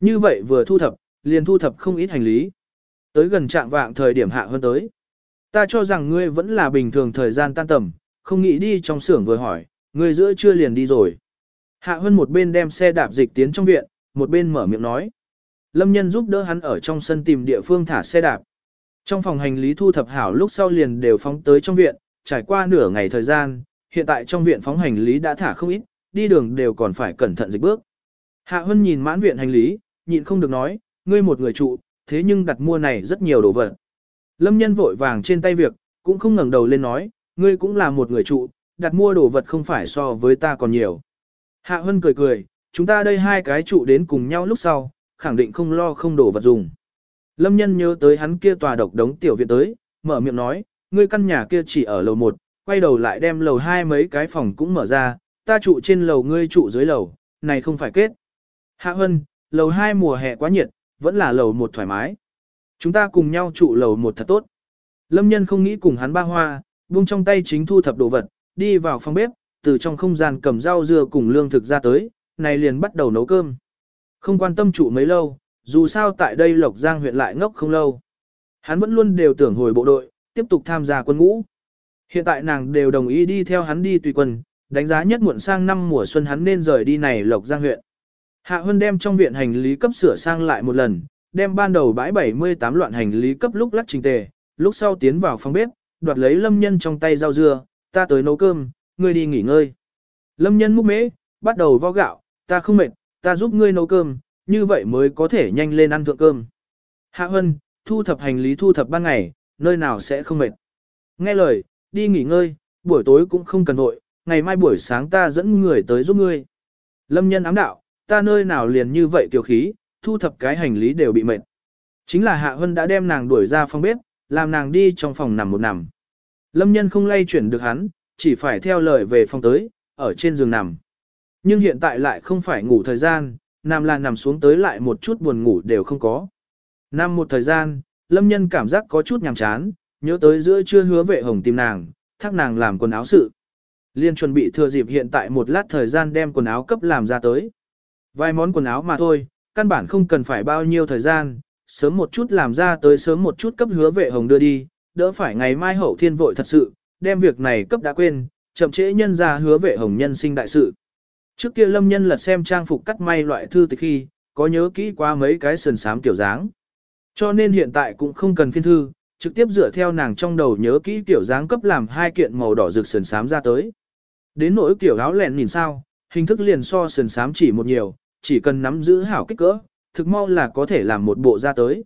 Như vậy vừa thu thập, liền thu thập không ít hành lý. Tới gần trạng vạng thời điểm hạ hơn tới. Ta cho rằng ngươi vẫn là bình thường thời gian tan tầm, không nghĩ đi trong xưởng vừa hỏi, ngươi giữa chưa liền đi rồi. Hạ hơn một bên đem xe đạp dịch tiến trong viện, một bên mở miệng nói. Lâm nhân giúp đỡ hắn ở trong sân tìm địa phương thả xe đạp. Trong phòng hành lý thu thập hảo lúc sau liền đều phóng tới trong viện, trải qua nửa ngày thời gian, hiện tại trong viện phóng hành lý đã thả không ít, đi đường đều còn phải cẩn thận dịch bước. Hạ Hân nhìn mãn viện hành lý, nhịn không được nói, ngươi một người trụ, thế nhưng đặt mua này rất nhiều đồ vật. Lâm nhân vội vàng trên tay việc, cũng không ngẩng đầu lên nói, ngươi cũng là một người trụ, đặt mua đồ vật không phải so với ta còn nhiều. Hạ Hân cười cười, chúng ta đây hai cái trụ đến cùng nhau lúc sau, khẳng định không lo không đồ vật dùng. Lâm nhân nhớ tới hắn kia tòa độc đống tiểu viện tới, mở miệng nói, ngươi căn nhà kia chỉ ở lầu 1, quay đầu lại đem lầu hai mấy cái phòng cũng mở ra, ta trụ trên lầu ngươi trụ dưới lầu, này không phải kết. Hạ Hân, lầu hai mùa hè quá nhiệt, vẫn là lầu một thoải mái. Chúng ta cùng nhau trụ lầu một thật tốt. Lâm nhân không nghĩ cùng hắn ba hoa, buông trong tay chính thu thập đồ vật, đi vào phòng bếp, từ trong không gian cầm rau dưa cùng lương thực ra tới, này liền bắt đầu nấu cơm. Không quan tâm trụ mấy lâu, dù sao tại đây Lộc Giang huyện lại ngốc không lâu. Hắn vẫn luôn đều tưởng hồi bộ đội, tiếp tục tham gia quân ngũ. Hiện tại nàng đều đồng ý đi theo hắn đi tùy quân, đánh giá nhất muộn sang năm mùa xuân hắn nên rời đi này Lộc Giang huyện. Hạ Hân đem trong viện hành lý cấp sửa sang lại một lần, đem ban đầu bãi 78 loạn hành lý cấp lúc lắc trình tề, lúc sau tiến vào phòng bếp, đoạt lấy lâm nhân trong tay rau dưa, ta tới nấu cơm, ngươi đi nghỉ ngơi. Lâm nhân múc mễ, bắt đầu vo gạo, ta không mệt, ta giúp ngươi nấu cơm, như vậy mới có thể nhanh lên ăn thượng cơm. Hạ Hân, thu thập hành lý thu thập ban ngày, nơi nào sẽ không mệt. Nghe lời, đi nghỉ ngơi, buổi tối cũng không cần vội, ngày mai buổi sáng ta dẫn người tới giúp ngươi. Lâm nhân ám đạo, ta nơi nào liền như vậy tiểu khí, thu thập cái hành lý đều bị mệt. Chính là Hạ Hân đã đem nàng đuổi ra phòng bếp, làm nàng đi trong phòng nằm một nằm. Lâm nhân không lay chuyển được hắn, chỉ phải theo lời về phòng tới, ở trên giường nằm. Nhưng hiện tại lại không phải ngủ thời gian, nằm là nằm xuống tới lại một chút buồn ngủ đều không có. Nằm một thời gian, lâm nhân cảm giác có chút nhàm chán, nhớ tới giữa trưa hứa vệ hồng tìm nàng, thác nàng làm quần áo sự. Liên chuẩn bị thừa dịp hiện tại một lát thời gian đem quần áo cấp làm ra tới. Vài món quần áo mà thôi, căn bản không cần phải bao nhiêu thời gian, sớm một chút làm ra tới sớm một chút cấp hứa vệ hồng đưa đi, đỡ phải ngày mai hậu thiên vội thật sự, đem việc này cấp đã quên, chậm trễ nhân ra hứa vệ hồng nhân sinh đại sự. Trước kia lâm nhân lật xem trang phục cắt may loại thư từ khi, có nhớ kỹ qua mấy cái sườn sám kiểu dáng. Cho nên hiện tại cũng không cần phiên thư, trực tiếp dựa theo nàng trong đầu nhớ kỹ kiểu dáng cấp làm hai kiện màu đỏ rực sườn sám ra tới. Đến nỗi kiểu áo lẹn nhìn sao, hình thức liền so sườn sám chỉ một nhiều, chỉ cần nắm giữ hảo kích cỡ, thực mau là có thể làm một bộ ra tới.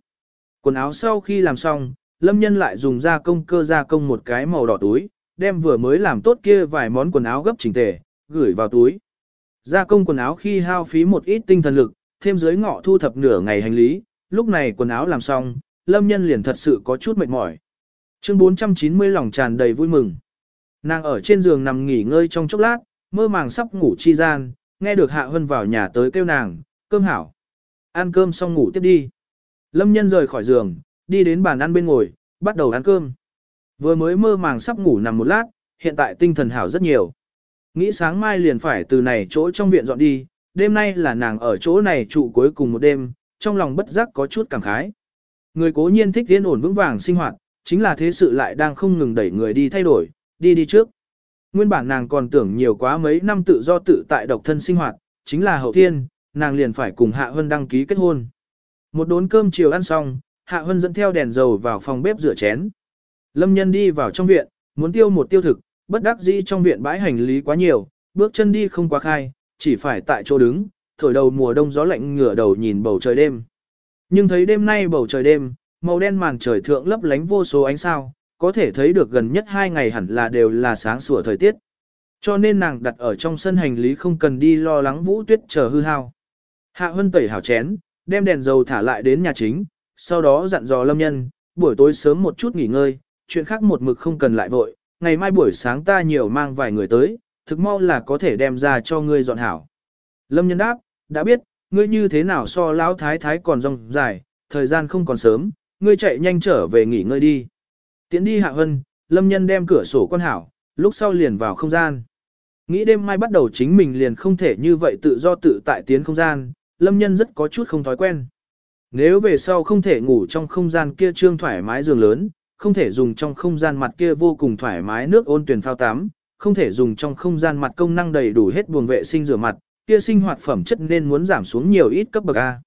Quần áo sau khi làm xong, lâm nhân lại dùng gia công cơ gia công một cái màu đỏ túi, đem vừa mới làm tốt kia vài món quần áo gấp chỉnh tề, gửi vào túi. Gia công quần áo khi hao phí một ít tinh thần lực, thêm dưới ngọ thu thập nửa ngày hành lý, lúc này quần áo làm xong, lâm nhân liền thật sự có chút mệt mỏi. Chương 490 lòng tràn đầy vui mừng. Nàng ở trên giường nằm nghỉ ngơi trong chốc lát, mơ màng sắp ngủ chi gian, nghe được Hạ Hân vào nhà tới kêu nàng, cơm hảo. Ăn cơm xong ngủ tiếp đi. Lâm nhân rời khỏi giường, đi đến bàn ăn bên ngồi, bắt đầu ăn cơm. Vừa mới mơ màng sắp ngủ nằm một lát, hiện tại tinh thần hảo rất nhiều. Nghĩ sáng mai liền phải từ này chỗ trong viện dọn đi, đêm nay là nàng ở chỗ này trụ cuối cùng một đêm, trong lòng bất giác có chút cảm khái. Người cố nhiên thích yên ổn vững vàng sinh hoạt, chính là thế sự lại đang không ngừng đẩy người đi thay đổi, đi đi trước. Nguyên bản nàng còn tưởng nhiều quá mấy năm tự do tự tại độc thân sinh hoạt, chính là hậu thiên, nàng liền phải cùng Hạ Hân đăng ký kết hôn. Một đốn cơm chiều ăn xong, Hạ Hân dẫn theo đèn dầu vào phòng bếp rửa chén. Lâm nhân đi vào trong viện, muốn tiêu một tiêu thực, bất đắc dĩ trong viện bãi hành lý quá nhiều, bước chân đi không quá khai, chỉ phải tại chỗ đứng, thổi đầu mùa đông gió lạnh ngửa đầu nhìn bầu trời đêm. Nhưng thấy đêm nay bầu trời đêm, màu đen màn trời thượng lấp lánh vô số ánh sao, có thể thấy được gần nhất hai ngày hẳn là đều là sáng sủa thời tiết. Cho nên nàng đặt ở trong sân hành lý không cần đi lo lắng vũ tuyết chờ hư hao. Hạ Hân tẩy hảo chén, đem đèn dầu thả lại đến nhà chính, sau đó dặn dò lâm nhân, buổi tối sớm một chút nghỉ ngơi, chuyện khác một mực không cần lại vội, ngày mai buổi sáng ta nhiều mang vài người tới, thực mau là có thể đem ra cho ngươi dọn hảo. Lâm nhân đáp, đã biết, ngươi như thế nào so lão thái thái còn rong dài, thời gian không còn sớm, ngươi chạy nhanh trở về nghỉ ngơi đi. Tiến đi hạ hân, lâm nhân đem cửa sổ quan hảo, lúc sau liền vào không gian. Nghĩ đêm mai bắt đầu chính mình liền không thể như vậy tự do tự tại tiến không gian, lâm nhân rất có chút không thói quen. Nếu về sau không thể ngủ trong không gian kia trương thoải mái giường lớn, không thể dùng trong không gian mặt kia vô cùng thoải mái nước ôn tuyển phao tắm, không thể dùng trong không gian mặt công năng đầy đủ hết buồng vệ sinh rửa mặt, kia sinh hoạt phẩm chất nên muốn giảm xuống nhiều ít cấp bậc A.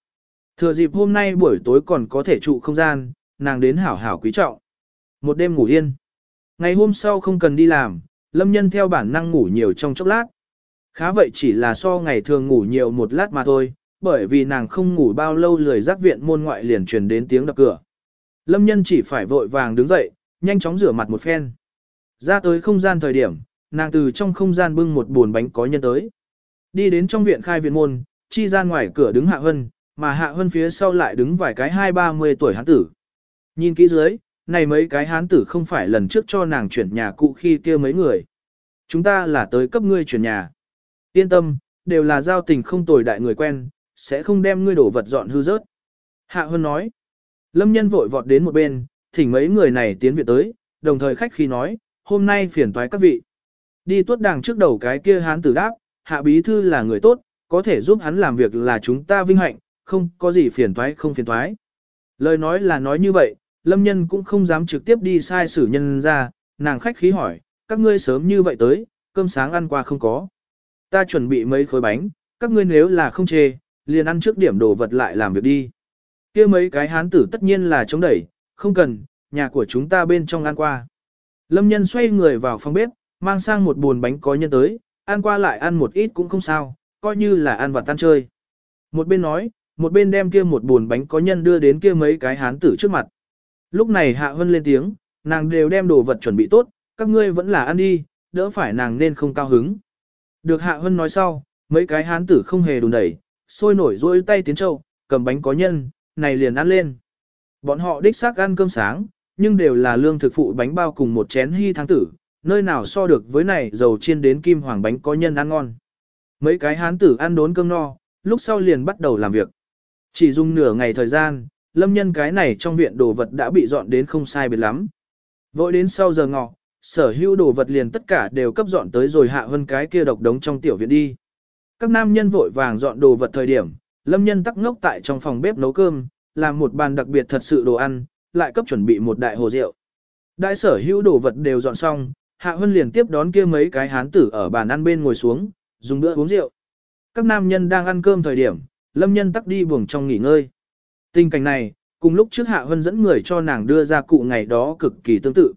Thừa dịp hôm nay buổi tối còn có thể trụ không gian, nàng đến hảo hảo quý trọng. Một đêm ngủ yên. Ngày hôm sau không cần đi làm, lâm nhân theo bản năng ngủ nhiều trong chốc lát. Khá vậy chỉ là so ngày thường ngủ nhiều một lát mà thôi, bởi vì nàng không ngủ bao lâu lười giác viện môn ngoại liền truyền đến tiếng đập cửa. Lâm nhân chỉ phải vội vàng đứng dậy, nhanh chóng rửa mặt một phen. Ra tới không gian thời điểm, nàng từ trong không gian bưng một buồn bánh có nhân tới. Đi đến trong viện khai viện môn, chi gian ngoài cửa đứng Hạ Hân, mà Hạ Hân phía sau lại đứng vài cái hai ba mươi tuổi hán tử. Nhìn kỹ dưới, này mấy cái hán tử không phải lần trước cho nàng chuyển nhà cụ khi kia mấy người. Chúng ta là tới cấp ngươi chuyển nhà. Yên tâm, đều là giao tình không tồi đại người quen, sẽ không đem ngươi đổ vật dọn hư rớt. Hạ Hân nói. Lâm nhân vội vọt đến một bên, thỉnh mấy người này tiến viện tới, đồng thời khách khi nói, hôm nay phiền toái các vị. Đi tuốt đàng trước đầu cái kia hán tử đáp, hạ bí thư là người tốt, có thể giúp hắn làm việc là chúng ta vinh hạnh, không có gì phiền toái không phiền toái. Lời nói là nói như vậy, lâm nhân cũng không dám trực tiếp đi sai xử nhân ra, nàng khách khí hỏi, các ngươi sớm như vậy tới, cơm sáng ăn qua không có. Ta chuẩn bị mấy khối bánh, các ngươi nếu là không chê, liền ăn trước điểm đồ vật lại làm việc đi kia mấy cái hán tử tất nhiên là chống đẩy, không cần, nhà của chúng ta bên trong ăn qua. Lâm nhân xoay người vào phòng bếp, mang sang một buồn bánh có nhân tới, ăn qua lại ăn một ít cũng không sao, coi như là ăn vặt tan chơi. Một bên nói, một bên đem kia một buồn bánh có nhân đưa đến kia mấy cái hán tử trước mặt. Lúc này Hạ Hân lên tiếng, nàng đều đem đồ vật chuẩn bị tốt, các ngươi vẫn là ăn đi, đỡ phải nàng nên không cao hứng. Được Hạ Hân nói sau, mấy cái hán tử không hề đùn đẩy, sôi nổi rôi tay tiến châu, cầm bánh có nhân, này liền ăn lên. Bọn họ đích xác ăn cơm sáng, nhưng đều là lương thực phụ bánh bao cùng một chén hy tháng tử, nơi nào so được với này dầu chiên đến kim hoàng bánh có nhân ăn ngon. Mấy cái hán tử ăn đốn cơm no, lúc sau liền bắt đầu làm việc. Chỉ dùng nửa ngày thời gian, lâm nhân cái này trong viện đồ vật đã bị dọn đến không sai biệt lắm. Vội đến sau giờ ngọ, sở hữu đồ vật liền tất cả đều cấp dọn tới rồi hạ hơn cái kia độc đống trong tiểu viện đi. Các nam nhân vội vàng dọn đồ vật thời điểm, lâm nhân tắc ngốc tại trong phòng bếp nấu cơm, làm một bàn đặc biệt thật sự đồ ăn, lại cấp chuẩn bị một đại hồ rượu. Đại sở hữu đồ vật đều dọn xong, hạ hơn liền tiếp đón kia mấy cái hán tử ở bàn ăn bên ngồi xuống, dùng bữa uống rượu. Các nam nhân đang ăn cơm thời điểm, lâm nhân tắc đi buồng trong nghỉ ngơi. Tình cảnh này, cùng lúc trước hạ hân dẫn người cho nàng đưa ra cụ ngày đó cực kỳ tương tự.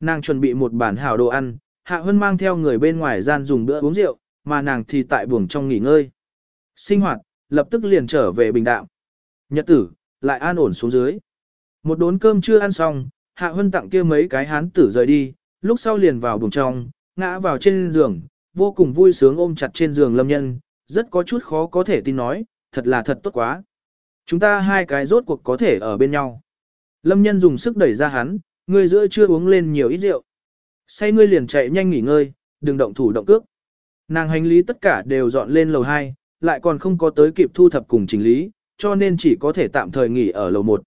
Nàng chuẩn bị một bản hảo đồ ăn, hạ hân mang theo người bên ngoài gian dùng bữa uống rượu, mà nàng thì tại buồng trong nghỉ ngơi. Sinh hoạt, lập tức liền trở về bình đạm. Nhật tử, lại an ổn xuống dưới. Một đốn cơm chưa ăn xong, hạ hân tặng kia mấy cái hán tử rời đi, lúc sau liền vào buồng trong, ngã vào trên giường, vô cùng vui sướng ôm chặt trên giường lâm nhân, rất có chút khó có thể tin nói, thật là thật tốt quá. Chúng ta hai cái rốt cuộc có thể ở bên nhau. Lâm nhân dùng sức đẩy ra hắn, ngươi giữa chưa uống lên nhiều ít rượu. Say ngươi liền chạy nhanh nghỉ ngơi, đừng động thủ động cước. Nàng hành lý tất cả đều dọn lên lầu 2, lại còn không có tới kịp thu thập cùng chỉnh lý, cho nên chỉ có thể tạm thời nghỉ ở lầu 1.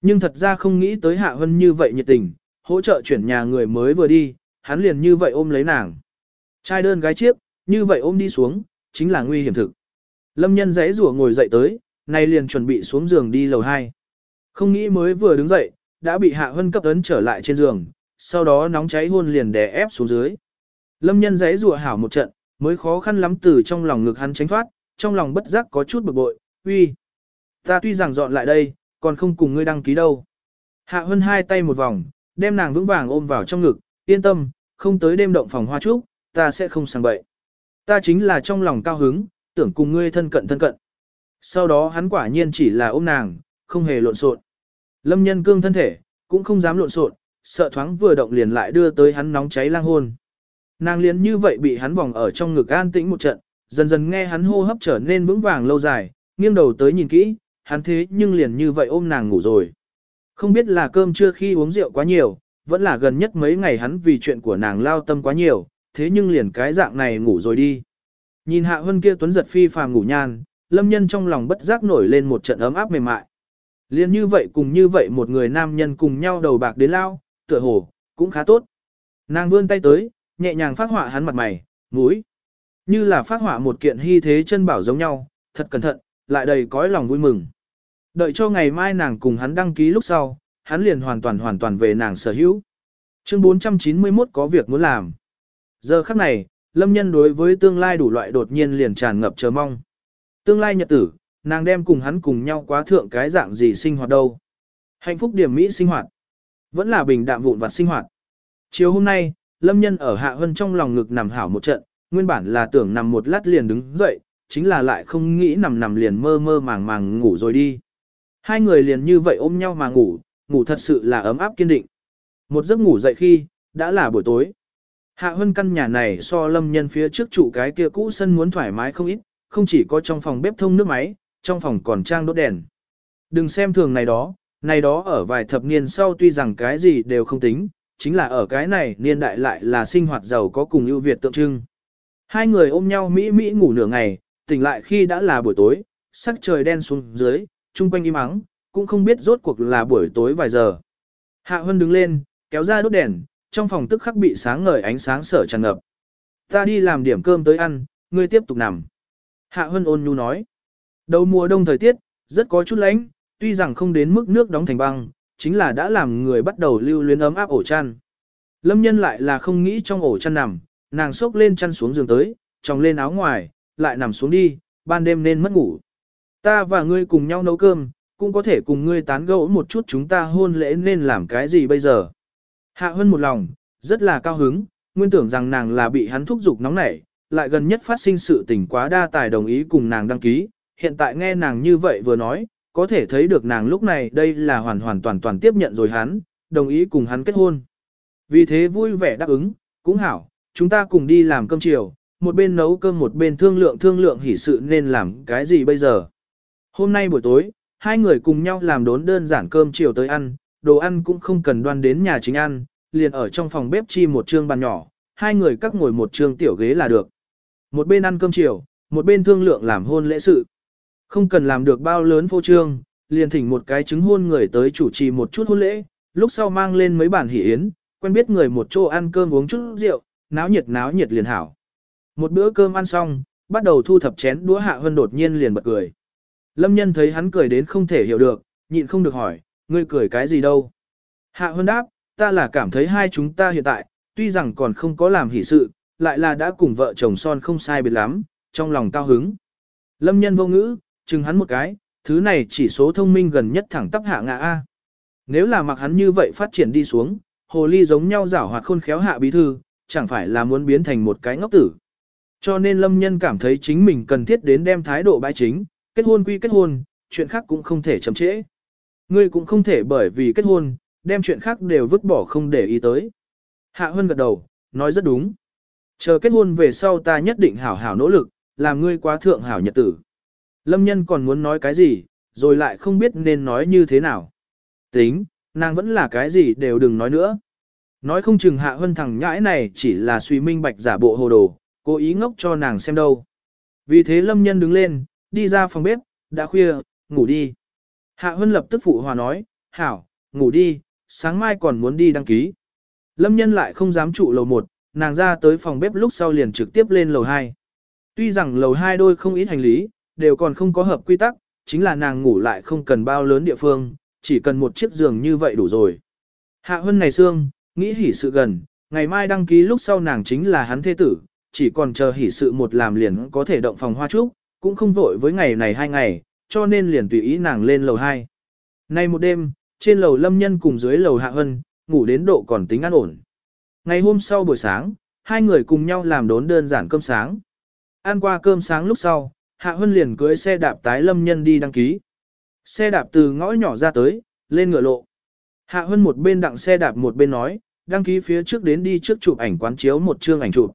Nhưng thật ra không nghĩ tới Hạ Hân như vậy nhiệt tình, hỗ trợ chuyển nhà người mới vừa đi, hắn liền như vậy ôm lấy nàng. Trai đơn gái chiếc, như vậy ôm đi xuống, chính là nguy hiểm thực. Lâm nhân giấy rủa ngồi dậy tới, nay liền chuẩn bị xuống giường đi lầu 2. Không nghĩ mới vừa đứng dậy, đã bị Hạ Hân cấp ấn trở lại trên giường, sau đó nóng cháy hôn liền đè ép xuống dưới. Lâm nhân giấy rủa hảo một trận, mới khó khăn lắm từ trong lòng ngực hắn tránh thoát, trong lòng bất giác có chút bực bội, uy. Ta tuy rằng dọn lại đây, còn không cùng ngươi đăng ký đâu. Hạ Hân hai tay một vòng, đem nàng vững vàng ôm vào trong ngực, yên tâm, không tới đêm động phòng hoa trúc, ta sẽ không sang bậy. Ta chính là trong lòng cao hứng, tưởng cùng ngươi thân cận thân cận. Sau đó hắn quả nhiên chỉ là ôm nàng, không hề lộn xộn. Lâm nhân cương thân thể, cũng không dám lộn xộn, sợ thoáng vừa động liền lại đưa tới hắn nóng cháy lang hôn. Nàng liền như vậy bị hắn vòng ở trong ngực an tĩnh một trận, dần dần nghe hắn hô hấp trở nên vững vàng lâu dài, nghiêng đầu tới nhìn kỹ, hắn thế nhưng liền như vậy ôm nàng ngủ rồi. Không biết là cơm trưa khi uống rượu quá nhiều, vẫn là gần nhất mấy ngày hắn vì chuyện của nàng lao tâm quá nhiều, thế nhưng liền cái dạng này ngủ rồi đi. Nhìn hạ hân kia tuấn giật phi phàm ngủ nhan, lâm nhân trong lòng bất giác nổi lên một trận ấm áp mềm mại. Liên như vậy cùng như vậy một người nam nhân cùng nhau đầu bạc đến lao, tựa hồ, cũng khá tốt. Nàng vươn tay tới, nhẹ nhàng phát họa hắn mặt mày, mũi. Như là phát họa một kiện hy thế chân bảo giống nhau, thật cẩn thận, lại đầy cõi lòng vui mừng. Đợi cho ngày mai nàng cùng hắn đăng ký lúc sau, hắn liền hoàn toàn hoàn toàn về nàng sở hữu. Chương 491 có việc muốn làm. Giờ khắc này, lâm nhân đối với tương lai đủ loại đột nhiên liền tràn ngập chờ mong. Tương lai nhật tử, nàng đem cùng hắn cùng nhau quá thượng cái dạng gì sinh hoạt đâu. Hạnh phúc điểm mỹ sinh hoạt. Vẫn là bình đạm vụn vặt sinh hoạt. Chiều hôm nay, lâm nhân ở hạ hân trong lòng ngực nằm hảo một trận, nguyên bản là tưởng nằm một lát liền đứng dậy, chính là lại không nghĩ nằm nằm liền mơ mơ màng màng ngủ rồi đi. Hai người liền như vậy ôm nhau mà ngủ, ngủ thật sự là ấm áp kiên định. Một giấc ngủ dậy khi, đã là buổi tối. Hạ Hân căn nhà này so lâm nhân phía trước trụ cái kia cũ sân muốn thoải mái không ít, không chỉ có trong phòng bếp thông nước máy, trong phòng còn trang đốt đèn. Đừng xem thường này đó, này đó ở vài thập niên sau tuy rằng cái gì đều không tính, chính là ở cái này niên đại lại là sinh hoạt giàu có cùng ưu việt tượng trưng. Hai người ôm nhau mỹ mỹ ngủ nửa ngày, tỉnh lại khi đã là buổi tối, sắc trời đen xuống dưới, chung quanh im ắng, cũng không biết rốt cuộc là buổi tối vài giờ. Hạ Hân đứng lên, kéo ra đốt đèn, trong phòng tức khắc bị sáng ngời ánh sáng sở tràn ngập. Ta đi làm điểm cơm tới ăn, ngươi tiếp tục nằm. Hạ Hân ôn nhu nói. Đầu mùa đông thời tiết, rất có chút lạnh, tuy rằng không đến mức nước đóng thành băng, chính là đã làm người bắt đầu lưu luyến ấm áp ổ chăn. Lâm nhân lại là không nghĩ trong ổ chăn nằm, nàng xốc lên chăn xuống giường tới, tròng lên áo ngoài, lại nằm xuống đi, ban đêm nên mất ngủ. Ta và ngươi cùng nhau nấu cơm, cũng có thể cùng ngươi tán gẫu một chút chúng ta hôn lễ nên làm cái gì bây giờ. Hạ Hân một lòng, rất là cao hứng, nguyên tưởng rằng nàng là bị hắn thúc giục nóng nảy, lại gần nhất phát sinh sự tình quá đa tài đồng ý cùng nàng đăng ký, hiện tại nghe nàng như vậy vừa nói, có thể thấy được nàng lúc này đây là hoàn hoàn toàn toàn tiếp nhận rồi hắn, đồng ý cùng hắn kết hôn. Vì thế vui vẻ đáp ứng, cũng hảo, chúng ta cùng đi làm cơm chiều, một bên nấu cơm một bên thương lượng thương lượng hỷ sự nên làm cái gì bây giờ. Hôm nay buổi tối, hai người cùng nhau làm đốn đơn giản cơm chiều tới ăn, đồ ăn cũng không cần đoan đến nhà chính ăn, liền ở trong phòng bếp chi một trương bàn nhỏ, hai người các ngồi một trương tiểu ghế là được. Một bên ăn cơm chiều, một bên thương lượng làm hôn lễ sự. Không cần làm được bao lớn phô trương, liền thỉnh một cái chứng hôn người tới chủ trì một chút hôn lễ, lúc sau mang lên mấy bản hỷ yến, quen biết người một chỗ ăn cơm uống chút rượu, náo nhiệt náo nhiệt liền hảo. Một bữa cơm ăn xong, bắt đầu thu thập chén đũa hạ Hân đột nhiên liền bật cười. Lâm nhân thấy hắn cười đến không thể hiểu được, nhịn không được hỏi, ngươi cười cái gì đâu. Hạ Hân đáp, ta là cảm thấy hai chúng ta hiện tại, tuy rằng còn không có làm hỷ sự, lại là đã cùng vợ chồng son không sai biệt lắm, trong lòng cao hứng. Lâm nhân vô ngữ, chừng hắn một cái, thứ này chỉ số thông minh gần nhất thẳng tắp hạ ngã A. Nếu là mặc hắn như vậy phát triển đi xuống, hồ ly giống nhau giảo hoạt khôn khéo hạ bí thư, chẳng phải là muốn biến thành một cái ngốc tử. Cho nên lâm nhân cảm thấy chính mình cần thiết đến đem thái độ bãi chính, kết hôn quy kết hôn, chuyện khác cũng không thể chậm trễ. Ngươi cũng không thể bởi vì kết hôn, đem chuyện khác đều vứt bỏ không để ý tới. Hạ Hân gật đầu, nói rất đúng. Chờ kết hôn về sau ta nhất định hảo hảo nỗ lực, làm ngươi quá thượng hảo nhật tử. Lâm nhân còn muốn nói cái gì, rồi lại không biết nên nói như thế nào. Tính, nàng vẫn là cái gì đều đừng nói nữa. Nói không chừng hạ hân thằng nhãi này chỉ là suy minh bạch giả bộ hồ đồ, cố ý ngốc cho nàng xem đâu. Vì thế lâm nhân đứng lên, đi ra phòng bếp, đã khuya, ngủ đi. Hạ hân lập tức phụ hòa nói, hảo, ngủ đi, sáng mai còn muốn đi đăng ký. Lâm nhân lại không dám trụ lầu 1, nàng ra tới phòng bếp lúc sau liền trực tiếp lên lầu 2. Tuy rằng lầu 2 đôi không ít hành lý, đều còn không có hợp quy tắc, chính là nàng ngủ lại không cần bao lớn địa phương, chỉ cần một chiếc giường như vậy đủ rồi. Hạ Hân này xương, nghĩ hỉ sự gần, ngày mai đăng ký lúc sau nàng chính là hắn thế tử, chỉ còn chờ hỉ sự một làm liền có thể động phòng hoa trúc, cũng không vội với ngày này hai ngày, cho nên liền tùy ý nàng lên lầu 2. Nay một đêm, trên lầu lâm nhân cùng dưới lầu Hạ Hân, ngủ đến độ còn tính an ổn. Ngày hôm sau buổi sáng, hai người cùng nhau làm đốn đơn giản cơm sáng. Ăn qua cơm sáng lúc sau, Hạ Hân liền cưới xe đạp tái lâm nhân đi đăng ký. Xe đạp từ ngõ nhỏ ra tới, lên ngựa lộ. Hạ Hân một bên đặng xe đạp một bên nói, đăng ký phía trước đến đi trước chụp ảnh quán chiếu một chương ảnh chụp.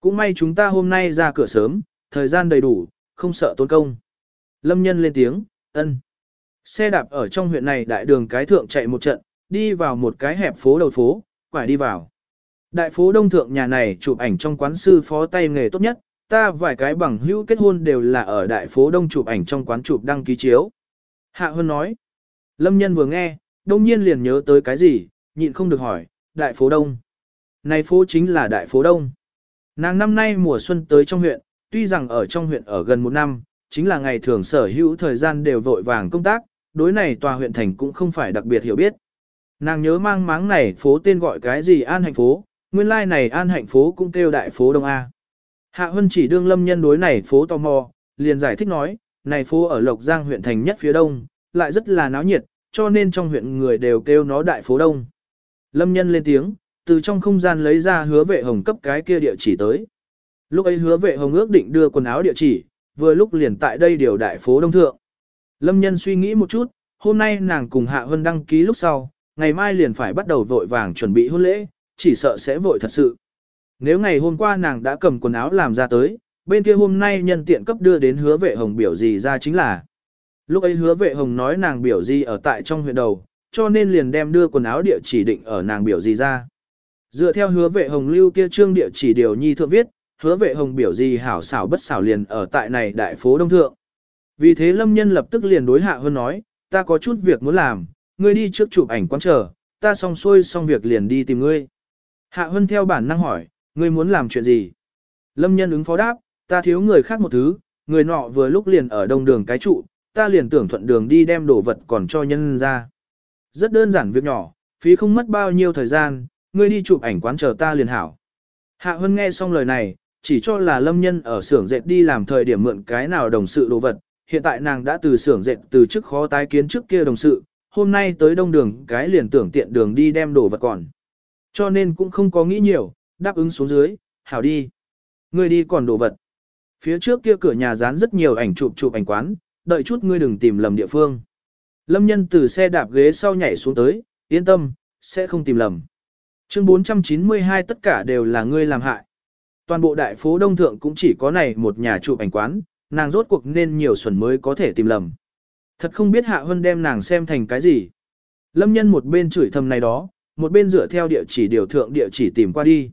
Cũng may chúng ta hôm nay ra cửa sớm, thời gian đầy đủ, không sợ tốn công. Lâm nhân lên tiếng, ân. Xe đạp ở trong huyện này đại đường cái thượng chạy một trận, đi vào một cái hẹp phố đầu phố, quải đi vào. Đại phố đông thượng nhà này chụp ảnh trong quán sư phó tay nghề tốt nhất, ta vài cái bằng hữu kết hôn đều là ở đại phố đông chụp ảnh trong quán chụp đăng ký chiếu. Hạ Hơn nói, Lâm nhân vừa nghe, đông nhiên liền nhớ tới cái gì, nhịn không được hỏi, đại phố đông. Này phố chính là đại phố đông. Nàng năm nay mùa xuân tới trong huyện, tuy rằng ở trong huyện ở gần một năm, chính là ngày thường sở hữu thời gian đều vội vàng công tác, đối này tòa huyện thành cũng không phải đặc biệt hiểu biết. Nàng nhớ mang máng này phố tên gọi cái gì an hạnh phố, nguyên lai like này an hạnh phố cũng kêu đại phố đông A. Hạ Hân chỉ đương lâm nhân đối này phố tò mò, liền giải thích nói, này phố ở Lộc Giang huyện thành nhất phía đông, lại rất là náo nhiệt, cho nên trong huyện người đều kêu nó đại phố đông. Lâm nhân lên tiếng, từ trong không gian lấy ra hứa vệ hồng cấp cái kia địa chỉ tới. Lúc ấy hứa vệ hồng ước định đưa quần áo địa chỉ, vừa lúc liền tại đây điều đại phố đông thượng. Lâm nhân suy nghĩ một chút, hôm nay nàng cùng Hạ Hân đăng ký lúc sau, ngày mai liền phải bắt đầu vội vàng chuẩn bị hôn lễ, chỉ sợ sẽ vội thật sự. Nếu ngày hôm qua nàng đã cầm quần áo làm ra tới, bên kia hôm nay nhân tiện cấp đưa đến hứa vệ hồng biểu gì ra chính là. Lúc ấy hứa vệ hồng nói nàng biểu gì ở tại trong huyện đầu, cho nên liền đem đưa quần áo địa chỉ định ở nàng biểu gì ra. Dựa theo hứa vệ hồng lưu kia trương địa chỉ điều nhi thượng viết, hứa vệ hồng biểu gì hảo xảo bất xảo liền ở tại này đại phố đông thượng. Vì thế lâm nhân lập tức liền đối hạ hơn nói, ta có chút việc muốn làm, ngươi đi trước chụp ảnh quán chờ, ta xong xuôi xong việc liền đi tìm ngươi. Hạ Hân theo bản năng hỏi, ngươi muốn làm chuyện gì? lâm nhân ứng phó đáp, ta thiếu người khác một thứ, người nọ vừa lúc liền ở đông đường cái trụ, ta liền tưởng thuận đường đi đem đồ vật còn cho nhân ra. Rất đơn giản việc nhỏ, phí không mất bao nhiêu thời gian, ngươi đi chụp ảnh quán chờ ta liền hảo. Hạ Hân nghe xong lời này, chỉ cho là lâm nhân ở xưởng dệt đi làm thời điểm mượn cái nào đồng sự đồ vật, hiện tại nàng đã từ xưởng dệt từ trước khó tái kiến trước kia đồng sự, hôm nay tới đông đường cái liền tưởng tiện đường đi đem đồ vật còn. Cho nên cũng không có nghĩ nhiều, đáp ứng xuống dưới, hảo đi. Ngươi đi còn đồ vật. Phía trước kia cửa nhà dán rất nhiều ảnh chụp chụp ảnh quán, đợi chút ngươi đừng tìm lầm địa phương. Lâm nhân từ xe đạp ghế sau nhảy xuống tới, yên tâm, sẽ không tìm lầm. Chương 492 tất cả đều là ngươi làm hại. Toàn bộ đại phố Đông Thượng cũng chỉ có này một nhà chụp ảnh quán, nàng rốt cuộc nên nhiều xuẩn mới có thể tìm lầm. Thật không biết Hạ Hân đem nàng xem thành cái gì. Lâm nhân một bên chửi thầm này đó, một bên dựa theo địa chỉ điều thượng địa chỉ tìm qua đi.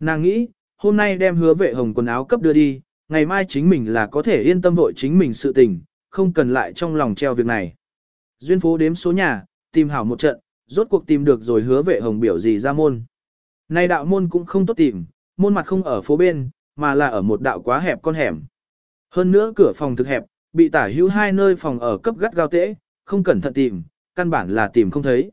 Nàng nghĩ, hôm nay đem hứa vệ hồng quần áo cấp đưa đi, ngày mai chính mình là có thể yên tâm vội chính mình sự tình, không cần lại trong lòng treo việc này. Duyên phố đếm số nhà, tìm hảo một trận, rốt cuộc tìm được rồi hứa vệ hồng biểu gì ra môn. Nay đạo môn cũng không tốt tìm, môn mặt không ở phố bên, mà là ở một đạo quá hẹp con hẻm. Hơn nữa cửa phòng thực hẹp, bị tả hữu hai nơi phòng ở cấp gắt gao tễ, không cẩn thận tìm, căn bản là tìm không thấy.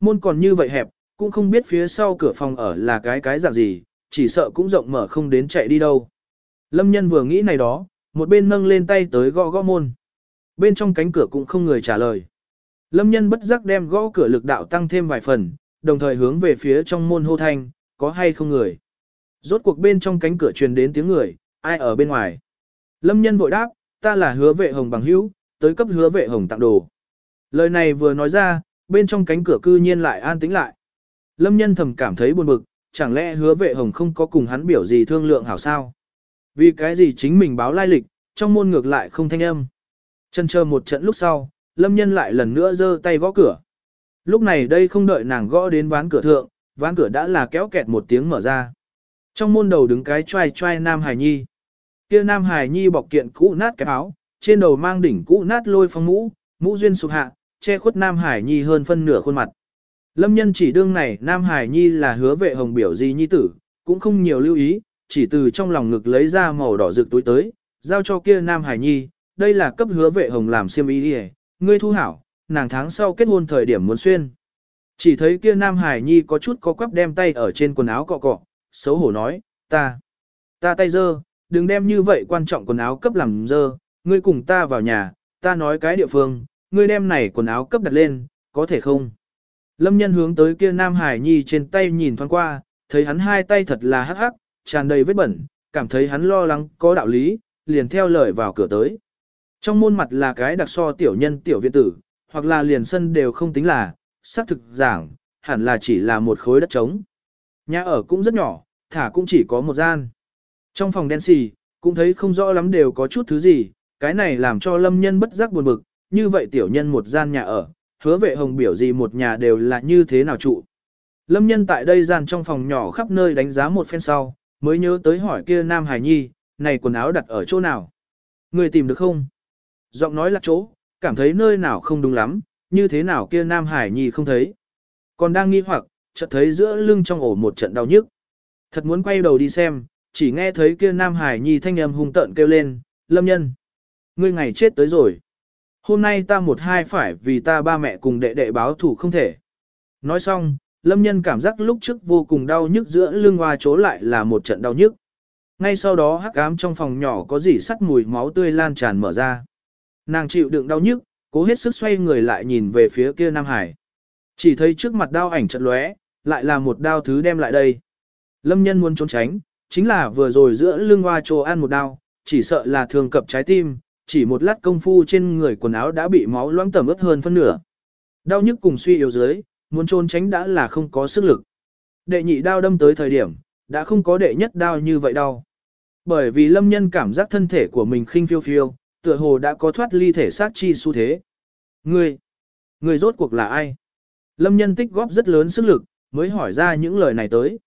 Môn còn như vậy hẹp, cũng không biết phía sau cửa phòng ở là cái cái dạng gì, chỉ sợ cũng rộng mở không đến chạy đi đâu. Lâm nhân vừa nghĩ này đó, một bên nâng lên tay tới gõ gõ môn. Bên trong cánh cửa cũng không người trả lời. Lâm nhân bất giác đem gõ cửa lực đạo tăng thêm vài phần, đồng thời hướng về phía trong môn hô thanh, có hay không người. Rốt cuộc bên trong cánh cửa truyền đến tiếng người, ai ở bên ngoài. Lâm nhân vội đáp, ta là hứa vệ hồng bằng hữu, tới cấp hứa vệ hồng tặng đồ. Lời này vừa nói ra, bên trong cánh cửa cư nhiên lại an tĩnh lại. Lâm nhân thầm cảm thấy buồn bực, chẳng lẽ hứa vệ hồng không có cùng hắn biểu gì thương lượng hảo sao? Vì cái gì chính mình báo lai lịch, trong môn ngược lại không thanh âm. Chân chờ một trận lúc sau, lâm nhân lại lần nữa giơ tay gõ cửa. Lúc này đây không đợi nàng gõ đến ván cửa thượng, ván cửa đã là kéo kẹt một tiếng mở ra. Trong môn đầu đứng cái trai trai Nam Hải Nhi. kia Nam Hải Nhi bọc kiện cũ nát cái áo, trên đầu mang đỉnh cũ nát lôi phong mũ, mũ duyên sụp hạ, che khuất Nam Hải Nhi hơn phân nửa khuôn mặt. Lâm nhân chỉ đương này Nam Hải Nhi là hứa vệ hồng biểu gì nhi tử, cũng không nhiều lưu ý, chỉ từ trong lòng ngực lấy ra màu đỏ rực túi tới, giao cho kia Nam Hải Nhi, đây là cấp hứa vệ hồng làm xiêm y đi ngươi thu hảo, nàng tháng sau kết hôn thời điểm muốn xuyên. Chỉ thấy kia Nam Hải Nhi có chút có quắp đem tay ở trên quần áo cọ cọ, xấu hổ nói, ta, ta tay dơ, đừng đem như vậy quan trọng quần áo cấp làm dơ, ngươi cùng ta vào nhà, ta nói cái địa phương, ngươi đem này quần áo cấp đặt lên, có thể không? Lâm nhân hướng tới kia Nam Hải Nhi trên tay nhìn thoáng qua, thấy hắn hai tay thật là hắc hắc, tràn đầy vết bẩn, cảm thấy hắn lo lắng có đạo lý, liền theo lời vào cửa tới. Trong môn mặt là cái đặc so tiểu nhân tiểu viện tử, hoặc là liền sân đều không tính là, xác thực giảng, hẳn là chỉ là một khối đất trống. Nhà ở cũng rất nhỏ, thả cũng chỉ có một gian. Trong phòng đen xì, cũng thấy không rõ lắm đều có chút thứ gì, cái này làm cho lâm nhân bất giác buồn bực, như vậy tiểu nhân một gian nhà ở, hứa vệ hồng biểu gì một nhà đều là như thế nào trụ. Lâm nhân tại đây gian trong phòng nhỏ khắp nơi đánh giá một phen sau, mới nhớ tới hỏi kia Nam Hải Nhi, này quần áo đặt ở chỗ nào? Người tìm được không? Giọng nói là chỗ, cảm thấy nơi nào không đúng lắm, như thế nào kia Nam Hải Nhi không thấy. Còn đang nghi hoặc, chợt thấy giữa lưng trong ổ một trận đau nhức. Thật muốn quay đầu đi xem, chỉ nghe thấy kia Nam Hải Nhi thanh âm hung tợn kêu lên, lâm nhân. Ngươi ngày chết tới rồi. Hôm nay ta một hai phải vì ta ba mẹ cùng đệ đệ báo thủ không thể. Nói xong, lâm nhân cảm giác lúc trước vô cùng đau nhức giữa lưng hoa chỗ lại là một trận đau nhức. Ngay sau đó hắc ám trong phòng nhỏ có gì sắt mùi máu tươi lan tràn mở ra. Nàng chịu đựng đau nhức, cố hết sức xoay người lại nhìn về phía kia Nam Hải. Chỉ thấy trước mặt đao ảnh chật lóe, lại là một đao thứ đem lại đây. Lâm nhân muốn trốn tránh, chính là vừa rồi giữa lưng hoa trồ ăn một đao, chỉ sợ là thường cập trái tim, chỉ một lát công phu trên người quần áo đã bị máu loãng tẩm ướt hơn phân nửa. Đau nhức cùng suy yếu dưới, muốn trốn tránh đã là không có sức lực. Đệ nhị đao đâm tới thời điểm, đã không có đệ nhất đao như vậy đau. Bởi vì lâm nhân cảm giác thân thể của mình khinh phiêu phiêu, tựa hồ đã có thoát ly thể xác chi xu thế. Ngươi, ngươi rốt cuộc là ai? Lâm nhân tích góp rất lớn sức lực, mới hỏi ra những lời này tới.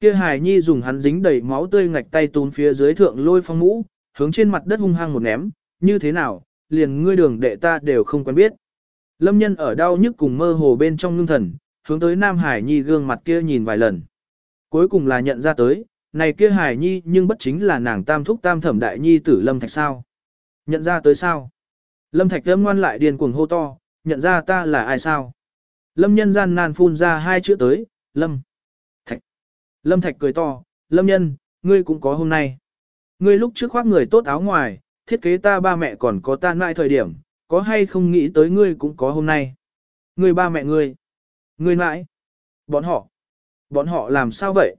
Kia hài nhi dùng hắn dính đầy máu tươi ngạch tay tún phía dưới thượng lôi phong mũ, hướng trên mặt đất hung hăng một ném, như thế nào, liền ngươi đường đệ ta đều không quen biết. Lâm nhân ở đau nhức cùng mơ hồ bên trong ngưng thần, hướng tới Nam Hải Nhi gương mặt kia nhìn vài lần. Cuối cùng là nhận ra tới, này kia hài nhi nhưng bất chính là nàng tam thúc tam thẩm đại nhi tử Lâm Thạch sao. Nhận ra tới sao? Lâm Thạch âm ngoan lại điên cuồng hô to, nhận ra ta là ai sao? Lâm nhân gian nan phun ra hai chữ tới, Lâm. Thạch. Lâm Thạch cười to, Lâm nhân, ngươi cũng có hôm nay. Ngươi lúc trước khoác người tốt áo ngoài, thiết kế ta ba mẹ còn có tan mãi thời điểm, có hay không nghĩ tới ngươi cũng có hôm nay. Ngươi ba mẹ ngươi. Ngươi mãi. Bọn họ. Bọn họ làm sao vậy?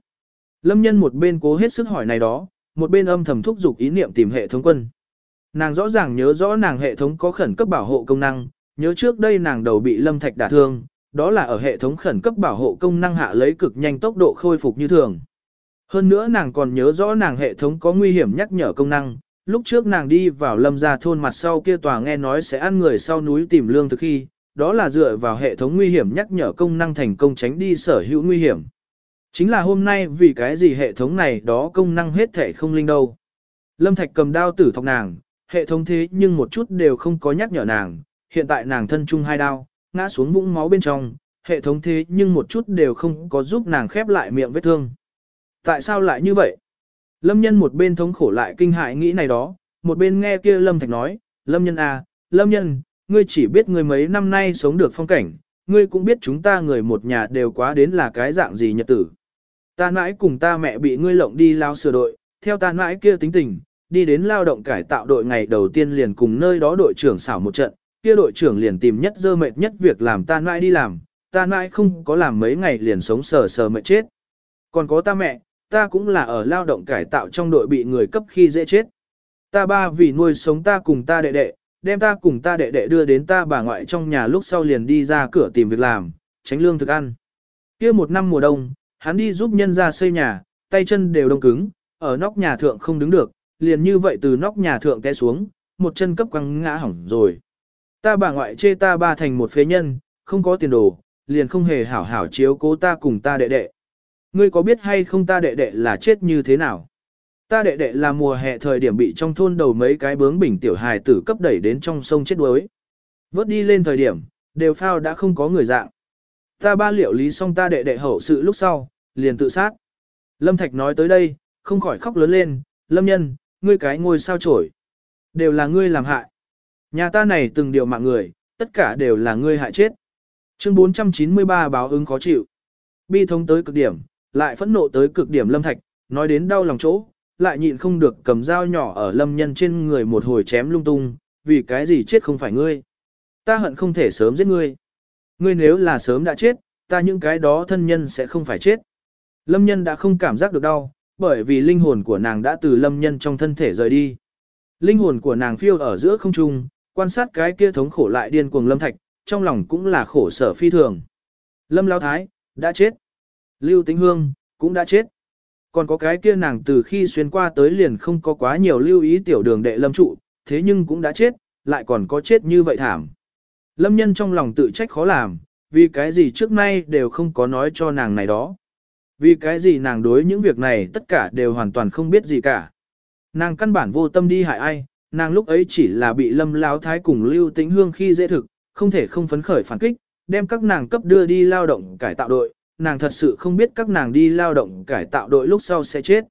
Lâm nhân một bên cố hết sức hỏi này đó, một bên âm thầm thúc giục ý niệm tìm hệ thống quân. Nàng rõ ràng nhớ rõ nàng hệ thống có khẩn cấp bảo hộ công năng, nhớ trước đây nàng đầu bị lâm thạch đả thương, đó là ở hệ thống khẩn cấp bảo hộ công năng hạ lấy cực nhanh tốc độ khôi phục như thường. Hơn nữa nàng còn nhớ rõ nàng hệ thống có nguy hiểm nhắc nhở công năng, lúc trước nàng đi vào lâm gia thôn mặt sau kia tòa nghe nói sẽ ăn người sau núi tìm lương thực khi, đó là dựa vào hệ thống nguy hiểm nhắc nhở công năng thành công tránh đi sở hữu nguy hiểm. Chính là hôm nay vì cái gì hệ thống này đó công năng hết thể không linh đâu. Lâm Thạch cầm đao tử thọc nàng, hệ thống thế nhưng một chút đều không có nhắc nhở nàng, hiện tại nàng thân chung hai đao, ngã xuống vũng máu bên trong, hệ thống thế nhưng một chút đều không có giúp nàng khép lại miệng vết thương. Tại sao lại như vậy? Lâm nhân một bên thống khổ lại kinh hại nghĩ này đó, một bên nghe kia Lâm Thạch nói, Lâm nhân à, Lâm nhân, ngươi chỉ biết người mấy năm nay sống được phong cảnh, ngươi cũng biết chúng ta người một nhà đều quá đến là cái dạng gì nhật tử. Ta mãi cùng ta mẹ bị ngươi lộng đi lao sửa đội, theo ta mãi kia tính tình, đi đến lao động cải tạo đội ngày đầu tiên liền cùng nơi đó đội trưởng xảo một trận, kia đội trưởng liền tìm nhất dơ mệt nhất việc làm ta mãi đi làm, ta mãi không có làm mấy ngày liền sống sờ sờ mệt chết. Còn có ta mẹ, ta cũng là ở lao động cải tạo trong đội bị người cấp khi dễ chết. Ta ba vì nuôi sống ta cùng ta đệ đệ, đem ta cùng ta đệ đệ đưa đến ta bà ngoại trong nhà lúc sau liền đi ra cửa tìm việc làm, tránh lương thực ăn. kia một năm mùa đông, hắn đi giúp nhân ra xây nhà, tay chân đều đông cứng, ở nóc nhà thượng không đứng được, liền như vậy từ nóc nhà thượng té xuống, một chân cấp quăng ngã hỏng rồi. Ta bà ngoại chê ta ba thành một phế nhân, không có tiền đồ, liền không hề hảo hảo chiếu cố ta cùng ta đệ đệ. Ngươi có biết hay không ta đệ đệ là chết như thế nào? Ta đệ đệ là mùa hè thời điểm bị trong thôn đầu mấy cái bướng bỉnh tiểu hài tử cấp đẩy đến trong sông chết đuối. Vớt đi lên thời điểm, đều phao đã không có người dạng. Ta ba liệu lý xong ta đệ đệ hậu sự lúc sau, liền tự sát. Lâm Thạch nói tới đây, không khỏi khóc lớn lên, Lâm nhân, ngươi cái ngôi sao trổi. Đều là ngươi làm hại. Nhà ta này từng điều mạng người, tất cả đều là ngươi hại chết. Chương 493 báo ứng khó chịu. Bi thống tới cực điểm, lại phẫn nộ tới cực điểm Lâm Thạch, nói đến đau lòng chỗ, lại nhịn không được cầm dao nhỏ ở Lâm nhân trên người một hồi chém lung tung, vì cái gì chết không phải ngươi. Ta hận không thể sớm giết ngươi. Ngươi nếu là sớm đã chết, ta những cái đó thân nhân sẽ không phải chết. Lâm nhân đã không cảm giác được đau, bởi vì linh hồn của nàng đã từ lâm nhân trong thân thể rời đi. Linh hồn của nàng phiêu ở giữa không trung, quan sát cái kia thống khổ lại điên cuồng lâm thạch, trong lòng cũng là khổ sở phi thường. Lâm Lao Thái, đã chết. Lưu Tĩnh Hương, cũng đã chết. Còn có cái kia nàng từ khi xuyên qua tới liền không có quá nhiều lưu ý tiểu đường đệ lâm trụ, thế nhưng cũng đã chết, lại còn có chết như vậy thảm. Lâm nhân trong lòng tự trách khó làm, vì cái gì trước nay đều không có nói cho nàng này đó. Vì cái gì nàng đối những việc này tất cả đều hoàn toàn không biết gì cả. Nàng căn bản vô tâm đi hại ai, nàng lúc ấy chỉ là bị lâm lao thái cùng lưu tĩnh hương khi dễ thực, không thể không phấn khởi phản kích, đem các nàng cấp đưa đi lao động cải tạo đội, nàng thật sự không biết các nàng đi lao động cải tạo đội lúc sau sẽ chết.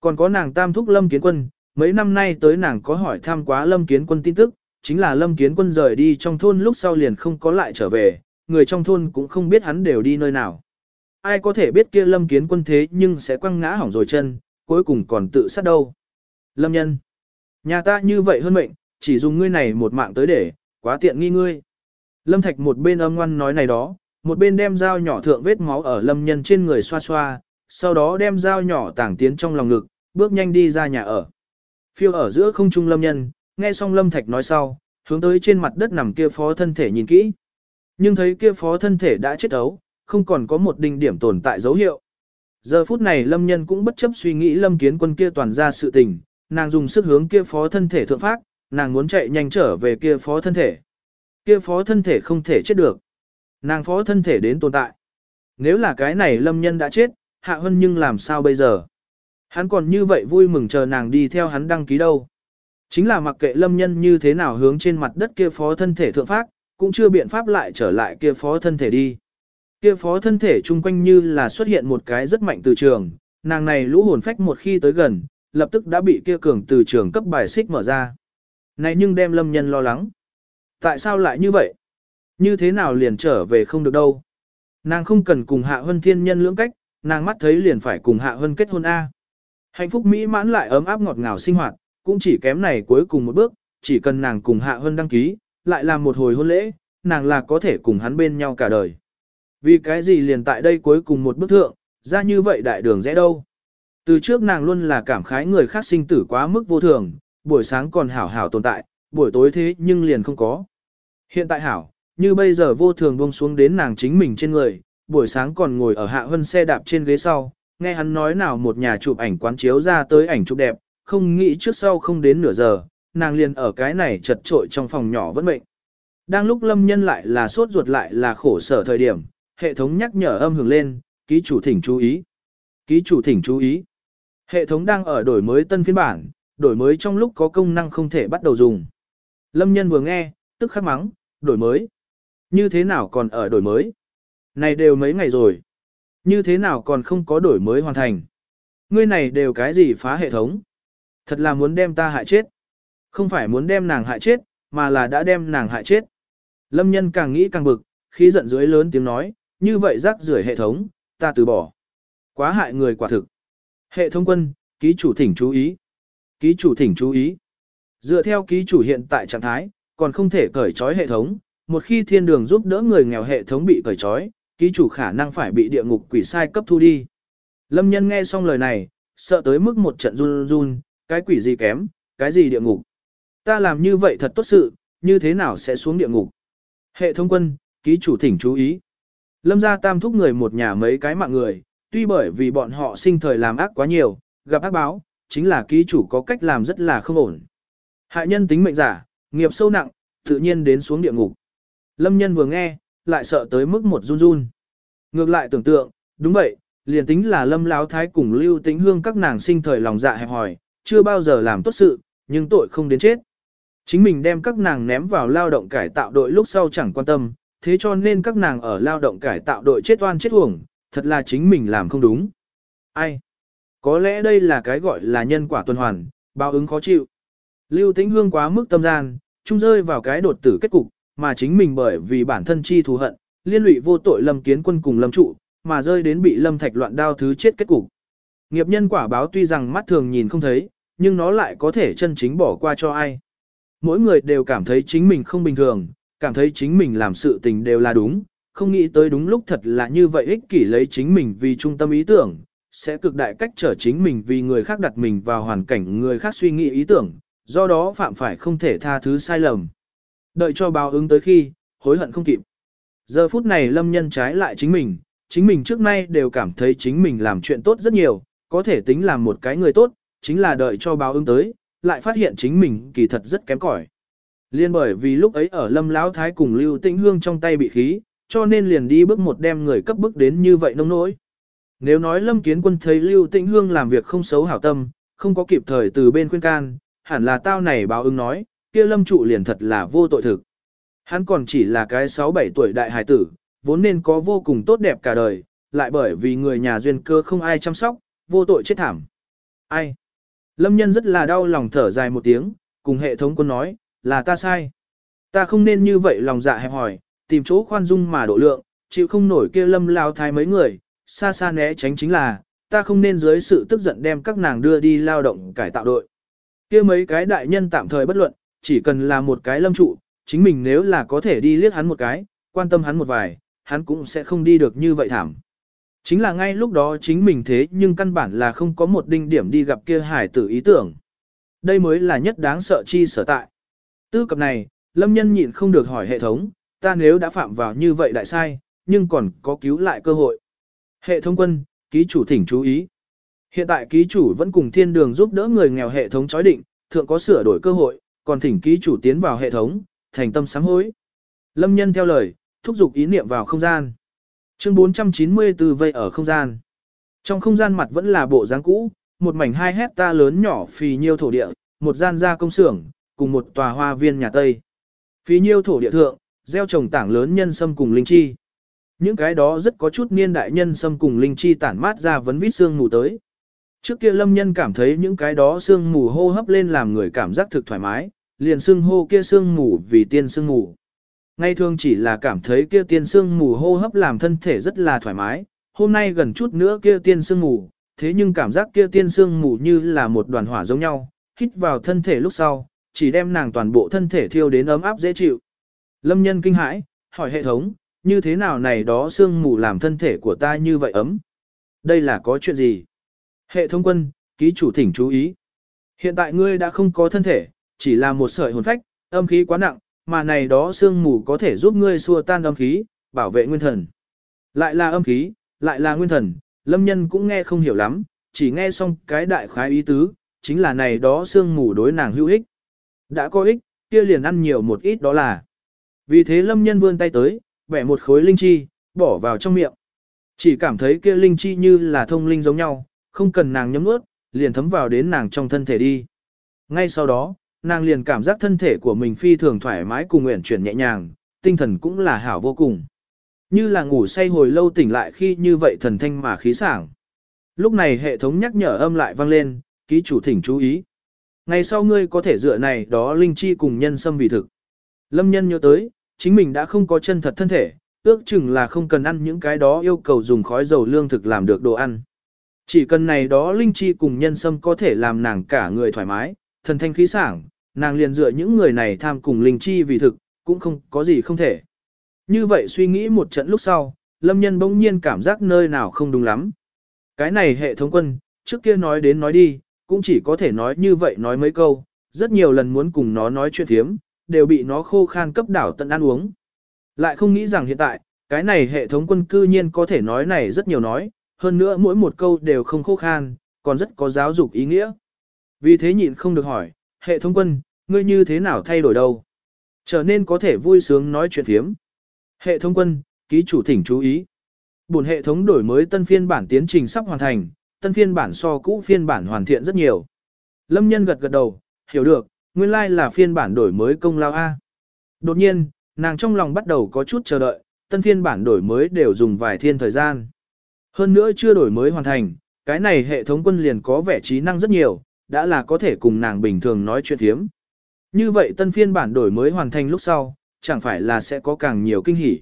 Còn có nàng tam thúc lâm kiến quân, mấy năm nay tới nàng có hỏi thăm quá lâm kiến quân tin tức, chính là lâm kiến quân rời đi trong thôn lúc sau liền không có lại trở về, người trong thôn cũng không biết hắn đều đi nơi nào ai có thể biết kia lâm kiến quân thế nhưng sẽ quăng ngã hỏng rồi chân, cuối cùng còn tự sát đâu. Lâm nhân, nhà ta như vậy hơn mệnh, chỉ dùng ngươi này một mạng tới để, quá tiện nghi ngươi. Lâm Thạch một bên âm ngoan nói này đó, một bên đem dao nhỏ thượng vết máu ở lâm nhân trên người xoa xoa, sau đó đem dao nhỏ tảng tiến trong lòng ngực, bước nhanh đi ra nhà ở. Phiêu ở giữa không trung lâm nhân, nghe xong lâm Thạch nói sau, hướng tới trên mặt đất nằm kia phó thân thể nhìn kỹ. Nhưng thấy kia phó thân thể đã chết ấu, không còn có một đinh điểm tồn tại dấu hiệu. Giờ phút này lâm nhân cũng bất chấp suy nghĩ lâm kiến quân kia toàn ra sự tình, nàng dùng sức hướng kia phó thân thể thượng phát, nàng muốn chạy nhanh trở về kia phó thân thể. Kia phó thân thể không thể chết được. Nàng phó thân thể đến tồn tại. Nếu là cái này lâm nhân đã chết, hạ hân nhưng làm sao bây giờ? Hắn còn như vậy vui mừng chờ nàng đi theo hắn đăng ký đâu. Chính là mặc kệ lâm nhân như thế nào hướng trên mặt đất kia phó thân thể thượng phát, cũng chưa biện pháp lại trở lại kia phó thân thể đi. Kia phó thân thể chung quanh như là xuất hiện một cái rất mạnh từ trường, Nàng này lũ hồn phách một khi tới gần, lập tức đã bị kia cường từ trường cấp bài xích mở ra. Này nhưng đem lâm nhân lo lắng. Tại sao lại như vậy? Như thế nào liền trở về không được đâu? Nàng không cần cùng hạ huân thiên nhân lưỡng cách, nàng mắt thấy liền phải cùng hạ huân kết hôn A. Hạnh phúc mỹ mãn lại ấm áp ngọt ngào sinh hoạt, cũng chỉ kém này cuối cùng một bước, chỉ cần nàng cùng hạ huân đăng ký, lại làm một hồi hôn lễ, nàng là có thể cùng hắn bên nhau cả đời. Vì cái gì liền tại đây cuối cùng một bước thượng, ra như vậy đại đường rẽ đâu. Từ trước nàng luôn là cảm khái người khác sinh tử quá mức vô thường, buổi sáng còn hảo hảo tồn tại, buổi tối thế nhưng liền không có. Hiện tại hảo, như bây giờ vô thường buông xuống đến nàng chính mình trên người, buổi sáng còn ngồi ở hạ hân xe đạp trên ghế sau, nghe hắn nói nào một nhà chụp ảnh quán chiếu ra tới ảnh chụp đẹp, không nghĩ trước sau không đến nửa giờ, nàng liền ở cái này chật trội trong phòng nhỏ vẫn mệnh. Đang lúc lâm nhân lại là sốt ruột lại là khổ sở thời điểm, hệ thống nhắc nhở âm hưởng lên, ký chủ thỉnh chú ý. Ký chủ thỉnh chú ý. Hệ thống đang ở đổi mới tân phiên bản, đổi mới trong lúc có công năng không thể bắt đầu dùng. Lâm nhân vừa nghe, tức khắc mắng, đổi mới. Như thế nào còn ở đổi mới? Này đều mấy ngày rồi. Như thế nào còn không có đổi mới hoàn thành? Ngươi này đều cái gì phá hệ thống? Thật là muốn đem ta hại chết. Không phải muốn đem nàng hại chết, mà là đã đem nàng hại chết. Lâm nhân càng nghĩ càng bực, khi giận dưới lớn tiếng nói, như vậy rác rưởi hệ thống, ta từ bỏ. Quá hại người quả thực. Hệ thống quân, ký chủ thỉnh chú ý. Ký chủ thỉnh chú ý. Dựa theo ký chủ hiện tại trạng thái, còn không thể cởi trói hệ thống, một khi thiên đường giúp đỡ người nghèo hệ thống bị cởi trói, ký chủ khả năng phải bị địa ngục quỷ sai cấp thu đi. Lâm nhân nghe xong lời này, sợ tới mức một trận run run, cái quỷ gì kém, cái gì địa ngục. Ta làm như vậy thật tốt sự, như thế nào sẽ xuống địa ngục. Hệ thống quân, ký chủ thỉnh chú ý. Lâm gia tam thúc người một nhà mấy cái mạng người, tuy bởi vì bọn họ sinh thời làm ác quá nhiều, gặp ác báo, chính là ký chủ có cách làm rất là không ổn. Hại nhân tính mệnh giả, nghiệp sâu nặng, tự nhiên đến xuống địa ngục. Lâm nhân vừa nghe, lại sợ tới mức một run run. Ngược lại tưởng tượng, đúng vậy, liền tính là lâm láo thái cùng lưu tính hương các nàng sinh thời lòng dạ hẹp hòi, chưa bao giờ làm tốt sự, nhưng tội không đến chết. Chính mình đem các nàng ném vào lao động cải tạo đội lúc sau chẳng quan tâm, thế cho nên các nàng ở lao động cải tạo đội chết oan chết uổng, thật là chính mình làm không đúng. Ai? Có lẽ đây là cái gọi là nhân quả tuần hoàn, báo ứng khó chịu. Lưu Tĩnh Hương quá mức tâm gian, trung rơi vào cái đột tử kết cục, mà chính mình bởi vì bản thân chi thù hận, liên lụy vô tội Lâm Kiến Quân cùng Lâm Trụ, mà rơi đến bị Lâm Thạch loạn đao thứ chết kết cục. Nghiệp nhân quả báo tuy rằng mắt thường nhìn không thấy, nhưng nó lại có thể chân chính bỏ qua cho ai. Mỗi người đều cảm thấy chính mình không bình thường, cảm thấy chính mình làm sự tình đều là đúng, không nghĩ tới đúng lúc thật là như vậy ích kỷ lấy chính mình vì trung tâm ý tưởng, sẽ cực đại cách trở chính mình vì người khác đặt mình vào hoàn cảnh người khác suy nghĩ ý tưởng, do đó phạm phải không thể tha thứ sai lầm. Đợi cho báo ứng tới khi, hối hận không kịp. Giờ phút này lâm nhân trái lại chính mình, chính mình trước nay đều cảm thấy chính mình làm chuyện tốt rất nhiều, có thể tính làm một cái người tốt, chính là đợi cho báo ứng tới, lại phát hiện chính mình kỳ thật rất kém cỏi. Liên bởi vì lúc ấy ở lâm lão thái cùng lưu tĩnh hương trong tay bị khí, cho nên liền đi bước một đem người cấp bước đến như vậy nông nỗi. Nếu nói lâm kiến quân thấy lưu tĩnh hương làm việc không xấu hảo tâm, không có kịp thời từ bên khuyên can, hẳn là tao này báo ứng nói, kia lâm trụ liền thật là vô tội thực. Hắn còn chỉ là cái 6-7 tuổi đại hải tử, vốn nên có vô cùng tốt đẹp cả đời, lại bởi vì người nhà duyên cơ không ai chăm sóc, vô tội chết thảm. Ai? Lâm nhân rất là đau lòng thở dài một tiếng, cùng hệ thống quân nói, là ta sai. Ta không nên như vậy lòng dạ hẹp hỏi, tìm chỗ khoan dung mà độ lượng, chịu không nổi kia lâm lao thái mấy người, xa xa né tránh chính là, ta không nên dưới sự tức giận đem các nàng đưa đi lao động cải tạo đội. kia mấy cái đại nhân tạm thời bất luận, chỉ cần là một cái lâm trụ, chính mình nếu là có thể đi liếc hắn một cái, quan tâm hắn một vài, hắn cũng sẽ không đi được như vậy thảm. Chính là ngay lúc đó chính mình thế nhưng căn bản là không có một đinh điểm đi gặp kia hải tử ý tưởng. Đây mới là nhất đáng sợ chi sở tại. Tư cập này, lâm nhân nhịn không được hỏi hệ thống, ta nếu đã phạm vào như vậy đại sai, nhưng còn có cứu lại cơ hội. Hệ thống quân, ký chủ thỉnh chú ý. Hiện tại ký chủ vẫn cùng thiên đường giúp đỡ người nghèo hệ thống chói định, thượng có sửa đổi cơ hội, còn thỉnh ký chủ tiến vào hệ thống, thành tâm sám hối. Lâm nhân theo lời, thúc giục ý niệm vào không gian. Chương 494 vây ở không gian. Trong không gian mặt vẫn là bộ dáng cũ, một mảnh 2 hecta lớn nhỏ phì nhiêu thổ địa, một gian gia công xưởng, cùng một tòa hoa viên nhà Tây. Phí nhiêu thổ địa thượng, gieo trồng tảng lớn nhân sâm cùng linh chi. Những cái đó rất có chút niên đại nhân sâm cùng linh chi tản mát ra vấn vít xương ngủ tới. Trước kia lâm nhân cảm thấy những cái đó xương mù hô hấp lên làm người cảm giác thực thoải mái, liền xương hô kia xương mù vì tiên xương mù. Ngay thường chỉ là cảm thấy kia tiên xương mù hô hấp làm thân thể rất là thoải mái, hôm nay gần chút nữa kia tiên xương mù, thế nhưng cảm giác kia tiên xương mù như là một đoàn hỏa giống nhau, hít vào thân thể lúc sau, chỉ đem nàng toàn bộ thân thể thiêu đến ấm áp dễ chịu. Lâm nhân kinh hãi, hỏi hệ thống, như thế nào này đó sương mù làm thân thể của ta như vậy ấm? Đây là có chuyện gì? Hệ thống quân, ký chủ thỉnh chú ý. Hiện tại ngươi đã không có thân thể, chỉ là một sợi hồn phách, âm khí quá nặng, mà này đó sương mù có thể giúp ngươi xua tan âm khí, bảo vệ nguyên thần. Lại là âm khí, lại là nguyên thần, lâm nhân cũng nghe không hiểu lắm, chỉ nghe xong cái đại khái ý tứ, chính là này đó sương mù đối nàng hữu ích. Đã có ích, kia liền ăn nhiều một ít đó là. Vì thế lâm nhân vươn tay tới, bẻ một khối linh chi, bỏ vào trong miệng. Chỉ cảm thấy kia linh chi như là thông linh giống nhau, không cần nàng nhấm nuốt, liền thấm vào đến nàng trong thân thể đi. Ngay sau đó, nàng liền cảm giác thân thể của mình phi thường thoải mái cùng nguyện chuyển nhẹ nhàng, tinh thần cũng là hảo vô cùng. Như là ngủ say hồi lâu tỉnh lại khi như vậy thần thanh mà khí sảng. Lúc này hệ thống nhắc nhở âm lại vang lên, ký chủ thỉnh chú ý. Ngày sau ngươi có thể dựa này đó linh chi cùng nhân sâm vì thực. Lâm nhân nhớ tới, chính mình đã không có chân thật thân thể, ước chừng là không cần ăn những cái đó yêu cầu dùng khói dầu lương thực làm được đồ ăn. Chỉ cần này đó linh chi cùng nhân sâm có thể làm nàng cả người thoải mái, thần thanh khí sảng, nàng liền dựa những người này tham cùng linh chi vì thực, cũng không có gì không thể. Như vậy suy nghĩ một trận lúc sau, lâm nhân bỗng nhiên cảm giác nơi nào không đúng lắm. Cái này hệ thống quân, trước kia nói đến nói đi, cũng chỉ có thể nói như vậy nói mấy câu, rất nhiều lần muốn cùng nó nói chuyện thiếm, đều bị nó khô khan cấp đảo tận ăn uống. Lại không nghĩ rằng hiện tại, cái này hệ thống quân cư nhiên có thể nói này rất nhiều nói, hơn nữa mỗi một câu đều không khô khan, còn rất có giáo dục ý nghĩa. Vì thế nhịn không được hỏi, hệ thống quân, ngươi như thế nào thay đổi đâu? Trở nên có thể vui sướng nói chuyện thiếm. Hệ thống quân, ký chủ thỉnh chú ý. Buồn hệ thống đổi mới tân phiên bản tiến trình sắp hoàn thành, tân phiên bản so cũ phiên bản hoàn thiện rất nhiều. Lâm nhân gật gật đầu, hiểu được, nguyên lai like là phiên bản đổi mới công lao A. Đột nhiên, nàng trong lòng bắt đầu có chút chờ đợi, tân phiên bản đổi mới đều dùng vài thiên thời gian. Hơn nữa chưa đổi mới hoàn thành, cái này hệ thống quân liền có vẻ trí năng rất nhiều, đã là có thể cùng nàng bình thường nói chuyện thiếm. Như vậy tân phiên bản đổi mới hoàn thành lúc sau, chẳng phải là sẽ có càng nhiều kinh hỉ.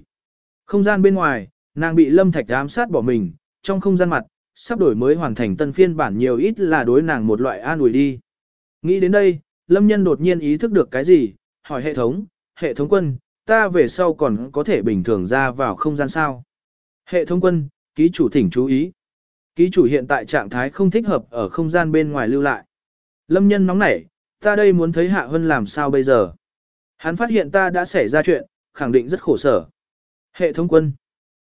Không gian bên ngoài, nàng bị lâm thạch ám sát bỏ mình, trong không gian mặt, sắp đổi mới hoàn thành tân phiên bản nhiều ít là đối nàng một loại an ủi đi. Nghĩ đến đây, lâm nhân đột nhiên ý thức được cái gì, hỏi hệ thống, hệ thống quân, ta về sau còn có thể bình thường ra vào không gian sao. Hệ thống quân, ký chủ thỉnh chú ý. Ký chủ hiện tại trạng thái không thích hợp ở không gian bên ngoài lưu lại. Lâm nhân nóng nảy, ta đây muốn thấy Hạ Hân làm sao bây giờ. Hắn phát hiện ta đã xảy ra chuyện, khẳng định rất khổ sở. Hệ thống quân.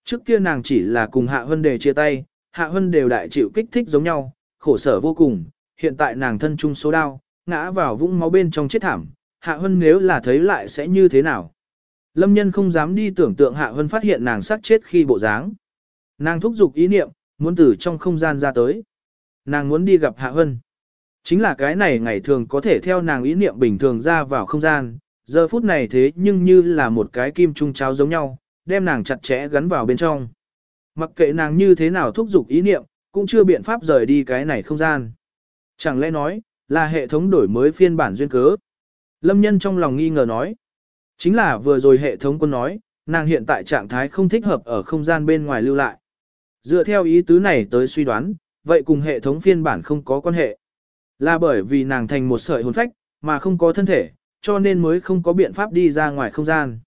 Trước kia nàng chỉ là cùng Hạ Hân đề chia tay, Hạ Hân đều đại chịu kích thích giống nhau, khổ sở vô cùng. Hiện tại nàng thân chung số đau, ngã vào vũng máu bên trong chết thảm. Hạ Hân nếu là thấy lại sẽ như thế nào? Lâm nhân không dám đi tưởng tượng Hạ Hân phát hiện nàng sát chết khi bộ dáng. Nàng thúc giục ý niệm, muốn từ trong không gian ra tới. Nàng muốn đi gặp Hạ Hân. Chính là cái này ngày thường có thể theo nàng ý niệm bình thường ra vào không gian, giờ phút này thế nhưng như là một cái kim trung cháo giống nhau, đem nàng chặt chẽ gắn vào bên trong. Mặc kệ nàng như thế nào thúc giục ý niệm, cũng chưa biện pháp rời đi cái này không gian. Chẳng lẽ nói, là hệ thống đổi mới phiên bản duyên cớ. Lâm nhân trong lòng nghi ngờ nói. Chính là vừa rồi hệ thống quân nói, nàng hiện tại trạng thái không thích hợp ở không gian bên ngoài lưu lại. Dựa theo ý tứ này tới suy đoán, vậy cùng hệ thống phiên bản không có quan hệ. Là bởi vì nàng thành một sợi hồn phách, mà không có thân thể, cho nên mới không có biện pháp đi ra ngoài không gian.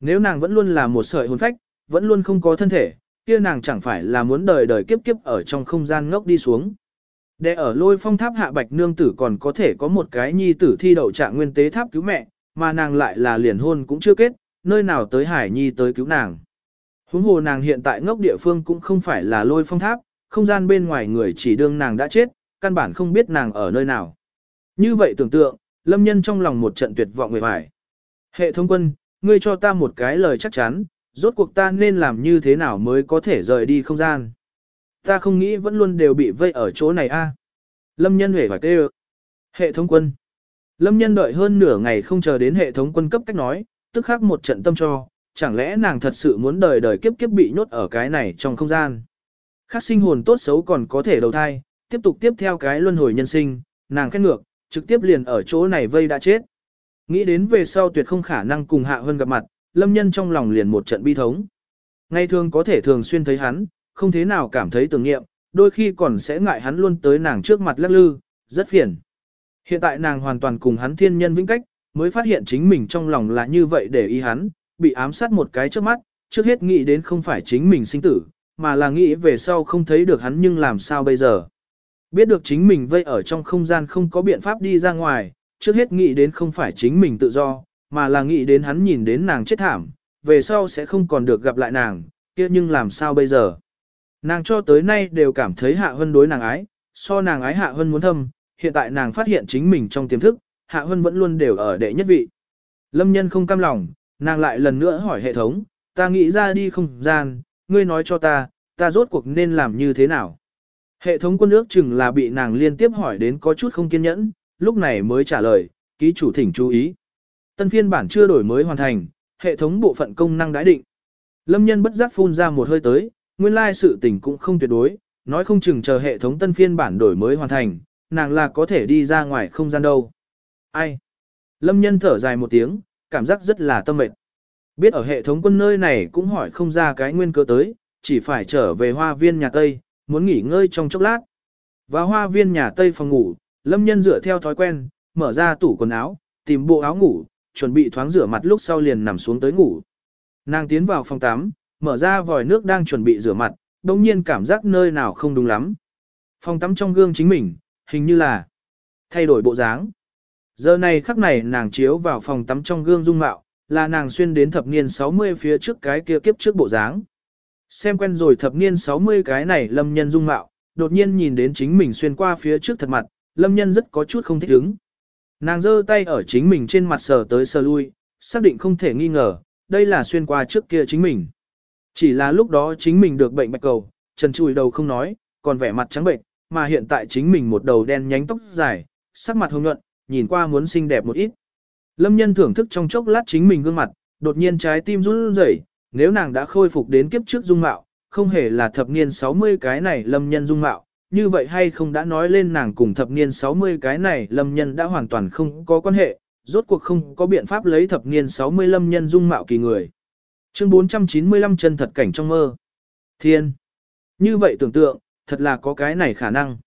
Nếu nàng vẫn luôn là một sợi hồn phách, vẫn luôn không có thân thể, kia nàng chẳng phải là muốn đời đời kiếp kiếp ở trong không gian ngốc đi xuống. Để ở lôi phong tháp hạ bạch nương tử còn có thể có một cái nhi tử thi đậu trạng nguyên tế tháp cứu mẹ, mà nàng lại là liền hôn cũng chưa kết, nơi nào tới hải nhi tới cứu nàng. Huống hồ nàng hiện tại ngốc địa phương cũng không phải là lôi phong tháp, không gian bên ngoài người chỉ đương nàng đã chết, căn bản không biết nàng ở nơi nào. Như vậy tưởng tượng, lâm nhân trong lòng một trận tuyệt vọng người phải. Hệ thống quân, ngươi cho ta một cái lời chắc chắn, rốt cuộc ta nên làm như thế nào mới có thể rời đi không gian. Ta không nghĩ vẫn luôn đều bị vây ở chỗ này a. Lâm nhân hề phải tê Hệ thống quân. Lâm nhân đợi hơn nửa ngày không chờ đến hệ thống quân cấp cách nói, tức khắc một trận tâm cho, chẳng lẽ nàng thật sự muốn đời đời kiếp kiếp bị nhốt ở cái này trong không gian. Khác sinh hồn tốt xấu còn có thể đầu thai, tiếp tục tiếp theo cái luân hồi nhân sinh, nàng khét ngược, trực tiếp liền ở chỗ này vây đã chết. Nghĩ đến về sau tuyệt không khả năng cùng Hạ Hân gặp mặt, lâm nhân trong lòng liền một trận bi thống. Ngày thường có thể thường xuyên thấy hắn, không thế nào cảm thấy tưởng nghiệm, đôi khi còn sẽ ngại hắn luôn tới nàng trước mặt lắc lư, rất phiền. Hiện tại nàng hoàn toàn cùng hắn thiên nhân vĩnh cách, mới phát hiện chính mình trong lòng là như vậy để ý hắn, bị ám sát một cái trước mắt, trước hết nghĩ đến không phải chính mình sinh tử, mà là nghĩ về sau không thấy được hắn nhưng làm sao bây giờ. Biết được chính mình vây ở trong không gian không có biện pháp đi ra ngoài, trước hết nghĩ đến không phải chính mình tự do, mà là nghĩ đến hắn nhìn đến nàng chết thảm, về sau sẽ không còn được gặp lại nàng, kia nhưng làm sao bây giờ. Nàng cho tới nay đều cảm thấy Hạ Hân đối nàng ái, so nàng ái Hạ Hân muốn thâm, hiện tại nàng phát hiện chính mình trong tiềm thức, Hạ Hân vẫn luôn đều ở đệ nhất vị. Lâm nhân không cam lòng, nàng lại lần nữa hỏi hệ thống, ta nghĩ ra đi không gian, ngươi nói cho ta, ta rốt cuộc nên làm như thế nào. Hệ thống quân ước chừng là bị nàng liên tiếp hỏi đến có chút không kiên nhẫn, lúc này mới trả lời, ký chủ thỉnh chú ý. Tân phiên bản chưa đổi mới hoàn thành, hệ thống bộ phận công năng đã định. Lâm nhân bất giác phun ra một hơi tới, nguyên lai sự tình cũng không tuyệt đối, nói không chừng chờ hệ thống tân phiên bản đổi mới hoàn thành, nàng là có thể đi ra ngoài không gian đâu. Ai? Lâm nhân thở dài một tiếng, cảm giác rất là tâm mệt. Biết ở hệ thống quân nơi này cũng hỏi không ra cái nguyên cơ tới, chỉ phải trở về hoa viên nhà Tây, muốn nghỉ ngơi trong chốc lát. Vào hoa viên nhà Tây phòng ngủ, Lâm nhân dựa theo thói quen, mở ra tủ quần áo, tìm bộ áo ngủ, chuẩn bị thoáng rửa mặt lúc sau liền nằm xuống tới ngủ. Nàng tiến vào phòng tắm, mở ra vòi nước đang chuẩn bị rửa mặt, đồng nhiên cảm giác nơi nào không đúng lắm. Phòng tắm trong gương chính mình, hình như là thay đổi bộ dáng. Giờ này khắc này nàng chiếu vào phòng tắm trong gương dung mạo, là nàng xuyên đến thập niên 60 phía trước cái kia kiếp trước bộ dáng. Xem quen rồi thập niên 60 cái này lâm nhân dung mạo, đột nhiên nhìn đến chính mình xuyên qua phía trước thật mặt, lâm nhân rất có chút không thích ứng. Nàng giơ tay ở chính mình trên mặt sờ tới sờ lui, xác định không thể nghi ngờ, đây là xuyên qua trước kia chính mình. Chỉ là lúc đó chính mình được bệnh bạch cầu, trần chùi đầu không nói, còn vẻ mặt trắng bệnh, mà hiện tại chính mình một đầu đen nhánh tóc dài, sắc mặt hồng nhuận, nhìn qua muốn xinh đẹp một ít. Lâm nhân thưởng thức trong chốc lát chính mình gương mặt, đột nhiên trái tim run rẩy, nếu nàng đã khôi phục đến kiếp trước dung mạo, không hề là thập niên 60 cái này lâm nhân dung mạo, như vậy hay không đã nói lên nàng cùng thập niên 60 cái này lâm nhân đã hoàn toàn không có quan hệ, rốt cuộc không có biện pháp lấy thập niên 60 lâm nhân dung mạo kỳ người. Chương 495 chân thật cảnh trong mơ. Thiên. Như vậy tưởng tượng, thật là có cái này khả năng.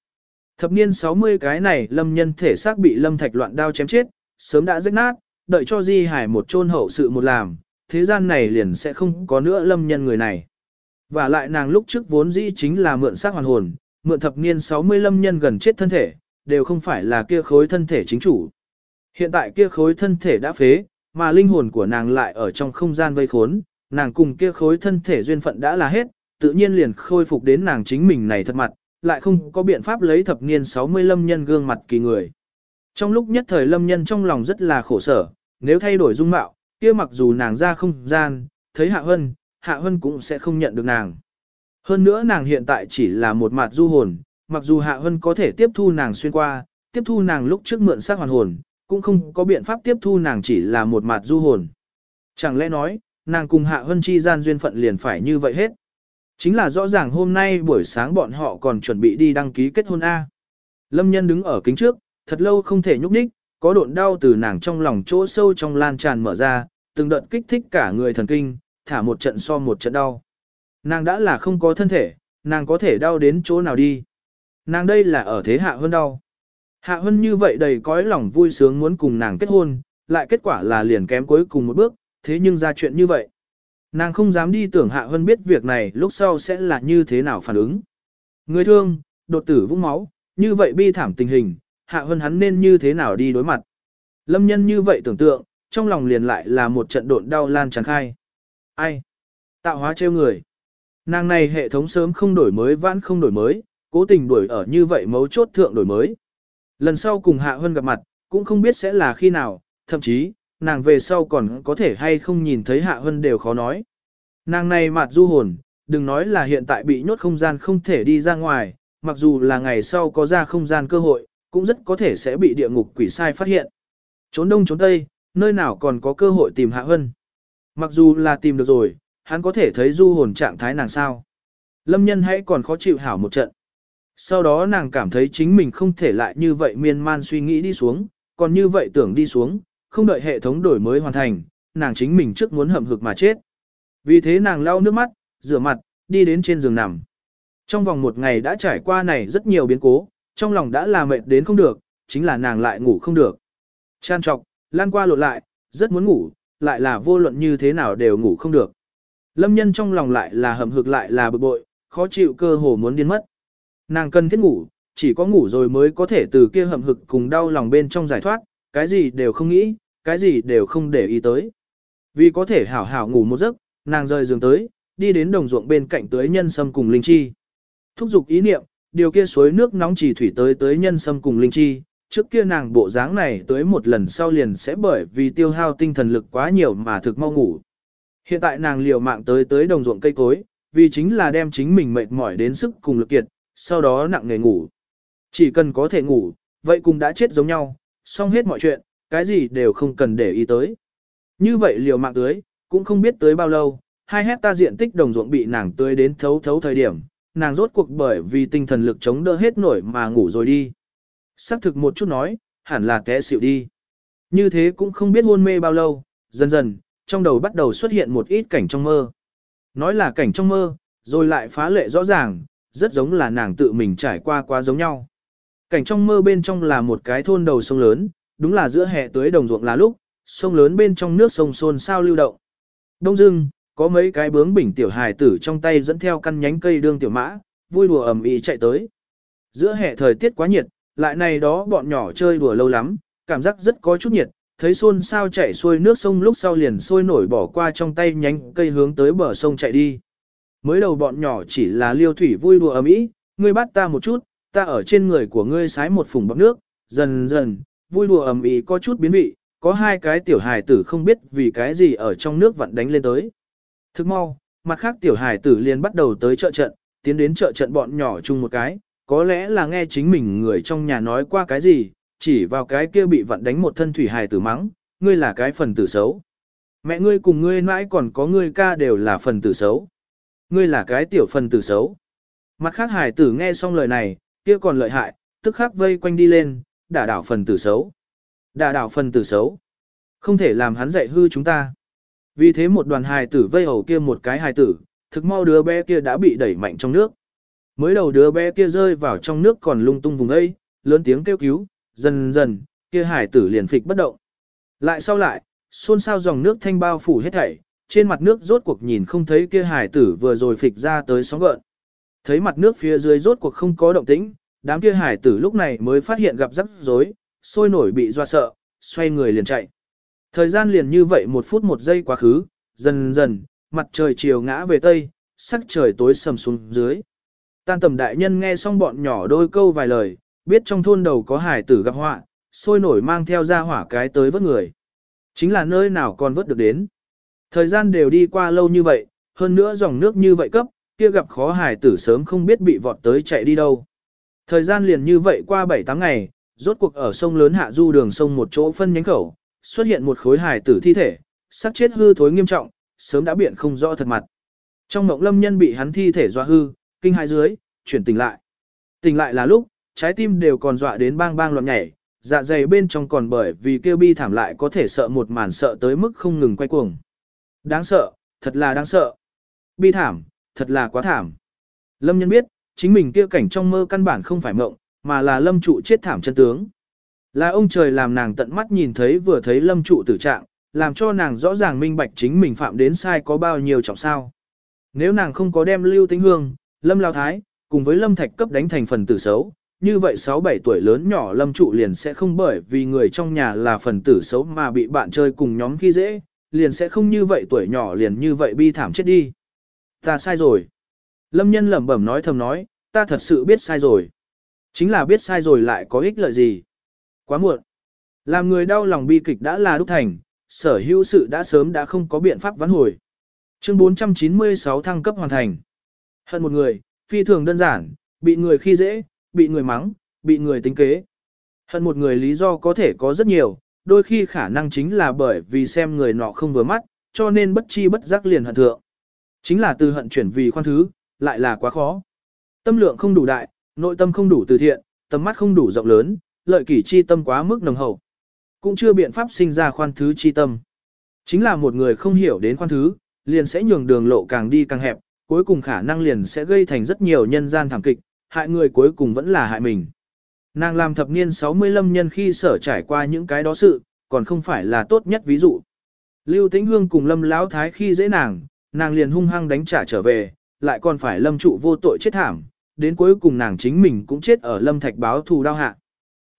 Thập niên 60 cái này lâm nhân thể xác bị lâm thạch loạn đao chém chết, sớm đã rách nát, đợi cho di hải một chôn hậu sự một làm, thế gian này liền sẽ không có nữa lâm nhân người này. Và lại nàng lúc trước vốn dĩ chính là mượn xác hoàn hồn, mượn thập niên 60 lâm nhân gần chết thân thể, đều không phải là kia khối thân thể chính chủ. Hiện tại kia khối thân thể đã phế, mà linh hồn của nàng lại ở trong không gian vây khốn, nàng cùng kia khối thân thể duyên phận đã là hết, tự nhiên liền khôi phục đến nàng chính mình này thật mặt, lại không có biện pháp lấy thập niên 60 lâm nhân gương mặt kỳ người. Trong lúc nhất thời lâm nhân trong lòng rất là khổ sở, nếu thay đổi dung mạo, kia mặc dù nàng ra không gian, thấy Hạ Hân, Hạ Hân cũng sẽ không nhận được nàng. Hơn nữa nàng hiện tại chỉ là một mặt du hồn, mặc dù Hạ Hân có thể tiếp thu nàng xuyên qua, tiếp thu nàng lúc trước mượn xác hoàn hồn, cũng không có biện pháp tiếp thu nàng chỉ là một mặt du hồn. Chẳng lẽ nói, nàng cùng Hạ Hân chi gian duyên phận liền phải như vậy hết. Chính là rõ ràng hôm nay buổi sáng bọn họ còn chuẩn bị đi đăng ký kết hôn A. Lâm nhân đứng ở kính trước, thật lâu không thể nhúc nhích, có độn đau từ nàng trong lòng chỗ sâu trong lan tràn mở ra, từng đợt kích thích cả người thần kinh, thả một trận so một trận đau. Nàng đã là không có thân thể, nàng có thể đau đến chỗ nào đi. Nàng đây là ở thế hạ hơn đau. Hạ hơn như vậy đầy cõi lòng vui sướng muốn cùng nàng kết hôn, lại kết quả là liền kém cuối cùng một bước, thế nhưng ra chuyện như vậy. Nàng không dám đi tưởng Hạ Hân biết việc này lúc sau sẽ là như thế nào phản ứng. Người thương, đột tử vũng máu, như vậy bi thảm tình hình, Hạ Hân hắn nên như thế nào đi đối mặt. Lâm nhân như vậy tưởng tượng, trong lòng liền lại là một trận độn đau lan tràn khai. Ai? Tạo hóa trêu người. Nàng này hệ thống sớm không đổi mới vãn không đổi mới, cố tình đuổi ở như vậy mấu chốt thượng đổi mới. Lần sau cùng Hạ Hân gặp mặt, cũng không biết sẽ là khi nào, thậm chí, nàng về sau còn có thể hay không nhìn thấy Hạ Hân đều khó nói. Nàng này mặt du hồn, đừng nói là hiện tại bị nhốt không gian không thể đi ra ngoài, mặc dù là ngày sau có ra không gian cơ hội, cũng rất có thể sẽ bị địa ngục quỷ sai phát hiện. Trốn đông trốn tây, nơi nào còn có cơ hội tìm Hạ Hân. Mặc dù là tìm được rồi, hắn có thể thấy du hồn trạng thái nàng sao. Lâm nhân hãy còn khó chịu hảo một trận. Sau đó nàng cảm thấy chính mình không thể lại như vậy miên man suy nghĩ đi xuống, còn như vậy tưởng đi xuống, không đợi hệ thống đổi mới hoàn thành, nàng chính mình trước muốn hậm hực mà chết. Vì thế nàng lau nước mắt, rửa mặt, đi đến trên giường nằm. Trong vòng một ngày đã trải qua này rất nhiều biến cố, trong lòng đã là mệt đến không được, chính là nàng lại ngủ không được. Chan trọc, lan qua lộn lại, rất muốn ngủ, lại là vô luận như thế nào đều ngủ không được. Lâm nhân trong lòng lại là hầm hực lại là bực bội, khó chịu cơ hồ muốn điên mất. Nàng cần thiết ngủ, chỉ có ngủ rồi mới có thể từ kia hầm hực cùng đau lòng bên trong giải thoát, cái gì đều không nghĩ, cái gì đều không để ý tới. Vì có thể hảo hảo ngủ một giấc, nàng rời giường tới, đi đến đồng ruộng bên cạnh tưới nhân sâm cùng linh chi. Thúc giục ý niệm, điều kia suối nước nóng chỉ thủy tới tới nhân sâm cùng linh chi, trước kia nàng bộ dáng này tới một lần sau liền sẽ bởi vì tiêu hao tinh thần lực quá nhiều mà thực mau ngủ. Hiện tại nàng liều mạng tới tới đồng ruộng cây cối, vì chính là đem chính mình mệt mỏi đến sức cùng lực kiệt, sau đó nặng nghề ngủ. Chỉ cần có thể ngủ, vậy cùng đã chết giống nhau, xong hết mọi chuyện, cái gì đều không cần để ý tới. Như vậy liều mạng tưới, cũng không biết tới bao lâu, hai hecta diện tích đồng ruộng bị nàng tưới đến thấu thấu thời điểm, nàng rốt cuộc bởi vì tinh thần lực chống đỡ hết nổi mà ngủ rồi đi. Xác thực một chút nói, hẳn là té xịu đi. Như thế cũng không biết hôn mê bao lâu, dần dần, trong đầu bắt đầu xuất hiện một ít cảnh trong mơ. Nói là cảnh trong mơ, rồi lại phá lệ rõ ràng, rất giống là nàng tự mình trải qua quá giống nhau. Cảnh trong mơ bên trong là một cái thôn đầu sông lớn, đúng là giữa hè tới đồng ruộng là lúc, sông lớn bên trong nước sông xôn sao lưu động. Đông dưng, có mấy cái bướng bỉnh tiểu hài tử trong tay dẫn theo căn nhánh cây đương tiểu mã, vui đùa ầm ĩ chạy tới. Giữa hè thời tiết quá nhiệt, lại này đó bọn nhỏ chơi đùa lâu lắm, cảm giác rất có chút nhiệt, thấy xôn sao chạy xuôi nước sông lúc sau liền sôi nổi bỏ qua trong tay nhánh cây hướng tới bờ sông chạy đi. Mới đầu bọn nhỏ chỉ là liêu thủy vui đùa ầm ĩ, ngươi bắt ta một chút, ta ở trên người của ngươi sái một phùng bọc nước, dần dần, vui đùa ầm ĩ có chút biến vị, có hai cái tiểu hài tử không biết vì cái gì ở trong nước vặn đánh lên tới. Thức mau, mặt khác tiểu hài tử liền bắt đầu tới chợ trận, tiến đến chợ trận bọn nhỏ chung một cái, có lẽ là nghe chính mình người trong nhà nói qua cái gì, chỉ vào cái kia bị vặn đánh một thân thủy hài tử mắng, ngươi là cái phần tử xấu. Mẹ ngươi cùng ngươi mãi còn có ngươi ca đều là phần tử xấu. Ngươi là cái tiểu phần tử xấu. Mặt khác hài tử nghe xong lời này, kia còn lợi hại, tức khắc vây quanh đi lên, đả đảo phần tử xấu. Đả đảo phần tử xấu. Không thể làm hắn dạy hư chúng ta. Vì thế một đoàn hài tử vây hầu kia một cái hài tử, thực mau đứa bé kia đã bị đẩy mạnh trong nước. Mới đầu đứa bé kia rơi vào trong nước còn lung tung vùng ấy, lớn tiếng kêu cứu, dần dần, kia hải tử liền phịch bất động. Lại sau lại, xôn xao dòng nước thanh bao phủ hết thảy, trên mặt nước rốt cuộc nhìn không thấy kia hải tử vừa rồi phịch ra tới sóng gợn. Thấy mặt nước phía dưới rốt cuộc không có động tĩnh, đám kia hải tử lúc này mới phát hiện gặp rắc rối, sôi nổi bị doa sợ, xoay người liền chạy. Thời gian liền như vậy một phút một giây quá khứ, dần dần, mặt trời chiều ngã về tây, sắc trời tối sầm xuống dưới. Tan tầm đại nhân nghe xong bọn nhỏ đôi câu vài lời, biết trong thôn đầu có hải tử gặp họa, sôi nổi mang theo ra hỏa cái tới vớt người. Chính là nơi nào còn vớt được đến. Thời gian đều đi qua lâu như vậy, hơn nữa dòng nước như vậy cấp, kia gặp khó hải tử sớm không biết bị vọt tới chạy đi đâu. Thời gian liền như vậy qua 7-8 ngày, rốt cuộc ở sông lớn hạ du đường sông một chỗ phân nhánh khẩu, xuất hiện một khối hải tử thi thể, sắc chết hư thối nghiêm trọng, sớm đã biện không rõ thật mặt. Trong mộng lâm nhân bị hắn thi thể doa hư, kinh hai dưới, chuyển tỉnh lại. Tỉnh lại là lúc, trái tim đều còn dọa đến bang bang loạn nhảy, dạ dày bên trong còn bởi vì kêu bi thảm lại có thể sợ một màn sợ tới mức không ngừng quay cuồng. Đáng sợ, thật là đáng sợ. Bi thảm, thật là quá thảm. Lâm nhân biết, chính mình kia cảnh trong mơ căn bản không phải mộng, mà là lâm trụ chết thảm chân tướng. Là ông trời làm nàng tận mắt nhìn thấy vừa thấy lâm trụ tử trạng, làm cho nàng rõ ràng minh bạch chính mình phạm đến sai có bao nhiêu trọng sao. Nếu nàng không có đem lưu tính hương, lâm lao thái, cùng với lâm thạch cấp đánh thành phần tử xấu, như vậy 6-7 tuổi lớn nhỏ lâm trụ liền sẽ không bởi vì người trong nhà là phần tử xấu mà bị bạn chơi cùng nhóm khi dễ, liền sẽ không như vậy tuổi nhỏ liền như vậy bi thảm chết đi. Ta sai rồi. Lâm nhân lẩm bẩm nói thầm nói, ta thật sự biết sai rồi. Chính là biết sai rồi lại có ích lợi gì. Quá muộn. Làm người đau lòng bi kịch đã là đúc thành, sở hữu sự đã sớm đã không có biện pháp vãn hồi. Chương 496 thăng cấp hoàn thành. Hận một người, phi thường đơn giản, bị người khi dễ, bị người mắng, bị người tính kế. Hận một người lý do có thể có rất nhiều, đôi khi khả năng chính là bởi vì xem người nọ không vừa mắt, cho nên bất chi bất giác liền hận thượng. Chính là từ hận chuyển vì khoan thứ, lại là quá khó. Tâm lượng không đủ đại, Nội tâm không đủ từ thiện, tầm mắt không đủ rộng lớn, lợi kỷ chi tâm quá mức nồng hậu. Cũng chưa biện pháp sinh ra khoan thứ chi tâm. Chính là một người không hiểu đến khoan thứ, liền sẽ nhường đường lộ càng đi càng hẹp, cuối cùng khả năng liền sẽ gây thành rất nhiều nhân gian thảm kịch, hại người cuối cùng vẫn là hại mình. Nàng làm thập niên 65 nhân khi sở trải qua những cái đó sự, còn không phải là tốt nhất ví dụ. Lưu Tĩnh Hương cùng Lâm Lão Thái khi dễ nàng, nàng liền hung hăng đánh trả trở về, lại còn phải Lâm trụ vô tội chết thảm, đến cuối cùng nàng chính mình cũng chết ở Lâm Thạch báo thù đau hạ.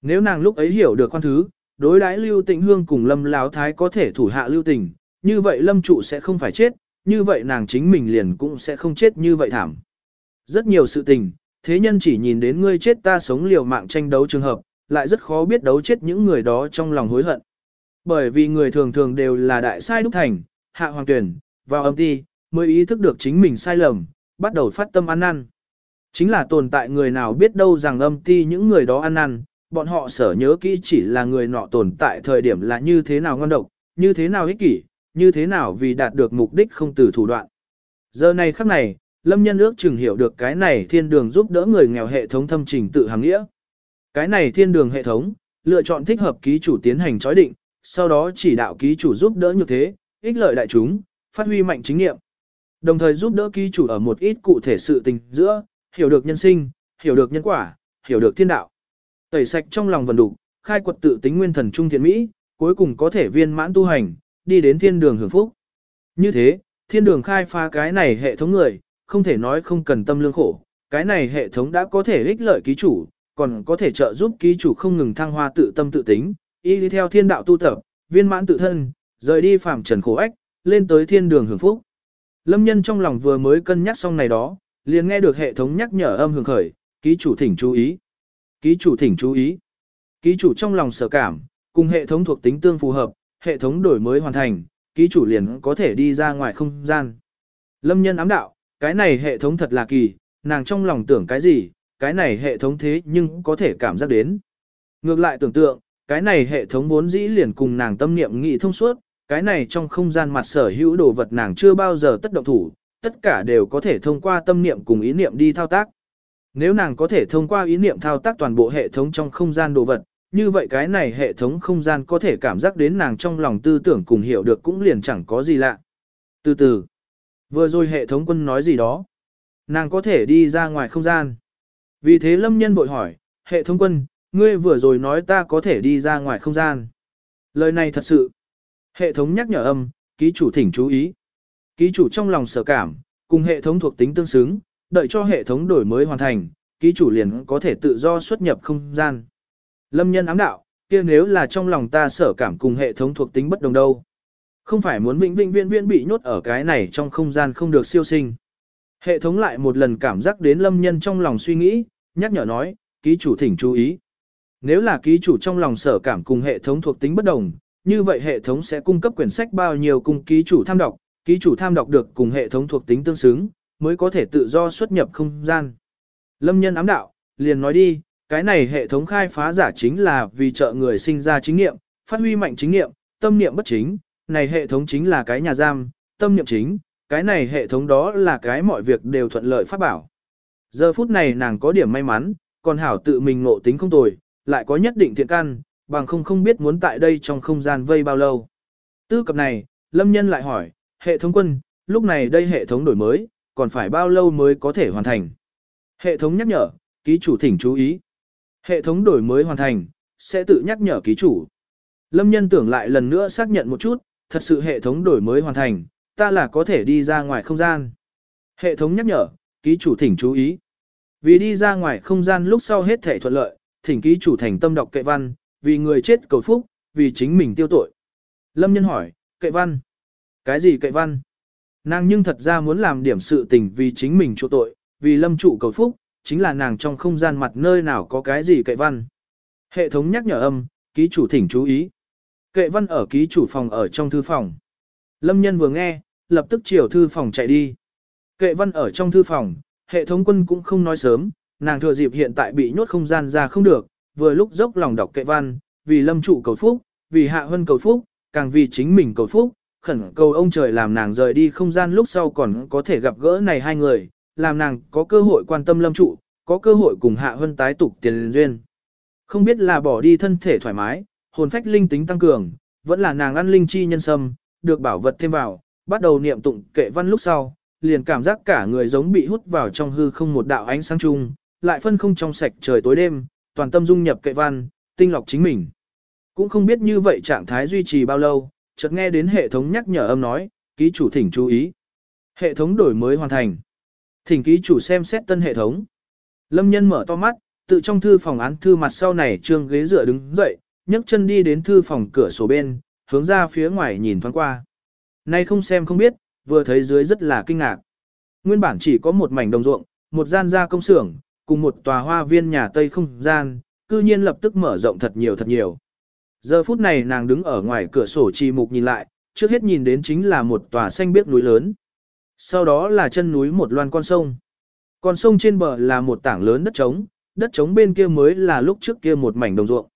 Nếu nàng lúc ấy hiểu được khoan thứ, đối đãi Lưu Tĩnh Hương cùng Lâm Lão Thái có thể thủ hạ lưu tình, như vậy Lâm trụ sẽ không phải chết, như vậy nàng chính mình liền cũng sẽ không chết như vậy thảm. Rất nhiều sự tình, thế nhân chỉ nhìn đến ngươi chết ta sống liều mạng tranh đấu trường hợp, lại rất khó biết đấu chết những người đó trong lòng hối hận. Bởi vì người thường thường đều là đại sai đúc thành, hạ hoàng tuyển, vào âm ti, mới ý thức được chính mình sai lầm, bắt đầu phát tâm ăn năn. Chính là tồn tại người nào biết đâu rằng âm ti những người đó ăn năn, bọn họ sở nhớ kỹ chỉ là người nọ tồn tại thời điểm là như thế nào ngon độc, như thế nào ích kỷ, như thế nào vì đạt được mục đích không từ thủ đoạn. Giờ này khắc này, Lâm Nhân ước chừng hiểu được cái này thiên đường giúp đỡ người nghèo hệ thống thâm trình tự hàng nghĩa. Cái này thiên đường hệ thống, lựa chọn thích hợp ký chủ tiến hành chói định, sau đó chỉ đạo ký chủ giúp đỡ như thế, ích lợi đại chúng, phát huy mạnh chính nghiệm. Đồng thời giúp đỡ ký chủ ở một ít cụ thể sự tình giữa, hiểu được nhân sinh, hiểu được nhân quả, hiểu được thiên đạo. Tẩy sạch trong lòng vần đủ, khai quật tự tính nguyên thần trung thiện mỹ, cuối cùng có thể viên mãn tu hành, đi đến thiên đường hưởng phúc. Như thế, thiên đường khai phá cái này hệ thống người, không thể nói không cần tâm lương khổ, cái này hệ thống đã có thể ích lợi ký chủ, còn có thể trợ giúp ký chủ không ngừng thăng hoa tự tâm tự tính, y đi theo thiên đạo tu tập, viên mãn tự thân, rời đi phàm trần khổ ách, lên tới thiên đường hưởng phúc. Lâm nhân trong lòng vừa mới cân nhắc xong này đó, liền nghe được hệ thống nhắc nhở âm hưởng khởi, ký chủ thỉnh chú ý. Ký chủ thỉnh chú ý. Ký chủ trong lòng sở cảm, cùng hệ thống thuộc tính tương phù hợp, hệ thống đổi mới hoàn thành, ký chủ liền có thể đi ra ngoài không gian. Lâm nhân ám đạo, cái này hệ thống thật là kỳ, nàng trong lòng tưởng cái gì, cái này hệ thống thế nhưng có thể cảm giác đến. Ngược lại tưởng tượng, cái này hệ thống vốn dĩ liền cùng nàng tâm niệm nghị thông suốt, cái này trong không gian mặt sở hữu đồ vật nàng chưa bao giờ tất động thủ, tất cả đều có thể thông qua tâm niệm cùng ý niệm đi thao tác. Nếu nàng có thể thông qua ý niệm thao tác toàn bộ hệ thống trong không gian đồ vật, như vậy cái này hệ thống không gian có thể cảm giác đến nàng trong lòng tư tưởng cùng hiểu được cũng liền chẳng có gì lạ. Từ từ, vừa rồi hệ thống quân nói gì đó, nàng có thể đi ra ngoài không gian. Vì thế lâm nhân bội hỏi, hệ thống quân, ngươi vừa rồi nói ta có thể đi ra ngoài không gian. Lời này thật sự. Hệ thống nhắc nhở âm, ký chủ thỉnh chú ý. Ký chủ trong lòng sở cảm, cùng hệ thống thuộc tính tương xứng, đợi cho hệ thống đổi mới hoàn thành, ký chủ liền có thể tự do xuất nhập không gian. Lâm nhân ám đạo, kia nếu là trong lòng ta sở cảm cùng hệ thống thuộc tính bất đồng đâu. Không phải muốn vĩnh vĩnh viễn viễn bị nhốt ở cái này trong không gian không được siêu sinh. Hệ thống lại một lần cảm giác đến lâm nhân trong lòng suy nghĩ, nhắc nhở nói, ký chủ thỉnh chú ý. Nếu là ký chủ trong lòng sở cảm cùng hệ thống thuộc tính bất đồng, như vậy hệ thống sẽ cung cấp quyển sách bao nhiêu cùng ký chủ tham đọc, ký chủ tham đọc được cùng hệ thống thuộc tính tương xứng, mới có thể tự do xuất nhập không gian. Lâm nhân ám đạo, liền nói đi, cái này hệ thống khai phá giả chính là vì trợ người sinh ra chính niệm, phát huy mạnh chính niệm, tâm niệm bất chính, này hệ thống chính là cái nhà giam, tâm niệm chính, cái này hệ thống đó là cái mọi việc đều thuận lợi phát bảo. Giờ phút này nàng có điểm may mắn, còn hảo tự mình ngộ tính không tồi, lại có nhất định thiện căn, bằng không không biết muốn tại đây trong không gian vây bao lâu. Tư cập này, Lâm Nhân lại hỏi, hệ thống quân, lúc này đây hệ thống đổi mới, còn phải bao lâu mới có thể hoàn thành? Hệ thống nhắc nhở, ký chủ thỉnh chú ý. Hệ thống đổi mới hoàn thành, sẽ tự nhắc nhở ký chủ. Lâm Nhân tưởng lại lần nữa xác nhận một chút, thật sự hệ thống đổi mới hoàn thành, ta là có thể đi ra ngoài không gian. Hệ thống nhắc nhở, ký chủ thỉnh chú ý. Vì đi ra ngoài không gian lúc sau hết thể thuận lợi, thỉnh ký chủ thành tâm đọc kệ văn, vì người chết cầu phúc, vì chính mình tiêu tội. Lâm nhân hỏi, kệ văn? Cái gì kệ văn? Nàng nhưng thật ra muốn làm điểm sự tình vì chính mình chỗ tội, vì lâm trụ cầu phúc, chính là nàng trong không gian mặt nơi nào có cái gì kệ văn. Hệ thống nhắc nhở âm, ký chủ thỉnh chú ý. Kệ văn ở ký chủ phòng ở trong thư phòng. Lâm nhân vừa nghe, lập tức chiều thư phòng chạy đi. Kệ văn ở trong thư phòng, hệ thống quân cũng không nói sớm, nàng thừa dịp hiện tại bị nhốt không gian ra không được, vừa lúc dốc lòng đọc kệ văn, vì lâm trụ cầu phúc, vì hạ hân cầu phúc, càng vì chính mình cầu phúc, khẩn cầu ông trời làm nàng rời đi không gian lúc sau còn có thể gặp gỡ này hai người, làm nàng có cơ hội quan tâm lâm trụ, có cơ hội cùng Hạ Hân tái tục tiền duyên. Không biết là bỏ đi thân thể thoải mái, hồn phách linh tính tăng cường, vẫn là nàng ăn linh chi nhân sâm, được bảo vật thêm vào, bắt đầu niệm tụng kệ văn lúc sau, liền cảm giác cả người giống bị hút vào trong hư không một đạo ánh sáng chung, lại phân không trong sạch trời tối đêm, toàn tâm dung nhập kệ văn, tinh lọc chính mình. Cũng không biết như vậy trạng thái duy trì bao lâu, chợt nghe đến hệ thống nhắc nhở âm nói, ký chủ thỉnh chú ý. Hệ thống đổi mới hoàn thành. Thỉnh ký chủ xem xét tân hệ thống. Lâm nhân mở to mắt, tự trong thư phòng án thư mặt sau này trương ghế dựa đứng dậy, nhấc chân đi đến thư phòng cửa sổ bên, hướng ra phía ngoài nhìn thoáng qua. Nay không xem không biết, vừa thấy dưới rất là kinh ngạc. Nguyên bản chỉ có một mảnh đồng ruộng, một gian gia công xưởng, cùng một tòa hoa viên nhà Tây không gian, cư nhiên lập tức mở rộng thật nhiều thật nhiều. Giờ phút này nàng đứng ở ngoài cửa sổ chi mục nhìn lại, trước hết nhìn đến chính là một tòa xanh biếc núi lớn. Sau đó là chân núi một loan con sông. Con sông trên bờ là một tảng lớn đất trống, đất trống bên kia mới là lúc trước kia một mảnh đồng ruộng.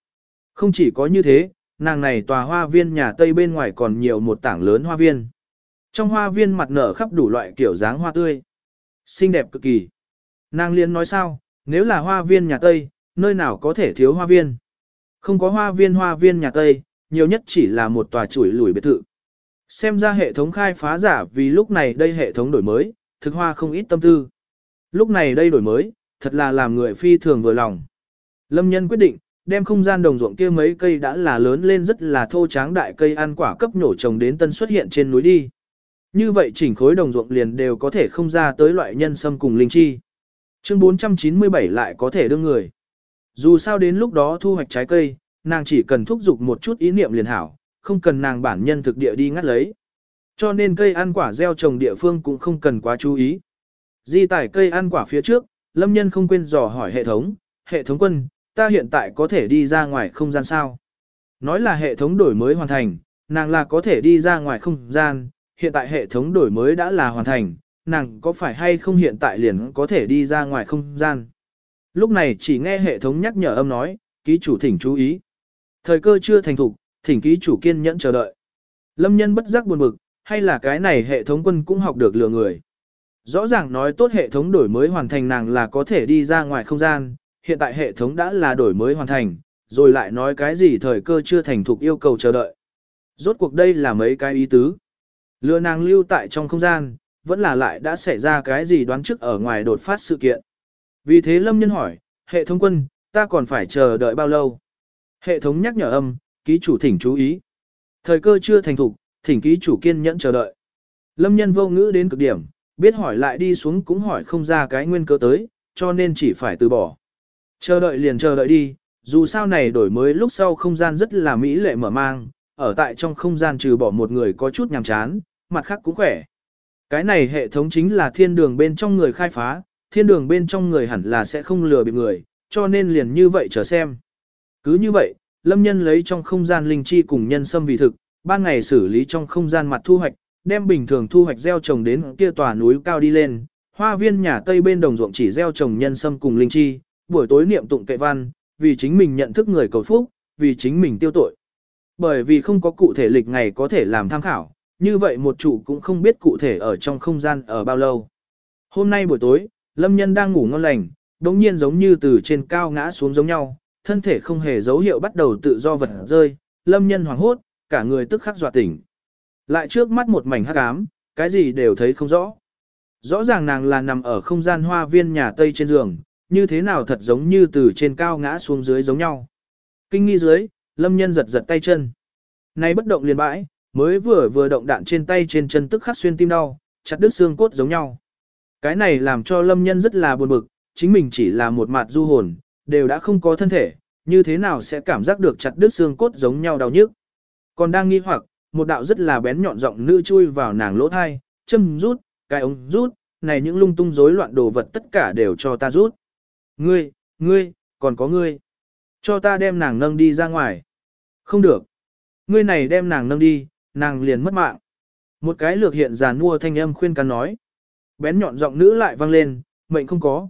Không chỉ có như thế, nàng này tòa hoa viên nhà Tây bên ngoài còn nhiều một tảng lớn hoa viên. Trong hoa viên mặt nở khắp đủ loại kiểu dáng hoa tươi. Xinh đẹp cực kỳ. Nàng liên nói sao, nếu là hoa viên nhà Tây, nơi nào có thể thiếu hoa viên. Không có hoa viên hoa viên nhà Tây, nhiều nhất chỉ là một tòa chuỗi lùi biệt thự. Xem ra hệ thống khai phá giả vì lúc này đây hệ thống đổi mới, thực hoa không ít tâm tư. Lúc này đây đổi mới, thật là làm người phi thường vừa lòng. Lâm nhân quyết định, đem không gian đồng ruộng kia mấy cây đã là lớn lên rất là thô tráng đại cây ăn quả cấp nhổ trồng đến tân xuất hiện trên núi đi. Như vậy chỉnh khối đồng ruộng liền đều có thể không ra tới loại nhân sâm cùng linh chi. Chương 497 lại có thể đưa người. Dù sao đến lúc đó thu hoạch trái cây, nàng chỉ cần thúc giục một chút ý niệm liền hảo, không cần nàng bản nhân thực địa đi ngắt lấy. Cho nên cây ăn quả gieo trồng địa phương cũng không cần quá chú ý. Di tải cây ăn quả phía trước, lâm nhân không quên dò hỏi hệ thống, hệ thống quân, ta hiện tại có thể đi ra ngoài không gian sao? Nói là hệ thống đổi mới hoàn thành, nàng là có thể đi ra ngoài không gian, hiện tại hệ thống đổi mới đã là hoàn thành, nàng có phải hay không hiện tại liền có thể đi ra ngoài không gian? Lúc này chỉ nghe hệ thống nhắc nhở âm nói, ký chủ thỉnh chú ý. Thời cơ chưa thành thục, thỉnh ký chủ kiên nhẫn chờ đợi. Lâm nhân bất giác buồn bực, hay là cái này hệ thống quân cũng học được lừa người. Rõ ràng nói tốt hệ thống đổi mới hoàn thành nàng là có thể đi ra ngoài không gian, hiện tại hệ thống đã là đổi mới hoàn thành, rồi lại nói cái gì thời cơ chưa thành thục yêu cầu chờ đợi. Rốt cuộc đây là mấy cái ý tứ. Lừa nàng lưu tại trong không gian, vẫn là lại đã xảy ra cái gì đoán trước ở ngoài đột phát sự kiện. Vì thế Lâm Nhân hỏi, hệ thống quân, ta còn phải chờ đợi bao lâu? Hệ thống nhắc nhở âm, ký chủ thỉnh chú ý. Thời cơ chưa thành thục, thỉnh ký chủ kiên nhẫn chờ đợi. Lâm Nhân vô ngữ đến cực điểm, biết hỏi lại đi xuống cũng hỏi không ra cái nguyên cơ tới, cho nên chỉ phải từ bỏ. Chờ đợi liền chờ đợi đi, dù sao này đổi mới lúc sau không gian rất là mỹ lệ mở mang, ở tại trong không gian trừ bỏ một người có chút nhàm chán, mặt khác cũng khỏe. Cái này hệ thống chính là thiên đường bên trong người khai phá, thiên đường bên trong người hẳn là sẽ không lừa bị người, cho nên liền như vậy chờ xem. Cứ như vậy, lâm nhân lấy trong không gian linh chi cùng nhân sâm vì thực, ban ngày xử lý trong không gian mặt thu hoạch, đem bình thường thu hoạch gieo trồng đến kia tòa núi cao đi lên, hoa viên nhà tây bên đồng ruộng chỉ gieo trồng nhân sâm cùng linh chi, buổi tối niệm tụng kệ văn, vì chính mình nhận thức người cầu phúc, vì chính mình tiêu tội. Bởi vì không có cụ thể lịch ngày có thể làm tham khảo, như vậy một chủ cũng không biết cụ thể ở trong không gian ở bao lâu. Hôm nay buổi tối, Lâm Nhân đang ngủ ngon lành, đống nhiên giống như từ trên cao ngã xuống giống nhau, thân thể không hề dấu hiệu bắt đầu tự do vật rơi, Lâm Nhân hoảng hốt, cả người tức khắc dọa tỉnh. Lại trước mắt một mảnh hắc ám, cái gì đều thấy không rõ. Rõ ràng nàng là nằm ở không gian hoa viên nhà Tây trên giường, như thế nào thật giống như từ trên cao ngã xuống dưới giống nhau. Kinh nghi dưới, lâm nhân giật giật tay chân. Này bất động liền bãi, mới vừa vừa động đạn trên tay trên chân tức khắc xuyên tim đau, chặt đứt xương cốt giống nhau. Cái này làm cho lâm nhân rất là buồn bực, chính mình chỉ là một mặt du hồn, đều đã không có thân thể, như thế nào sẽ cảm giác được chặt đứt xương cốt giống nhau đau nhức. Còn đang nghi hoặc, một đạo rất là bén nhọn giọng nữ chui vào nàng lỗ thai, châm rút, cái ống rút, này những lung tung rối loạn đồ vật tất cả đều cho ta rút. Ngươi, ngươi, còn có ngươi. Cho ta đem nàng nâng đi ra ngoài. Không được. Ngươi này đem nàng nâng đi, nàng liền mất mạng. Một cái lược hiện giàn mua thanh âm khuyên can nói. Bén nhọn giọng nữ lại vang lên, mệnh không có.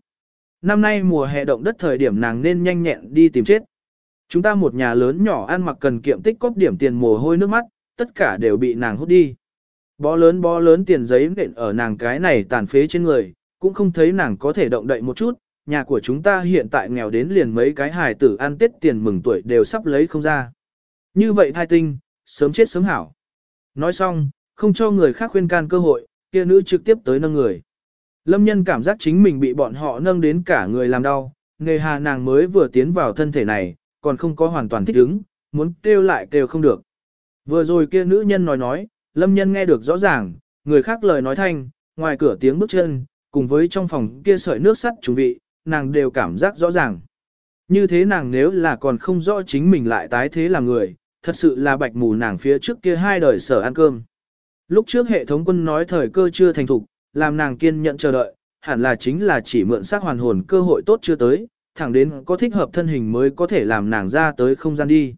Năm nay mùa hè động đất thời điểm nàng nên nhanh nhẹn đi tìm chết. Chúng ta một nhà lớn nhỏ ăn mặc cần kiệm tích cóp điểm tiền mồ hôi nước mắt, tất cả đều bị nàng hút đi. Bó lớn bó lớn tiền giấy nện ở nàng cái này tàn phế trên người, cũng không thấy nàng có thể động đậy một chút, nhà của chúng ta hiện tại nghèo đến liền mấy cái hài tử ăn tết tiền mừng tuổi đều sắp lấy không ra. Như vậy thai tinh, sớm chết sớm hảo. Nói xong, không cho người khác khuyên can cơ hội, kia nữ trực tiếp tới nâng người. Lâm nhân cảm giác chính mình bị bọn họ nâng đến cả người làm đau, nghề hà nàng mới vừa tiến vào thân thể này, còn không có hoàn toàn thích ứng, muốn kêu lại kêu không được. Vừa rồi kia nữ nhân nói nói, lâm nhân nghe được rõ ràng, người khác lời nói thanh, ngoài cửa tiếng bước chân, cùng với trong phòng kia sợi nước sắt chuẩn vị, nàng đều cảm giác rõ ràng. Như thế nàng nếu là còn không rõ chính mình lại tái thế là người, thật sự là bạch mù nàng phía trước kia hai đời sở ăn cơm. Lúc trước hệ thống quân nói thời cơ chưa thành thục, làm nàng kiên nhận chờ đợi, hẳn là chính là chỉ mượn xác hoàn hồn cơ hội tốt chưa tới, thẳng đến có thích hợp thân hình mới có thể làm nàng ra tới không gian đi.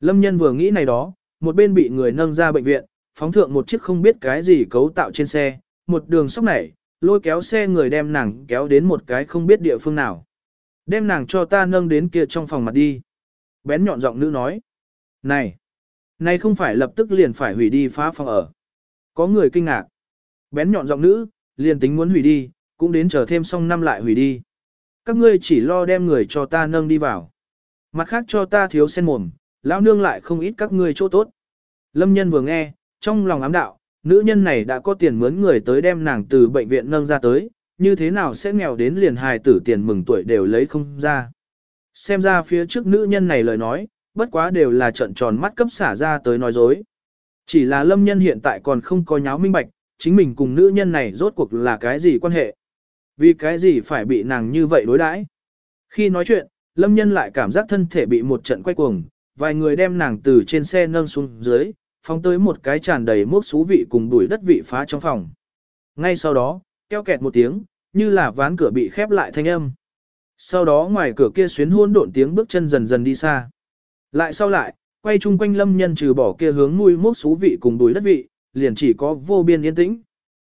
Lâm nhân vừa nghĩ này đó, một bên bị người nâng ra bệnh viện, phóng thượng một chiếc không biết cái gì cấu tạo trên xe, một đường sóc nảy, lôi kéo xe người đem nàng kéo đến một cái không biết địa phương nào. Đem nàng cho ta nâng đến kia trong phòng mặt đi. Bén nhọn giọng nữ nói. Này, này không phải lập tức liền phải hủy đi phá phòng ở. Có người kinh ngạc. Bén nhọn giọng nữ, liền tính muốn hủy đi, cũng đến chờ thêm xong năm lại hủy đi. Các ngươi chỉ lo đem người cho ta nâng đi vào. Mặt khác cho ta thiếu sen mồm, lão nương lại không ít các ngươi chỗ tốt. Lâm nhân vừa nghe, trong lòng ám đạo, nữ nhân này đã có tiền mướn người tới đem nàng từ bệnh viện nâng ra tới, như thế nào sẽ nghèo đến liền hài tử tiền mừng tuổi đều lấy không ra. Xem ra phía trước nữ nhân này lời nói, bất quá đều là trận tròn mắt cấp xả ra tới nói dối. Chỉ là lâm nhân hiện tại còn không có nháo minh bạch, chính mình cùng nữ nhân này rốt cuộc là cái gì quan hệ. Vì cái gì phải bị nàng như vậy đối đãi? Khi nói chuyện, lâm nhân lại cảm giác thân thể bị một trận quay cuồng, vài người đem nàng từ trên xe nâng xuống dưới, phóng tới một cái tràn đầy mốc xú vị cùng đuổi đất vị phá trong phòng. Ngay sau đó, keo kẹt một tiếng, như là ván cửa bị khép lại thanh âm. Sau đó ngoài cửa kia xuyến hôn độn tiếng bước chân dần dần đi xa. Lại sau lại, quay chung quanh lâm nhân trừ bỏ kia hướng nuôi mốc xú vị cùng đuổi đất vị, liền chỉ có vô biên yên tĩnh.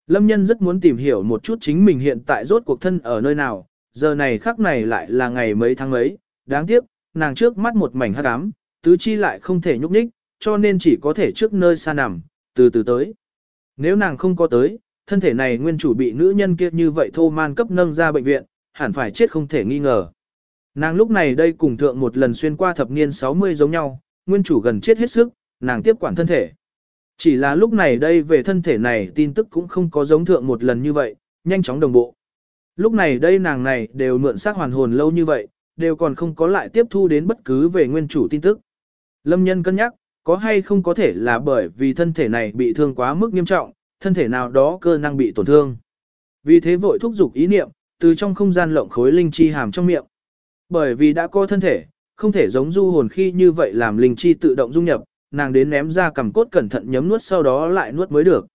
Lâm nhân rất muốn tìm hiểu một chút chính mình hiện tại rốt cuộc thân ở nơi nào, giờ này khắc này lại là ngày mấy tháng mấy, đáng tiếc, nàng trước mắt một mảnh hắc ám, tứ chi lại không thể nhúc nhích, cho nên chỉ có thể trước nơi xa nằm, từ từ tới. Nếu nàng không có tới, thân thể này nguyên chủ bị nữ nhân kia như vậy thô man cấp nâng ra bệnh viện, hẳn phải chết không thể nghi ngờ. Nàng lúc này đây cùng thượng một lần xuyên qua thập niên 60 giống nhau, nguyên chủ gần chết hết sức, nàng tiếp quản thân thể. Chỉ là lúc này đây về thân thể này tin tức cũng không có giống thượng một lần như vậy, nhanh chóng đồng bộ. Lúc này đây nàng này đều mượn xác hoàn hồn lâu như vậy, đều còn không có lại tiếp thu đến bất cứ về nguyên chủ tin tức. Lâm nhân cân nhắc, có hay không có thể là bởi vì thân thể này bị thương quá mức nghiêm trọng, thân thể nào đó cơ năng bị tổn thương. Vì thế vội thúc giục ý niệm, từ trong không gian lộng khối linh chi hàm trong miệng. Bởi vì đã có thân thể, không thể giống du hồn khi như vậy làm linh chi tự động dung nhập, nàng đến ném ra cầm cốt cẩn thận nhấm nuốt sau đó lại nuốt mới được.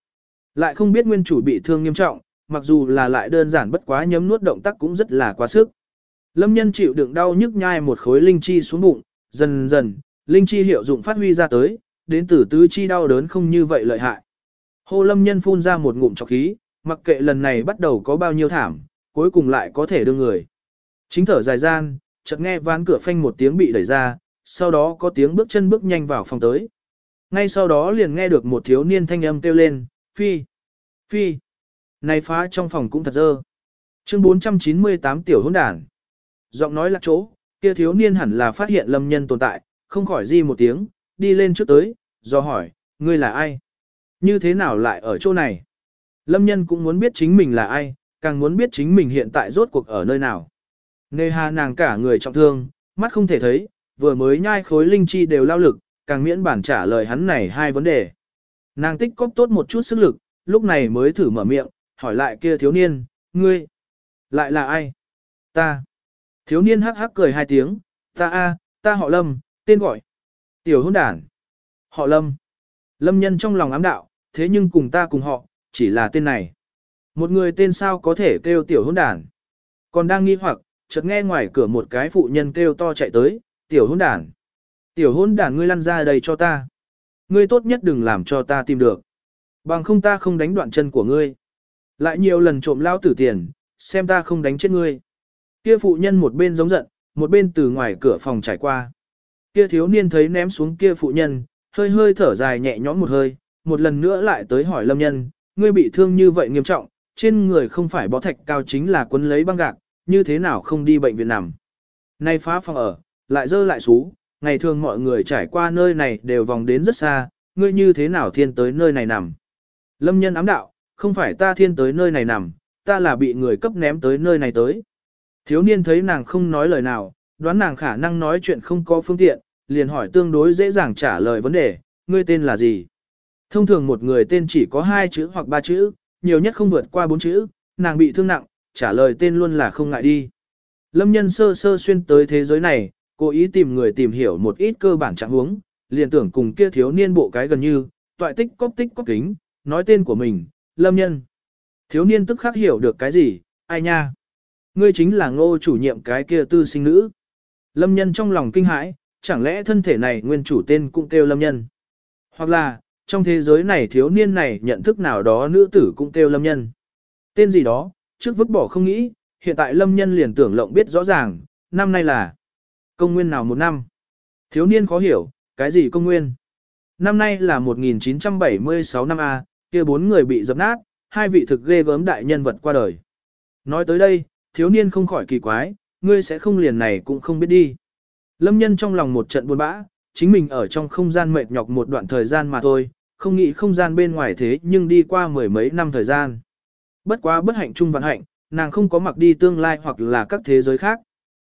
Lại không biết nguyên chủ bị thương nghiêm trọng, mặc dù là lại đơn giản bất quá nhấm nuốt động tác cũng rất là quá sức. Lâm nhân chịu đựng đau nhức nhai một khối linh chi xuống bụng, dần dần, linh chi hiệu dụng phát huy ra tới, đến từ tứ chi đau đớn không như vậy lợi hại. Hồ lâm nhân phun ra một ngụm trọc khí, mặc kệ lần này bắt đầu có bao nhiêu thảm, cuối cùng lại có thể đưa người. Chính thở dài gian, chợt nghe ván cửa phanh một tiếng bị đẩy ra, sau đó có tiếng bước chân bước nhanh vào phòng tới. Ngay sau đó liền nghe được một thiếu niên thanh âm kêu lên, phi, phi, này phá trong phòng cũng thật dơ. Chương 498 tiểu hỗn đản. Giọng nói là chỗ, kia thiếu niên hẳn là phát hiện lâm nhân tồn tại, không khỏi di một tiếng, đi lên trước tới, do hỏi, ngươi là ai? Như thế nào lại ở chỗ này? Lâm nhân cũng muốn biết chính mình là ai, càng muốn biết chính mình hiện tại rốt cuộc ở nơi nào. Nề hà nàng cả người trọng thương, mắt không thể thấy, vừa mới nhai khối linh chi đều lao lực, càng miễn bản trả lời hắn này hai vấn đề. Nàng tích cóp tốt một chút sức lực, lúc này mới thử mở miệng, hỏi lại kia thiếu niên, ngươi, lại là ai? Ta. Thiếu niên hắc hắc cười hai tiếng, ta a, ta họ Lâm, tên gọi. Tiểu hôn đản. Họ Lâm. Lâm nhân trong lòng ám đạo, thế nhưng cùng ta cùng họ, chỉ là tên này. Một người tên sao có thể kêu tiểu hôn đản. Còn đang nghi hoặc, chợt nghe ngoài cửa một cái phụ nhân kêu to chạy tới, tiểu hôn đản. Tiểu hôn đản ngươi lăn ra đây cho ta. Ngươi tốt nhất đừng làm cho ta tìm được. Bằng không ta không đánh đoạn chân của ngươi. Lại nhiều lần trộm lao tử tiền, xem ta không đánh chết ngươi. Kia phụ nhân một bên giống giận, một bên từ ngoài cửa phòng trải qua. Kia thiếu niên thấy ném xuống kia phụ nhân, hơi hơi thở dài nhẹ nhõm một hơi, một lần nữa lại tới hỏi lâm nhân, ngươi bị thương như vậy nghiêm trọng, trên người không phải bó thạch cao chính là quấn lấy băng gạc, như thế nào không đi bệnh viện nằm. Nay phá phòng ở, lại dơ lại xú, ngày thường mọi người trải qua nơi này đều vòng đến rất xa, ngươi như thế nào thiên tới nơi này nằm. Lâm nhân ám đạo, không phải ta thiên tới nơi này nằm, ta là bị người cấp ném tới nơi này tới. Thiếu niên thấy nàng không nói lời nào, đoán nàng khả năng nói chuyện không có phương tiện, liền hỏi tương đối dễ dàng trả lời vấn đề, ngươi tên là gì? Thông thường một người tên chỉ có hai chữ hoặc ba chữ, nhiều nhất không vượt qua bốn chữ, nàng bị thương nặng, trả lời tên luôn là không ngại đi. Lâm nhân sơ sơ xuyên tới thế giới này, cố ý tìm người tìm hiểu một ít cơ bản trạng huống, liền tưởng cùng kia thiếu niên bộ cái gần như, toại tích cốc tích cốc kính, nói tên của mình, Lâm nhân. Thiếu niên tức khắc hiểu được cái gì, ai nha? Ngươi chính là ngô chủ nhiệm cái kia tư sinh nữ. Lâm nhân trong lòng kinh hãi, chẳng lẽ thân thể này nguyên chủ tên cũng kêu lâm nhân. Hoặc là, trong thế giới này thiếu niên này nhận thức nào đó nữ tử cũng kêu lâm nhân. Tên gì đó, trước vứt bỏ không nghĩ, hiện tại lâm nhân liền tưởng lộng biết rõ ràng, năm nay là công nguyên nào một năm. Thiếu niên khó hiểu, cái gì công nguyên? Năm nay là 1976 năm A, kia bốn người bị dập nát, hai vị thực ghê gớm đại nhân vật qua đời. Nói tới đây, thiếu niên không khỏi kỳ quái, ngươi sẽ không liền này cũng không biết đi. Lâm nhân trong lòng một trận buồn bã, chính mình ở trong không gian mệt nhọc một đoạn thời gian mà thôi, không nghĩ không gian bên ngoài thế nhưng đi qua mười mấy năm thời gian. Bất quá bất hạnh chung vạn hạnh, nàng không có mặc đi tương lai hoặc là các thế giới khác.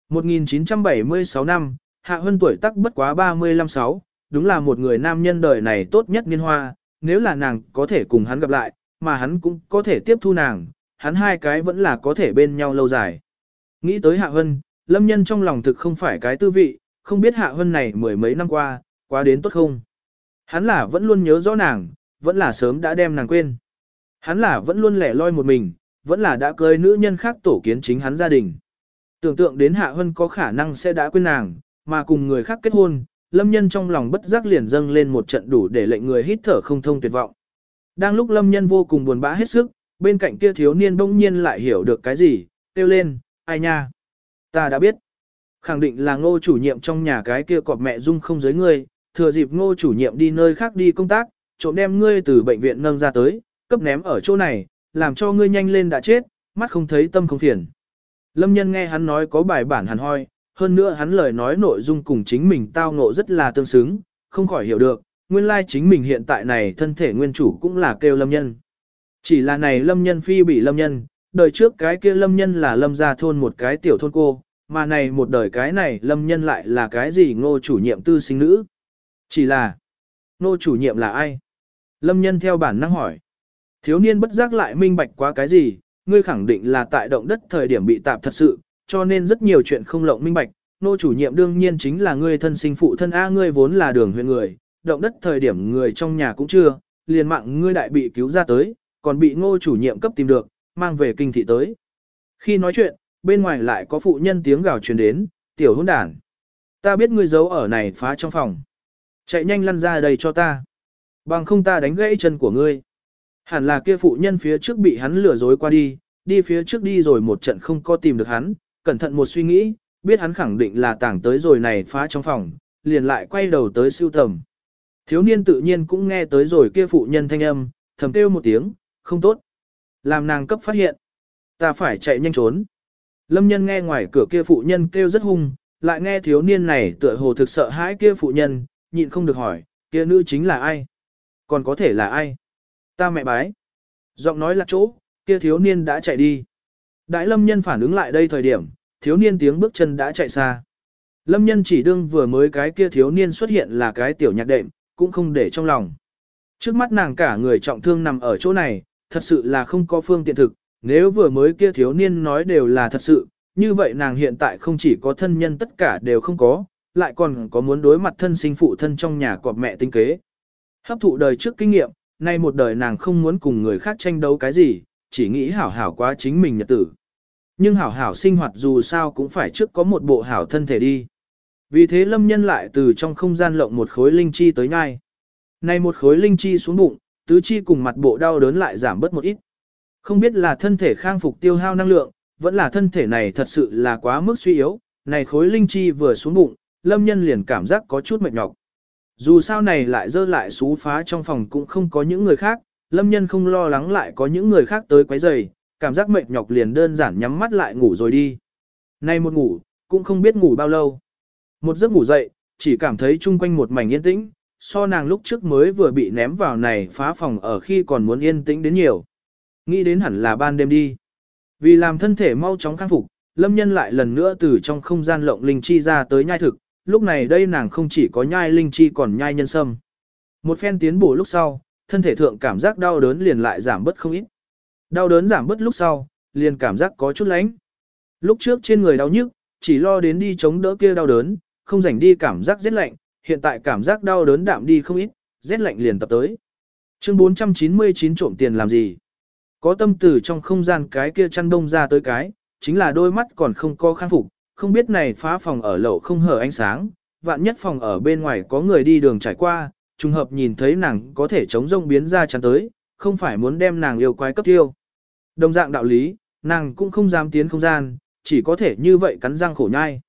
1976 năm, Hạ Hân tuổi tắc bất quá 35-6, đúng là một người nam nhân đời này tốt nhất niên hoa, nếu là nàng có thể cùng hắn gặp lại, mà hắn cũng có thể tiếp thu nàng, hắn hai cái vẫn là có thể bên nhau lâu dài. Nghĩ tới Hạ Hân, Lâm Nhân trong lòng thực không phải cái tư vị, không biết Hạ Hân này mười mấy năm qua, quá đến tốt không. Hắn là vẫn luôn nhớ rõ nàng, vẫn là sớm đã đem nàng quên. Hắn là vẫn luôn lẻ loi một mình, vẫn là đã cưới nữ nhân khác tổ kiến chính hắn gia đình. Tưởng tượng đến Hạ Hân có khả năng sẽ đã quên nàng, mà cùng người khác kết hôn, Lâm Nhân trong lòng bất giác liền dâng lên một trận đủ để lệnh người hít thở không thông tuyệt vọng. Đang lúc Lâm Nhân vô cùng buồn bã hết sức, bên cạnh kia thiếu niên bỗng nhiên lại hiểu được cái gì, kêu lên, ai nha. Ta đã biết. Khẳng định là ngô chủ nhiệm trong nhà cái kia cọp mẹ dung không giới ngươi, thừa dịp ngô chủ nhiệm đi nơi khác đi công tác, trộm đem ngươi từ bệnh viện nâng ra tới, cấp ném ở chỗ này, làm cho ngươi nhanh lên đã chết, mắt không thấy tâm không phiền. Lâm nhân nghe hắn nói có bài bản hẳn hoi, hơn nữa hắn lời nói nội dung cùng chính mình tao ngộ rất là tương xứng, không khỏi hiểu được, nguyên lai chính mình hiện tại này thân thể nguyên chủ cũng là kêu lâm nhân. Chỉ là này lâm nhân phi bị lâm nhân, đời trước cái kia lâm nhân là lâm gia thôn một cái tiểu thôn cô, mà này một đời cái này lâm nhân lại là cái gì ngô chủ nhiệm tư sinh nữ. Chỉ là, ngô chủ nhiệm là ai? Lâm nhân theo bản năng hỏi. Thiếu niên bất giác lại minh bạch quá cái gì, ngươi khẳng định là tại động đất thời điểm bị tạp thật sự, cho nên rất nhiều chuyện không lộng minh bạch. Nô chủ nhiệm đương nhiên chính là ngươi thân sinh phụ thân A ngươi vốn là đường huyện người, động đất thời điểm người trong nhà cũng chưa, liền mạng ngươi đại bị cứu ra tới, còn bị ngô chủ nhiệm cấp tìm được, mang về kinh thị tới. Khi nói chuyện, bên ngoài lại có phụ nhân tiếng gào truyền đến, tiểu hôn đàn. Ta biết ngươi giấu ở này phá trong phòng. Chạy nhanh lăn ra đây cho ta. Bằng không ta đánh gãy chân của ngươi. Hẳn là kia phụ nhân phía trước bị hắn lừa dối qua đi, đi phía trước đi rồi một trận không có tìm được hắn, cẩn thận một suy nghĩ, biết hắn khẳng định là tảng tới rồi này phá trong phòng, liền lại quay đầu tới siêu tầm. Thiếu niên tự nhiên cũng nghe tới rồi kia phụ nhân thanh âm, thầm kêu một tiếng, không tốt. Làm nàng cấp phát hiện. Ta phải chạy nhanh trốn. Lâm nhân nghe ngoài cửa kia phụ nhân kêu rất hung, lại nghe thiếu niên này tựa hồ thực sợ hãi kia phụ nhân, nhịn không được hỏi, kia nữ chính là ai? Còn có thể là ai? Ta mẹ bái. Giọng nói là chỗ, kia thiếu niên đã chạy đi. Đại lâm nhân phản ứng lại đây thời điểm, thiếu niên tiếng bước chân đã chạy xa. Lâm nhân chỉ đương vừa mới cái kia thiếu niên xuất hiện là cái tiểu nhạc đệm, cũng không để trong lòng. Trước mắt nàng cả người trọng thương nằm ở chỗ này, thật sự là không có phương tiện thực, nếu vừa mới kia thiếu niên nói đều là thật sự, như vậy nàng hiện tại không chỉ có thân nhân tất cả đều không có, lại còn có muốn đối mặt thân sinh phụ thân trong nhà cọp mẹ tinh kế. Hấp thụ đời trước kinh nghiệm, nay một đời nàng không muốn cùng người khác tranh đấu cái gì, chỉ nghĩ hảo hảo quá chính mình nhật tử. Nhưng hảo hảo sinh hoạt dù sao cũng phải trước có một bộ hảo thân thể đi. Vì thế lâm nhân lại từ trong không gian lộng một khối linh chi tới nhai. Nay một khối linh chi xuống bụng, tứ chi cùng mặt bộ đau đớn lại giảm bớt một ít. Không biết là thân thể khang phục tiêu hao năng lượng, vẫn là thân thể này thật sự là quá mức suy yếu, này khối linh chi vừa xuống bụng, lâm nhân liền cảm giác có chút mệt nhọc. Dù sao này lại dơ lại xú phá trong phòng cũng không có những người khác, lâm nhân không lo lắng lại có những người khác tới quấy rầy, cảm giác mệt nhọc liền đơn giản nhắm mắt lại ngủ rồi đi. Nay một ngủ, cũng không biết ngủ bao lâu. Một giấc ngủ dậy, chỉ cảm thấy chung quanh một mảnh yên tĩnh, so nàng lúc trước mới vừa bị ném vào này phá phòng ở khi còn muốn yên tĩnh đến nhiều. Nghĩ đến hẳn là ban đêm đi. Vì làm thân thể mau chóng khắc phục, lâm nhân lại lần nữa từ trong không gian lộng linh chi ra tới nhai thực, lúc này đây nàng không chỉ có nhai linh chi còn nhai nhân sâm. Một phen tiến bổ lúc sau, thân thể thượng cảm giác đau đớn liền lại giảm bớt không ít. Đau đớn giảm bớt lúc sau, liền cảm giác có chút lánh. Lúc trước trên người đau nhức, chỉ lo đến đi chống đỡ kia đau đớn, không rảnh đi cảm giác rét lạnh, hiện tại cảm giác đau đớn đạm đi không ít, rét lạnh liền tập tới. Chương 499 trộm tiền làm gì? Có tâm tử trong không gian cái kia chăn đông ra tới cái, chính là đôi mắt còn không có khang phục, không biết này phá phòng ở lậu không hở ánh sáng, vạn nhất phòng ở bên ngoài có người đi đường trải qua, trùng hợp nhìn thấy nàng có thể chống rông biến ra chắn tới, không phải muốn đem nàng yêu quái cấp tiêu. Đồng dạng đạo lý, nàng cũng không dám tiến không gian, chỉ có thể như vậy cắn răng khổ nhai.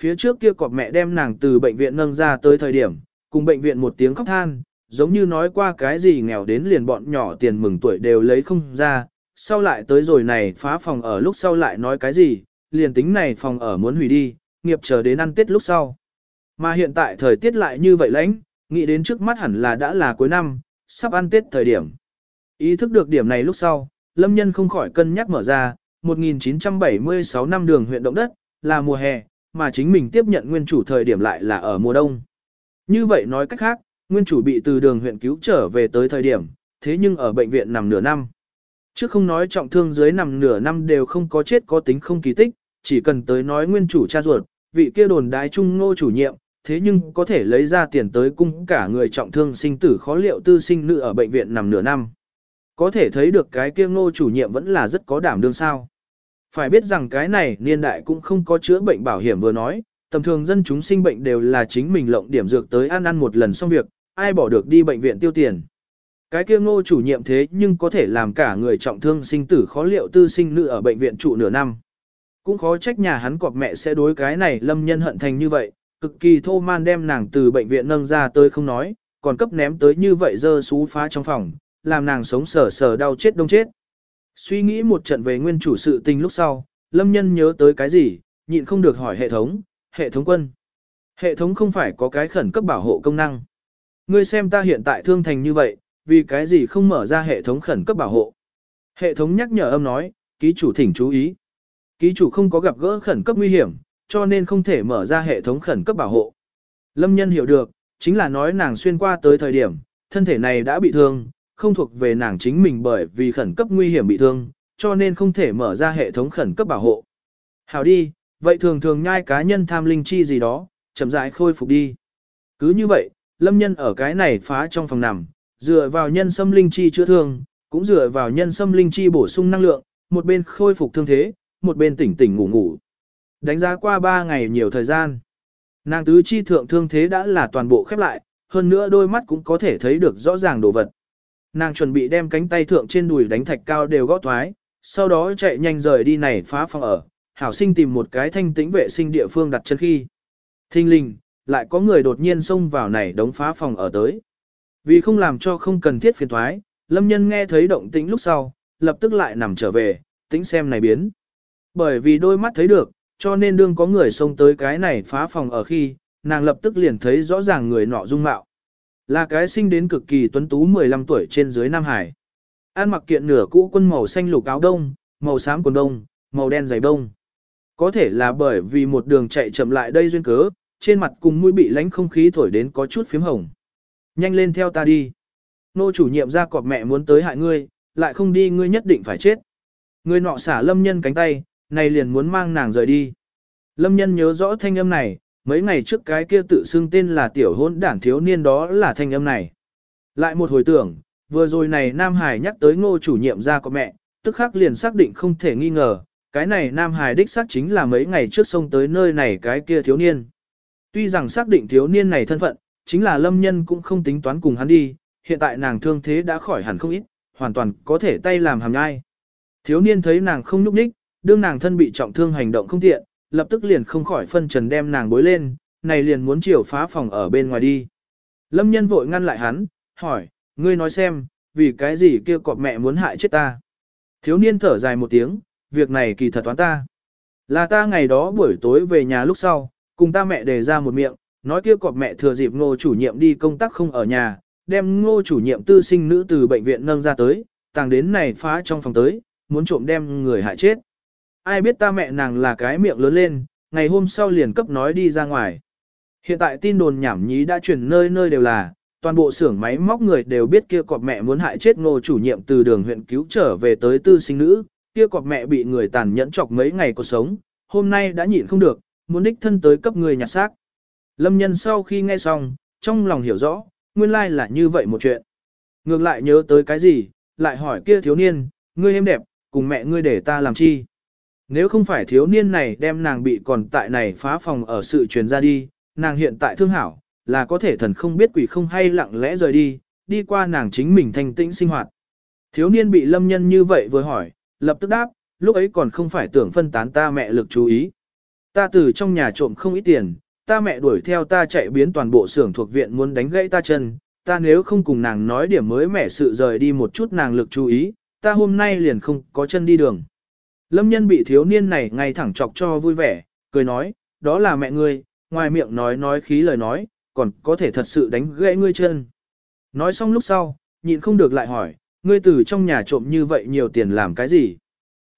Phía trước kia cọp mẹ đem nàng từ bệnh viện nâng ra tới thời điểm, cùng bệnh viện một tiếng khóc than, giống như nói qua cái gì nghèo đến liền bọn nhỏ tiền mừng tuổi đều lấy không ra, sau lại tới rồi này phá phòng ở lúc sau lại nói cái gì, liền tính này phòng ở muốn hủy đi, nghiệp chờ đến ăn tết lúc sau. Mà hiện tại thời tiết lại như vậy lãnh, nghĩ đến trước mắt hẳn là đã là cuối năm, sắp ăn tết thời điểm. Ý thức được điểm này lúc sau, Lâm Nhân không khỏi cân nhắc mở ra, 1976 năm đường huyện động đất, là mùa hè, mà chính mình tiếp nhận nguyên chủ thời điểm lại là ở mùa đông. Như vậy nói cách khác, nguyên chủ bị từ đường huyện cứu trở về tới thời điểm, thế nhưng ở bệnh viện nằm nửa năm. Trước không nói trọng thương dưới nằm nửa năm đều không có chết có tính không kỳ tích, chỉ cần tới nói nguyên chủ cha ruột, vị kia đồn đái trung ngô chủ nhiệm, thế nhưng có thể lấy ra tiền tới cung cả người trọng thương sinh tử khó liệu tư sinh nữ ở bệnh viện nằm nửa năm. Có thể thấy được cái kia ngô chủ nhiệm vẫn là rất có đảm đương sao. Phải biết rằng cái này niên đại cũng không có chữa bệnh bảo hiểm vừa nói, tầm thường dân chúng sinh bệnh đều là chính mình lộng điểm dược tới ăn ăn một lần xong việc, ai bỏ được đi bệnh viện tiêu tiền. Cái kia ngô chủ nhiệm thế nhưng có thể làm cả người trọng thương sinh tử khó liệu tư sinh nữ ở bệnh viện trụ nửa năm. Cũng khó trách nhà hắn cọp mẹ sẽ đối cái này lâm nhân hận thành như vậy, cực kỳ thô man đem nàng từ bệnh viện nâng ra tới không nói, còn cấp ném tới như vậy dơ xú phá trong phòng, làm nàng sống sờ sờ đau chết đông chết. Suy nghĩ một trận về nguyên chủ sự tình lúc sau, lâm nhân nhớ tới cái gì, nhịn không được hỏi hệ thống, hệ thống quân. Hệ thống không phải có cái khẩn cấp bảo hộ công năng. Ngươi xem ta hiện tại thương thành như vậy, vì cái gì không mở ra hệ thống khẩn cấp bảo hộ. Hệ thống nhắc nhở âm nói, ký chủ thỉnh chú ý. Ký chủ không có gặp gỡ khẩn cấp nguy hiểm, cho nên không thể mở ra hệ thống khẩn cấp bảo hộ. Lâm nhân hiểu được, chính là nói nàng xuyên qua tới thời điểm, thân thể này đã bị thương, không thuộc về nàng chính mình bởi vì khẩn cấp nguy hiểm bị thương, cho nên không thể mở ra hệ thống khẩn cấp bảo hộ. Hảo đi, vậy thường thường nhai cá nhân tham linh chi gì đó, chậm rãi khôi phục đi. Cứ như vậy, lâm nhân ở cái này phá trong phòng nằm, dựa vào nhân sâm linh chi chữa thương, cũng dựa vào nhân sâm linh chi bổ sung năng lượng, một bên khôi phục thương thế, một bên tỉnh tỉnh ngủ ngủ. Đánh giá qua 3 ngày nhiều thời gian. Nàng tứ chi thượng thương thế đã là toàn bộ khép lại, hơn nữa đôi mắt cũng có thể thấy được rõ ràng đồ vật. Nàng chuẩn bị đem cánh tay thượng trên đùi đánh thạch cao đều gót thoái, sau đó chạy nhanh rời đi này phá phòng ở, hảo sinh tìm một cái thanh tĩnh vệ sinh địa phương đặt chân khi. Thinh linh, lại có người đột nhiên xông vào này đống phá phòng ở tới. Vì không làm cho không cần thiết phiền thoái, lâm nhân nghe thấy động tĩnh lúc sau, lập tức lại nằm trở về, tính xem này biến. Bởi vì đôi mắt thấy được, cho nên đương có người xông tới cái này phá phòng ở khi, nàng lập tức liền thấy rõ ràng người nọ dung mạo. Là cái sinh đến cực kỳ tuấn tú 15 tuổi trên dưới Nam Hải. An mặc kiện nửa cũ quân màu xanh lục áo đông, màu xám quần đông, màu đen giày đông. Có thể là bởi vì một đường chạy chậm lại đây duyên cớ, trên mặt cùng mũi bị lánh không khí thổi đến có chút phím hồng. Nhanh lên theo ta đi. Nô chủ nhiệm ra cọp mẹ muốn tới hại ngươi, lại không đi ngươi nhất định phải chết. Ngươi nọ xả lâm nhân cánh tay, này liền muốn mang nàng rời đi. Lâm nhân nhớ rõ thanh âm này, mấy ngày trước cái kia tự xưng tên là tiểu hôn đảng thiếu niên đó là thanh âm này. Lại một hồi tưởng, vừa rồi này Nam Hải nhắc tới ngô chủ nhiệm ra có mẹ, tức khắc liền xác định không thể nghi ngờ, cái này Nam Hải đích xác chính là mấy ngày trước sông tới nơi này cái kia thiếu niên. Tuy rằng xác định thiếu niên này thân phận, chính là lâm nhân cũng không tính toán cùng hắn đi, hiện tại nàng thương thế đã khỏi hẳn không ít, hoàn toàn có thể tay làm hàm nhai. Thiếu niên thấy nàng không nhúc nhích, đương nàng thân bị trọng thương hành động không tiện, lập tức liền không khỏi phân trần đem nàng bối lên, này liền muốn chiều phá phòng ở bên ngoài đi. Lâm nhân vội ngăn lại hắn, hỏi, ngươi nói xem, vì cái gì kia cọp mẹ muốn hại chết ta. Thiếu niên thở dài một tiếng, việc này kỳ thật toán ta. Là ta ngày đó buổi tối về nhà lúc sau, cùng ta mẹ đề ra một miệng, nói kia cọp mẹ thừa dịp ngô chủ nhiệm đi công tác không ở nhà, đem ngô chủ nhiệm tư sinh nữ từ bệnh viện nâng ra tới, tàng đến này phá trong phòng tới, muốn trộm đem người hại chết. Ai biết ta mẹ nàng là cái miệng lớn lên, ngày hôm sau liền cấp nói đi ra ngoài. Hiện tại tin đồn nhảm nhí đã truyền nơi nơi đều là, toàn bộ xưởng máy móc người đều biết kia cọp mẹ muốn hại chết ngô chủ nhiệm từ đường huyện cứu trở về tới tư sinh nữ, kia cọp mẹ bị người tàn nhẫn chọc mấy ngày cuộc sống, hôm nay đã nhịn không được, muốn đích thân tới cấp người nhặt xác. Lâm nhân sau khi nghe xong, trong lòng hiểu rõ, nguyên lai là như vậy một chuyện. Ngược lại nhớ tới cái gì, lại hỏi kia thiếu niên, ngươi em đẹp, cùng mẹ ngươi để ta làm chi. Nếu không phải thiếu niên này đem nàng bị còn tại này phá phòng ở sự truyền ra đi, nàng hiện tại thương hảo, là có thể thần không biết quỷ không hay lặng lẽ rời đi, đi qua nàng chính mình thanh tĩnh sinh hoạt. Thiếu niên bị lâm nhân như vậy vừa hỏi, lập tức đáp, lúc ấy còn không phải tưởng phân tán ta mẹ lực chú ý. Ta từ trong nhà trộm không ít tiền, ta mẹ đuổi theo ta chạy biến toàn bộ xưởng thuộc viện muốn đánh gãy ta chân, ta nếu không cùng nàng nói điểm mới mẻ sự rời đi một chút nàng lực chú ý, ta hôm nay liền không có chân đi đường. Lâm nhân bị thiếu niên này ngay thẳng chọc cho vui vẻ, cười nói, đó là mẹ ngươi, ngoài miệng nói nói khí lời nói, còn có thể thật sự đánh gãy ngươi chân. Nói xong lúc sau, nhịn không được lại hỏi, ngươi từ trong nhà trộm như vậy nhiều tiền làm cái gì?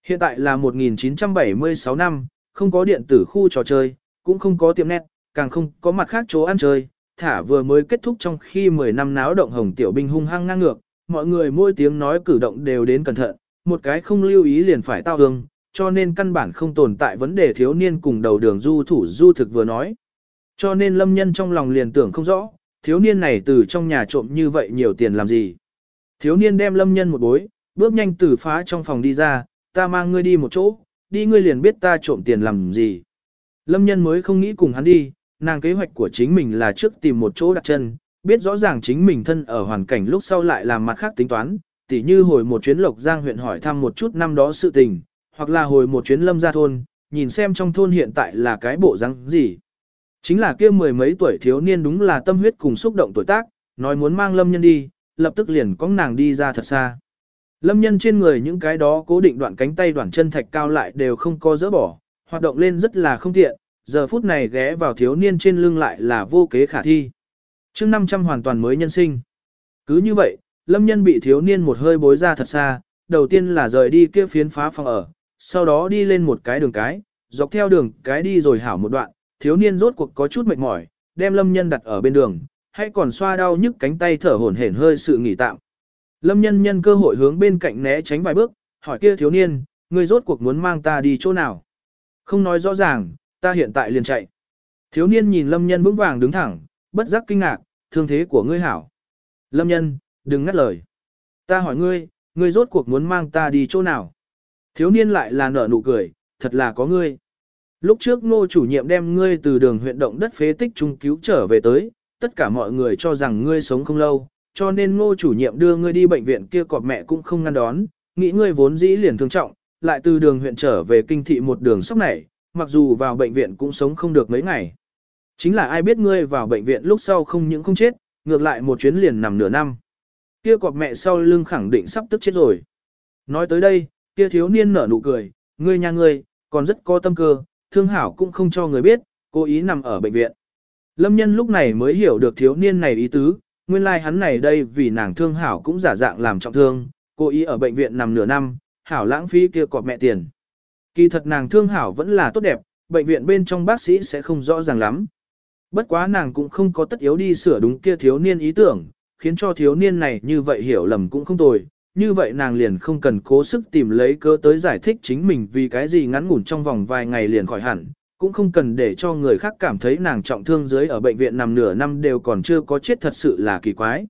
Hiện tại là 1976 năm, không có điện tử khu trò chơi, cũng không có tiệm net, càng không có mặt khác chỗ ăn chơi, thả vừa mới kết thúc trong khi 10 năm náo động hồng tiểu binh hung hăng ngang ngược, mọi người mỗi tiếng nói cử động đều đến cẩn thận, một cái không lưu ý liền phải tao hương, cho nên căn bản không tồn tại vấn đề thiếu niên cùng đầu đường du thủ du thực vừa nói. Cho nên lâm nhân trong lòng liền tưởng không rõ, thiếu niên này từ trong nhà trộm như vậy nhiều tiền làm gì. Thiếu niên đem lâm nhân một bối, bước nhanh từ phá trong phòng đi ra, ta mang ngươi đi một chỗ, đi ngươi liền biết ta trộm tiền làm gì. Lâm nhân mới không nghĩ cùng hắn đi, nàng kế hoạch của chính mình là trước tìm một chỗ đặt chân, biết rõ ràng chính mình thân ở hoàn cảnh lúc sau lại làm mặt khác tính toán, tỉ như hồi một chuyến Lộc Giang huyện hỏi thăm một chút năm đó sự tình, hoặc là hồi một chuyến lâm gia thôn, nhìn xem trong thôn hiện tại là cái bộ răng gì. Chính là kia mười mấy tuổi thiếu niên đúng là tâm huyết cùng xúc động tuổi tác, nói muốn mang lâm nhân đi, lập tức liền có nàng đi ra thật xa. Lâm nhân trên người những cái đó cố định đoạn cánh tay đoạn chân thạch cao lại đều không có dỡ bỏ, hoạt động lên rất là không tiện, giờ phút này ghé vào thiếu niên trên lưng lại là vô kế khả thi. chương 500 hoàn toàn mới nhân sinh. Cứ như vậy, lâm nhân bị thiếu niên một hơi bối ra thật xa, đầu tiên là rời đi kia phiến phá phòng ở, sau đó đi lên một cái đường cái, dọc theo đường cái đi rồi hảo một đoạn, thiếu niên rốt cuộc có chút mệt mỏi, đem lâm nhân đặt ở bên đường, hay còn xoa đau nhức cánh tay thở hổn hển hơi sự nghỉ tạm. Lâm nhân nhân cơ hội hướng bên cạnh né tránh vài bước, hỏi kia thiếu niên, người rốt cuộc muốn mang ta đi chỗ nào. Không nói rõ ràng, ta hiện tại liền chạy. Thiếu niên nhìn lâm nhân vững vàng đứng thẳng, bất giác kinh ngạc, thương thế của ngươi hảo. Lâm nhân, đừng ngắt lời. Ta hỏi ngươi, ngươi rốt cuộc muốn mang ta đi chỗ nào. Thiếu niên lại là nở nụ cười, thật là có ngươi. Lúc trước ngô chủ nhiệm đem ngươi từ đường huyện động đất phế tích trung cứu trở về tới, tất cả mọi người cho rằng ngươi sống không lâu, cho nên ngô chủ nhiệm đưa ngươi đi bệnh viện kia cọp mẹ cũng không ngăn đón, nghĩ ngươi vốn dĩ liền thương trọng, lại từ đường huyện trở về kinh thị một đường sóc này, mặc dù vào bệnh viện cũng sống không được mấy ngày. Chính là ai biết ngươi vào bệnh viện lúc sau không những không chết, ngược lại một chuyến liền nằm nửa năm. Kia cọp mẹ sau lưng khẳng định sắp tức chết rồi. Nói tới đây, kia thiếu niên nở nụ cười, ngươi nhà ngươi, còn rất có tâm cơ, thương hảo cũng không cho người biết, cố ý nằm ở bệnh viện. Lâm nhân lúc này mới hiểu được thiếu niên này ý tứ, nguyên lai like hắn này đây vì nàng thương hảo cũng giả dạng làm trọng thương, cố ý ở bệnh viện nằm nửa năm, hảo lãng phí kia cọp mẹ tiền. Kỳ thật nàng thương hảo vẫn là tốt đẹp, bệnh viện bên trong bác sĩ sẽ không rõ ràng lắm. Bất quá nàng cũng không có tất yếu đi sửa đúng kia thiếu niên ý tưởng, khiến cho thiếu niên này như vậy hiểu lầm cũng không tồi. Như vậy nàng liền không cần cố sức tìm lấy cơ tới giải thích chính mình vì cái gì ngắn ngủn trong vòng vài ngày liền khỏi hẳn, cũng không cần để cho người khác cảm thấy nàng trọng thương dưới ở bệnh viện nằm nửa năm đều còn chưa có chết thật sự là kỳ quái.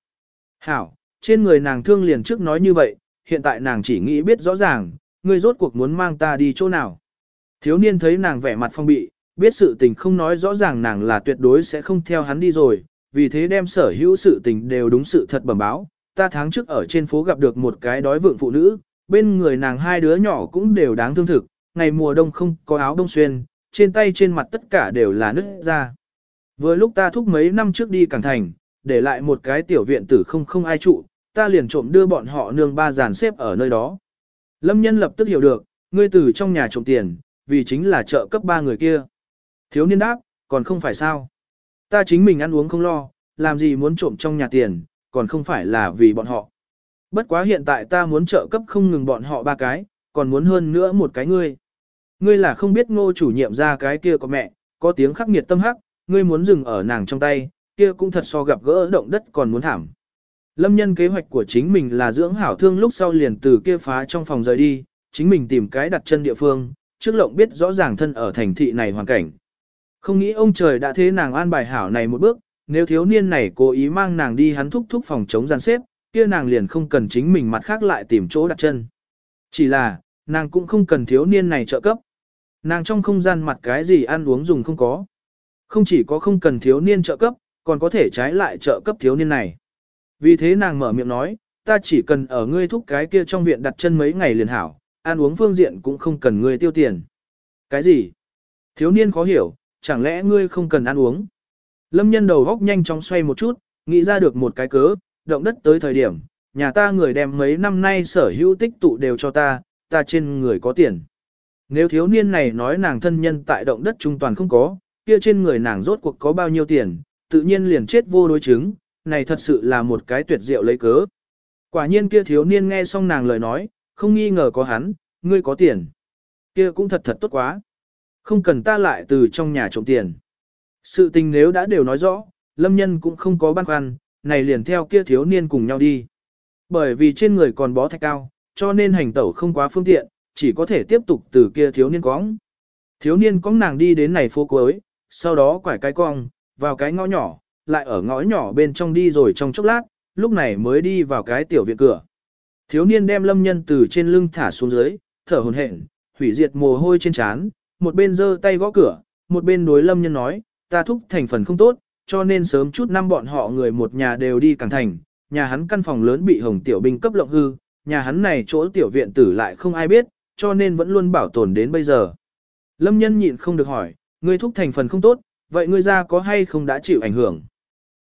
Hảo, trên người nàng thương liền trước nói như vậy, hiện tại nàng chỉ nghĩ biết rõ ràng, ngươi rốt cuộc muốn mang ta đi chỗ nào. Thiếu niên thấy nàng vẻ mặt phong bị, biết sự tình không nói rõ ràng nàng là tuyệt đối sẽ không theo hắn đi rồi, vì thế đem sở hữu sự tình đều đúng sự thật bẩm báo. Ta tháng trước ở trên phố gặp được một cái đói vượng phụ nữ, bên người nàng hai đứa nhỏ cũng đều đáng thương thực, ngày mùa đông không có áo đông xuyên, trên tay trên mặt tất cả đều là nứt ra. Vừa lúc ta thúc mấy năm trước đi Cảng Thành, để lại một cái tiểu viện tử không không ai trụ, ta liền trộm đưa bọn họ nương ba dàn xếp ở nơi đó. Lâm nhân lập tức hiểu được, ngươi từ trong nhà trộm tiền, vì chính là trợ cấp ba người kia. Thiếu niên đáp, còn không phải sao. Ta chính mình ăn uống không lo, làm gì muốn trộm trong nhà tiền, còn không phải là vì bọn họ. Bất quá hiện tại ta muốn trợ cấp không ngừng bọn họ ba cái, còn muốn hơn nữa một cái ngươi. Ngươi là không biết ngô chủ nhiệm ra cái kia có mẹ, có tiếng khắc nghiệt tâm hắc, ngươi muốn dừng ở nàng trong tay, kia cũng thật so gặp gỡ động đất còn muốn thảm. Lâm nhân kế hoạch của chính mình là dưỡng hảo thương lúc sau liền từ kia phá trong phòng rời đi, chính mình tìm cái đặt chân địa phương, trước lộng biết rõ ràng thân ở thành thị này hoàn cảnh. Không nghĩ ông trời đã thế nàng an bài hảo này một bước, nếu thiếu niên này cố ý mang nàng đi hắn thúc thúc phòng chống gian xếp, kia nàng liền không cần chính mình mặt khác lại tìm chỗ đặt chân. Chỉ là, nàng cũng không cần thiếu niên này trợ cấp. Nàng trong không gian mặt cái gì ăn uống dùng không có. Không chỉ có không cần thiếu niên trợ cấp, còn có thể trái lại trợ cấp thiếu niên này. Vì thế nàng mở miệng nói, ta chỉ cần ở ngươi thúc cái kia trong viện đặt chân mấy ngày liền hảo, ăn uống phương diện cũng không cần ngươi tiêu tiền. Cái gì? Thiếu niên khó hiểu, chẳng lẽ ngươi không cần ăn uống? Lâm nhân đầu góc nhanh chóng xoay một chút, nghĩ ra được một cái cớ, động đất tới thời điểm, nhà ta người đem mấy năm nay sở hữu tích tụ đều cho ta, ta trên người có tiền. Nếu thiếu niên này nói nàng thân nhân tại động đất trung toàn không có, kia trên người nàng rốt cuộc có bao nhiêu tiền, tự nhiên liền chết vô đối chứng, này thật sự là một cái tuyệt diệu lấy cớ. Quả nhiên kia thiếu niên nghe xong nàng lời nói, không nghi ngờ có hắn, ngươi có tiền. Kia cũng thật thật tốt quá. Không cần ta lại từ trong nhà trộm tiền. Sự tình nếu đã đều nói rõ, lâm nhân cũng không có băn khoăn, này liền theo kia thiếu niên cùng nhau đi. Bởi vì trên người còn bó thạch cao, cho nên hành tẩu không quá phương tiện, chỉ có thể tiếp tục từ kia thiếu niên cóng. Thiếu niên cóng nàng đi đến này phố cuối, sau đó quải cái cong, vào cái ngõ nhỏ, lại ở ngõ nhỏ bên trong đi rồi trong chốc lát, lúc này mới đi vào cái tiểu viện cửa. Thiếu niên đem lâm nhân từ trên lưng thả xuống dưới, thở hồn hển, hủy diệt mồ hôi trên trán, một bên giơ tay gõ cửa, một bên đối lâm nhân nói, ta thúc thành phần không tốt, cho nên sớm chút năm bọn họ người một nhà đều đi càng thành, nhà hắn căn phòng lớn bị hồng tiểu binh cấp lộng hư, nhà hắn này chỗ tiểu viện tử lại không ai biết, cho nên vẫn luôn bảo tồn đến bây giờ. Lâm nhân nhịn không được hỏi, ngươi thúc thành phần không tốt, vậy ngươi ra có hay không đã chịu ảnh hưởng?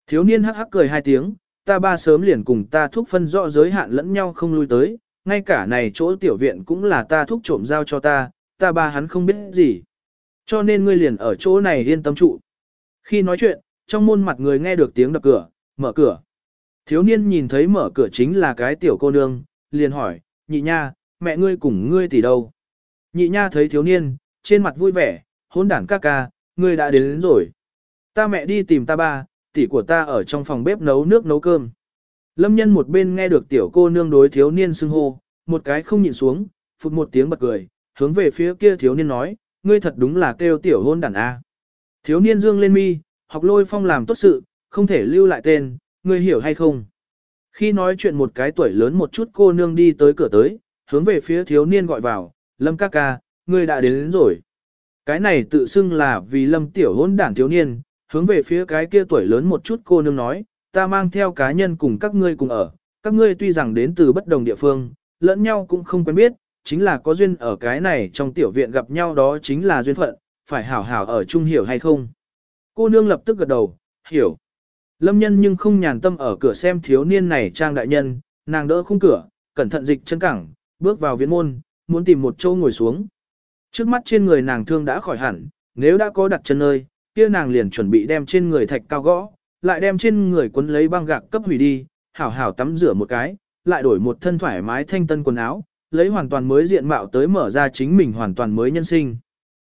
Thiếu niên hắc hắc cười hai tiếng, ta ba sớm liền cùng ta thúc phân rõ giới hạn lẫn nhau không lui tới, ngay cả này chỗ tiểu viện cũng là ta thúc trộm giao cho ta, ta ba hắn không biết gì. Cho nên ngươi liền ở chỗ này yên tâm trụ. Khi nói chuyện, trong môn mặt người nghe được tiếng đập cửa, mở cửa. Thiếu niên nhìn thấy mở cửa chính là cái tiểu cô nương, liền hỏi, nhị nha, mẹ ngươi cùng ngươi tỷ đâu? Nhị nha thấy thiếu niên, trên mặt vui vẻ, hôn đản ca ca, ngươi đã đến, đến rồi. Ta mẹ đi tìm ta ba, tỷ của ta ở trong phòng bếp nấu nước nấu cơm. Lâm nhân một bên nghe được tiểu cô nương đối thiếu niên xưng hô, một cái không nhịn xuống, phụt một tiếng bật cười, hướng về phía kia thiếu niên nói, ngươi thật đúng là kêu tiểu hôn đản A. Thiếu niên dương lên mi, học lôi phong làm tốt sự, không thể lưu lại tên, ngươi hiểu hay không? Khi nói chuyện một cái tuổi lớn một chút cô nương đi tới cửa tới, hướng về phía thiếu niên gọi vào, lâm ca ca, ngươi đã đến, đến rồi. Cái này tự xưng là vì lâm tiểu hôn đản thiếu niên, hướng về phía cái kia tuổi lớn một chút cô nương nói, ta mang theo cá nhân cùng các ngươi cùng ở, các ngươi tuy rằng đến từ bất đồng địa phương, lẫn nhau cũng không quen biết, chính là có duyên ở cái này trong tiểu viện gặp nhau đó chính là duyên phận, phải hảo hảo ở chung hiểu hay không. Cô nương lập tức gật đầu, hiểu. Lâm nhân nhưng không nhàn tâm ở cửa xem thiếu niên này trang đại nhân, nàng đỡ khung cửa, cẩn thận dịch chân cẳng, bước vào viện môn, muốn tìm một chỗ ngồi xuống. Trước mắt trên người nàng thương đã khỏi hẳn, nếu đã có đặt chân nơi, kia nàng liền chuẩn bị đem trên người thạch cao gõ, lại đem trên người quấn lấy băng gạc cấp hủy đi, hảo hảo tắm rửa một cái, lại đổi một thân thoải mái thanh tân quần áo, lấy hoàn toàn mới diện mạo tới mở ra chính mình hoàn toàn mới nhân sinh.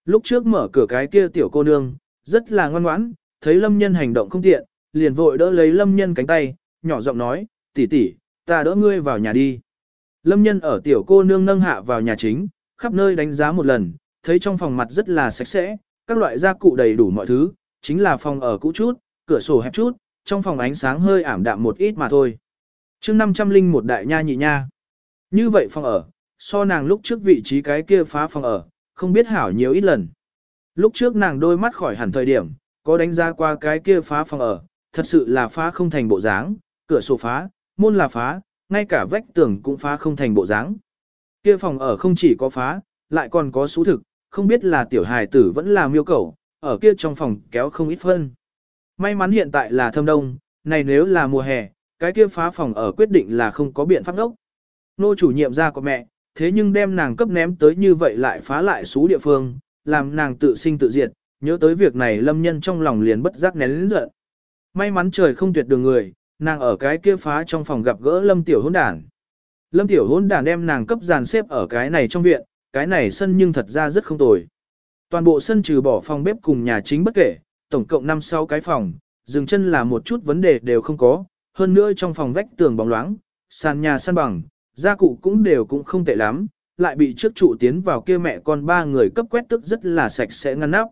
Lúc trước mở cửa cái kia tiểu cô nương, rất là ngoan ngoãn, thấy lâm nhân hành động không tiện, liền vội đỡ lấy lâm nhân cánh tay, nhỏ giọng nói, tỷ tỷ, ta đỡ ngươi vào nhà đi. Lâm nhân ở tiểu cô nương nâng hạ vào nhà chính, khắp nơi đánh giá một lần, thấy trong phòng mặt rất là sạch sẽ, các loại gia cụ đầy đủ mọi thứ, chính là phòng ở cũ chút, cửa sổ hẹp chút, trong phòng ánh sáng hơi ảm đạm một ít mà thôi. chương 500 linh một đại nha nhị nha. Như vậy phòng ở, so nàng lúc trước vị trí cái kia phá phòng ở, không biết hảo nhiều ít lần. Lúc trước nàng đôi mắt khỏi hẳn thời điểm, có đánh giá qua cái kia phá phòng ở, thật sự là phá không thành bộ dáng, cửa sổ phá, môn là phá, ngay cả vách tường cũng phá không thành bộ dáng. Kia phòng ở không chỉ có phá, lại còn có số thực, không biết là tiểu hài tử vẫn là miêu cầu, ở kia trong phòng kéo không ít phân. May mắn hiện tại là thâm đông, này nếu là mùa hè, cái kia phá phòng ở quyết định là không có biện pháp đốc. Nô chủ nhiệm ra của mẹ, thế nhưng đem nàng cấp ném tới như vậy lại phá lại xú địa phương, làm nàng tự sinh tự diệt, nhớ tới việc này lâm nhân trong lòng liền bất giác nén lĩnh giận. May mắn trời không tuyệt đường người, nàng ở cái kia phá trong phòng gặp gỡ lâm tiểu hôn đản. Lâm tiểu hôn đản đem nàng cấp dàn xếp ở cái này trong viện, cái này sân nhưng thật ra rất không tồi. Toàn bộ sân trừ bỏ phòng bếp cùng nhà chính bất kể, tổng cộng 5-6 cái phòng, dừng chân là một chút vấn đề đều không có, hơn nữa trong phòng vách tường bóng loáng, sàn nhà săn bằng, gia cụ cũng đều cũng không tệ lắm, lại bị trước trụ tiến vào kia mẹ con ba người cấp quét tức rất là sạch sẽ ngăn nắp.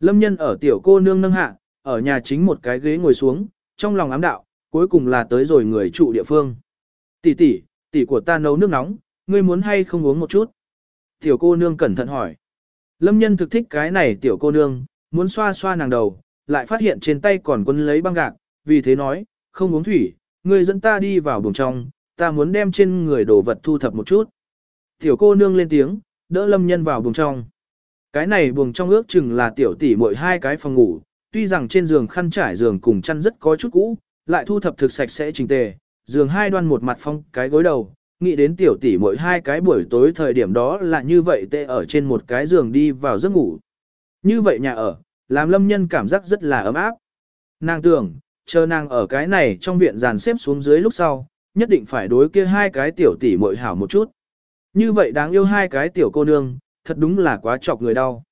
Lâm nhân ở tiểu cô nương nâng hạ, ở nhà chính một cái ghế ngồi xuống, trong lòng ám đạo, cuối cùng là tới rồi người trụ địa phương. Tỷ tỷ, tỷ của ta nấu nước nóng, ngươi muốn hay không uống một chút? Tiểu cô nương cẩn thận hỏi. Lâm nhân thực thích cái này tiểu cô nương, muốn xoa xoa nàng đầu, lại phát hiện trên tay còn quân lấy băng gạc, vì thế nói, không uống thủy, ngươi dẫn ta đi vào buồng trong, ta muốn đem trên người đồ vật thu thập một chút. Tiểu cô nương lên tiếng, đỡ lâm nhân vào buồng trong. Cái này buồng trong ước chừng là tiểu tỷ mỗi hai cái phòng ngủ, tuy rằng trên giường khăn trải giường cùng chăn rất có chút cũ, lại thu thập thực sạch sẽ chỉnh tề, giường hai đoan một mặt phong cái gối đầu, nghĩ đến tiểu tỷ mỗi hai cái buổi tối thời điểm đó là như vậy tệ ở trên một cái giường đi vào giấc ngủ. Như vậy nhà ở, làm lâm nhân cảm giác rất là ấm áp. Nàng tưởng, chờ nàng ở cái này trong viện dàn xếp xuống dưới lúc sau, nhất định phải đối kia hai cái tiểu tỷ muội hảo một chút. Như vậy đáng yêu hai cái tiểu cô nương, thật đúng là quá chọc người đau.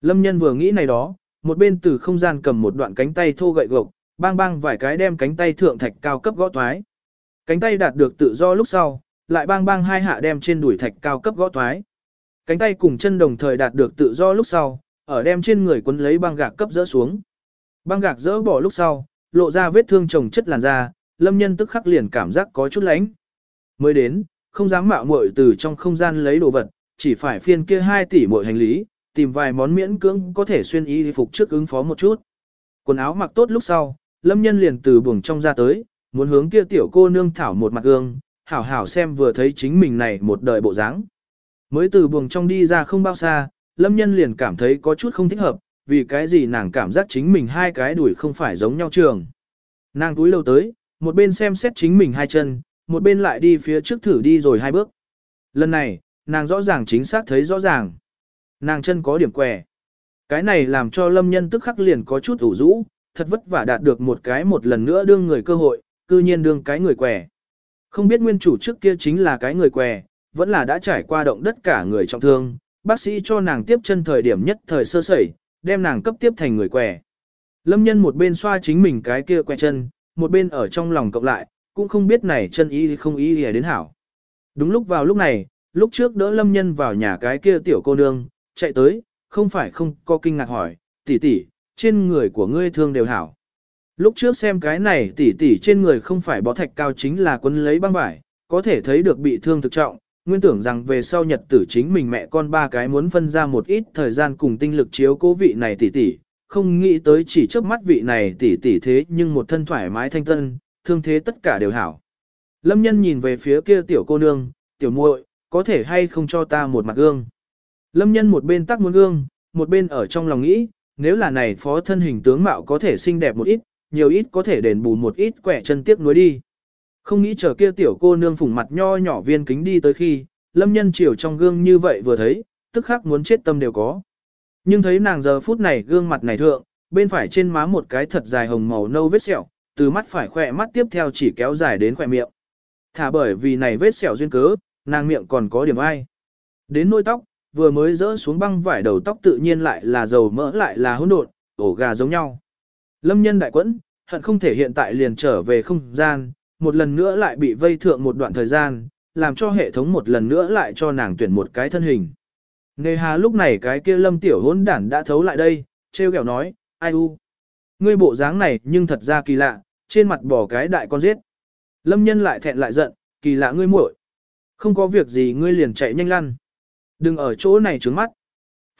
Lâm nhân vừa nghĩ này đó, một bên từ không gian cầm một đoạn cánh tay thô gậy gộc, bang bang vài cái đem cánh tay thượng thạch cao cấp gõ toái. Cánh tay đạt được tự do lúc sau, lại bang bang hai hạ đem trên đùi thạch cao cấp gõ toái. Cánh tay cùng chân đồng thời đạt được tự do lúc sau, ở đem trên người quấn lấy băng gạc cấp dỡ xuống. Băng gạc dỡ bỏ lúc sau, lộ ra vết thương chồng chất làn da, lâm nhân tức khắc liền cảm giác có chút lánh. Mới đến, không dám mạo muội từ trong không gian lấy đồ vật, chỉ phải phiên kia 2 tỷ muội hành lý, tìm vài món miễn cưỡng có thể xuyên y phục trước ứng phó một chút. Quần áo mặc tốt lúc sau, lâm nhân liền từ buồng trong ra tới, muốn hướng kia tiểu cô nương thảo một mặt gương, hảo hảo xem vừa thấy chính mình này một đời bộ dáng. Mới từ buồng trong đi ra không bao xa, lâm nhân liền cảm thấy có chút không thích hợp, vì cái gì nàng cảm giác chính mình hai cái đuổi không phải giống nhau trường. Nàng túi lâu tới, một bên xem xét chính mình hai chân, một bên lại đi phía trước thử đi rồi hai bước. Lần này, nàng rõ ràng chính xác thấy rõ ràng. Nàng chân có điểm què. Cái này làm cho lâm nhân tức khắc liền có chút ủ rũ, thật vất vả đạt được một cái một lần nữa đương người cơ hội, cư nhiên đương cái người què. Không biết nguyên chủ trước kia chính là cái người què, vẫn là đã trải qua động đất cả người trọng thương, bác sĩ cho nàng tiếp chân thời điểm nhất thời sơ sẩy, đem nàng cấp tiếp thành người què. Lâm nhân một bên xoa chính mình cái kia què chân, một bên ở trong lòng cộng lại, cũng không biết này chân ý không ý gì đến hảo. Đúng lúc vào lúc này, lúc trước đỡ lâm nhân vào nhà cái kia tiểu cô nương, chạy tới, không phải không có kinh ngạc hỏi, tỷ tỷ, trên người của ngươi thương đều hảo. Lúc trước xem cái này tỷ tỷ trên người không phải bó thạch cao chính là quân lấy băng vải, có thể thấy được bị thương thực trọng, nguyên tưởng rằng về sau nhật tử chính mình mẹ con ba cái muốn phân ra một ít thời gian cùng tinh lực chiếu cố vị này tỷ tỷ, không nghĩ tới chỉ trước mắt vị này tỷ tỷ thế nhưng một thân thoải mái thanh tân, thương thế tất cả đều hảo. Lâm nhân nhìn về phía kia tiểu cô nương, tiểu muội, có thể hay không cho ta một mặt gương. Lâm nhân một bên tắc muốn gương, một bên ở trong lòng nghĩ, nếu là này phó thân hình tướng mạo có thể xinh đẹp một ít, nhiều ít có thể đền bù một ít quẻ chân tiếc nuối đi. Không nghĩ chờ kia tiểu cô nương phủng mặt nho nhỏ viên kính đi tới khi, lâm nhân chiều trong gương như vậy vừa thấy, tức khắc muốn chết tâm đều có. Nhưng thấy nàng giờ phút này gương mặt này thượng, bên phải trên má một cái thật dài hồng màu nâu vết sẹo, từ mắt phải khỏe mắt tiếp theo chỉ kéo dài đến khỏe miệng. Thả bởi vì này vết sẹo duyên cớ, nàng miệng còn có điểm ai. Đến nôi tóc, vừa mới rỡ xuống băng vải đầu tóc tự nhiên lại là dầu mỡ lại là hỗn độn, ổ gà giống nhau. Lâm nhân đại quẫn, hận không thể hiện tại liền trở về không gian, một lần nữa lại bị vây thượng một đoạn thời gian, làm cho hệ thống một lần nữa lại cho nàng tuyển một cái thân hình. Nề hà lúc này cái kia lâm tiểu hỗn đản đã thấu lại đây, treo kẹo nói, ai u. Ngươi bộ dáng này nhưng thật ra kỳ lạ, trên mặt bỏ cái đại con giết. Lâm nhân lại thẹn lại giận, kỳ lạ ngươi muội. Không có việc gì ngươi liền chạy nhanh lăn. Đừng ở chỗ này trướng mắt.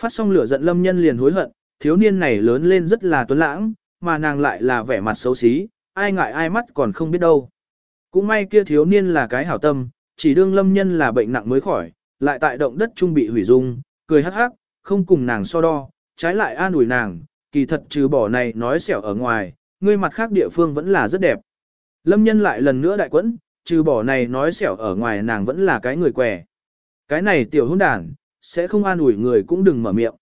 Phát xong lửa giận lâm nhân liền hối hận, thiếu niên này lớn lên rất là tuấn lãng, mà nàng lại là vẻ mặt xấu xí, ai ngại ai mắt còn không biết đâu. Cũng may kia thiếu niên là cái hảo tâm, chỉ đương lâm nhân là bệnh nặng mới khỏi, lại tại động đất trung bị hủy dung, cười hắc hắc, không cùng nàng so đo, trái lại an ủi nàng, kỳ thật trừ bỏ này nói xẻo ở ngoài, ngươi mặt khác địa phương vẫn là rất đẹp. Lâm nhân lại lần nữa đại quẫn, trừ bỏ này nói xẻo ở ngoài nàng vẫn là cái người què. Cái này tiểu hôn đàn, sẽ không an ủi người cũng đừng mở miệng.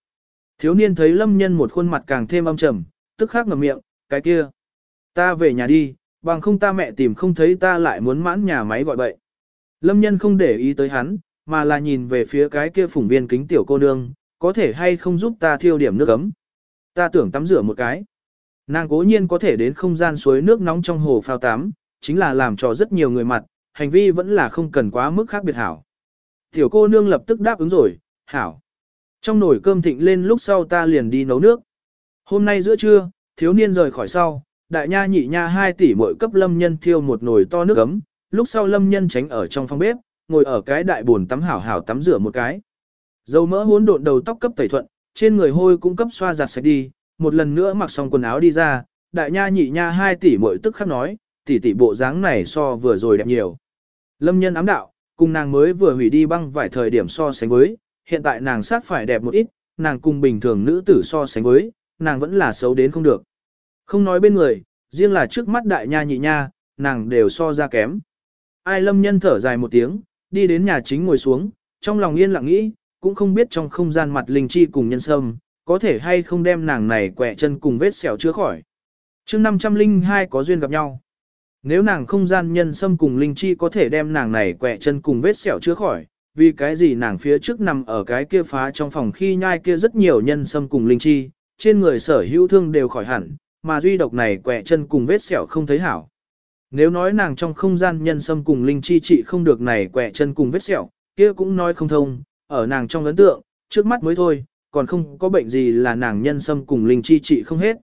Thiếu niên thấy lâm nhân một khuôn mặt càng thêm âm trầm, tức khắc ngậm miệng, cái kia. Ta về nhà đi, bằng không ta mẹ tìm không thấy ta lại muốn mãn nhà máy gọi bậy. Lâm nhân không để ý tới hắn, mà là nhìn về phía cái kia phủng viên kính tiểu cô nương, có thể hay không giúp ta thiêu điểm nước ấm. Ta tưởng tắm rửa một cái. Nàng cố nhiên có thể đến không gian suối nước nóng trong hồ phao tắm, chính là làm cho rất nhiều người mặt, hành vi vẫn là không cần quá mức khác biệt hảo. Tiểu cô nương lập tức đáp ứng rồi, hảo. Trong nồi cơm thịnh lên lúc sau ta liền đi nấu nước. Hôm nay giữa trưa, thiếu niên rời khỏi sau, đại nha nhị nha hai tỷ mỗi cấp lâm nhân thiêu một nồi to nước ấm, lúc sau lâm nhân tránh ở trong phòng bếp, ngồi ở cái đại bồn tắm hảo hảo tắm rửa một cái. Dầu mỡ hỗn độn đầu tóc cấp tẩy thuận, trên người hôi cũng cấp xoa giặt sạch đi, một lần nữa mặc xong quần áo đi ra, đại nha nhị nha hai tỷ muội tức khắc nói, tỷ tỷ bộ dáng này so vừa rồi đẹp nhiều. Lâm nhân ám đạo, cùng nàng mới vừa hủy đi băng vài thời điểm so sánh với, hiện tại nàng sát phải đẹp một ít, nàng cùng bình thường nữ tử so sánh với, nàng vẫn là xấu đến không được. Không nói bên người, riêng là trước mắt đại nha nhị nha, nàng đều so ra kém. Ai lâm nhân thở dài một tiếng, đi đến nhà chính ngồi xuống, trong lòng yên lặng nghĩ, cũng không biết trong không gian mặt linh chi cùng nhân sâm, có thể hay không đem nàng này quẹ chân cùng vết sẹo chữa khỏi. chương 502 có duyên gặp nhau. Nếu nàng không gian nhân sâm cùng linh chi có thể đem nàng này quẹ chân cùng vết sẹo chữa khỏi, vì cái gì nàng phía trước nằm ở cái kia phá trong phòng khi nhai kia rất nhiều nhân sâm cùng linh chi, trên người sở hữu thương đều khỏi hẳn, mà duy độc này quẹ chân cùng vết sẹo không thấy hảo. Nếu nói nàng trong không gian nhân sâm cùng linh chi trị không được này quẻ chân cùng vết sẹo, kia cũng nói không thông, ở nàng trong ấn tượng, trước mắt mới thôi, còn không có bệnh gì là nàng nhân sâm cùng linh chi trị không hết.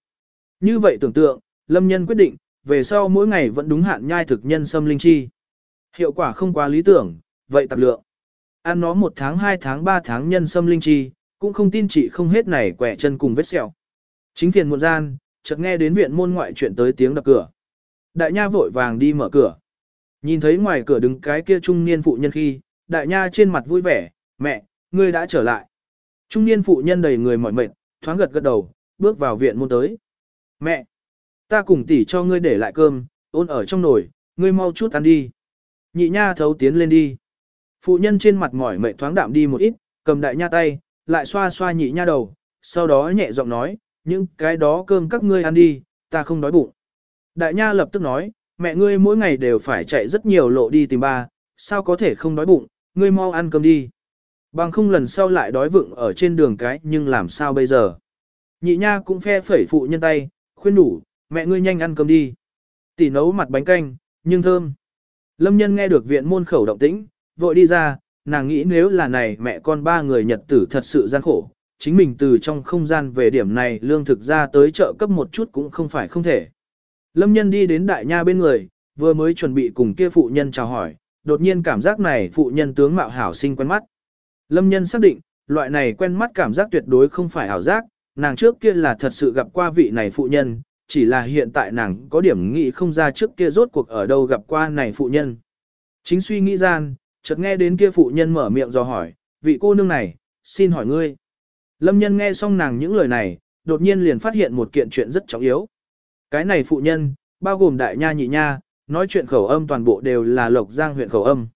Như vậy tưởng tượng, lâm nhân quyết định, về sau mỗi ngày vẫn đúng hạn nhai thực nhân sâm linh chi. Hiệu quả không quá lý tưởng, vậy tập lượng. Ăn nó một tháng hai tháng ba tháng nhân sâm linh chi, cũng không tin trị không hết này quẻ chân cùng vết sẹo. Chính phiền một gian, chợt nghe đến viện môn ngoại chuyện tới tiếng đập cửa. Đại nha vội vàng đi mở cửa. Nhìn thấy ngoài cửa đứng cái kia trung niên phụ nhân khi, đại nha trên mặt vui vẻ, mẹ, ngươi đã trở lại. Trung niên phụ nhân đầy người mỏi mệt, thoáng gật gật đầu, bước vào viện môn tới. Mẹ, ta cùng tỷ cho ngươi để lại cơm, ôn ở trong nồi, ngươi mau chút ăn đi. Nhị nha thấu tiến lên đi. Phụ nhân trên mặt mỏi mệt thoáng đạm đi một ít, cầm đại nha tay, lại xoa xoa nhị nha đầu, sau đó nhẹ giọng nói, những cái đó cơm các ngươi ăn đi, ta không đói bụng. Đại nha lập tức nói, mẹ ngươi mỗi ngày đều phải chạy rất nhiều lộ đi tìm ba, sao có thể không đói bụng, ngươi mau ăn cơm đi. Bằng không lần sau lại đói vựng ở trên đường cái nhưng làm sao bây giờ. Nhị nha cũng phe phẩy phụ nhân tay, khuyên đủ, mẹ ngươi nhanh ăn cơm đi. Tỷ nấu mặt bánh canh, nhưng thơm. Lâm nhân nghe được viện môn khẩu động tĩnh, vội đi ra, nàng nghĩ nếu là này mẹ con ba người nhật tử thật sự gian khổ, chính mình từ trong không gian về điểm này lương thực ra tới chợ cấp một chút cũng không phải không thể. Lâm nhân đi đến đại nha bên người, vừa mới chuẩn bị cùng kia phụ nhân chào hỏi, đột nhiên cảm giác này phụ nhân tướng mạo hảo sinh quen mắt. Lâm nhân xác định, loại này quen mắt cảm giác tuyệt đối không phải ảo giác, nàng trước kia là thật sự gặp qua vị này phụ nhân, chỉ là hiện tại nàng có điểm nghĩ không ra trước kia rốt cuộc ở đâu gặp qua này phụ nhân. Chính suy nghĩ gian, chợt nghe đến kia phụ nhân mở miệng dò hỏi, vị cô nương này, xin hỏi ngươi. Lâm nhân nghe xong nàng những lời này, đột nhiên liền phát hiện một kiện chuyện rất trọng yếu. Cái này phụ nhân, bao gồm đại nha nhị nha, nói chuyện khẩu âm toàn bộ đều là Lộc Giang huyện khẩu âm.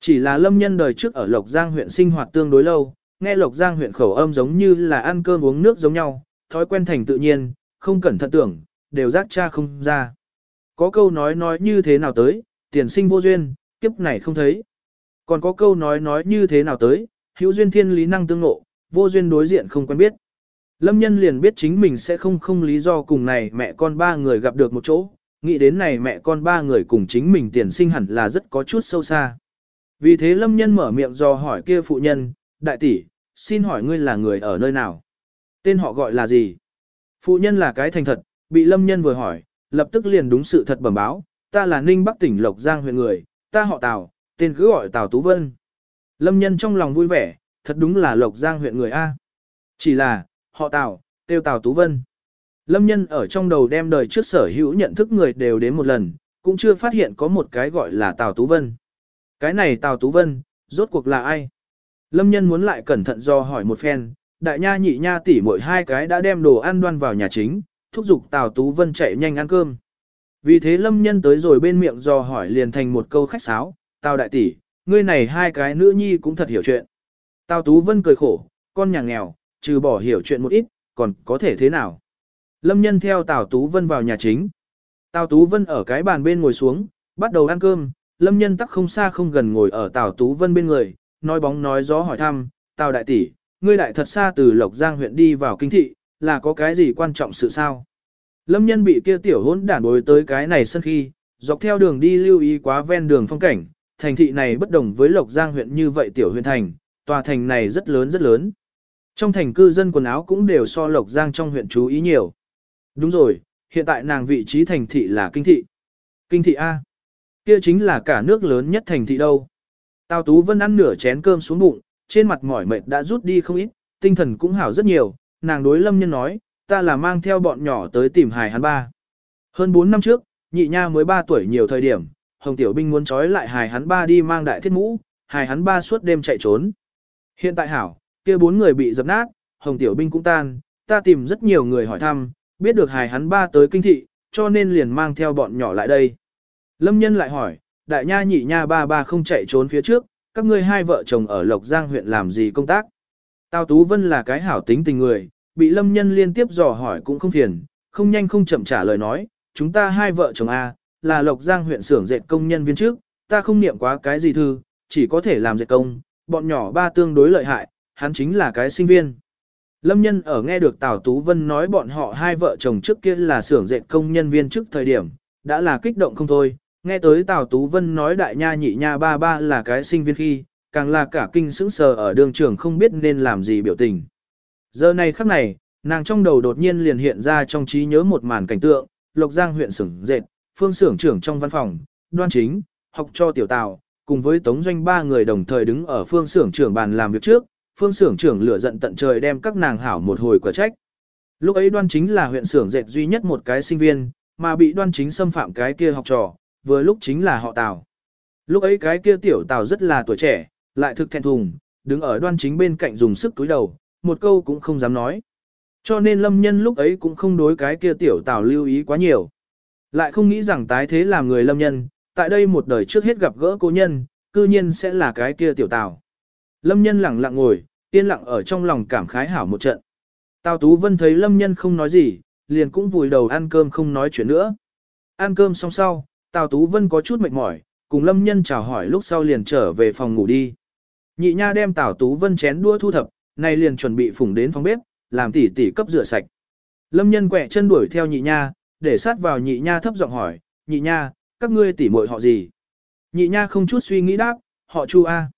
Chỉ là lâm nhân đời trước ở Lộc Giang huyện sinh hoạt tương đối lâu, nghe Lộc Giang huyện khẩu âm giống như là ăn cơm uống nước giống nhau, thói quen thành tự nhiên, không cẩn thận tưởng, đều giác cha không ra. Có câu nói nói như thế nào tới, tiền sinh vô duyên, kiếp này không thấy. Còn có câu nói nói như thế nào tới, hữu duyên thiên lý năng tương ngộ, vô duyên đối diện không quen biết. Lâm nhân liền biết chính mình sẽ không không lý do cùng này mẹ con ba người gặp được một chỗ, nghĩ đến này mẹ con ba người cùng chính mình tiền sinh hẳn là rất có chút sâu xa. Vì thế lâm nhân mở miệng do hỏi kia phụ nhân, đại tỷ, xin hỏi ngươi là người ở nơi nào? Tên họ gọi là gì? Phụ nhân là cái thành thật, bị lâm nhân vừa hỏi, lập tức liền đúng sự thật bẩm báo, ta là Ninh Bắc tỉnh Lộc Giang huyện người, ta họ Tào, tên cứ gọi Tào Tú Vân. Lâm nhân trong lòng vui vẻ, thật đúng là Lộc Giang huyện người A. Chỉ là, họ Tào, tiêu Tào Tú Vân. Lâm nhân ở trong đầu đem đời trước sở hữu nhận thức người đều đến một lần, cũng chưa phát hiện có một cái gọi là Tào Tú Vân. Cái này Tào Tú Vân, rốt cuộc là ai? Lâm nhân muốn lại cẩn thận do hỏi một phen, đại nha nhị nha tỷ mỗi hai cái đã đem đồ ăn đoan vào nhà chính, thúc giục Tào Tú Vân chạy nhanh ăn cơm. Vì thế Lâm nhân tới rồi bên miệng do hỏi liền thành một câu khách sáo, Tào đại tỷ, ngươi này hai cái nữ nhi cũng thật hiểu chuyện. Tào Tú Vân cười khổ, con nhà nghèo, trừ bỏ hiểu chuyện một ít, còn có thể thế nào. Lâm nhân theo Tào Tú Vân vào nhà chính. Tào Tú Vân ở cái bàn bên ngồi xuống, bắt đầu ăn cơm, Lâm nhân tắc không xa không gần ngồi ở Tào Tú Vân bên người, nói bóng nói gió hỏi thăm, Tào đại tỷ, ngươi đại thật xa từ Lộc Giang huyện đi vào kinh thị, là có cái gì quan trọng sự sao? Lâm nhân bị kia tiểu hỗn đản bối tới cái này sân khi, dọc theo đường đi lưu ý quá ven đường phong cảnh, thành thị này bất đồng với Lộc Giang huyện như vậy tiểu huyện thành, tòa thành này rất lớn rất lớn. Trong thành cư dân quần áo cũng đều so Lộc Giang trong huyện chú ý nhiều. Đúng rồi, hiện tại nàng vị trí thành thị là kinh thị. Kinh thị A. Kia chính là cả nước lớn nhất thành thị đâu. Tào Tú Vân ăn nửa chén cơm xuống bụng, trên mặt mỏi mệt đã rút đi không ít, tinh thần cũng hảo rất nhiều, nàng đối lâm nhân nói, ta là mang theo bọn nhỏ tới tìm hài hắn ba. Hơn 4 năm trước, nhị nha mới 3 tuổi nhiều thời điểm, Hồng Tiểu Binh muốn trói lại hài hắn ba đi mang đại thiết mũ, hài hắn ba suốt đêm chạy trốn. Hiện tại hảo, kia bốn người bị dập nát, Hồng Tiểu Binh cũng tan, ta tìm rất nhiều người hỏi thăm, biết được hài hắn ba tới kinh thị, cho nên liền mang theo bọn nhỏ lại đây. Lâm nhân lại hỏi, đại nha nhị nha ba ba không chạy trốn phía trước, các ngươi hai vợ chồng ở Lộc Giang huyện làm gì công tác? Tào Tú Vân là cái hảo tính tình người, bị lâm nhân liên tiếp dò hỏi cũng không phiền, không nhanh không chậm trả lời nói, chúng ta hai vợ chồng A, là Lộc Giang huyện xưởng dệt công nhân viên trước, ta không niệm quá cái gì thư, chỉ có thể làm dệt công, bọn nhỏ ba tương đối lợi hại, hắn chính là cái sinh viên. Lâm nhân ở nghe được Tào Tú Vân nói bọn họ hai vợ chồng trước kia là xưởng dệt công nhân viên trước thời điểm, đã là kích động không thôi, nghe tới Tào Tú Vân nói đại nha nhị nha ba ba là cái sinh viên khi, càng là cả kinh sững sờ ở đường trường không biết nên làm gì biểu tình. Giờ này khắc này, nàng trong đầu đột nhiên liền hiện ra trong trí nhớ một màn cảnh tượng, Lộc Giang huyện xưởng dệt, phương xưởng trưởng trong văn phòng, đoan chính, học cho tiểu tào, cùng với tống doanh ba người đồng thời đứng ở phương xưởng trưởng bàn làm việc trước, phương xưởng trưởng lửa giận tận trời đem các nàng hảo một hồi quả trách. Lúc ấy đoan chính là huyện xưởng dệt duy nhất một cái sinh viên, mà bị đoan chính xâm phạm cái kia học trò, vừa lúc chính là họ tào. Lúc ấy cái kia tiểu tào rất là tuổi trẻ, lại thực thẹn thùng, đứng ở đoan chính bên cạnh dùng sức túi đầu, một câu cũng không dám nói. Cho nên lâm nhân lúc ấy cũng không đối cái kia tiểu tào lưu ý quá nhiều. Lại không nghĩ rằng tái thế làm người lâm nhân, tại đây một đời trước hết gặp gỡ cô nhân, cư nhiên sẽ là cái kia tiểu tào. Lâm nhân lặng lặng ngồi, yên lặng ở trong lòng cảm khái hảo một trận. Tào Tú Vân thấy lâm nhân không nói gì, liền cũng vùi đầu ăn cơm không nói chuyện nữa. Ăn cơm xong sau, Tào Tú Vân có chút mệt mỏi, cùng lâm nhân chào hỏi lúc sau liền trở về phòng ngủ đi. Nhị nha đem Tào Tú Vân chén đua thu thập, nay liền chuẩn bị phủng đến phòng bếp, làm tỉ tỉ cấp rửa sạch. Lâm nhân quẹ chân đuổi theo nhị nha, để sát vào nhị nha thấp giọng hỏi, nhị nha, các ngươi tỉ muội họ gì? Nhị nha không chút suy nghĩ đáp, họ Chu A.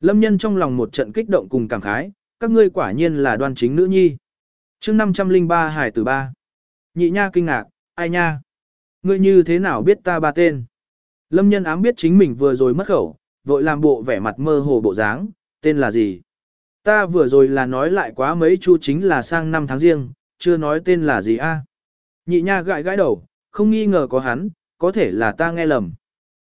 Lâm nhân trong lòng một trận kích động cùng cảm khái, các ngươi quả nhiên là đoan chính nữ nhi. chương 503 hải tử ba. Nhị nha kinh ngạc, ai nha? Ngươi như thế nào biết ta ba tên? Lâm nhân ám biết chính mình vừa rồi mất khẩu, vội làm bộ vẻ mặt mơ hồ bộ dáng, tên là gì? Ta vừa rồi là nói lại quá mấy chu chính là sang năm tháng riêng, chưa nói tên là gì a? Nhị nha gãi gãi đầu, không nghi ngờ có hắn, có thể là ta nghe lầm.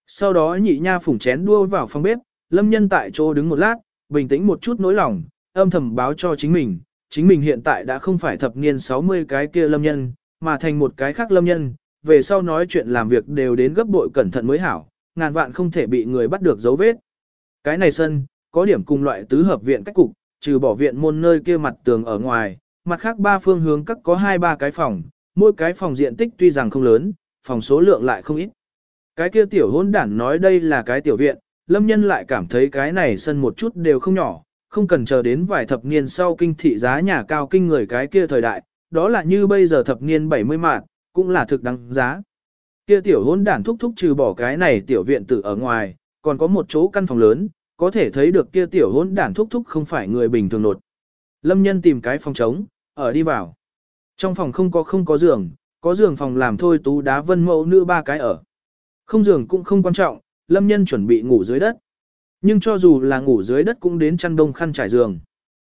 Sau đó nhị nha phủng chén đua vào phòng bếp, lâm nhân tại chỗ đứng một lát, bình tĩnh một chút nỗi lòng, âm thầm báo cho chính mình, chính mình hiện tại đã không phải thập niên 60 cái kia lâm nhân, mà thành một cái khác lâm nhân, về sau nói chuyện làm việc đều đến gấp bội cẩn thận mới hảo, ngàn vạn không thể bị người bắt được dấu vết. Cái này sân, có điểm cùng loại tứ hợp viện cách cục, trừ bỏ viện môn nơi kia mặt tường ở ngoài, mặt khác ba phương hướng các có hai ba cái phòng, mỗi cái phòng diện tích tuy rằng không lớn, phòng số lượng lại không ít. Cái kia tiểu hôn đản nói đây là cái tiểu viện, lâm nhân lại cảm thấy cái này sân một chút đều không nhỏ, không cần chờ đến vài thập niên sau kinh thị giá nhà cao kinh người cái kia thời đại, đó là như bây giờ thập niên 70 mạng, cũng là thực đáng giá. Kia tiểu hôn đản thúc thúc trừ bỏ cái này tiểu viện tử ở ngoài, còn có một chỗ căn phòng lớn, có thể thấy được kia tiểu hôn đản thúc thúc không phải người bình thường nột. Lâm nhân tìm cái phòng trống, ở đi vào. Trong phòng không có không có giường, có giường phòng làm thôi tú đá vân mẫu nữ ba cái ở. Không giường cũng không quan trọng, lâm nhân chuẩn bị ngủ dưới đất. Nhưng cho dù là ngủ dưới đất cũng đến chăn đông khăn trải giường.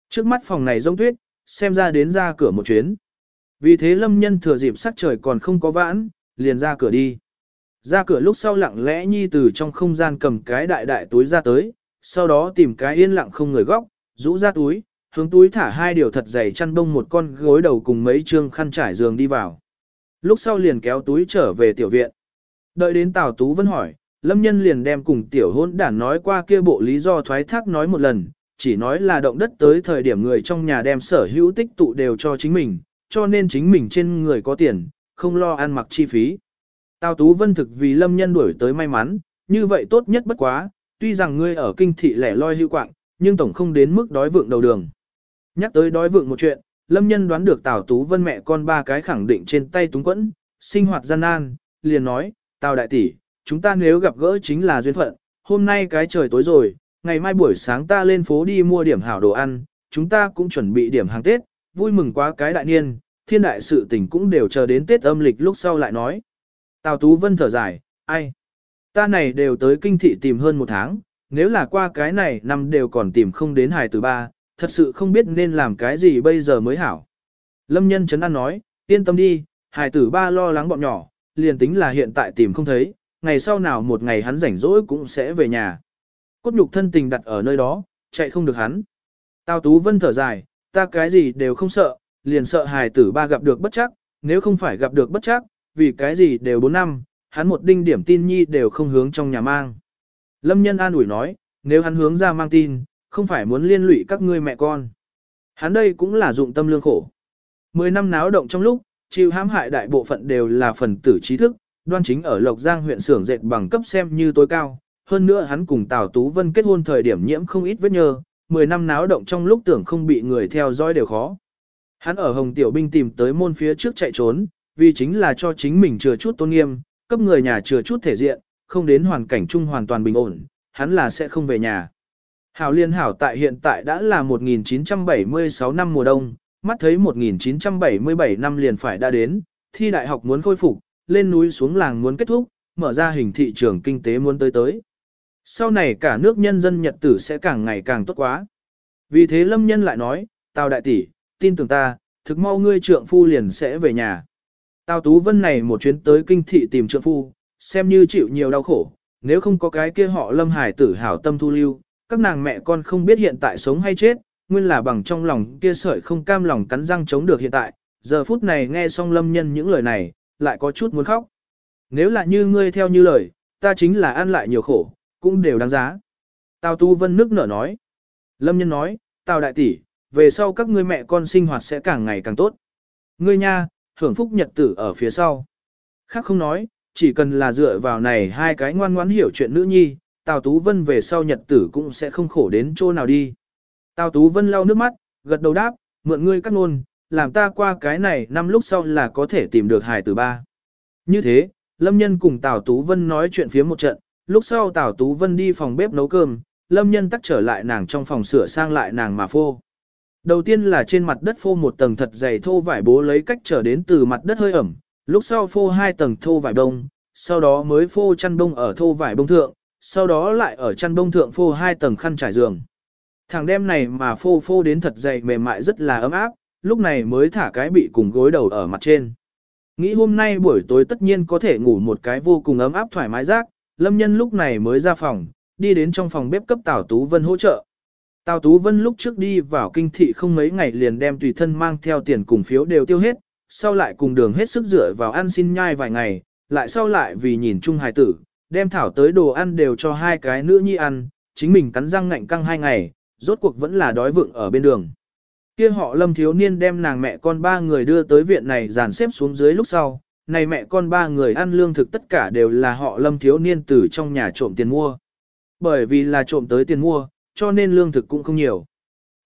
Trước mắt phòng này rông tuyết, xem ra đến ra cửa một chuyến. Vì thế lâm nhân thừa dịp sắc trời còn không có vãn, liền ra cửa đi. Ra cửa lúc sau lặng lẽ nhi từ trong không gian cầm cái đại đại túi ra tới, sau đó tìm cái yên lặng không người góc, rũ ra túi, hướng túi thả hai điều thật dày chăn đông một con gối đầu cùng mấy chương khăn trải giường đi vào. Lúc sau liền kéo túi trở về tiểu viện. Đợi đến Tào Tú Vân hỏi, Lâm Nhân liền đem cùng tiểu hôn đản nói qua kia bộ lý do thoái thác nói một lần, chỉ nói là động đất tới thời điểm người trong nhà đem sở hữu tích tụ đều cho chính mình, cho nên chính mình trên người có tiền, không lo ăn mặc chi phí. Tào Tú Vân thực vì Lâm Nhân đuổi tới may mắn, như vậy tốt nhất bất quá, tuy rằng ngươi ở kinh thị lẻ loi hữu quạng, nhưng tổng không đến mức đói vượng đầu đường. Nhắc tới đói vượng một chuyện, Lâm Nhân đoán được Tào Tú Vân mẹ con ba cái khẳng định trên tay túng quẫn, sinh hoạt gian nan, liền nói, Tào đại tỷ, chúng ta nếu gặp gỡ chính là duyên phận, hôm nay cái trời tối rồi, ngày mai buổi sáng ta lên phố đi mua điểm hảo đồ ăn, chúng ta cũng chuẩn bị điểm hàng Tết, vui mừng quá cái đại niên, thiên đại sự tình cũng đều chờ đến Tết âm lịch lúc sau lại nói. Tào Tú Vân thở dài, ai? Ta này đều tới kinh thị tìm hơn một tháng, nếu là qua cái này năm đều còn tìm không đến hài từ ba, thật sự không biết nên làm cái gì bây giờ mới hảo. Lâm nhân chấn an nói, yên tâm đi, hài tử ba lo lắng bọn nhỏ, liền tính là hiện tại tìm không thấy, ngày sau nào một ngày hắn rảnh rỗi cũng sẽ về nhà. Cốt nhục thân tình đặt ở nơi đó, chạy không được hắn. Tào Tú Vân thở dài, ta cái gì đều không sợ, liền sợ hài tử ba gặp được bất chắc, nếu không phải gặp được bất chắc, vì cái gì đều 4 năm, hắn một đinh điểm tin nhi đều không hướng trong nhà mang. Lâm nhân an ủi nói, nếu hắn hướng ra mang tin, không phải muốn liên lụy các ngươi mẹ con. Hắn đây cũng là dụng tâm lương khổ. Mười năm náo động trong lúc, chịu hãm hại đại bộ phận đều là phần tử trí thức, đoan chính ở Lộc Giang huyện xưởng dệt bằng cấp xem như tối cao. Hơn nữa hắn cùng Tào Tú Vân kết hôn thời điểm nhiễm không ít vết nhơ, 10 năm náo động trong lúc tưởng không bị người theo dõi đều khó. Hắn ở Hồng Tiểu Binh tìm tới môn phía trước chạy trốn, vì chính là cho chính mình chừa chút tôn nghiêm, cấp người nhà chừa chút thể diện, không đến hoàn cảnh chung hoàn toàn bình ổn, hắn là sẽ không về nhà. Hảo Liên Hảo tại hiện tại đã là 1976 năm mùa đông, mắt thấy 1977 năm liền phải đã đến, thi đại học muốn khôi phục, lên núi xuống làng muốn kết thúc, mở ra hình thị trường kinh tế muốn tới tới. Sau này cả nước nhân dân nhật tử sẽ càng ngày càng tốt quá. Vì thế Lâm Nhân lại nói, Tào đại tỷ, tin tưởng ta, thực mau ngươi trượng phu liền sẽ về nhà. Tào Tú Vân này một chuyến tới kinh thị tìm trượng phu, xem như chịu nhiều đau khổ, nếu không có cái kia họ Lâm Hải tử hảo tâm thu lưu, các nàng mẹ con không biết hiện tại sống hay chết, nguyên là bằng trong lòng kia sợi không cam lòng cắn răng chống được hiện tại, giờ phút này nghe xong Lâm Nhân những lời này, lại có chút muốn khóc. Nếu là như ngươi theo như lời, ta chính là ăn lại nhiều khổ, cũng đều đáng giá. Tào Tu Vân nước nở nói. Lâm Nhân nói, Tào đại tỷ, về sau các ngươi mẹ con sinh hoạt sẽ càng ngày càng tốt. Ngươi nha, hưởng phúc nhật tử ở phía sau. Khác không nói, chỉ cần là dựa vào này hai cái ngoan ngoãn hiểu chuyện nữ nhi, Tào Tú Vân về sau nhật tử cũng sẽ không khổ đến chỗ nào đi. Tào Tú Vân lau nước mắt, gật đầu đáp, mượn ngươi cắt nôn, làm ta qua cái này năm lúc sau là có thể tìm được hài tử ba. Như thế, Lâm Nhân cùng Tào Tú Vân nói chuyện phía một trận, lúc sau Tào Tú Vân đi phòng bếp nấu cơm, Lâm Nhân tắt trở lại nàng trong phòng sửa sang lại nàng mà phô. Đầu tiên là trên mặt đất phô một tầng thật dày thô vải bố lấy cách trở đến từ mặt đất hơi ẩm, lúc sau phô hai tầng thô vải đông, sau đó mới phô chăn đông ở thô vải bông thượng, sau đó lại ở chăn đông thượng phô hai tầng khăn trải giường. Thằng đêm này mà phô phô đến thật dày mềm mại rất là ấm áp, lúc này mới thả cái bị cùng gối đầu ở mặt trên. Nghĩ hôm nay buổi tối tất nhiên có thể ngủ một cái vô cùng ấm áp thoải mái rác, lâm nhân lúc này mới ra phòng, đi đến trong phòng bếp cấp Tào Tú Vân hỗ trợ. Tào Tú Vân lúc trước đi vào kinh thị không mấy ngày liền đem tùy thân mang theo tiền cùng phiếu đều tiêu hết, sau lại cùng đường hết sức dựa vào ăn xin nhai vài ngày, lại sau lại vì nhìn chung hài tử, đem thảo tới đồ ăn đều cho hai cái nữ nhi ăn, chính mình cắn răng ngạnh căng hai ngày, rốt cuộc vẫn là đói vựng ở bên đường. Kia họ lâm thiếu niên đem nàng mẹ con ba người đưa tới viện này dàn xếp xuống dưới lúc sau, này mẹ con ba người ăn lương thực tất cả đều là họ lâm thiếu niên từ trong nhà trộm tiền mua. Bởi vì là trộm tới tiền mua, cho nên lương thực cũng không nhiều.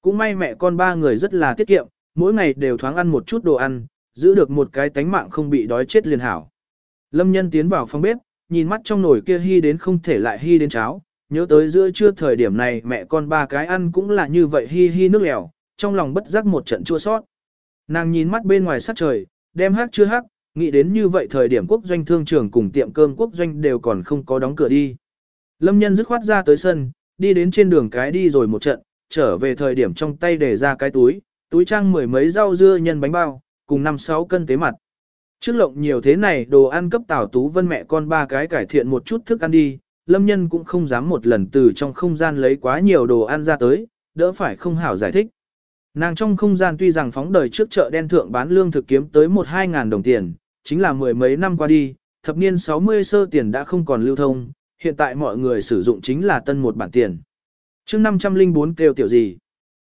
Cũng may mẹ con ba người rất là tiết kiệm, mỗi ngày đều thoáng ăn một chút đồ ăn, giữ được một cái tánh mạng không bị đói chết liền hảo. Lâm nhân tiến vào phòng bếp, nhìn mắt trong nồi kia hy đến không thể lại hy đến cháo, nhớ tới giữa trưa thời điểm này mẹ con ba cái ăn cũng là như vậy hy hy nước lèo, trong lòng bất giác một trận chua sót. Nàng nhìn mắt bên ngoài sát trời, đem hát chưa hát, nghĩ đến như vậy thời điểm quốc doanh thương trường cùng tiệm cơm quốc doanh đều còn không có đóng cửa đi. Lâm nhân dứt khoát ra tới sân, đi đến trên đường cái đi rồi một trận, trở về thời điểm trong tay để ra cái túi, túi trang mười mấy rau dưa nhân bánh bao, cùng 5-6 cân tế mặt. Trước lộng nhiều thế này đồ ăn cấp Tào Tú Vân mẹ con ba cái cải thiện một chút thức ăn đi, Lâm Nhân cũng không dám một lần từ trong không gian lấy quá nhiều đồ ăn ra tới, đỡ phải không hảo giải thích. Nàng trong không gian tuy rằng phóng đời trước chợ đen thượng bán lương thực kiếm tới 1-2 ngàn đồng tiền, chính là mười mấy năm qua đi, thập niên 60 sơ tiền đã không còn lưu thông, hiện tại mọi người sử dụng chính là tân một bản tiền. chương 504 kêu tiểu gì.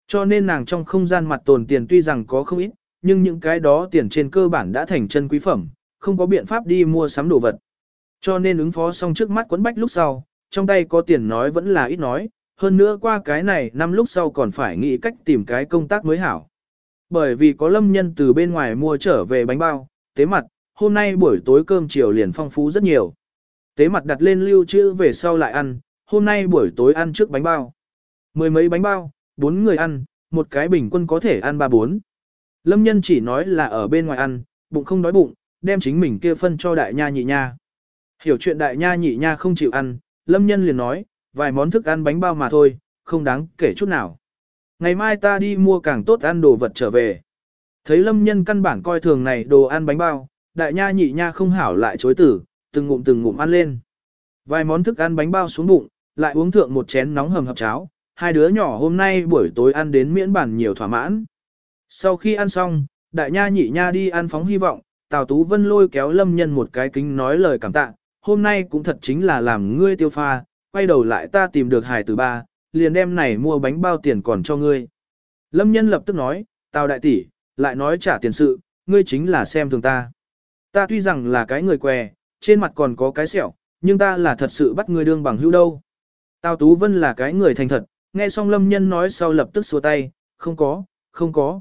Cho nên nàng trong không gian mặt tồn tiền tuy rằng có không ít, nhưng những cái đó tiền trên cơ bản đã thành chân quý phẩm, không có biện pháp đi mua sắm đồ vật. Cho nên ứng phó xong trước mắt quấn bách lúc sau, trong tay có tiền nói vẫn là ít nói, hơn nữa qua cái này năm lúc sau còn phải nghĩ cách tìm cái công tác mới hảo. Bởi vì có lâm nhân từ bên ngoài mua trở về bánh bao, tế mặt, hôm nay buổi tối cơm chiều liền phong phú rất nhiều. Tế mặt đặt lên lưu trữ về sau lại ăn, hôm nay buổi tối ăn trước bánh bao. Mười mấy bánh bao, bốn người ăn, một cái bình quân có thể ăn ba bốn. Lâm nhân chỉ nói là ở bên ngoài ăn, bụng không đói bụng, đem chính mình kia phân cho đại nha nhị nha. Hiểu chuyện đại nha nhị nha không chịu ăn, lâm nhân liền nói, vài món thức ăn bánh bao mà thôi, không đáng kể chút nào. Ngày mai ta đi mua càng tốt ăn đồ vật trở về. Thấy lâm nhân căn bản coi thường này đồ ăn bánh bao, đại nha nhị nha không hảo lại chối tử, từng ngụm từng ngụm ăn lên. Vài món thức ăn bánh bao xuống bụng, lại uống thượng một chén nóng hầm hập cháo, hai đứa nhỏ hôm nay buổi tối ăn đến miễn bản nhiều thỏa mãn. Sau khi ăn xong, đại nha nhị nha đi ăn phóng hy vọng, Tào Tú Vân lôi kéo lâm nhân một cái kính nói lời cảm tạ, hôm nay cũng thật chính là làm ngươi tiêu pha, quay đầu lại ta tìm được hài tử ba, liền đem này mua bánh bao tiền còn cho ngươi. Lâm nhân lập tức nói, Tào đại tỷ, lại nói trả tiền sự, ngươi chính là xem thường ta. Ta tuy rằng là cái người què, trên mặt còn có cái sẹo, nhưng ta là thật sự bắt ngươi đương bằng hữu đâu. Tào Tú Vân là cái người thành thật, nghe xong lâm nhân nói sau lập tức xua tay, không có, không có.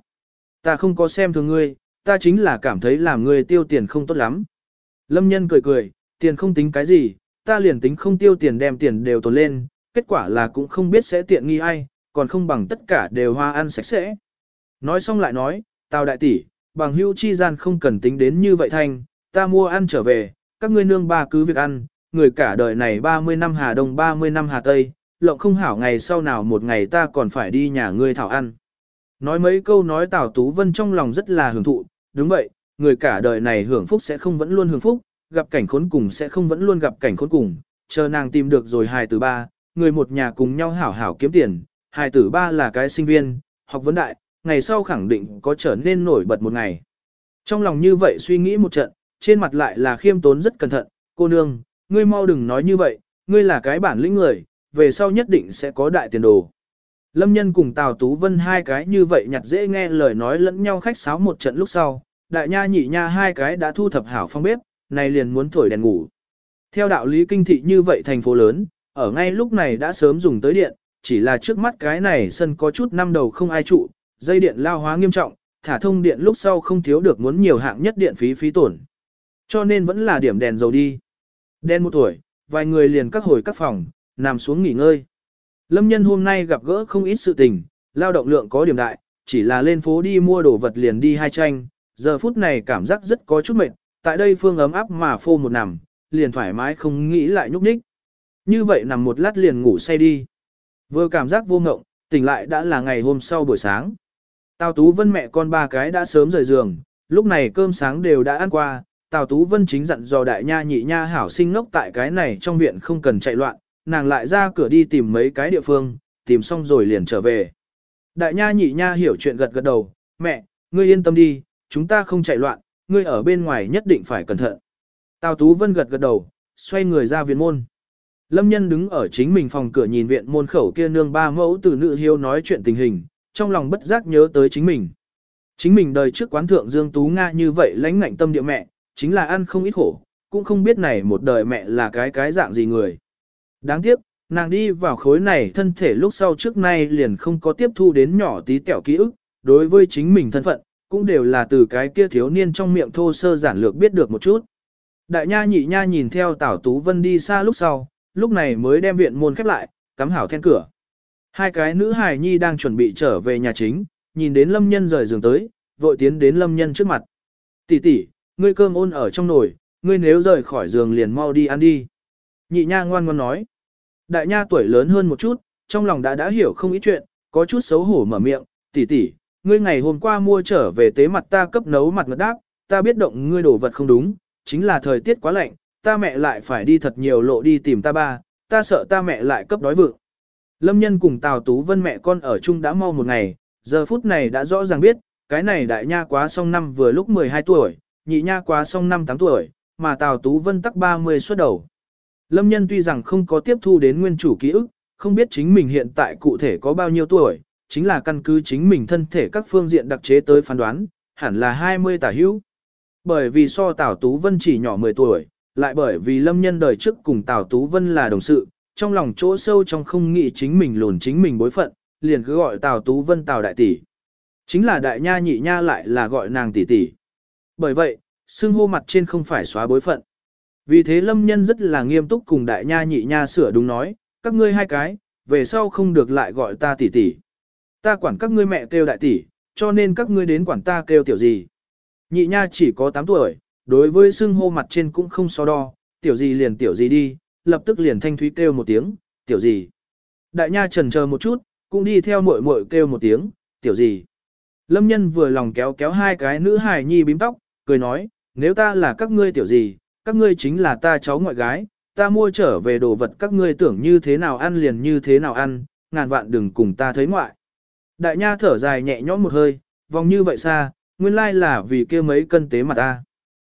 Ta không có xem thường ngươi, ta chính là cảm thấy làm ngươi tiêu tiền không tốt lắm. Lâm nhân cười cười, tiền không tính cái gì, ta liền tính không tiêu tiền đem tiền đều tồn lên, kết quả là cũng không biết sẽ tiện nghi ai, còn không bằng tất cả đều hoa ăn sạch sẽ. Nói xong lại nói, tào đại tỷ, bằng hữu chi gian không cần tính đến như vậy thanh, ta mua ăn trở về, các ngươi nương ba cứ việc ăn, người cả đời này 30 năm Hà Đông 30 năm Hà Tây, lộng không hảo ngày sau nào một ngày ta còn phải đi nhà ngươi thảo ăn. Nói mấy câu nói Tào Tú Vân trong lòng rất là hưởng thụ, đúng vậy, người cả đời này hưởng phúc sẽ không vẫn luôn hưởng phúc, gặp cảnh khốn cùng sẽ không vẫn luôn gặp cảnh khốn cùng, chờ nàng tìm được rồi hài tử ba, người một nhà cùng nhau hảo hảo kiếm tiền, hài tử ba là cái sinh viên, học vấn đại, ngày sau khẳng định có trở nên nổi bật một ngày. Trong lòng như vậy suy nghĩ một trận, trên mặt lại là khiêm tốn rất cẩn thận, cô nương, ngươi mau đừng nói như vậy, ngươi là cái bản lĩnh người, về sau nhất định sẽ có đại tiền đồ. Lâm nhân cùng Tào Tú Vân hai cái như vậy nhặt dễ nghe lời nói lẫn nhau khách sáo một trận lúc sau, đại nha nhị nha hai cái đã thu thập hảo phong bếp, này liền muốn thổi đèn ngủ. Theo đạo lý kinh thị như vậy thành phố lớn, ở ngay lúc này đã sớm dùng tới điện, chỉ là trước mắt cái này sân có chút năm đầu không ai trụ, dây điện lao hóa nghiêm trọng, thả thông điện lúc sau không thiếu được muốn nhiều hạng nhất điện phí phí tổn. Cho nên vẫn là điểm đèn dầu đi. Đen một tuổi, vài người liền các hồi các phòng, nằm xuống nghỉ ngơi. Lâm nhân hôm nay gặp gỡ không ít sự tình, lao động lượng có điểm đại, chỉ là lên phố đi mua đồ vật liền đi hai tranh, giờ phút này cảm giác rất có chút mệt, tại đây phương ấm áp mà phô một nằm, liền thoải mái không nghĩ lại nhúc nhích. Như vậy nằm một lát liền ngủ say đi. Vừa cảm giác vô ngộng, tỉnh lại đã là ngày hôm sau buổi sáng. Tào Tú Vân mẹ con ba cái đã sớm rời giường, lúc này cơm sáng đều đã ăn qua, Tào Tú Vân chính dặn dò đại nha nhị nha hảo sinh ngốc tại cái này trong viện không cần chạy loạn, nàng lại ra cửa đi tìm mấy cái địa phương, tìm xong rồi liền trở về. Đại nha nhị nha hiểu chuyện gật gật đầu, mẹ, ngươi yên tâm đi, chúng ta không chạy loạn, ngươi ở bên ngoài nhất định phải cẩn thận. Tào Tú Vân gật gật đầu, xoay người ra viện môn. Lâm nhân đứng ở chính mình phòng cửa nhìn viện môn khẩu kia nương ba mẫu từ nữ hiếu nói chuyện tình hình, trong lòng bất giác nhớ tới chính mình. Chính mình đời trước quán thượng Dương Tú Nga như vậy lãnh ngạnh tâm địa mẹ, chính là ăn không ít khổ, cũng không biết này một đời mẹ là cái cái dạng gì người. Đáng tiếc, nàng đi vào khối này thân thể lúc sau trước nay liền không có tiếp thu đến nhỏ tí tẹo ký ức, đối với chính mình thân phận, cũng đều là từ cái kia thiếu niên trong miệng thô sơ giản lược biết được một chút. Đại nha nhị nha nhìn theo Tảo Tú Vân đi xa lúc sau, lúc này mới đem viện môn khép lại, cắm hảo then cửa. Hai cái nữ hài nhi đang chuẩn bị trở về nhà chính, nhìn đến lâm nhân rời giường tới, vội tiến đến lâm nhân trước mặt. Tỷ tỷ, ngươi cơm ôn ở trong nồi, ngươi nếu rời khỏi giường liền mau đi ăn đi. Nhị nha ngoan ngoan nói. Đại nha tuổi lớn hơn một chút, trong lòng đã đã hiểu không ít chuyện, có chút xấu hổ mở miệng, tỷ tỷ, ngươi ngày hôm qua mua trở về tế mặt ta cấp nấu mặt ngật đáp, ta biết động ngươi đổ vật không đúng, chính là thời tiết quá lạnh, ta mẹ lại phải đi thật nhiều lộ đi tìm ta ba, ta sợ ta mẹ lại cấp đói vượng. Lâm nhân cùng Tào Tú Vân mẹ con ở chung đã mau một ngày, giờ phút này đã rõ ràng biết, cái này đại nha quá xong năm vừa lúc 12 tuổi, nhị nha quá xong năm 8 tuổi, mà Tào Tú Vân tắc 30 xuất đầu. Lâm nhân tuy rằng không có tiếp thu đến nguyên chủ ký ức, không biết chính mình hiện tại cụ thể có bao nhiêu tuổi, chính là căn cứ chính mình thân thể các phương diện đặc chế tới phán đoán, hẳn là 20 tả hữu. Bởi vì so Tào Tú Vân chỉ nhỏ 10 tuổi, lại bởi vì lâm nhân đời trước cùng Tào Tú Vân là đồng sự, trong lòng chỗ sâu trong không nghĩ chính mình lùn chính mình bối phận, liền cứ gọi Tào Tú Vân Tào Đại Tỷ. Chính là Đại Nha nhị nha lại là gọi nàng Tỷ Tỷ. Bởi vậy, xưng hô mặt trên không phải xóa bối phận. Vì thế lâm nhân rất là nghiêm túc cùng Đại Nha nhị nha sửa đúng nói, các ngươi hai cái, về sau không được lại gọi ta Tỷ Tỷ. Ta quản các ngươi mẹ kêu Đại Tỷ, cho nên các ngươi đến quản ta kêu tiểu gì. Nhị nha chỉ có 8 tuổi, đối với xưng hô mặt trên cũng không so đo, tiểu gì liền tiểu gì đi, lập tức liền thanh thúy kêu một tiếng, tiểu gì. Đại nha trần chờ một chút, cũng đi theo muội muội kêu một tiếng, tiểu gì. Lâm nhân vừa lòng kéo kéo hai cái nữ hài nhi bím tóc, cười nói, nếu ta là các ngươi tiểu gì, các ngươi chính là ta cháu ngoại gái, ta mua trở về đồ vật các ngươi tưởng như thế nào ăn liền như thế nào ăn, ngàn vạn đừng cùng ta thấy ngoại. Đại nha thở dài nhẹ nhõm một hơi, vòng như vậy xa, nguyên lai là vì kia mấy cân tế mặt ta.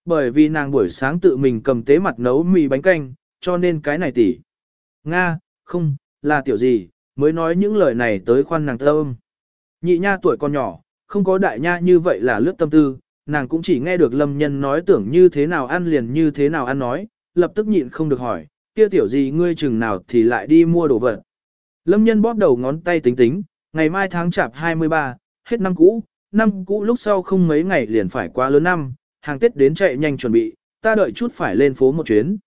Bởi vì nàng buổi sáng tự mình cầm tế mặt nấu mì bánh canh, cho nên cái này tỉ. Nga, không, là tiểu gì, mới nói những lời này tới khoan nàng thơm. Nhị nha tuổi còn nhỏ, không có đại nha như vậy là lướt tâm tư, nàng cũng chỉ nghe được lâm nhân nói tưởng như thế nào ăn liền như thế nào ăn nói, lập tức nhịn không được hỏi, kia tiểu gì ngươi chừng nào thì lại đi mua đồ vật. Lâm nhân bóp đầu ngón tay tính tính, ngày mai tháng chạp 23, hết năm cũ, năm cũ lúc sau không mấy ngày liền phải qua lớn năm, hàng Tết đến chạy nhanh chuẩn bị, ta đợi chút phải lên phố một chuyến.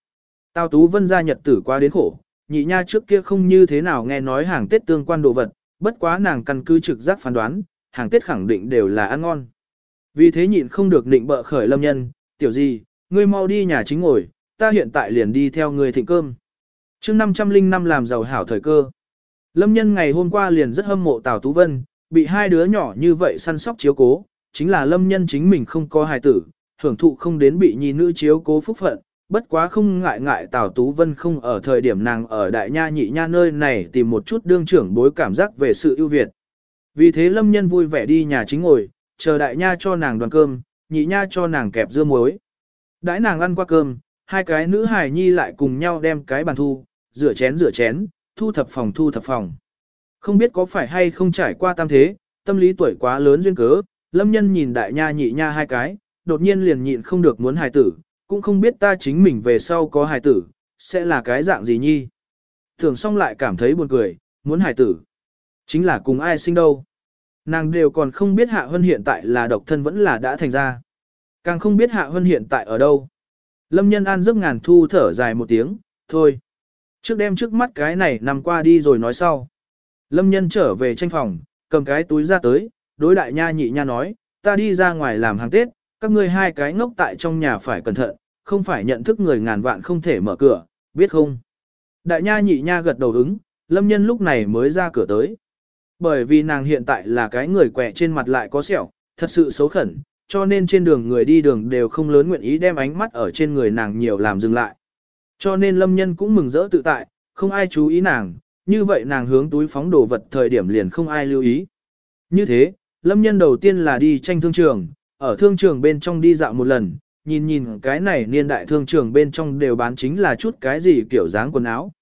Tào Tú Vân ra nhật tử qua đến khổ, nhị nha trước kia không như thế nào nghe nói hàng Tết tương quan đồ vật, bất quá nàng căn cứ trực giác phán đoán, hàng Tết khẳng định đều là ăn ngon. Vì thế nhịn không được định bợ khởi lâm nhân, tiểu gì, ngươi mau đi nhà chính ngồi, ta hiện tại liền đi theo ngươi thịnh cơm. chương 505 làm giàu hảo thời cơ. Lâm nhân ngày hôm qua liền rất hâm mộ Tào Tú Vân, bị hai đứa nhỏ như vậy săn sóc chiếu cố, chính là lâm nhân chính mình không có hài tử, hưởng thụ không đến bị nhi nữ chiếu cố phúc phận, bất quá không ngại ngại Tào Tú Vân không ở thời điểm nàng ở đại nha nhị nha nơi này tìm một chút đương trưởng bối cảm giác về sự ưu việt. Vì thế lâm nhân vui vẻ đi nhà chính ngồi, chờ đại nha cho nàng đoàn cơm, nhị nha cho nàng kẹp dưa muối. Đãi nàng ăn qua cơm, hai cái nữ hài nhi lại cùng nhau đem cái bàn thu, rửa chén rửa chén, thu thập phòng thu thập phòng. Không biết có phải hay không trải qua tam thế, tâm lý tuổi quá lớn duyên cớ, lâm nhân nhìn đại nha nhị nha hai cái, đột nhiên liền nhịn không được muốn hài tử, cũng không biết ta chính mình về sau có hài tử, sẽ là cái dạng gì nhi. Thường xong lại cảm thấy buồn cười, muốn hài tử. Chính là cùng ai sinh đâu. Nàng đều còn không biết Hạ Hân hiện tại là độc thân vẫn là đã thành ra. Càng không biết Hạ Hân hiện tại ở đâu. Lâm nhân an giấc ngàn thu thở dài một tiếng, thôi. Trước đêm trước mắt cái này nằm qua đi rồi nói sau. Lâm nhân trở về tranh phòng, cầm cái túi ra tới, đối đại nha nhị nha nói, ta đi ra ngoài làm hàng Tết, các ngươi hai cái ngốc tại trong nhà phải cẩn thận, không phải nhận thức người ngàn vạn không thể mở cửa, biết không? Đại nha nhị nha gật đầu ứng, lâm nhân lúc này mới ra cửa tới. Bởi vì nàng hiện tại là cái người quẹ trên mặt lại có sẹo, thật sự xấu khẩn, cho nên trên đường người đi đường đều không lớn nguyện ý đem ánh mắt ở trên người nàng nhiều làm dừng lại. Cho nên lâm nhân cũng mừng rỡ tự tại, không ai chú ý nàng, như vậy nàng hướng túi phóng đồ vật thời điểm liền không ai lưu ý. Như thế, lâm nhân đầu tiên là đi tranh thương trường, ở thương trường bên trong đi dạo một lần, nhìn nhìn cái này niên đại thương trường bên trong đều bán chính là chút cái gì kiểu dáng quần áo,